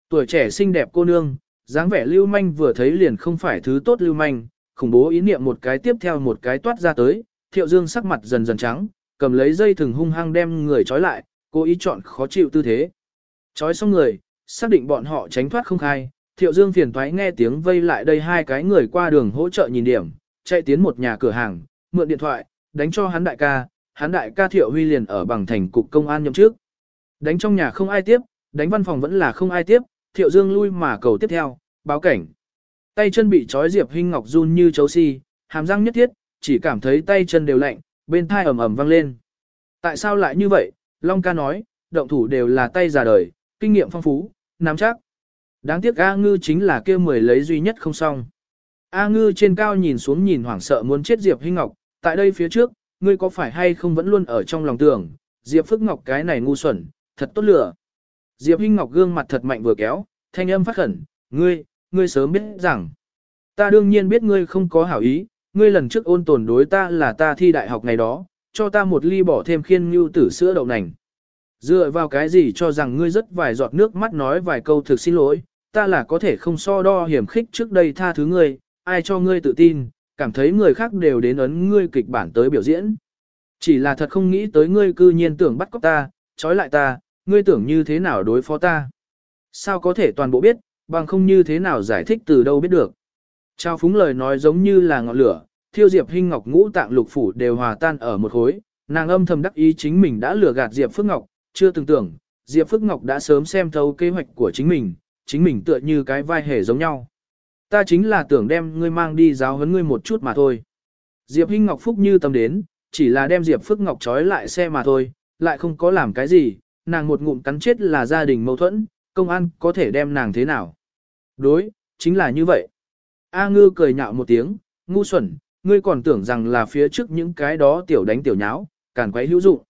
Tuổi trẻ xinh đẹp cô nương, dáng vẻ lưu manh vừa thấy liền không phải thứ tốt lưu manh, khủng bố ý niệm một cái tiếp theo một cái toát ra tới, thiệu dương sắc mặt dần dần trắng, cầm lấy dây thừng hung hăng đem người trói lại, cố ý chọn khó chịu tư thế. Trói xong người, xác định bọn họ tránh thoát không khai, thiệu dương phiền toái nghe tiếng vây lại đây hai cái người qua đường hỗ trợ nhìn điểm, chạy tiến một nhà cửa hàng, mượn điện thoại, đánh cho hắn đại ca, hắn đại ca thiệu huy liền ở bằng thành cục công an nhậm trước. Đánh trong nhà không ai tiếp, đánh văn phòng vẫn là không ai tiếp, thiệu dương lui mà cầu tiếp theo, báo cảnh. Tay chân bị trói Diệp Hinh Ngọc run như chấu si, hàm răng nhất thiết, chỉ cảm thấy tay chân đều lạnh, bên thai ầm ầm vang lên. Tại sao lại như vậy? Long ca nói, động thủ đều là tay già đời, kinh nghiệm phong phú, nắm chắc. Đáng tiếc A Ngư chính là kia mười lấy duy nhất không xong. A Ngư trên cao nhìn xuống nhìn hoảng sợ muốn chết Diệp Hinh Ngọc, tại đây phía trước, ngươi có phải hay không vẫn luôn ở trong lòng tưởng, Diệp Phức Ngọc cái này ngu xuẩn, thật tốt lửa. Diệp Hinh Ngọc gương mặt thật mạnh vừa kéo, thanh âm phát khẩn, ngươi, ngươi sớm biết rằng. Ta đương nhiên biết ngươi không có hảo ý, ngươi lần trước ôn tồn đối ta là ta thi đại học ngày đó, cho ta một ly bỏ thêm khiên như tử sữa đậu nành. Dựa vào cái gì cho rằng ngươi rất vài giọt nước mắt nói vài câu thực xin lỗi, ta là có thể không so đo hiểm khích trước đây tha thứ ngươi, ai cho ngươi tự tin, cảm thấy người khác đều đến ấn ngươi kịch bản tới biểu diễn. Chỉ là thật không nghĩ tới ngươi cư nhiên tưởng bắt cóc ta, trói lại ta, ngươi tưởng như thế nào đối phó ta. Sao có thể toàn bộ biết, bằng không như thế nào giải thích từ đâu biết được. Trao phúng lời nói giống như là ngọn lửa, thiêu Diệp Hinh Ngọc ngũ tạng lục phủ đều hòa tan ở một khối, nàng âm thầm đắc ý chính mình đã lừa gạt Diệp Phước Ngọc, chưa từng tưởng, Diệp Phước Ngọc đã sớm xem thấu kế hoạch của chính mình, chính mình tựa như cái vai hề giống nhau. Ta chính là tưởng đem ngươi mang đi giáo huấn ngươi một chút mà thôi. Diệp Hinh Ngọc phúc như tâm đến, chỉ là đem Diệp Phước Ngọc trói lại xe mà thôi, lại không có làm cái gì, nàng một ngụm cắn chết là gia đình mâu thuẫn, công an có thể đem nàng thế nào. Đối, chính là như vậy. A ngư cười nhạo một tiếng, ngu xuẩn, ngươi còn tưởng rằng là phía trước những cái đó tiểu đánh tiểu nháo, càn quấy hữu dụng.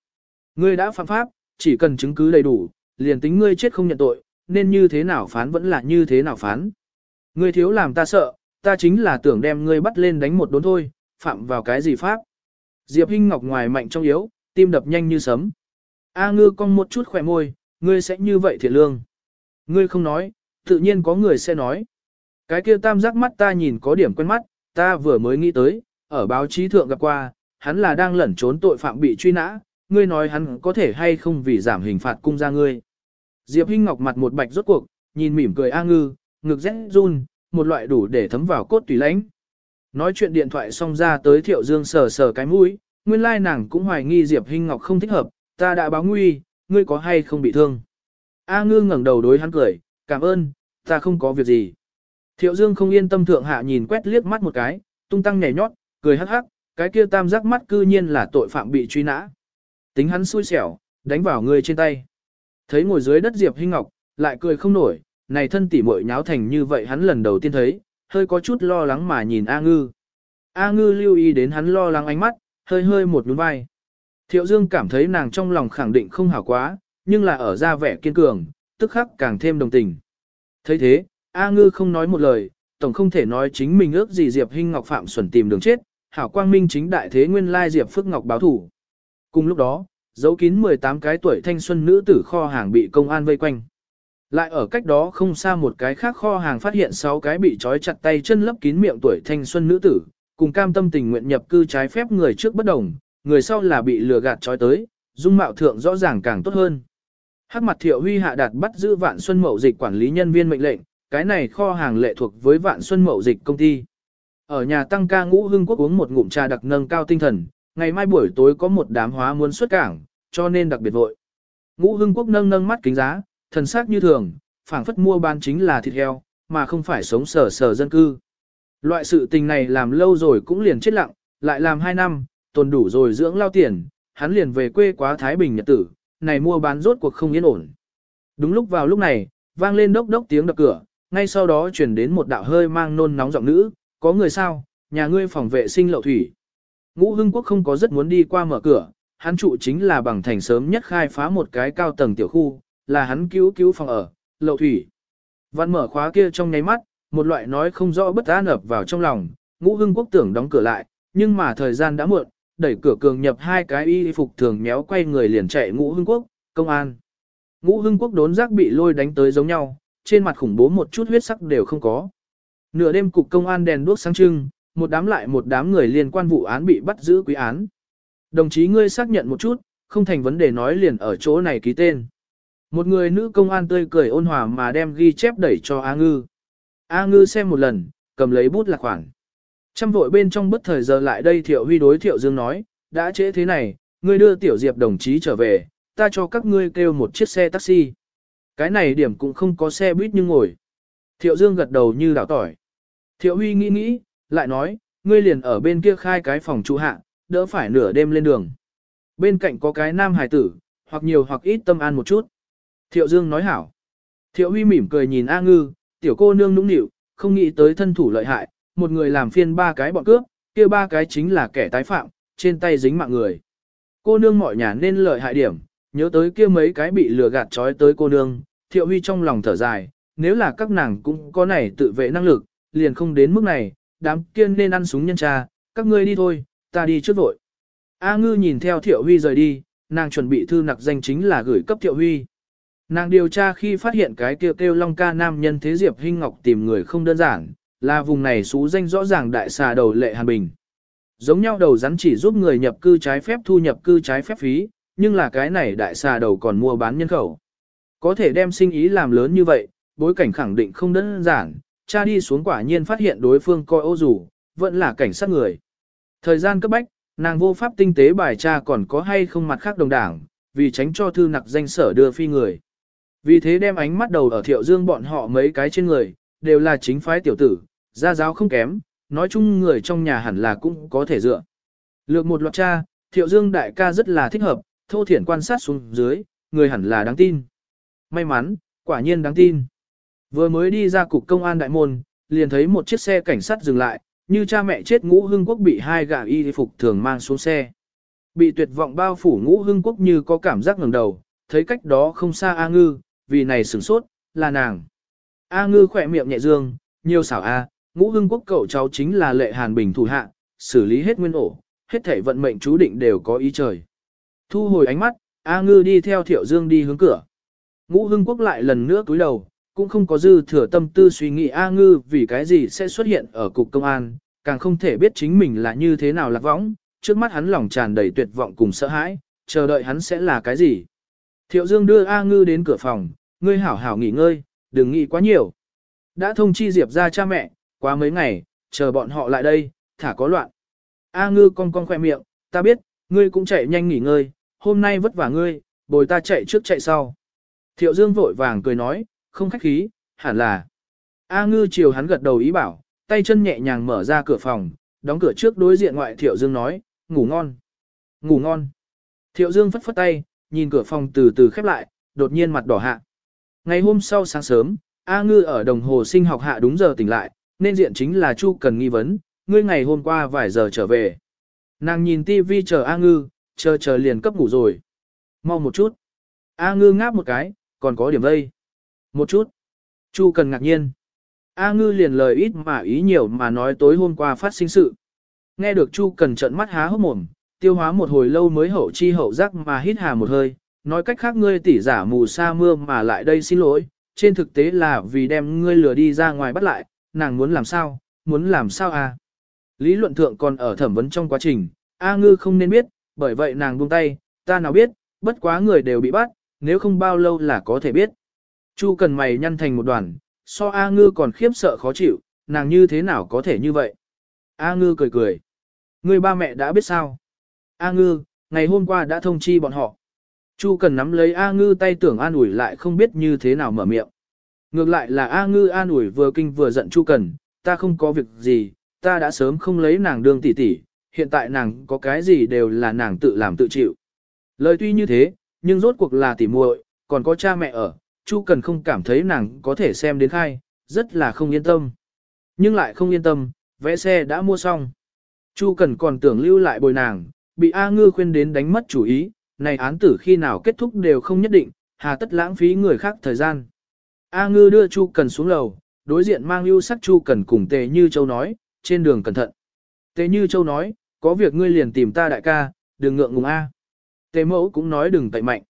Ngươi đã phạm pháp, chỉ cần chứng cứ đầy đủ, liền tính ngươi chết không nhận tội, nên như thế nào phán vẫn là như thế nào phán. Ngươi thiếu làm ta sợ, ta chính là tưởng đem ngươi bắt lên đánh một đốn thôi, phạm vào cái gì pháp. Diệp Hinh Ngọc ngoài mạnh trong yếu, tim đập nhanh như sấm. A ngư cong một chút khỏe môi, ngươi sẽ như vậy thiệt lương. Ngươi không nói, tự nhiên có người sẽ nói. Cái kia tam giác mắt ta nhìn có điểm quen mắt, ta vừa mới nghĩ tới, ở báo chí thượng gặp qua, hắn là đang lẩn trốn tội phạm bị truy nã, ngươi nói hắn có thể hay không vì giảm hình phạt cung ra ngươi. Diệp Hinh Ngọc mặt một bạch rốt cuộc, nhìn mỉm cười A ngư, ngực rẽ run, một loại đủ để thấm vào cốt tùy lãnh. Nói chuyện điện thoại xong ra tới Thiệu Dương sờ sờ cái mũi, nguyên lai nàng cũng hoài nghi Diệp Hinh Ngọc không thích hợp, ta đã báo nguy, ngươi có hay không bị thương. A ngư ngẩng đầu đối hắn cười, cảm ơn, ta không có việc gì. Thiệu Dương không yên tâm thượng hạ nhìn quét liếc mắt một cái, tung tăng nhảy nhót, cười hắc hắc, cái kia tam giác mắt cư nhiên là tội phạm bị truy nã. Tính hắn xui xẻo, đánh vào người trên tay. Thấy ngồi dưới đất Diệp Hinh Ngọc, lại cười không nổi, này thân tỉ muội nháo thành như vậy hắn lần đầu tiên thấy, hơi có chút lo lắng mà nhìn A Ngư. A Ngư lưu ý đến hắn lo lắng ánh mắt, hơi hơi một nhún vai. Thiệu Dương cảm thấy nàng trong lòng khẳng định không hảo quá, nhưng là ở ra vẻ kiên cường, tức khắc càng thêm đồng tình. thấy thế, A Ngư không nói một lời, tổng không thể nói chính mình ước gì Diệp Hinh Ngọc Phạm Xuẩn tìm đường chết, hảo quang minh chính đại thế nguyên lai Diệp Phước Ngọc báo thủ. Cùng lúc đó, dấu kín 18 cái tuổi thanh xuân nữ tử kho hàng bị công an vây quanh. Lại ở cách đó không xa một cái khác kho hàng phát hiện 6 cái bị trói chặt tay chân lấp kín miệng tuổi thanh xuân nữ tử, cùng cam tâm tình nguyện nhập cư trái phép người trước bất đồng, người sau là bị lừa gạt trói tới, dung mạo thượng rõ ràng càng tốt hơn. Hắc mặt Thiệu Huy hạ đạt bắt giữ Vạn Xuân Mậu Dịch quản lý nhân viên mệnh lệnh, cái này kho hàng lệ thuộc với Vạn Xuân Mậu Dịch công ty. Ở nhà tăng ca ngũ hưng quốc uống một ngụm trà đặc nâng cao tinh thần, ngày mai buổi tối có một đám hóa muốn xuất cảng, cho nên đặc biệt vội. Ngũ hưng quốc nâng nâng mắt kính giá, thần sắc như thường, phảng phất mua bán chính là thịt heo, mà không phải sống sở sở dân cư. Loại sự tình này làm lâu rồi cũng liền chết lặng, lại làm 2 năm, tồn đủ rồi dưỡng lao tiền, hắn liền về quê quá Thái Bình Nhật tử, này mua bán rốt cuộc không yên ổn. Đúng lúc vào lúc này, vang lên đốc đốc tiếng đập cửa, ngay sau đó truyền đến một đạo hơi mang nôn nóng giọng nữ, có người sao, nhà ngươi phòng vệ sinh lậu thủy. Ngũ Hưng Quốc không có rất muốn đi qua mở cửa, hắn trụ chính là bằng thành sớm nhất khai phá một cái cao tầng tiểu khu, là hắn cứu cứu phòng ở, lậu thủy. Văn mở khóa kia trong nháy mắt, một loại nói không rõ bất an ập vào trong lòng, Ngũ Hưng Quốc tưởng đóng cửa lại, nhưng mà thời gian đã muộn, đẩy cửa cường nhập hai cái y phục thường méo quay người liền chạy Ngũ Hưng Quốc, công an. Ngũ Hưng Quốc đốn giác bị lôi đánh tới giống nhau, trên mặt khủng bố một chút huyết sắc đều không có. Nửa đêm cục công an đèn đuốc sáng trưng, một đám lại một đám người liên quan vụ án bị bắt giữ quý án. Đồng chí ngươi xác nhận một chút, không thành vấn đề nói liền ở chỗ này ký tên. Một người nữ công an tươi cười ôn hòa mà đem ghi chép đẩy cho A Ngư. A Ngư xem một lần, cầm lấy bút lạc khoản. Trăm vội bên trong bất thời giờ lại đây Thiệu Huy đối Thiệu Dương nói, đã trễ thế này, ngươi đưa Tiểu Diệp đồng chí trở về, ta cho các ngươi kêu một chiếc xe taxi. Cái này điểm cũng không có xe buýt nhưng ngồi. Thiệu Dương gật đầu như đảo tỏi. Thiệu Huy nghĩ nghĩ, lại nói, ngươi liền ở bên kia khai cái phòng trụ hạ, đỡ phải nửa đêm lên đường. Bên cạnh có cái nam hài tử, hoặc nhiều hoặc ít tâm an một chút. Thiệu Dương nói hảo. Thiệu Huy mỉm cười nhìn A Ngư, tiểu cô nương nũng nịu, không nghĩ tới thân thủ lợi hại, một người làm phiên ba cái bọn cướp, kia ba cái chính là kẻ tái phạm, trên tay dính mạng người. Cô nương mọi nhà nên lợi hại điểm, nhớ tới kia mấy cái bị lừa gạt trói tới cô nương, Thiệu Huy trong lòng thở dài, nếu là các nàng cũng có này tự vệ năng lực, liền không đến mức này, đám kiên nên ăn súng nhân tra, các ngươi đi thôi, ta đi trước vội. A ngư nhìn theo Thiệu Huy rời đi, nàng chuẩn bị thư nặc danh chính là gửi cấp Thiệu Huy. Nàng điều tra khi phát hiện cái kêu kêu Long ca nam nhân thế Diệp Hinh Ngọc tìm người không đơn giản, là vùng này xú danh rõ ràng đại xà đầu lệ Hàn Bình. Giống nhau đầu rắn chỉ giúp người nhập cư trái phép thu nhập cư trái phép phí, nhưng là cái này đại xà đầu còn mua bán nhân khẩu. Có thể đem sinh ý làm lớn như vậy, bối cảnh khẳng định không đơn giản, cha đi xuống quả nhiên phát hiện đối phương coi ô rủ, vẫn là cảnh sát người. Thời gian cấp bách, nàng vô pháp tinh tế bài tra còn có hay không mặt khác đồng đảng, vì tránh cho thư nặc danh sở đưa phi người. Vì thế đem ánh mắt đầu ở thiệu dương bọn họ mấy cái trên người, đều là chính phái tiểu tử, gia giáo không kém, nói chung người trong nhà hẳn là cũng có thể dựa. Lược một loạt cha, thiệu dương đại ca rất là thích hợp, thô thiển quan sát xuống dưới, người hẳn là đáng tin. May mắn, quả nhiên đáng tin. Vừa mới đi ra cục công an đại môn, liền thấy một chiếc xe cảnh sát dừng lại, như cha mẹ chết ngũ hưng quốc bị hai gã y phục thường mang xuống xe. Bị tuyệt vọng bao phủ ngũ hưng quốc như có cảm giác ngẩng đầu, thấy cách đó không xa A ngư, vì này sửng sốt, là nàng. A ngư khỏe miệng nhẹ dương, nhiều xảo A, ngũ hưng quốc cậu cháu chính là lệ hàn bình thủ hạ, xử lý hết nguyên ổ, hết thể vận mệnh chú định đều có ý trời. Thu hồi ánh mắt, A ngư đi theo thiệu dương đi hướng cửa. Ngũ hưng quốc lại lần nữa cúi đầu, cũng không có dư thừa tâm tư suy nghĩ A ngư vì cái gì sẽ xuất hiện ở cục công an, càng không thể biết chính mình là như thế nào lạc võng, trước mắt hắn lòng tràn đầy tuyệt vọng cùng sợ hãi, chờ đợi hắn sẽ là cái gì. Thiệu Dương đưa A ngư đến cửa phòng, ngươi hảo hảo nghỉ ngơi, đừng nghĩ quá nhiều. Đã thông chi Diệp ra cha mẹ, quá mấy ngày, chờ bọn họ lại đây, thả có loạn. A ngư cong cong khoe miệng, ta biết, ngươi cũng chạy nhanh nghỉ ngơi, hôm nay vất vả ngươi, bồi ta chạy trước chạy sau. Thiệu Dương vội vàng cười nói, không khách khí, hẳn là. A ngư chiều hắn gật đầu ý bảo, tay chân nhẹ nhàng mở ra cửa phòng, đóng cửa trước đối diện ngoại Thiệu Dương nói, ngủ ngon. Ngủ ngon. Thiệu Dương phất phất tay, nhìn cửa phòng từ từ khép lại, đột nhiên mặt đỏ hạ. Ngày hôm sau sáng sớm, A ngư ở đồng hồ sinh học hạ đúng giờ tỉnh lại, nên diện chính là Chu cần nghi vấn, ngươi ngày hôm qua vài giờ trở về. Nàng nhìn tivi chờ A ngư, chờ chờ liền cấp ngủ rồi. Mau một chút. A ngư ngáp một cái, còn có điểm vây. Một chút. Chu cần ngạc nhiên. A ngư liền lời ít mà ý nhiều mà nói tối hôm qua phát sinh sự. Nghe được Chu cần trận mắt há hốc mồm, tiêu hóa một hồi lâu mới hậu chi hậu giác mà hít hà một hơi, nói cách khác ngươi tỉ giả mù sa mưa mà lại đây xin lỗi, trên thực tế là vì đem ngươi lừa đi ra ngoài bắt lại, nàng muốn làm sao, muốn làm sao à. Lý luận thượng còn ở thẩm vấn trong quá trình, A ngư không nên biết, bởi vậy nàng buông tay, ta nào biết, bất quá người đều bị bắt, nếu không bao lâu là có thể biết. Chu cần mày nhăn thành một đoàn, so A ngư còn khiếp sợ khó chịu, nàng như thế nào có thể như vậy. A ngư cười cười. Người ba mẹ đã biết sao. A ngư, ngày hôm qua đã thông chi bọn họ. Chu cần nắm lấy A ngư tay tưởng an ủi lại không biết như thế nào mở miệng. Ngược lại là A ngư an ủi vừa kinh vừa giận Chu cần, ta không có việc gì, ta đã sớm không lấy nàng đương tỷ tỷ, hiện tại nàng có cái gì đều là nàng tự làm tự chịu. Lời tuy như thế, nhưng rốt cuộc là tỷ muội, còn có cha mẹ ở, Chu Cần không cảm thấy nàng có thể xem đến khai, rất là không yên tâm. Nhưng lại không yên tâm, vẽ xe đã mua xong. Chu Cần còn tưởng lưu lại bồi nàng, bị A Ngư khuyên đến đánh mất chủ ý, này án tử khi nào kết thúc đều không nhất định, hà tất lãng phí người khác thời gian. A Ngư đưa Chu Cần xuống lầu, đối diện mang lưu sắc Chu Cần cùng Tề Như Châu nói, trên đường cẩn thận. Tề Như Châu nói, có việc ngươi liền tìm ta đại ca, đừng ngượng ngùng A. Tề mẫu cũng nói đừng tẩy mạnh.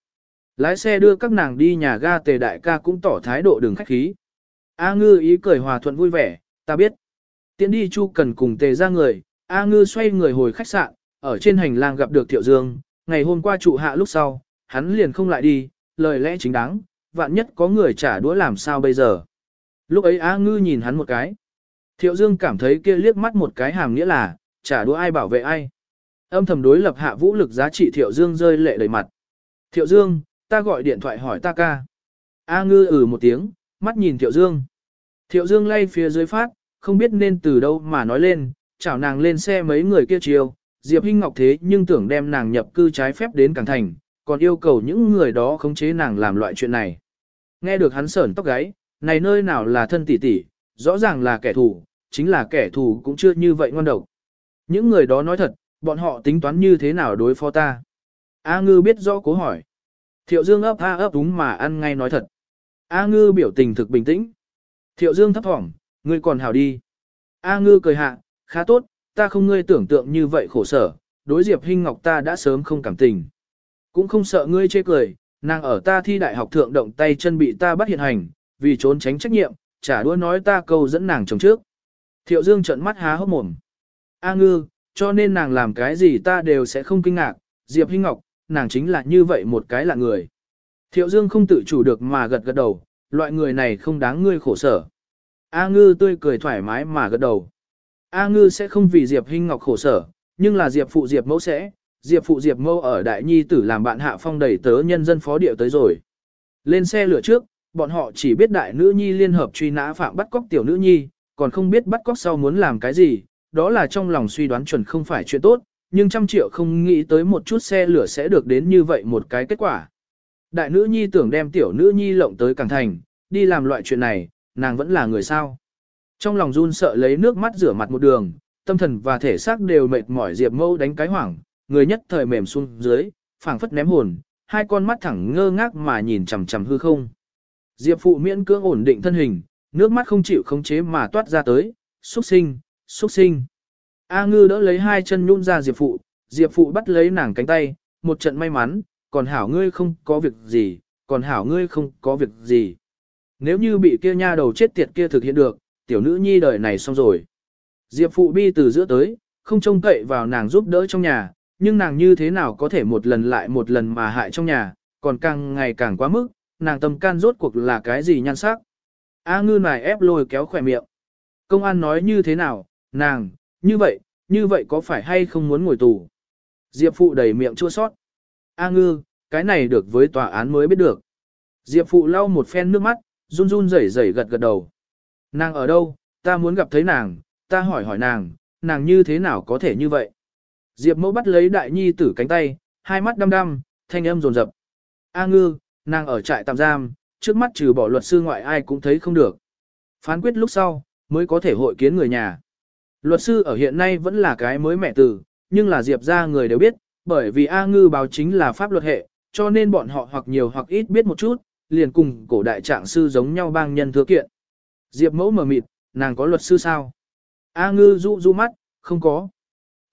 Lái xe đưa các nàng đi nhà ga tề đại ca cũng tỏ thái độ đừng khách khí. A ngư ý cười hòa thuận vui vẻ, ta biết. Tiến đi chu cần cùng tề ra người, A ngư xoay người hồi khách sạn, ở trên hành lang gặp được thiệu dương, ngày hôm qua trụ hạ lúc sau, hắn liền không lại đi, lời lẽ chính đáng, vạn nhất có người trả đũa làm sao bây giờ. Lúc ấy Á ngư nhìn hắn một cái. Thiệu dương cảm thấy kia liếc mắt một cái hàm nghĩa là, trả đũa ai bảo vệ ai. Âm thầm đối lập hạ vũ lực giá trị Thiệu Dương rơi lệ đầy mặt. Thiệu Dương, ta gọi điện thoại hỏi ta ca. A ngư ừ một tiếng, mắt nhìn Thiệu Dương. Thiệu Dương lay phía dưới phát, không biết nên từ đâu mà nói lên, chào nàng lên xe mấy người kia chiều, Diệp Hinh Ngọc thế nhưng tưởng đem nàng nhập cư trái phép đến Càng Thành, còn yêu cầu những người đó khống chế nàng làm loại chuyện này. Nghe được hắn sởn tóc gáy, này nơi nào là thân tỷ tỷ, rõ ràng là kẻ thù, chính là kẻ thù cũng chưa như vậy ngon độc. Những người đó nói thật, bọn họ tính toán như thế nào đối phó ta. A ngư biết rõ cố hỏi. Thiệu Dương ấp a ấp đúng mà ăn ngay nói thật. A ngư biểu tình thực bình tĩnh. Thiệu Dương thấp thỏm, ngươi còn hảo đi. A ngư cười hạ, khá tốt, ta không ngươi tưởng tượng như vậy khổ sở, đối diệp Hinh Ngọc ta đã sớm không cảm tình. Cũng không sợ ngươi chê cười, nàng ở ta thi đại học thượng động tay chân bị ta bắt hiện hành, vì trốn tránh trách nhiệm, trả đũa nói ta câu dẫn nàng chồng trước. Thiệu Dương trợn mắt há hốc mồm. A ngư, cho nên nàng làm cái gì ta đều sẽ không kinh ngạc, Diệp Hinh Ngọc, nàng chính là như vậy một cái là người. Thiệu Dương không tự chủ được mà gật gật đầu, loại người này không đáng ngươi khổ sở. A ngư tươi cười thoải mái mà gật đầu. A ngư sẽ không vì Diệp Hinh Ngọc khổ sở, nhưng là Diệp phụ Diệp mẫu sẽ, Diệp phụ Diệp Mâu ở Đại Nhi tử làm bạn hạ phong đẩy tớ nhân dân phó điệu tới rồi. Lên xe lửa trước, bọn họ chỉ biết đại nữ nhi liên hợp truy nã phạm bắt cóc tiểu nữ nhi, còn không biết bắt cóc sau muốn làm cái gì, đó là trong lòng suy đoán chuẩn không phải chuyện tốt, nhưng trăm triệu không nghĩ tới một chút xe lửa sẽ được đến như vậy một cái kết quả. Đại nữ nhi tưởng đem tiểu nữ nhi lộng tới càng thành, đi làm loại chuyện này, nàng vẫn là người sao. Trong lòng run sợ lấy nước mắt rửa mặt một đường, tâm thần và thể xác đều mệt mỏi Diệp Mâu đánh cái hoảng, người nhất thời mềm xuống dưới, phảng phất ném hồn, hai con mắt thẳng ngơ ngác mà nhìn chằm chằm hư không. Diệp phụ miễn cưỡng ổn định thân hình, nước mắt không chịu khống chế mà toát ra tới, xuất sinh, xuất sinh. A ngư đỡ lấy hai chân nhún ra Diệp phụ, Diệp phụ bắt lấy nàng cánh tay, một trận may mắn, còn hảo ngươi không có việc gì, còn hảo ngươi không có việc gì. Nếu như bị kia nha đầu chết tiệt kia thực hiện được, tiểu nữ nhi đời này xong rồi. Diệp phụ bi từ giữa tới, không trông cậy vào nàng giúp đỡ trong nhà, nhưng nàng như thế nào có thể một lần lại một lần mà hại trong nhà, còn càng ngày càng quá mức, nàng tâm can rốt cuộc là cái gì nhan sắc. A ngư này ép lôi kéo khỏe miệng. Công an nói như thế nào, nàng, như vậy, như vậy có phải hay không muốn ngồi tù? Diệp phụ đầy miệng chua sót. A ngư, cái này được với tòa án mới biết được. Diệp phụ lau một phen nước mắt, run run rẩy rẩy gật gật đầu. Nàng ở đâu, ta muốn gặp thấy nàng, ta hỏi hỏi nàng, nàng như thế nào có thể như vậy? Diệp mẫu bắt lấy đại nhi tử cánh tay, hai mắt đăm đăm, thanh âm rồn rập. A ngư, nàng ở trại tạm giam, trước mắt trừ bỏ luật sư ngoại ai cũng thấy không được. Phán quyết lúc sau, mới có thể hội kiến người nhà. Luật sư ở hiện nay vẫn là cái mới mẹ tử, nhưng là Diệp ra người đều biết, bởi vì A ngư báo chính là pháp luật hệ, cho nên bọn họ hoặc nhiều hoặc ít biết một chút, liền cùng cổ đại trạng sư giống nhau bang nhân thừa kiện. Diệp mẫu mở mịt, nàng có luật sư sao? A ngư du du mắt, không có.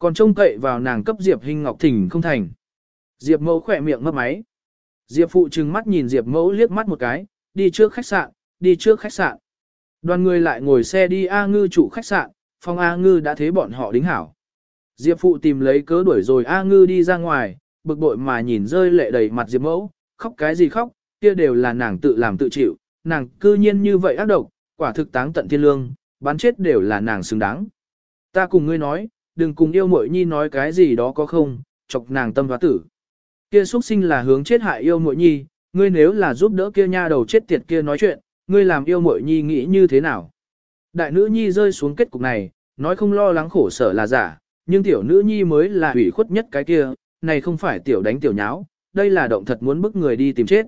Còn trông cậy vào nàng cấp Diệp Hinh Ngọc Thỉnh không thành. Diệp mẫu khỏe miệng mấp máy. Diệp phụ trừng mắt nhìn Diệp mẫu liếc mắt một cái, đi trước khách sạn, đi trước khách sạn. Đoàn người lại ngồi xe đi A ngư chủ khách sạn, phòng A ngư đã thế bọn họ đính hảo. Diệp phụ tìm lấy cớ đuổi rồi A ngư đi ra ngoài, bực bội mà nhìn rơi lệ đầy mặt Diệp mẫu, khóc cái gì khóc, kia đều là nàng tự làm tự chịu, nàng cư nhiên như vậy ác độc, quả thực táng tận thiên lương, bán chết đều là nàng xứng đáng. Ta cùng ngươi nói, đừng cùng yêu muội nhi nói cái gì đó có không, chọc nàng tâm hóa tử. Kia xuất sinh là hướng chết hại yêu muội nhi, ngươi nếu là giúp đỡ kia nha đầu chết tiệt kia nói chuyện, ngươi làm yêu muội nhi nghĩ như thế nào? Đại nữ nhi rơi xuống kết cục này, nói không lo lắng khổ sở là giả, nhưng tiểu nữ nhi mới là hủy khuất nhất cái kia, này không phải tiểu đánh tiểu nháo, đây là động thật muốn bức người đi tìm chết.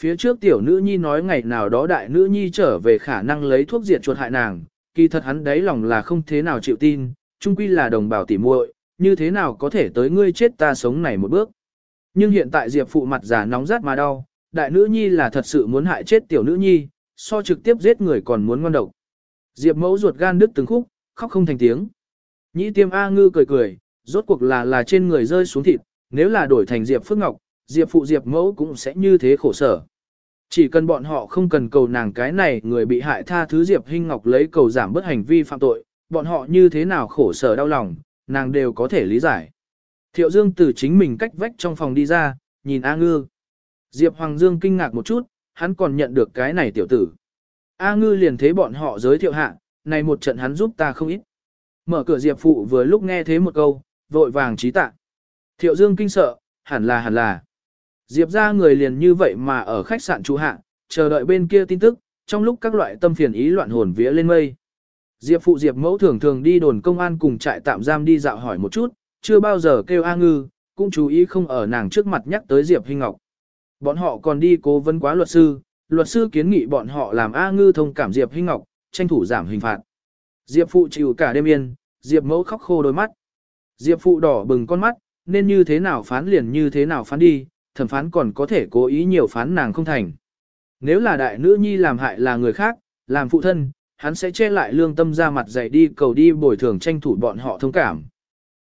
Phía trước tiểu nữ nhi nói ngày nào đó đại nữ nhi trở về khả năng lấy thuốc diệt chuột hại nàng, kỳ thật hắn đấy lòng là không thế nào chịu tin, chung quy là đồng bào tỉ muội, như thế nào có thể tới ngươi chết ta sống này một bước. Nhưng hiện tại Diệp phụ mặt giả nóng rát mà đau, đại nữ nhi là thật sự muốn hại chết tiểu nữ nhi, so trực tiếp giết người còn muốn ngon độc. Diệp mẫu ruột gan đứt từng khúc, khóc không thành tiếng. Nhĩ tiêm A ngư cười cười, rốt cuộc là là trên người rơi xuống thịt, nếu là đổi thành Diệp Phước Ngọc, Diệp phụ Diệp mẫu cũng sẽ như thế khổ sở. Chỉ cần bọn họ không cần cầu nàng cái này người bị hại tha thứ Diệp Hinh Ngọc lấy cầu giảm bớt hành vi phạm tội, bọn họ như thế nào khổ sở đau lòng, nàng đều có thể lý giải. Thiệu Dương từ chính mình cách vách trong phòng đi ra, nhìn A Ngư. Diệp Hoàng Dương kinh ngạc một chút, hắn còn nhận được cái này tiểu tử. A Ngư liền thế bọn họ giới thiệu hạ, này một trận hắn giúp ta không ít. Mở cửa Diệp Phụ vừa lúc nghe thế một câu, vội vàng trí tạ. Thiệu Dương kinh sợ, hẳn là hẳn là. Diệp ra người liền như vậy mà ở khách sạn trú hạ, chờ đợi bên kia tin tức, trong lúc các loại tâm phiền ý loạn hồn vía lên mây. Diệp phụ Diệp mẫu thường thường đi đồn công an cùng trại tạm giam đi dạo hỏi một chút, chưa bao giờ kêu A ngư, cũng chú ý không ở nàng trước mặt nhắc tới Diệp Hinh Ngọc. Bọn họ còn đi cố vấn quá luật sư, luật sư kiến nghị bọn họ làm A ngư thông cảm Diệp Hinh Ngọc, tranh thủ giảm hình phạt. Diệp phụ chịu cả đêm yên, Diệp mẫu khóc khô đôi mắt. Diệp phụ đỏ bừng con mắt, nên như thế nào phán liền như thế nào phán đi, thẩm phán còn có thể cố ý nhiều phán nàng không thành. Nếu là đại nữ nhi làm hại là người khác, làm phụ thân, hắn sẽ che lại lương tâm ra mặt dạy đi cầu đi bồi thường tranh thủ bọn họ thông cảm.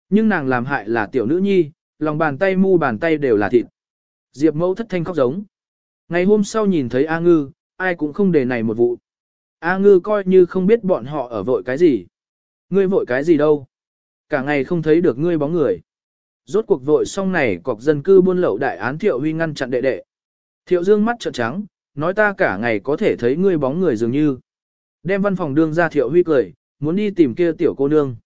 Nhưng nàng làm hại là tiểu nữ nhi, lòng bàn tay mu bàn tay đều là thịt. Diệp mẫu thất thanh khóc giống. Ngày hôm sau nhìn thấy A Ngư, ai cũng không đề này một vụ. A Ngư coi như không biết bọn họ ở vội cái gì, Ngươi vội cái gì đâu? Cả ngày không thấy được ngươi bóng người. Rốt cuộc vội xong này cọc dân cư buôn lậu đại án Thiệu Huy ngăn chặn đệ đệ. Thiệu Dương mắt trợn trắng, nói ta cả ngày có thể thấy ngươi bóng người dường như. Đem văn phòng đương ra Thiệu Huy cười, muốn đi tìm kia tiểu cô nương.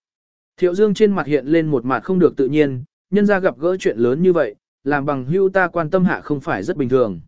Thiệu Dương trên mặt hiện lên một mặt không được tự nhiên, nhân ra gặp gỡ chuyện lớn như vậy, làm bằng hưu ta quan tâm hạ không phải rất bình thường.